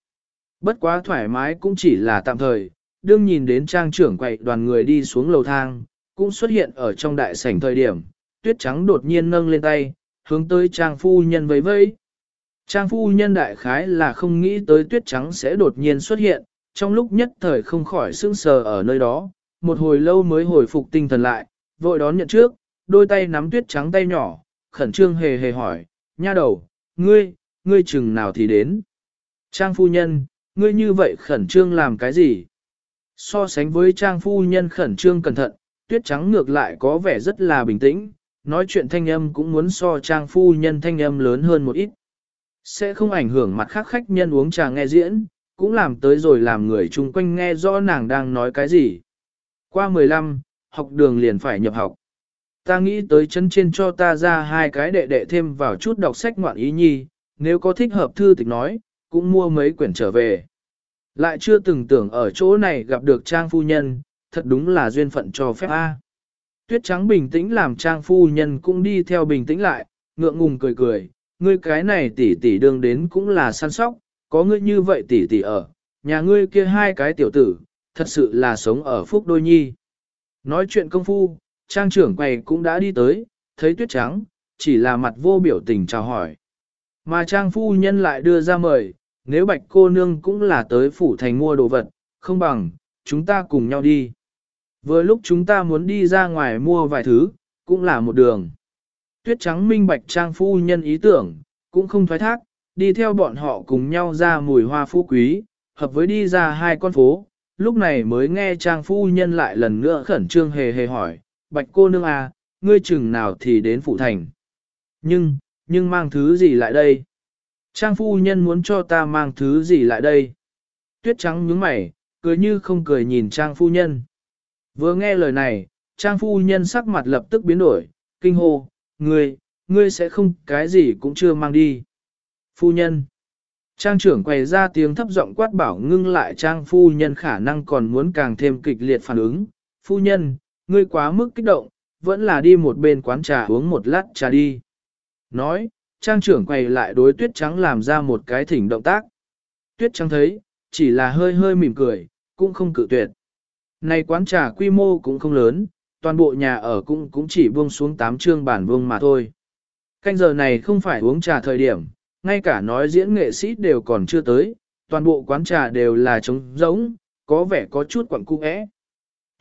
Speaker 1: Bất quá thoải mái cũng chỉ là tạm thời, đương nhìn đến trang trưởng quậy đoàn người đi xuống lầu thang, cũng xuất hiện ở trong đại sảnh thời điểm, tuyết trắng đột nhiên nâng lên tay, hướng tới trang phu nhân vẫy vẫy. Trang phu nhân đại khái là không nghĩ tới tuyết trắng sẽ đột nhiên xuất hiện, trong lúc nhất thời không khỏi sững sờ ở nơi đó, một hồi lâu mới hồi phục tinh thần lại, vội đón nhận trước, đôi tay nắm tuyết trắng tay nhỏ, khẩn trương hề hề hỏi, nha đầu, ngươi, ngươi chừng nào thì đến. Trang phu nhân, ngươi như vậy khẩn trương làm cái gì? So sánh với trang phu nhân khẩn trương cẩn thận, tuyết trắng ngược lại có vẻ rất là bình tĩnh, nói chuyện thanh âm cũng muốn so trang phu nhân thanh âm lớn hơn một ít. Sẽ không ảnh hưởng mặt khác khách nhân uống trà nghe diễn, cũng làm tới rồi làm người chung quanh nghe rõ nàng đang nói cái gì. Qua 15, học đường liền phải nhập học. Ta nghĩ tới chân trên cho ta ra hai cái đệ đệ thêm vào chút đọc sách ngoạn ý nhi, nếu có thích hợp thư tịch nói, cũng mua mấy quyển trở về. Lại chưa từng tưởng ở chỗ này gặp được trang phu nhân, thật đúng là duyên phận cho phép A. Tuyết trắng bình tĩnh làm trang phu nhân cũng đi theo bình tĩnh lại, ngượng ngùng cười cười, ngươi cái này tỷ tỷ đương đến cũng là săn sóc, có ngươi như vậy tỷ tỷ ở, nhà ngươi kia hai cái tiểu tử, thật sự là sống ở phúc đôi nhi. Nói chuyện công phu, trang trưởng quầy cũng đã đi tới, thấy tuyết trắng, chỉ là mặt vô biểu tình chào hỏi. Mà trang phu nhân lại đưa ra mời, nếu bạch cô nương cũng là tới phủ thành mua đồ vật, không bằng, chúng ta cùng nhau đi. Vừa lúc chúng ta muốn đi ra ngoài mua vài thứ, cũng là một đường. Tuyết trắng minh bạch trang phu nhân ý tưởng, cũng không thoái thác, đi theo bọn họ cùng nhau ra mùi hoa phú quý, hợp với đi ra hai con phố, lúc này mới nghe trang phu nhân lại lần nữa khẩn trương hề hề hỏi, bạch cô nương à, ngươi chừng nào thì đến phủ thành. Nhưng, nhưng mang thứ gì lại đây? Trang phu nhân muốn cho ta mang thứ gì lại đây? Tuyết trắng nhướng mày, cười như không cười nhìn trang phu nhân. Vừa nghe lời này, trang phu nhân sắc mặt lập tức biến đổi, kinh hô, ngươi, ngươi sẽ không cái gì cũng chưa mang đi. Phu nhân. Trang trưởng quay ra tiếng thấp giọng quát bảo ngưng lại trang phu nhân khả năng còn muốn càng thêm kịch liệt phản ứng. Phu nhân, ngươi quá mức kích động, vẫn là đi một bên quán trà uống một lát trà đi. Nói, trang trưởng quay lại đối tuyết trắng làm ra một cái thỉnh động tác. Tuyết trắng thấy, chỉ là hơi hơi mỉm cười, cũng không cự tuyệt. Này quán trà quy mô cũng không lớn, toàn bộ nhà ở cũng cũng chỉ buông xuống 8 trương bản vương mà thôi. Canh giờ này không phải uống trà thời điểm, ngay cả nói diễn nghệ sĩ đều còn chưa tới, toàn bộ quán trà đều là trống rỗng, có vẻ có chút quặng cung ẽ.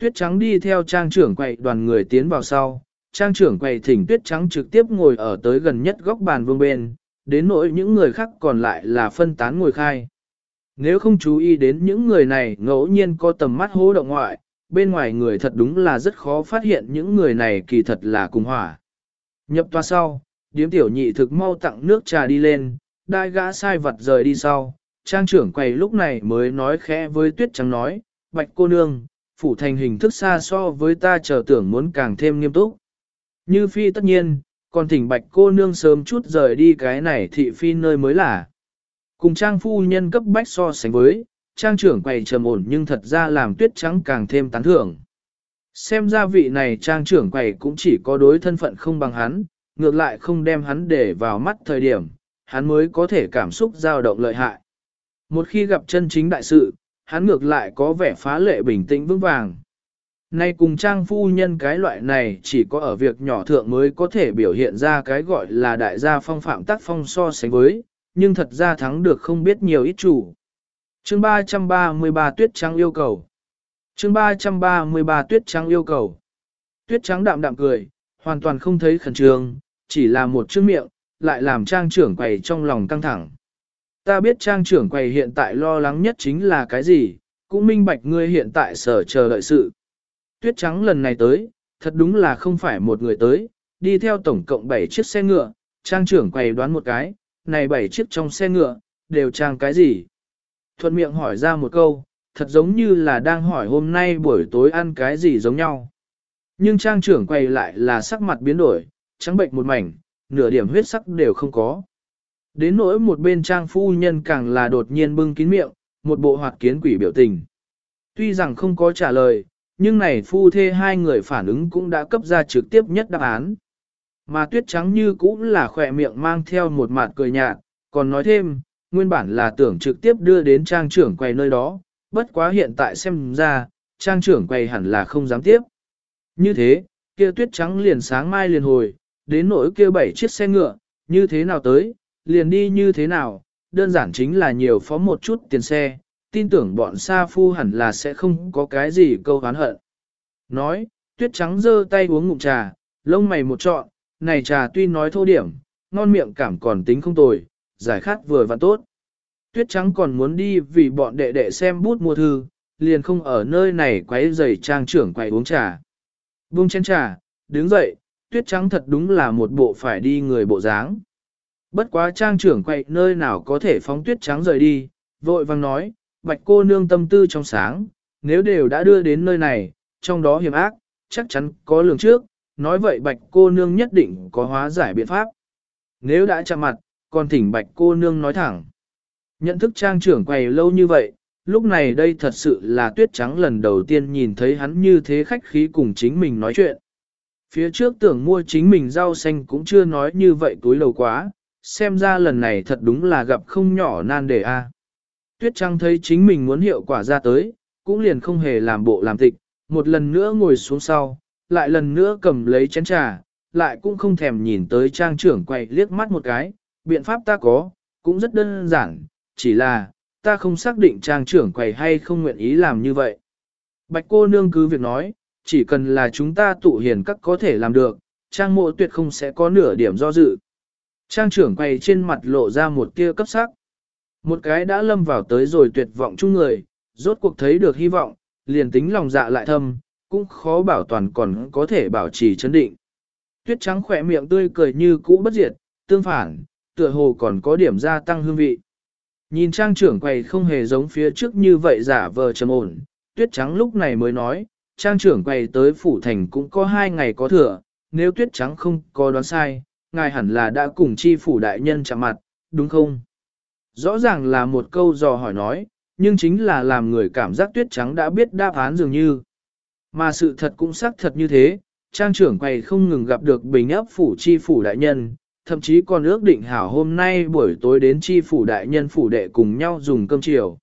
Speaker 1: Tuyết trắng đi theo trang trưởng quầy đoàn người tiến vào sau, trang trưởng quầy thỉnh tuyết trắng trực tiếp ngồi ở tới gần nhất góc bàn vương bên, đến nỗi những người khác còn lại là phân tán ngồi khai. Nếu không chú ý đến những người này ngẫu nhiên có tầm mắt hố động ngoại, bên ngoài người thật đúng là rất khó phát hiện những người này kỳ thật là cùng hỏa. Nhập toa sau, điếm tiểu nhị thực mau tặng nước trà đi lên, đai gã sai vật rời đi sau. Trang trưởng quầy lúc này mới nói khẽ với tuyết trắng nói, bạch cô nương, phủ thành hình thức xa so với ta chờ tưởng muốn càng thêm nghiêm túc. Như phi tất nhiên, còn thỉnh bạch cô nương sớm chút rời đi cái này thị phi nơi mới là. Cùng trang phu nhân cấp bách so sánh với, trang trưởng quầy trầm ổn nhưng thật ra làm tuyết trắng càng thêm tán thưởng. Xem ra vị này trang trưởng quầy cũng chỉ có đối thân phận không bằng hắn, ngược lại không đem hắn để vào mắt thời điểm, hắn mới có thể cảm xúc dao động lợi hại. Một khi gặp chân chính đại sự, hắn ngược lại có vẻ phá lệ bình tĩnh vững vàng. Nay cùng trang phu nhân cái loại này chỉ có ở việc nhỏ thượng mới có thể biểu hiện ra cái gọi là đại gia phong phạm tác phong so sánh với, nhưng thật ra thắng được không biết nhiều ít chủ. Chương 333 Tuyết Trắng yêu cầu Chương 333 Tuyết Trắng yêu cầu Tuyết Trắng đạm đạm cười, hoàn toàn không thấy khẩn trương, chỉ là một chữ miệng, lại làm trang trưởng quầy trong lòng căng thẳng. Ta biết trang trưởng quầy hiện tại lo lắng nhất chính là cái gì, cũng minh bạch ngươi hiện tại sở chờ đợi sự. Tuyết Trắng lần này tới, thật đúng là không phải một người tới, đi theo tổng cộng 7 chiếc xe ngựa, trang trưởng quầy đoán một cái, này 7 chiếc trong xe ngựa, đều trang cái gì? Thuận miệng hỏi ra một câu, thật giống như là đang hỏi hôm nay buổi tối ăn cái gì giống nhau. Nhưng trang trưởng quay lại là sắc mặt biến đổi, trắng bệnh một mảnh, nửa điểm huyết sắc đều không có. Đến nỗi một bên trang phu nhân càng là đột nhiên bưng kín miệng, một bộ hoạt kiến quỷ biểu tình. Tuy rằng không có trả lời, nhưng này phu thê hai người phản ứng cũng đã cấp ra trực tiếp nhất đáp án. Mà tuyết trắng như cũng là khỏe miệng mang theo một mặt cười nhạt, còn nói thêm, nguyên bản là tưởng trực tiếp đưa đến trang trưởng quầy nơi đó, bất quá hiện tại xem ra, trang trưởng quầy hẳn là không dám tiếp. Như thế, kia tuyết trắng liền sáng mai liền hồi, đến nỗi kia bảy chiếc xe ngựa, như thế nào tới, liền đi như thế nào, đơn giản chính là nhiều phó một chút tiền xe, tin tưởng bọn sa phu hẳn là sẽ không có cái gì câu hán hận. Nói, tuyết trắng giơ tay uống ngụm trà, lông mày một trọn, này trà tuy nói thô điểm, ngon miệng cảm còn tính không tồi, giải khát vừa và tốt. Tuyết trắng còn muốn đi vì bọn đệ đệ xem bút mua thư, liền không ở nơi này quấy giày trang trưởng quay uống trà. Buông chén trà, đứng dậy, tuyết trắng thật đúng là một bộ phải đi người bộ dáng. Bất quá trang trưởng quậy nơi nào có thể phóng tuyết trắng rời đi, vội vang nói, bạch cô nương tâm tư trong sáng, nếu đều đã đưa đến nơi này, trong đó hiểm ác, chắc chắn có lường trước, nói vậy bạch cô nương nhất định có hóa giải biện pháp. Nếu đã chạm mặt, còn thỉnh bạch cô nương nói thẳng. Nhận thức trang trưởng quầy lâu như vậy, lúc này đây thật sự là tuyết trắng lần đầu tiên nhìn thấy hắn như thế khách khí cùng chính mình nói chuyện. Phía trước tưởng mua chính mình rau xanh cũng chưa nói như vậy túi lầu quá, xem ra lần này thật đúng là gặp không nhỏ nan đề a. Tuyết Trăng thấy chính mình muốn hiệu quả ra tới, cũng liền không hề làm bộ làm tịch, một lần nữa ngồi xuống sau, lại lần nữa cầm lấy chén trà, lại cũng không thèm nhìn tới trang trưởng quay liếc mắt một cái, biện pháp ta có, cũng rất đơn giản, chỉ là, ta không xác định trang trưởng quầy hay không nguyện ý làm như vậy. Bạch cô nương cứ việc nói, chỉ cần là chúng ta tụ hiền các có thể làm được, trang mộ tuyệt không sẽ có nửa điểm do dự. Trang trưởng quầy trên mặt lộ ra một tia cấp sắc. Một cái đã lâm vào tới rồi tuyệt vọng chung người, rốt cuộc thấy được hy vọng, liền tính lòng dạ lại thâm, cũng khó bảo toàn còn có thể bảo trì chấn định. Tuyết trắng khỏe miệng tươi cười như cũ bất diệt, tương phản, tựa hồ còn có điểm gia tăng hương vị. Nhìn trang trưởng quầy không hề giống phía trước như vậy giả vờ trầm ổn, tuyết trắng lúc này mới nói, trang trưởng quầy tới phủ thành cũng có hai ngày có thừa, nếu tuyết trắng không có đoán sai, ngài hẳn là đã cùng chi phủ đại nhân chạm mặt, đúng không? Rõ ràng là một câu dò hỏi nói, nhưng chính là làm người cảm giác tuyết trắng đã biết đáp án dường như. Mà sự thật cũng xác thật như thế, trang trưởng quầy không ngừng gặp được bình ấp phủ chi phủ đại nhân, thậm chí còn ước định hảo hôm nay buổi tối đến chi phủ đại nhân phủ đệ cùng nhau dùng cơm chiều.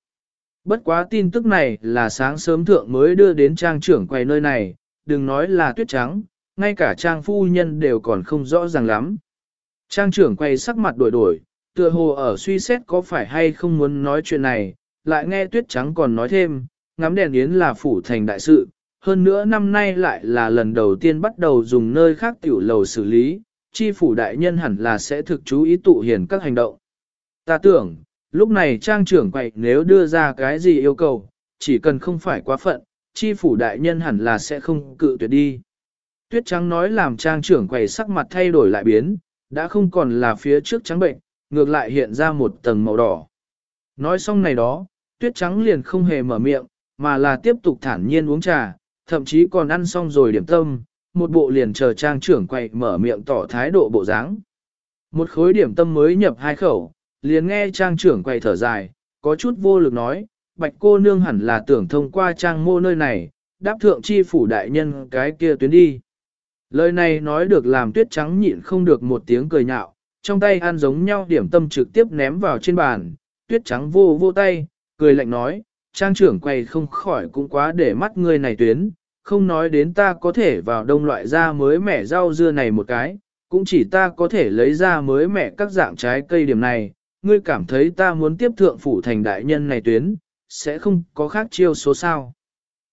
Speaker 1: Bất quá tin tức này là sáng sớm thượng mới đưa đến trang trưởng quầy nơi này, đừng nói là tuyết trắng, ngay cả trang phu nhân đều còn không rõ ràng lắm. Trang trưởng quay sắc mặt đổi đổi, tựa hồ ở suy xét có phải hay không muốn nói chuyện này, lại nghe tuyết trắng còn nói thêm, ngắm đèn yến là phủ thành đại sự, hơn nữa năm nay lại là lần đầu tiên bắt đầu dùng nơi khác tiểu lầu xử lý, chi phủ đại nhân hẳn là sẽ thực chú ý tụ hiền các hành động. Ta tưởng, lúc này trang trưởng quậy nếu đưa ra cái gì yêu cầu, chỉ cần không phải quá phận, chi phủ đại nhân hẳn là sẽ không cự tuyệt đi. Tuyết trắng nói làm trang trưởng quầy sắc mặt thay đổi lại biến, đã không còn là phía trước trắng bệnh, ngược lại hiện ra một tầng màu đỏ. Nói xong này đó, tuyết trắng liền không hề mở miệng, mà là tiếp tục thản nhiên uống trà, thậm chí còn ăn xong rồi điểm tâm, một bộ liền chờ trang trưởng quầy mở miệng tỏ thái độ bộ dáng. Một khối điểm tâm mới nhập hai khẩu, liền nghe trang trưởng quầy thở dài, có chút vô lực nói, bạch cô nương hẳn là tưởng thông qua trang mô nơi này, đáp thượng chi phủ đại nhân cái kia tuyến đi. Lời này nói được làm tuyết trắng nhịn không được một tiếng cười nhạo, trong tay ăn giống nhau điểm tâm trực tiếp ném vào trên bàn, tuyết trắng vô vô tay, cười lạnh nói, trang trưởng quay không khỏi cũng quá để mắt người này tuyến, không nói đến ta có thể vào đông loại ra mới mẻ rau dưa này một cái, cũng chỉ ta có thể lấy ra mới mẻ các dạng trái cây điểm này, ngươi cảm thấy ta muốn tiếp thượng phủ thành đại nhân này tuyến, sẽ không có khác chiêu số sao.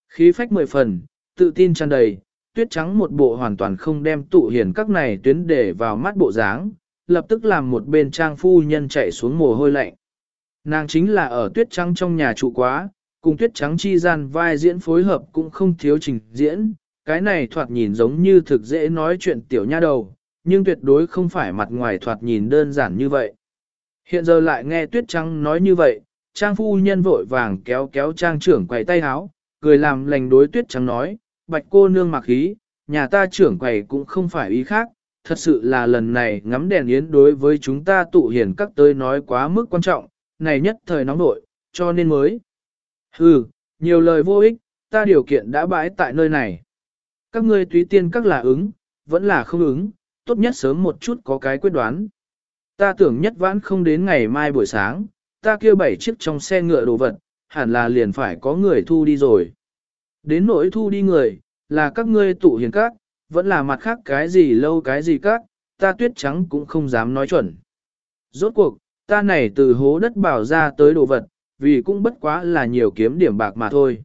Speaker 1: Khí phách mười phần, tự tin tràn đầy, tuyết trắng một bộ hoàn toàn không đem tụ hiền các này tuyến để vào mắt bộ dáng, lập tức làm một bên trang phu nhân chạy xuống mồ hôi lạnh. Nàng chính là ở tuyết trắng trong nhà trụ quá, cùng tuyết trắng chi gian vai diễn phối hợp cũng không thiếu trình diễn, cái này thoạt nhìn giống như thực dễ nói chuyện tiểu nha đầu, nhưng tuyệt đối không phải mặt ngoài thoạt nhìn đơn giản như vậy. Hiện giờ lại nghe tuyết trắng nói như vậy, trang phu nhân vội vàng kéo kéo trang trưởng quầy tay háo, cười làm lành đối tuyết trắng nói, bạch cô nương mặc khí, nhà ta trưởng quầy cũng không phải ý khác, thật sự là lần này ngắm đèn yến đối với chúng ta tụ hiền các tới nói quá mức quan trọng, này nhất thời nóng nội, cho nên mới. Hừ, nhiều lời vô ích, ta điều kiện đã bãi tại nơi này. Các ngươi tùy tiên các là ứng, vẫn là không ứng, tốt nhất sớm một chút có cái quyết đoán. Ta tưởng nhất vãn không đến ngày mai buổi sáng, ta kêu bảy chiếc trong xe ngựa đồ vật, hẳn là liền phải có người thu đi rồi. Đến nỗi thu đi người, là các ngươi tụ hiền các, vẫn là mặt khác cái gì lâu cái gì các, ta tuyết trắng cũng không dám nói chuẩn. Rốt cuộc, ta này từ hố đất bảo ra tới đồ vật, vì cũng bất quá là nhiều kiếm điểm bạc mà thôi.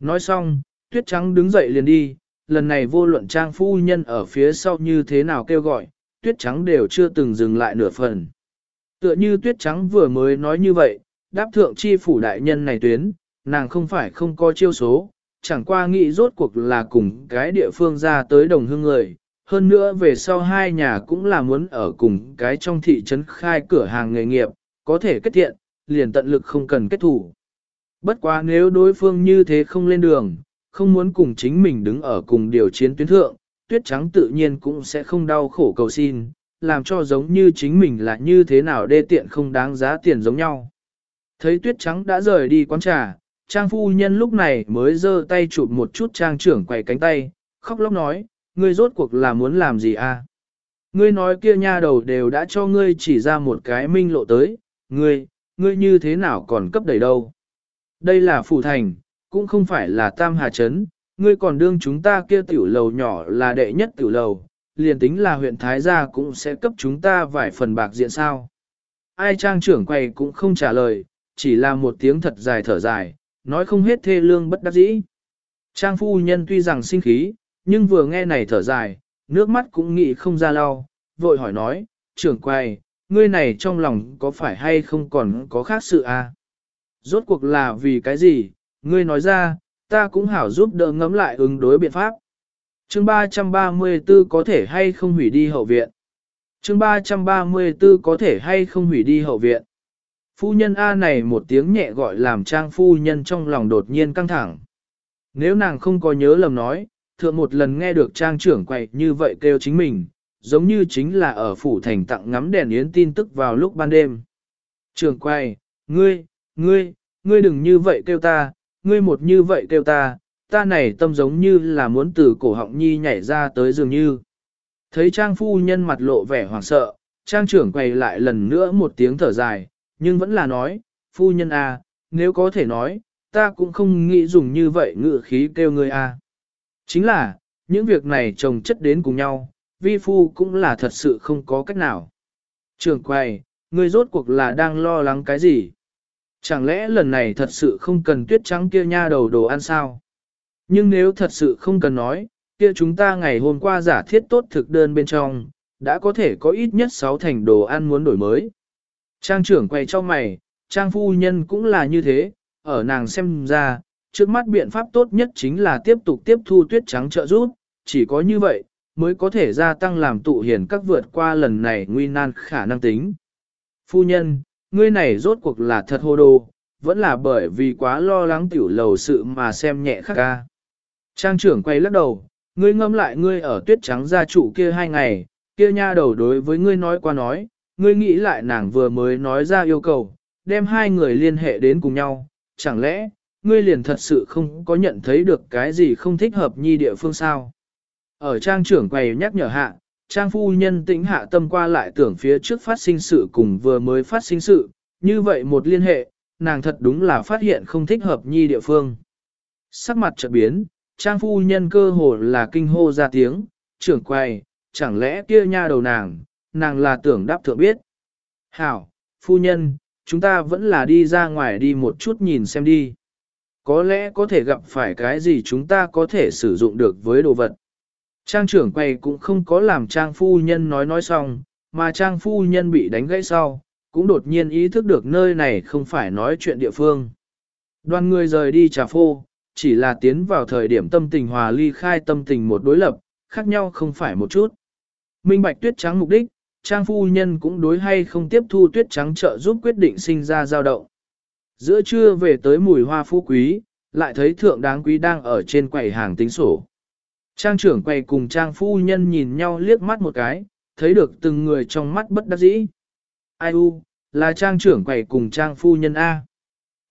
Speaker 1: Nói xong, tuyết trắng đứng dậy liền đi, lần này vô luận trang phu nhân ở phía sau như thế nào kêu gọi, tuyết trắng đều chưa từng dừng lại nửa phần. Tựa như tuyết trắng vừa mới nói như vậy, đáp thượng chi phủ đại nhân này tuyến, nàng không phải không có chiêu số, chẳng qua nghĩ rốt cuộc là cùng cái địa phương ra tới đồng hương người. Hơn nữa về sau hai nhà cũng là muốn ở cùng cái trong thị trấn khai cửa hàng nghề nghiệp, có thể kết thiện, liền tận lực không cần kết thủ. Bất quá nếu đối phương như thế không lên đường, không muốn cùng chính mình đứng ở cùng điều chiến tuyến thượng, tuyết trắng tự nhiên cũng sẽ không đau khổ cầu xin, làm cho giống như chính mình là như thế nào đê tiện không đáng giá tiền giống nhau. Thấy tuyết trắng đã rời đi quán trà, trang phu nhân lúc này mới giơ tay chụp một chút trang trưởng quầy cánh tay, khóc lóc nói, ngươi rốt cuộc là muốn làm gì? À? Ngươi nói kia nha đầu đều đã cho ngươi chỉ ra một cái minh lộ tới, ngươi, ngươi như thế nào còn cấp đầy đâu. Đây là phủ thành, cũng không phải là tam hà trấn, ngươi còn đương chúng ta kia tiểu lầu nhỏ là đệ nhất tiểu lầu, liền tính là huyện Thái Gia cũng sẽ cấp chúng ta vài phần bạc diện sao. Ai trang trưởng quầy cũng không trả lời, chỉ là một tiếng thật dài thở dài, nói không hết thê lương bất đắc dĩ. Trang phu nhân tuy rằng sinh khí, nhưng vừa nghe này thở dài, nước mắt cũng nghĩ không ra lau, vội hỏi nói, trưởng quay, ngươi này trong lòng có phải hay không còn có khác sự à? Rốt cuộc là vì cái gì, ngươi nói ra, ta cũng hảo giúp đỡ ngẫm lại ứng đối biện pháp. Chương 334 có thể hay không hủy đi hậu viện. Chương 334 có thể hay không hủy đi hậu viện. Phu nhân A này một tiếng nhẹ gọi làm trang phu nhân trong lòng đột nhiên căng thẳng. Nếu nàng không có nhớ lầm nói, thượng một lần nghe được trang trưởng quậy như vậy kêu chính mình, giống như chính là ở phủ thành tặng ngắm đèn yến tin tức vào lúc ban đêm. Trưởng quay, ngươi, ngươi, ngươi đừng như vậy kêu ta, ngươi một như vậy kêu ta, ta này tâm giống như là muốn từ cổ họng nhi nhảy ra tới dường như. Thấy trang phu nhân mặt lộ vẻ hoảng sợ, trang trưởng quay lại lần nữa một tiếng thở dài, nhưng vẫn là nói, phu nhân a, à, nếu có thể nói, ta cũng không nghĩ dùng như vậy ngự khí kêu ngươi a. À. Chính là, những việc này chồng chất đến cùng nhau, vi phu cũng là thật sự không có cách nào. Trường quầy, ngươi rốt cuộc là đang lo lắng cái gì? Chẳng lẽ lần này thật sự không cần tuyết trắng kia nha đầu đồ ăn sao? Nhưng nếu thật sự không cần nói, kia chúng ta ngày hôm qua giả thiết tốt thực đơn bên trong, đã có thể có ít nhất 6 thành đồ ăn muốn đổi mới. Trang trưởng quay cho mày, trang phu nhân cũng là như thế, ở nàng xem ra, trước mắt biện pháp tốt nhất chính là tiếp tục tiếp thu tuyết trắng trợ giúp, chỉ có như vậy, mới có thể gia tăng làm tụ hiền các vượt qua lần này nguy nan khả năng tính. Phu nhân, ngươi này rốt cuộc là thật hô đồ, vẫn là bởi vì quá lo lắng tiểu lầu sự mà xem nhẹ khắc ca. Trang trưởng quay lắc đầu, ngươi ngâm lại ngươi ở tuyết trắng gia trụ kia hai ngày, kia nha đầu đối với ngươi nói qua nói, ngươi nghĩ lại nàng vừa mới nói ra yêu cầu, đem hai người liên hệ đến cùng nhau, chẳng lẽ, ngươi liền thật sự không có nhận thấy được cái gì không thích hợp nhi địa phương sao? Ở trang trưởng quầy nhắc nhở hạ, trang phu nhân tĩnh hạ tâm qua lại tưởng phía trước phát sinh sự cùng vừa mới phát sinh sự, như vậy một liên hệ, nàng thật đúng là phát hiện không thích hợp nhi địa phương. Sắc mặt chợt biến, trang phu nhân cơ hồ là kinh hô ra tiếng, trưởng quầy, chẳng lẽ kia nha đầu nàng, nàng là tưởng đáp thượng biết. Hảo, phu nhân, chúng ta vẫn là đi ra ngoài đi một chút nhìn xem đi. Có lẽ có thể gặp phải cái gì chúng ta có thể sử dụng được với đồ vật. Trang trưởng quầy cũng không có làm trang phu nhân nói nói xong, mà trang phu nhân bị đánh gãy sau, cũng đột nhiên ý thức được nơi này không phải nói chuyện địa phương. Đoàn người rời đi trà phô, chỉ là tiến vào thời điểm tâm tình hòa ly khai tâm tình một đối lập, khác nhau không phải một chút. Minh bạch tuyết trắng mục đích, trang phu nhân cũng đối hay không tiếp thu tuyết trắng trợ giúp quyết định sinh ra dao động. Giữa trưa về tới mùi hoa phú quý, lại thấy thượng đáng quý đang ở trên quầy hàng tính sổ. Trang trưởng quầy cùng trang phu nhân nhìn nhau liếc mắt một cái, thấy được từng người trong mắt bất đắc dĩ. Ai u, là trang trưởng quầy cùng trang phu nhân A.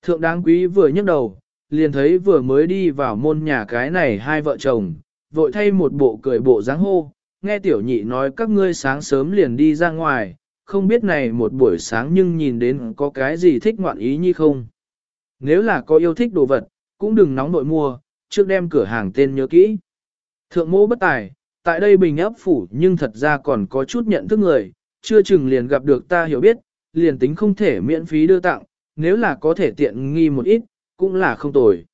Speaker 1: Thượng đáng quý vừa nhấc đầu, liền thấy vừa mới đi vào môn nhà cái này hai vợ chồng, vội thay một bộ cười bộ dáng hô, nghe tiểu nhị nói các ngươi sáng sớm liền đi ra ngoài, không biết này một buổi sáng nhưng nhìn đến có cái gì thích ngoạn ý như không. Nếu là có yêu thích đồ vật, cũng đừng nóng nội mua, trước đem cửa hàng tên nhớ kỹ. Thượng mô bất tài, tại đây bình ấp phủ nhưng thật ra còn có chút nhận thức người, chưa chừng liền gặp được ta hiểu biết, liền tính không thể miễn phí đưa tặng, nếu là có thể tiện nghi một ít, cũng là không tồi.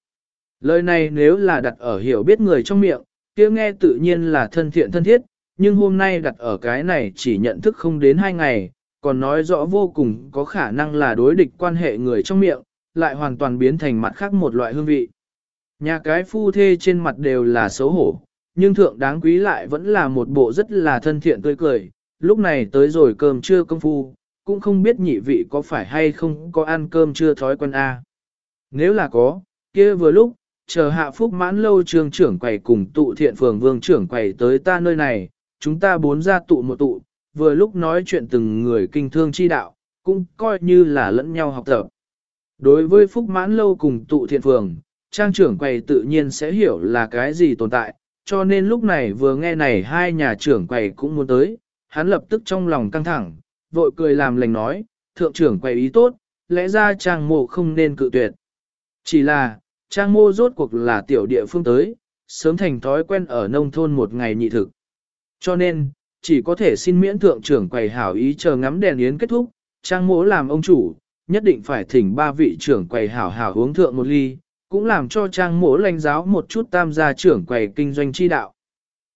Speaker 1: Lời này nếu là đặt ở hiểu biết người trong miệng, kia nghe tự nhiên là thân thiện thân thiết, nhưng hôm nay đặt ở cái này chỉ nhận thức không đến hai ngày, còn nói rõ vô cùng có khả năng là đối địch quan hệ người trong miệng, lại hoàn toàn biến thành mặt khác một loại hương vị. Nhà cái phu thê trên mặt đều là xấu hổ, nhưng thượng đáng quý lại vẫn là một bộ rất là thân thiện tươi cười, lúc này tới rồi cơm trưa công phu, cũng không biết nhị vị có phải hay không có ăn cơm trưa thói quen a. Nếu là có, kia vừa lúc, chờ hạ phúc mãn lâu trường trưởng quầy cùng tụ thiện phường vương trưởng quầy tới ta nơi này, chúng ta bốn ra tụ một tụ, vừa lúc nói chuyện từng người kinh thương chi đạo, cũng coi như là lẫn nhau học tập. Đối với phúc mãn lâu cùng tụ thiện phường, trang trưởng quầy tự nhiên sẽ hiểu là cái gì tồn tại, cho nên lúc này vừa nghe này hai nhà trưởng quầy cũng muốn tới, hắn lập tức trong lòng căng thẳng, vội cười làm lành nói, thượng trưởng quầy ý tốt, lẽ ra trang mộ không nên cự tuyệt. Chỉ là, trang mô rốt cuộc là tiểu địa phương tới, sớm thành thói quen ở nông thôn một ngày nhị thực. Cho nên, chỉ có thể xin miễn thượng trưởng quầy hảo ý chờ ngắm đèn yến kết thúc, trang mỗ làm ông chủ, nhất định phải thỉnh ba vị trưởng quầy hảo hảo uống thượng một ly, cũng làm cho trang mỗ lãnh giáo một chút tam gia trưởng quầy kinh doanh chi đạo.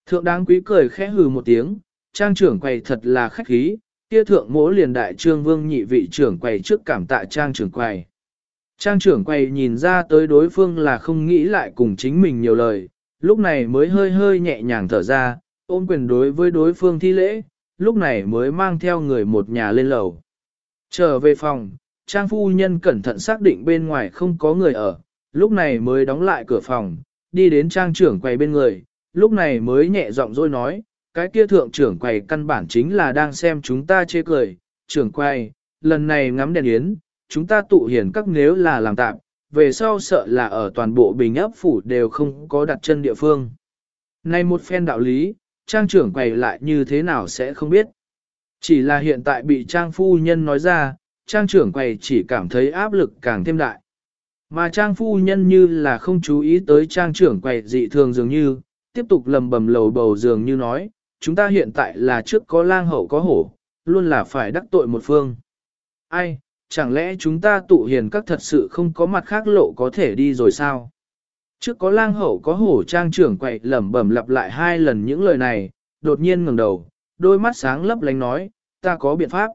Speaker 1: Thượng đáng quý cười khẽ hừ một tiếng, trang trưởng quầy thật là khách khí, kia thượng mỗ liền đại trương vương nhị vị trưởng quầy trước cảm tạ trang trưởng quầy. Trang trưởng quầy nhìn ra tới đối phương là không nghĩ lại cùng chính mình nhiều lời, lúc này mới hơi hơi nhẹ nhàng thở ra, ôm quyền đối với đối phương thi lễ, lúc này mới mang theo người một nhà lên lầu. Trở về phòng, trang phu nhân cẩn thận xác định bên ngoài không có người ở, lúc này mới đóng lại cửa phòng, đi đến trang trưởng quầy bên người, lúc này mới nhẹ giọng rồi nói, cái kia thượng trưởng quầy căn bản chính là đang xem chúng ta chê cười, trưởng quầy, lần này ngắm đèn yến, chúng ta tụ hiển các nếu là làm tạm, về sau sợ là ở toàn bộ bình ấp phủ đều không có đặt chân địa phương. Này một phen đạo lý, trang trưởng quầy lại như thế nào sẽ không biết. Chỉ là hiện tại bị trang phu nhân nói ra, trang trưởng quầy chỉ cảm thấy áp lực càng thêm đại. Mà trang phu nhân như là không chú ý tới trang trưởng quầy dị thường dường như, tiếp tục lầm bầm lầu bầu dường như nói, chúng ta hiện tại là trước có lang hậu có hổ, luôn là phải đắc tội một phương. Ai, chẳng lẽ chúng ta tụ hiền các thật sự không có mặt khác lộ có thể đi rồi sao? Trước có lang hậu có hổ trang trưởng quậy lẩm bẩm lặp lại hai lần những lời này, đột nhiên ngẩng đầu, đôi mắt sáng lấp lánh nói, ta có biện pháp.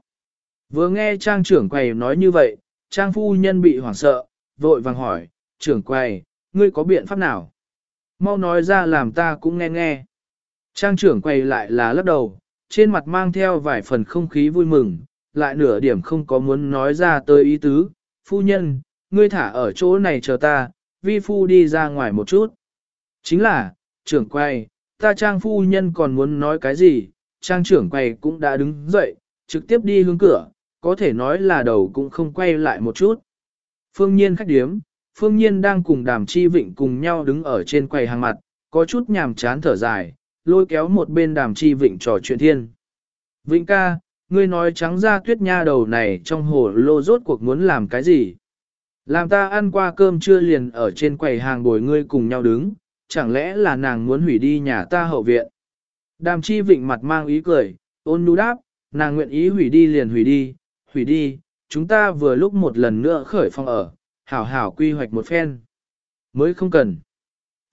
Speaker 1: Vừa nghe trang trưởng quầy nói như vậy, trang phu nhân bị hoảng sợ, vội vàng hỏi, trưởng quầy, ngươi có biện pháp nào? Mau nói ra làm ta cũng nghe nghe. Trang trưởng quầy lại là lắc đầu, trên mặt mang theo vài phần không khí vui mừng, lại nửa điểm không có muốn nói ra tới ý tứ. Phu nhân, ngươi thả ở chỗ này chờ ta, vi phu đi ra ngoài một chút. Chính là, trưởng quay, ta trang phu nhân còn muốn nói cái gì, trang trưởng quay cũng đã đứng dậy, trực tiếp đi hướng cửa, có thể nói là đầu cũng không quay lại một chút. Phương nhiên khách điếm, phương nhiên đang cùng đàm chi vịnh cùng nhau đứng ở trên quầy hàng mặt, có chút nhàm chán thở dài, lôi kéo một bên đàm chi vịnh trò chuyện thiên. Vịnh ca, ngươi nói trắng ra tuyết nha đầu này trong hồ lô rốt cuộc muốn làm cái gì? Làm ta ăn qua cơm trưa liền ở trên quầy hàng bồi ngươi cùng nhau đứng, chẳng lẽ là nàng muốn hủy đi nhà ta hậu viện? Đàm chi vịnh mặt mang ý cười, ôn nhu đáp, nàng nguyện ý hủy đi liền hủy đi, hủy đi, chúng ta vừa lúc một lần nữa khởi phòng ở, hảo hảo quy hoạch một phen. Mới không cần.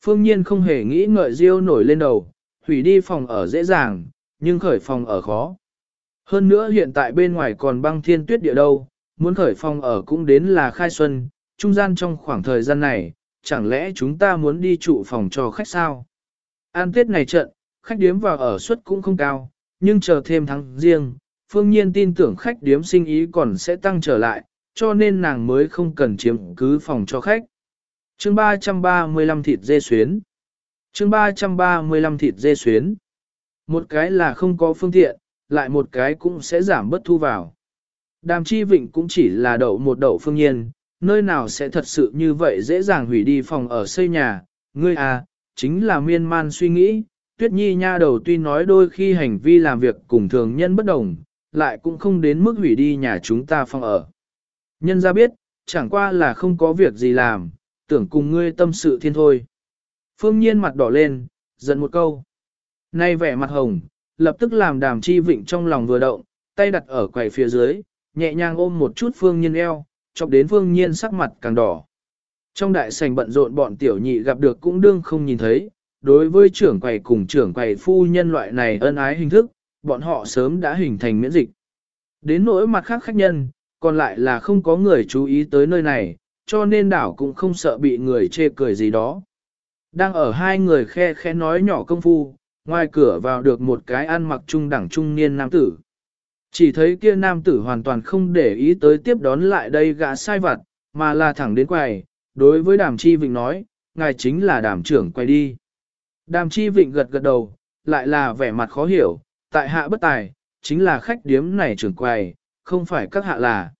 Speaker 1: Phương nhiên không hề nghĩ ngợi riêu nổi lên đầu, hủy đi phòng ở dễ dàng, nhưng khởi phòng ở khó. Hơn nữa hiện tại bên ngoài còn băng thiên tuyết địa đâu, muốn khởi phong ở cũng đến là khai xuân, trung gian trong khoảng thời gian này, chẳng lẽ chúng ta muốn đi trụ phòng cho khách sao? An tiết này trận, khách điếm vào ở suất cũng không cao, nhưng chờ thêm tháng riêng, phương nhiên tin tưởng khách điếm sinh ý còn sẽ tăng trở lại, cho nên nàng mới không cần chiếm cứ phòng cho khách. Chương 335 thịt dê xuyến Chương 335 thịt dê xuyến Một cái là không có phương tiện, lại một cái cũng sẽ giảm bất thu vào. Đàm chi vịnh cũng chỉ là đậu một đậu phương nhiên, nơi nào sẽ thật sự như vậy dễ dàng hủy đi phòng ở xây nhà, ngươi à, chính là miên man suy nghĩ, tuyết nhi nha đầu tuy nói đôi khi hành vi làm việc cùng thường nhân bất đồng, lại cũng không đến mức hủy đi nhà chúng ta phòng ở. Nhân ra biết, chẳng qua là không có việc gì làm, tưởng cùng ngươi tâm sự thiên thôi. Phương nhiên mặt đỏ lên, giận một câu. Nay vẻ mặt hồng, lập tức làm đàm chi vịnh trong lòng vừa động, tay đặt ở quầy phía dưới, nhẹ nhàng ôm một chút phương nhiên eo, chọc đến phương nhiên sắc mặt càng đỏ. Trong đại sảnh bận rộn bọn tiểu nhị gặp được cũng đương không nhìn thấy, đối với trưởng quầy cùng trưởng quầy phu nhân loại này ân ái hình thức, bọn họ sớm đã hình thành miễn dịch. Đến nỗi mặt khác khách nhân, còn lại là không có người chú ý tới nơi này, cho nên đảo cũng không sợ bị người chê cười gì đó. Đang ở hai người khe khe nói nhỏ công phu, ngoài cửa vào được một cái ăn mặc trung đẳng trung niên nam tử. Chỉ thấy kia nam tử hoàn toàn không để ý tới tiếp đón lại đây gã sai vặt, mà là thẳng đến quầy, đối với đàm chi vịnh nói, ngài chính là đàm trưởng quay đi. Đàm chi vịnh gật gật đầu, lại là vẻ mặt khó hiểu, tại hạ bất tài, chính là khách điếm này trưởng quầy, không phải các hạ là.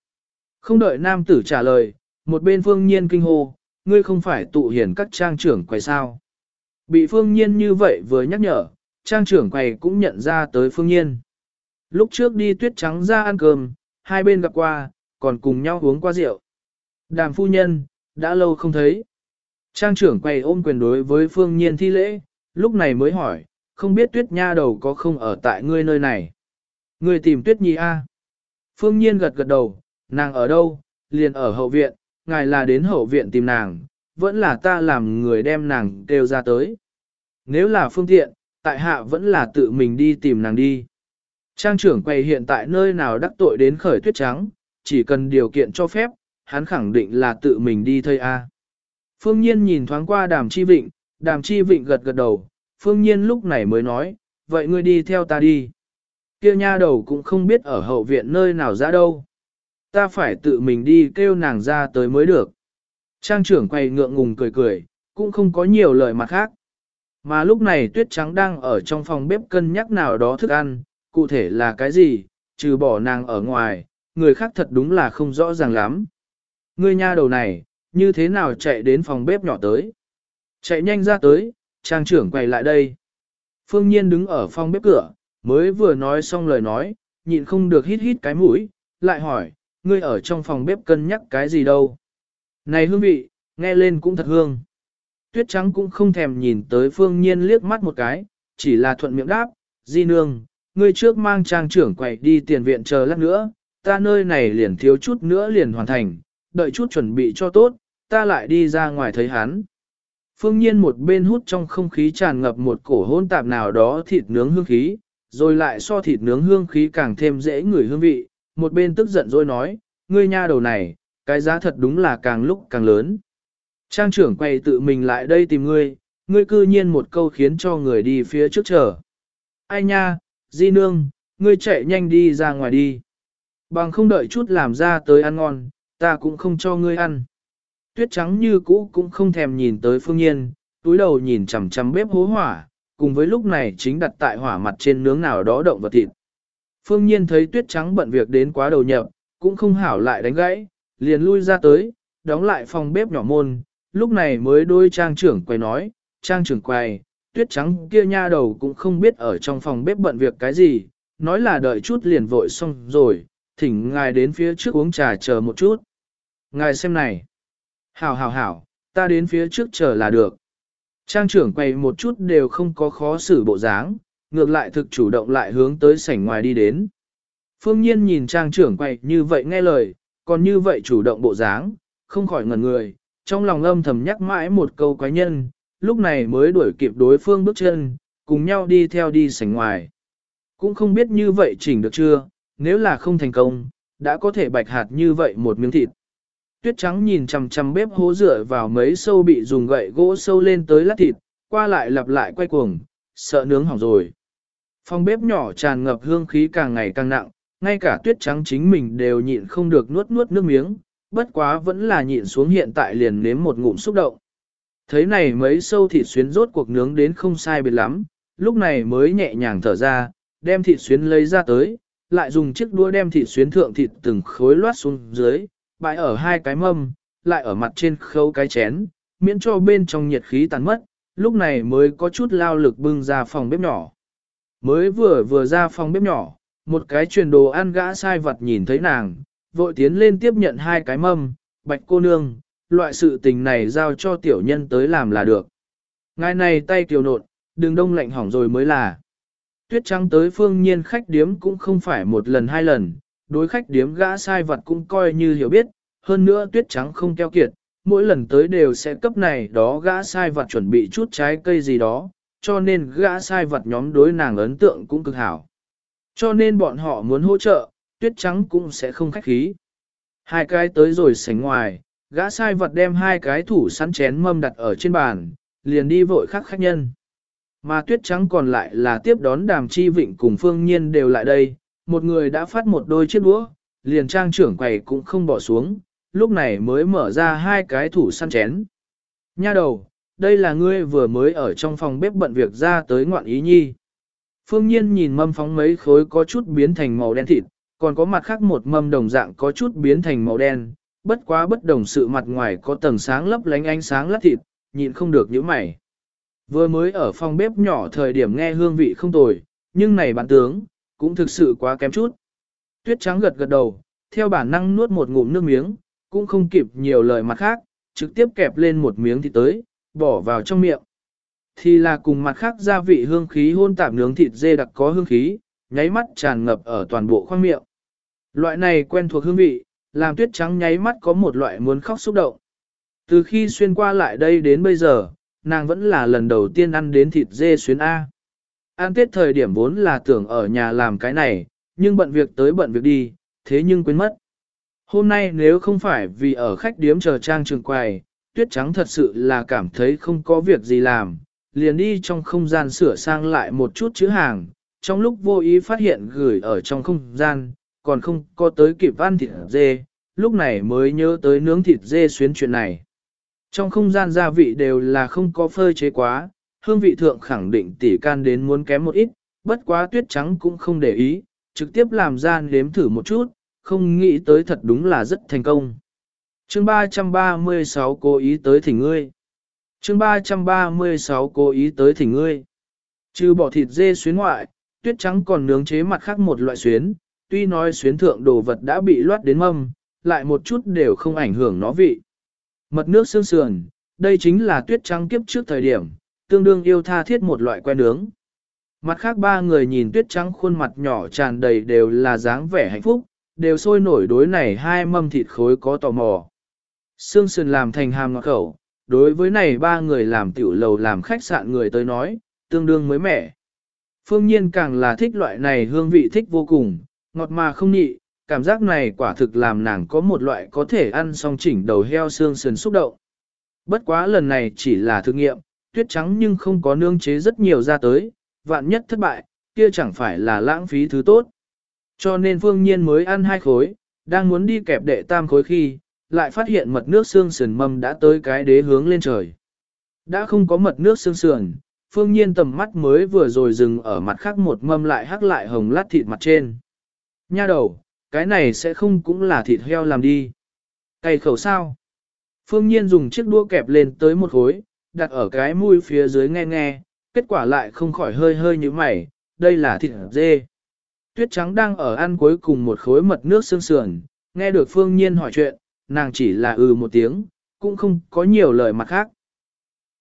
Speaker 1: Không đợi nam tử trả lời, một bên phương nhiên kinh hô, ngươi không phải tụ hiển các trang trưởng quầy sao. Bị phương nhiên như vậy vừa nhắc nhở, trang trưởng quầy cũng nhận ra tới phương nhiên. Lúc trước đi tuyết trắng ra ăn cơm, hai bên gặp qua, còn cùng nhau uống qua rượu. Đàm phu nhân, đã lâu không thấy. Trang trưởng quay ôm quyền đối với phương nhiên thi lễ, lúc này mới hỏi, không biết tuyết nha đầu có không ở tại ngươi nơi này. Ngươi tìm tuyết nhi a? Phương nhiên gật gật đầu, nàng ở đâu, liền ở hậu viện, ngài là đến hậu viện tìm nàng, vẫn là ta làm người đem nàng kêu ra tới. Nếu là phương tiện, tại hạ vẫn là tự mình đi tìm nàng đi. Trang trưởng quầy hiện tại nơi nào đắc tội đến khởi tuyết trắng, chỉ cần điều kiện cho phép, hắn khẳng định là tự mình đi thơi A. Phương Nhiên nhìn thoáng qua đàm chi vịnh, đàm chi vịnh gật gật đầu, Phương Nhiên lúc này mới nói, vậy ngươi đi theo ta đi. Kêu nha đầu cũng không biết ở hậu viện nơi nào ra đâu. Ta phải tự mình đi kêu nàng ra tới mới được. Trang trưởng quay ngượng ngùng cười cười, cũng không có nhiều lời mặt khác. Mà lúc này tuyết trắng đang ở trong phòng bếp cân nhắc nào đó thức ăn, cụ thể là cái gì, trừ bỏ nàng ở ngoài, người khác thật đúng là không rõ ràng lắm. Ngươi nha đầu này, như thế nào chạy đến phòng bếp nhỏ tới? Chạy nhanh ra tới, trang trưởng quay lại đây. Phương Nhiên đứng ở phòng bếp cửa, mới vừa nói xong lời nói, nhịn không được hít hít cái mũi, lại hỏi, ngươi ở trong phòng bếp cân nhắc cái gì đâu? Này hương vị, nghe lên cũng thật hương. Tuyết trắng cũng không thèm nhìn tới Phương Nhiên liếc mắt một cái, chỉ là thuận miệng đáp, di nương, ngươi trước mang trang trưởng quậy đi tiền viện chờ lát nữa, ta nơi này liền thiếu chút nữa liền hoàn thành, đợi chút chuẩn bị cho tốt, ta lại đi ra ngoài thấy hắn. Phương nhiên một bên hút trong không khí tràn ngập một cổ hôn tạp nào đó thịt nướng hương khí, rồi lại so thịt nướng hương khí càng thêm dễ ngửi hương vị, một bên tức giận rồi nói, ngươi nha đầu này, cái giá thật đúng là càng lúc càng lớn. Trang trưởng quay tự mình lại đây tìm ngươi, ngươi cư nhiên một câu khiến cho người đi phía trước chờ. Ai nha, di nương, ngươi chạy nhanh đi ra ngoài đi. Bằng không đợi chút làm ra tới ăn ngon, ta cũng không cho ngươi ăn. Tuyết trắng như cũ cũng không thèm nhìn tới phương nhiên, túi đầu nhìn chằm chằm bếp hố hỏa, cùng với lúc này chính đặt tại hỏa mặt trên nướng nào đó động vật thịt. Phương nhiên thấy tuyết trắng bận việc đến quá đầu nhập, cũng không hảo lại đánh gãy, liền lui ra tới, đóng lại phòng bếp nhỏ môn, lúc này mới đôi trang trưởng quay nói, trang trưởng quay, tuyết trắng kia nha đầu cũng không biết ở trong phòng bếp bận việc cái gì, nói là đợi chút liền vội xong rồi, thỉnh ngài đến phía trước uống trà chờ một chút. Ngài xem này. Hảo hảo hảo, ta đến phía trước chờ là được. Trang trưởng quay một chút đều không có khó xử bộ dáng, ngược lại thực chủ động lại hướng tới sảnh ngoài đi đến. Phương Nhiên nhìn trang trưởng quay như vậy nghe lời, còn như vậy chủ động bộ dáng, không khỏi ngẩn người, trong lòng âm thầm nhắc mãi một câu quái nhân, lúc này mới đuổi kịp đối phương bước chân, cùng nhau đi theo đi sảnh ngoài. Cũng không biết như vậy chỉnh được chưa, nếu là không thành công, đã có thể bạch hạt như vậy một miếng thịt. Tuyết trắng nhìn chằm chằm bếp hố rửa vào mấy sâu bị dùng gậy gỗ sâu lên tới lát thịt, qua lại lặp lại quay cuồng, sợ nướng hỏng rồi. Phòng bếp nhỏ tràn ngập hương khí càng ngày càng nặng, ngay cả tuyết trắng chính mình đều nhịn không được nuốt nuốt nước miếng, bất quá vẫn là nhịn xuống hiện tại liền nếm một ngụm xúc động. Thấy này mấy sâu thịt xuyến rốt cuộc nướng đến không sai biệt lắm, lúc này mới nhẹ nhàng thở ra, đem thịt xuyến lấy ra tới, lại dùng chiếc đũa đem thịt xuyến thượng thịt từng khối loát xuống dưới, bãi ở hai cái mâm, lại ở mặt trên khâu cái chén, miễn cho bên trong nhiệt khí tàn mất, lúc này mới có chút lao lực bưng ra phòng bếp nhỏ. Mới vừa vừa ra phòng bếp nhỏ, một cái truyền đồ ăn gã sai vật nhìn thấy nàng, vội tiến lên tiếp nhận hai cái mâm, bạch cô nương, loại sự tình này giao cho tiểu nhân tới làm là được. Ngài này tay kiều nộn, đừng đông lạnh hỏng rồi mới là. Tuyết trắng tới phương nhiên khách điếm cũng không phải một lần hai lần, đối khách điếm gã sai vật cũng coi như hiểu biết, hơn nữa tuyết trắng không keo kiệt, mỗi lần tới đều sẽ cấp này đó gã sai vật chuẩn bị chút trái cây gì đó, cho nên gã sai vật nhóm đối nàng ấn tượng cũng cực hảo. Cho nên bọn họ muốn hỗ trợ, tuyết trắng cũng sẽ không khách khí. Hai cái tới rồi sánh ngoài, gã sai vật đem hai cái thủ sắn chén mâm đặt ở trên bàn, liền đi vội khắc khách nhân. Mà tuyết trắng còn lại là tiếp đón đàm chi vịnh cùng phương nhiên đều lại đây, một người đã phát một đôi chiếc đũa, liền trang trưởng quầy cũng không bỏ xuống, lúc này mới mở ra hai cái thủ săn chén. Nha đầu, đây là ngươi vừa mới ở trong phòng bếp bận việc ra tới ngoạn ý nhi. Phương nhiên nhìn mâm phóng mấy khối có chút biến thành màu đen thịt, còn có mặt khác một mâm đồng dạng có chút biến thành màu đen, bất quá bất đồng sự mặt ngoài có tầng sáng lấp lánh ánh sáng lát thịt, nhịn không được những mày. Vừa mới ở phòng bếp nhỏ thời điểm nghe hương vị không tồi, nhưng này bạn tướng, cũng thực sự quá kém chút. Tuyết trắng gật gật đầu, theo bản năng nuốt một ngụm nước miếng, cũng không kịp nhiều lời mặt khác, trực tiếp kẹp lên một miếng thịt tới, bỏ vào trong miệng. Thì là cùng mặt khác gia vị hương khí hôn tạp nướng thịt dê đặc có hương khí, nháy mắt tràn ngập ở toàn bộ khoang miệng. Loại này quen thuộc hương vị, làm tuyết trắng nháy mắt có một loại muốn khóc xúc động. Từ khi xuyên qua lại đây đến bây giờ, nàng vẫn là lần đầu tiên ăn đến thịt dê xuyến A. An tiết thời điểm vốn là tưởng ở nhà làm cái này, nhưng bận việc tới bận việc đi, thế nhưng quên mất. Hôm nay nếu không phải vì ở khách điếm chờ trang trường quầy, tuyết trắng thật sự là cảm thấy không có việc gì làm, liền đi trong không gian sửa sang lại một chút chữ hàng, trong lúc vô ý phát hiện gửi ở trong không gian, còn không có tới kịp ăn thịt dê, lúc này mới nhớ tới nướng thịt dê xuyến chuyện này. Trong không gian gia vị đều là không có phơi chế quá, hương vị thượng khẳng định tỉ can đến muốn kém một ít, bất quá tuyết trắng cũng không để ý, trực tiếp làm ra nếm thử một chút, không nghĩ tới thật đúng là rất thành công. Chương 336 cố ý tới thỉnh ngươi. Chương 336 cố ý tới thỉnh ngươi. Trừ bỏ thịt dê xuyến ngoại, tuyết trắng còn nướng chế mặt khác một loại xuyến, tuy nói xuyến thượng đồ vật đã bị loát đến mâm, lại một chút đều không ảnh hưởng nó vị. Mật nước xương sườn, đây chính là tuyết trắng kiếp trước thời điểm, tương đương yêu tha thiết một loại que nướng. Mặt khác ba người nhìn tuyết trắng khuôn mặt nhỏ tràn đầy đều là dáng vẻ hạnh phúc, đều sôi nổi đối này hai mâm thịt khối có tò mò. Sương sườn làm thành hàm ngọt khẩu, đối với này ba người làm tiểu lầu làm khách sạn người tới nói, tương đương mới mẻ. Phương nhiên càng là thích loại này hương vị thích vô cùng, ngọt mà không nhị, cảm giác này quả thực làm nàng có một loại có thể ăn xong chỉnh đầu heo xương sườn xúc động. Bất quá lần này chỉ là thử nghiệm, tuyết trắng nhưng không có nương chế rất nhiều ra tới, vạn nhất thất bại, kia chẳng phải là lãng phí thứ tốt. Cho nên phương nhiên mới ăn hai khối, đang muốn đi kẹp đệ tam khối khi, lại phát hiện mật nước xương sườn mâm đã tới cái đế hướng lên trời. Đã không có mật nước xương sườn, phương nhiên tầm mắt mới vừa rồi dừng ở mặt khác một mâm lại hắc lại hồng lát thịt mặt trên. Nha đầu, cái này sẽ không cũng là thịt heo làm đi. Cày khẩu sao? Phương nhiên dùng chiếc đũa kẹp lên tới một khối, đặt ở cái mũi phía dưới nghe nghe, kết quả lại không khỏi hơi hơi như mày, đây là thịt dê. Tuyết trắng đang ở ăn cuối cùng một khối mật nước xương sườn, nghe được phương nhiên hỏi chuyện, nàng chỉ là ừ một tiếng, cũng không có nhiều lời mặt khác.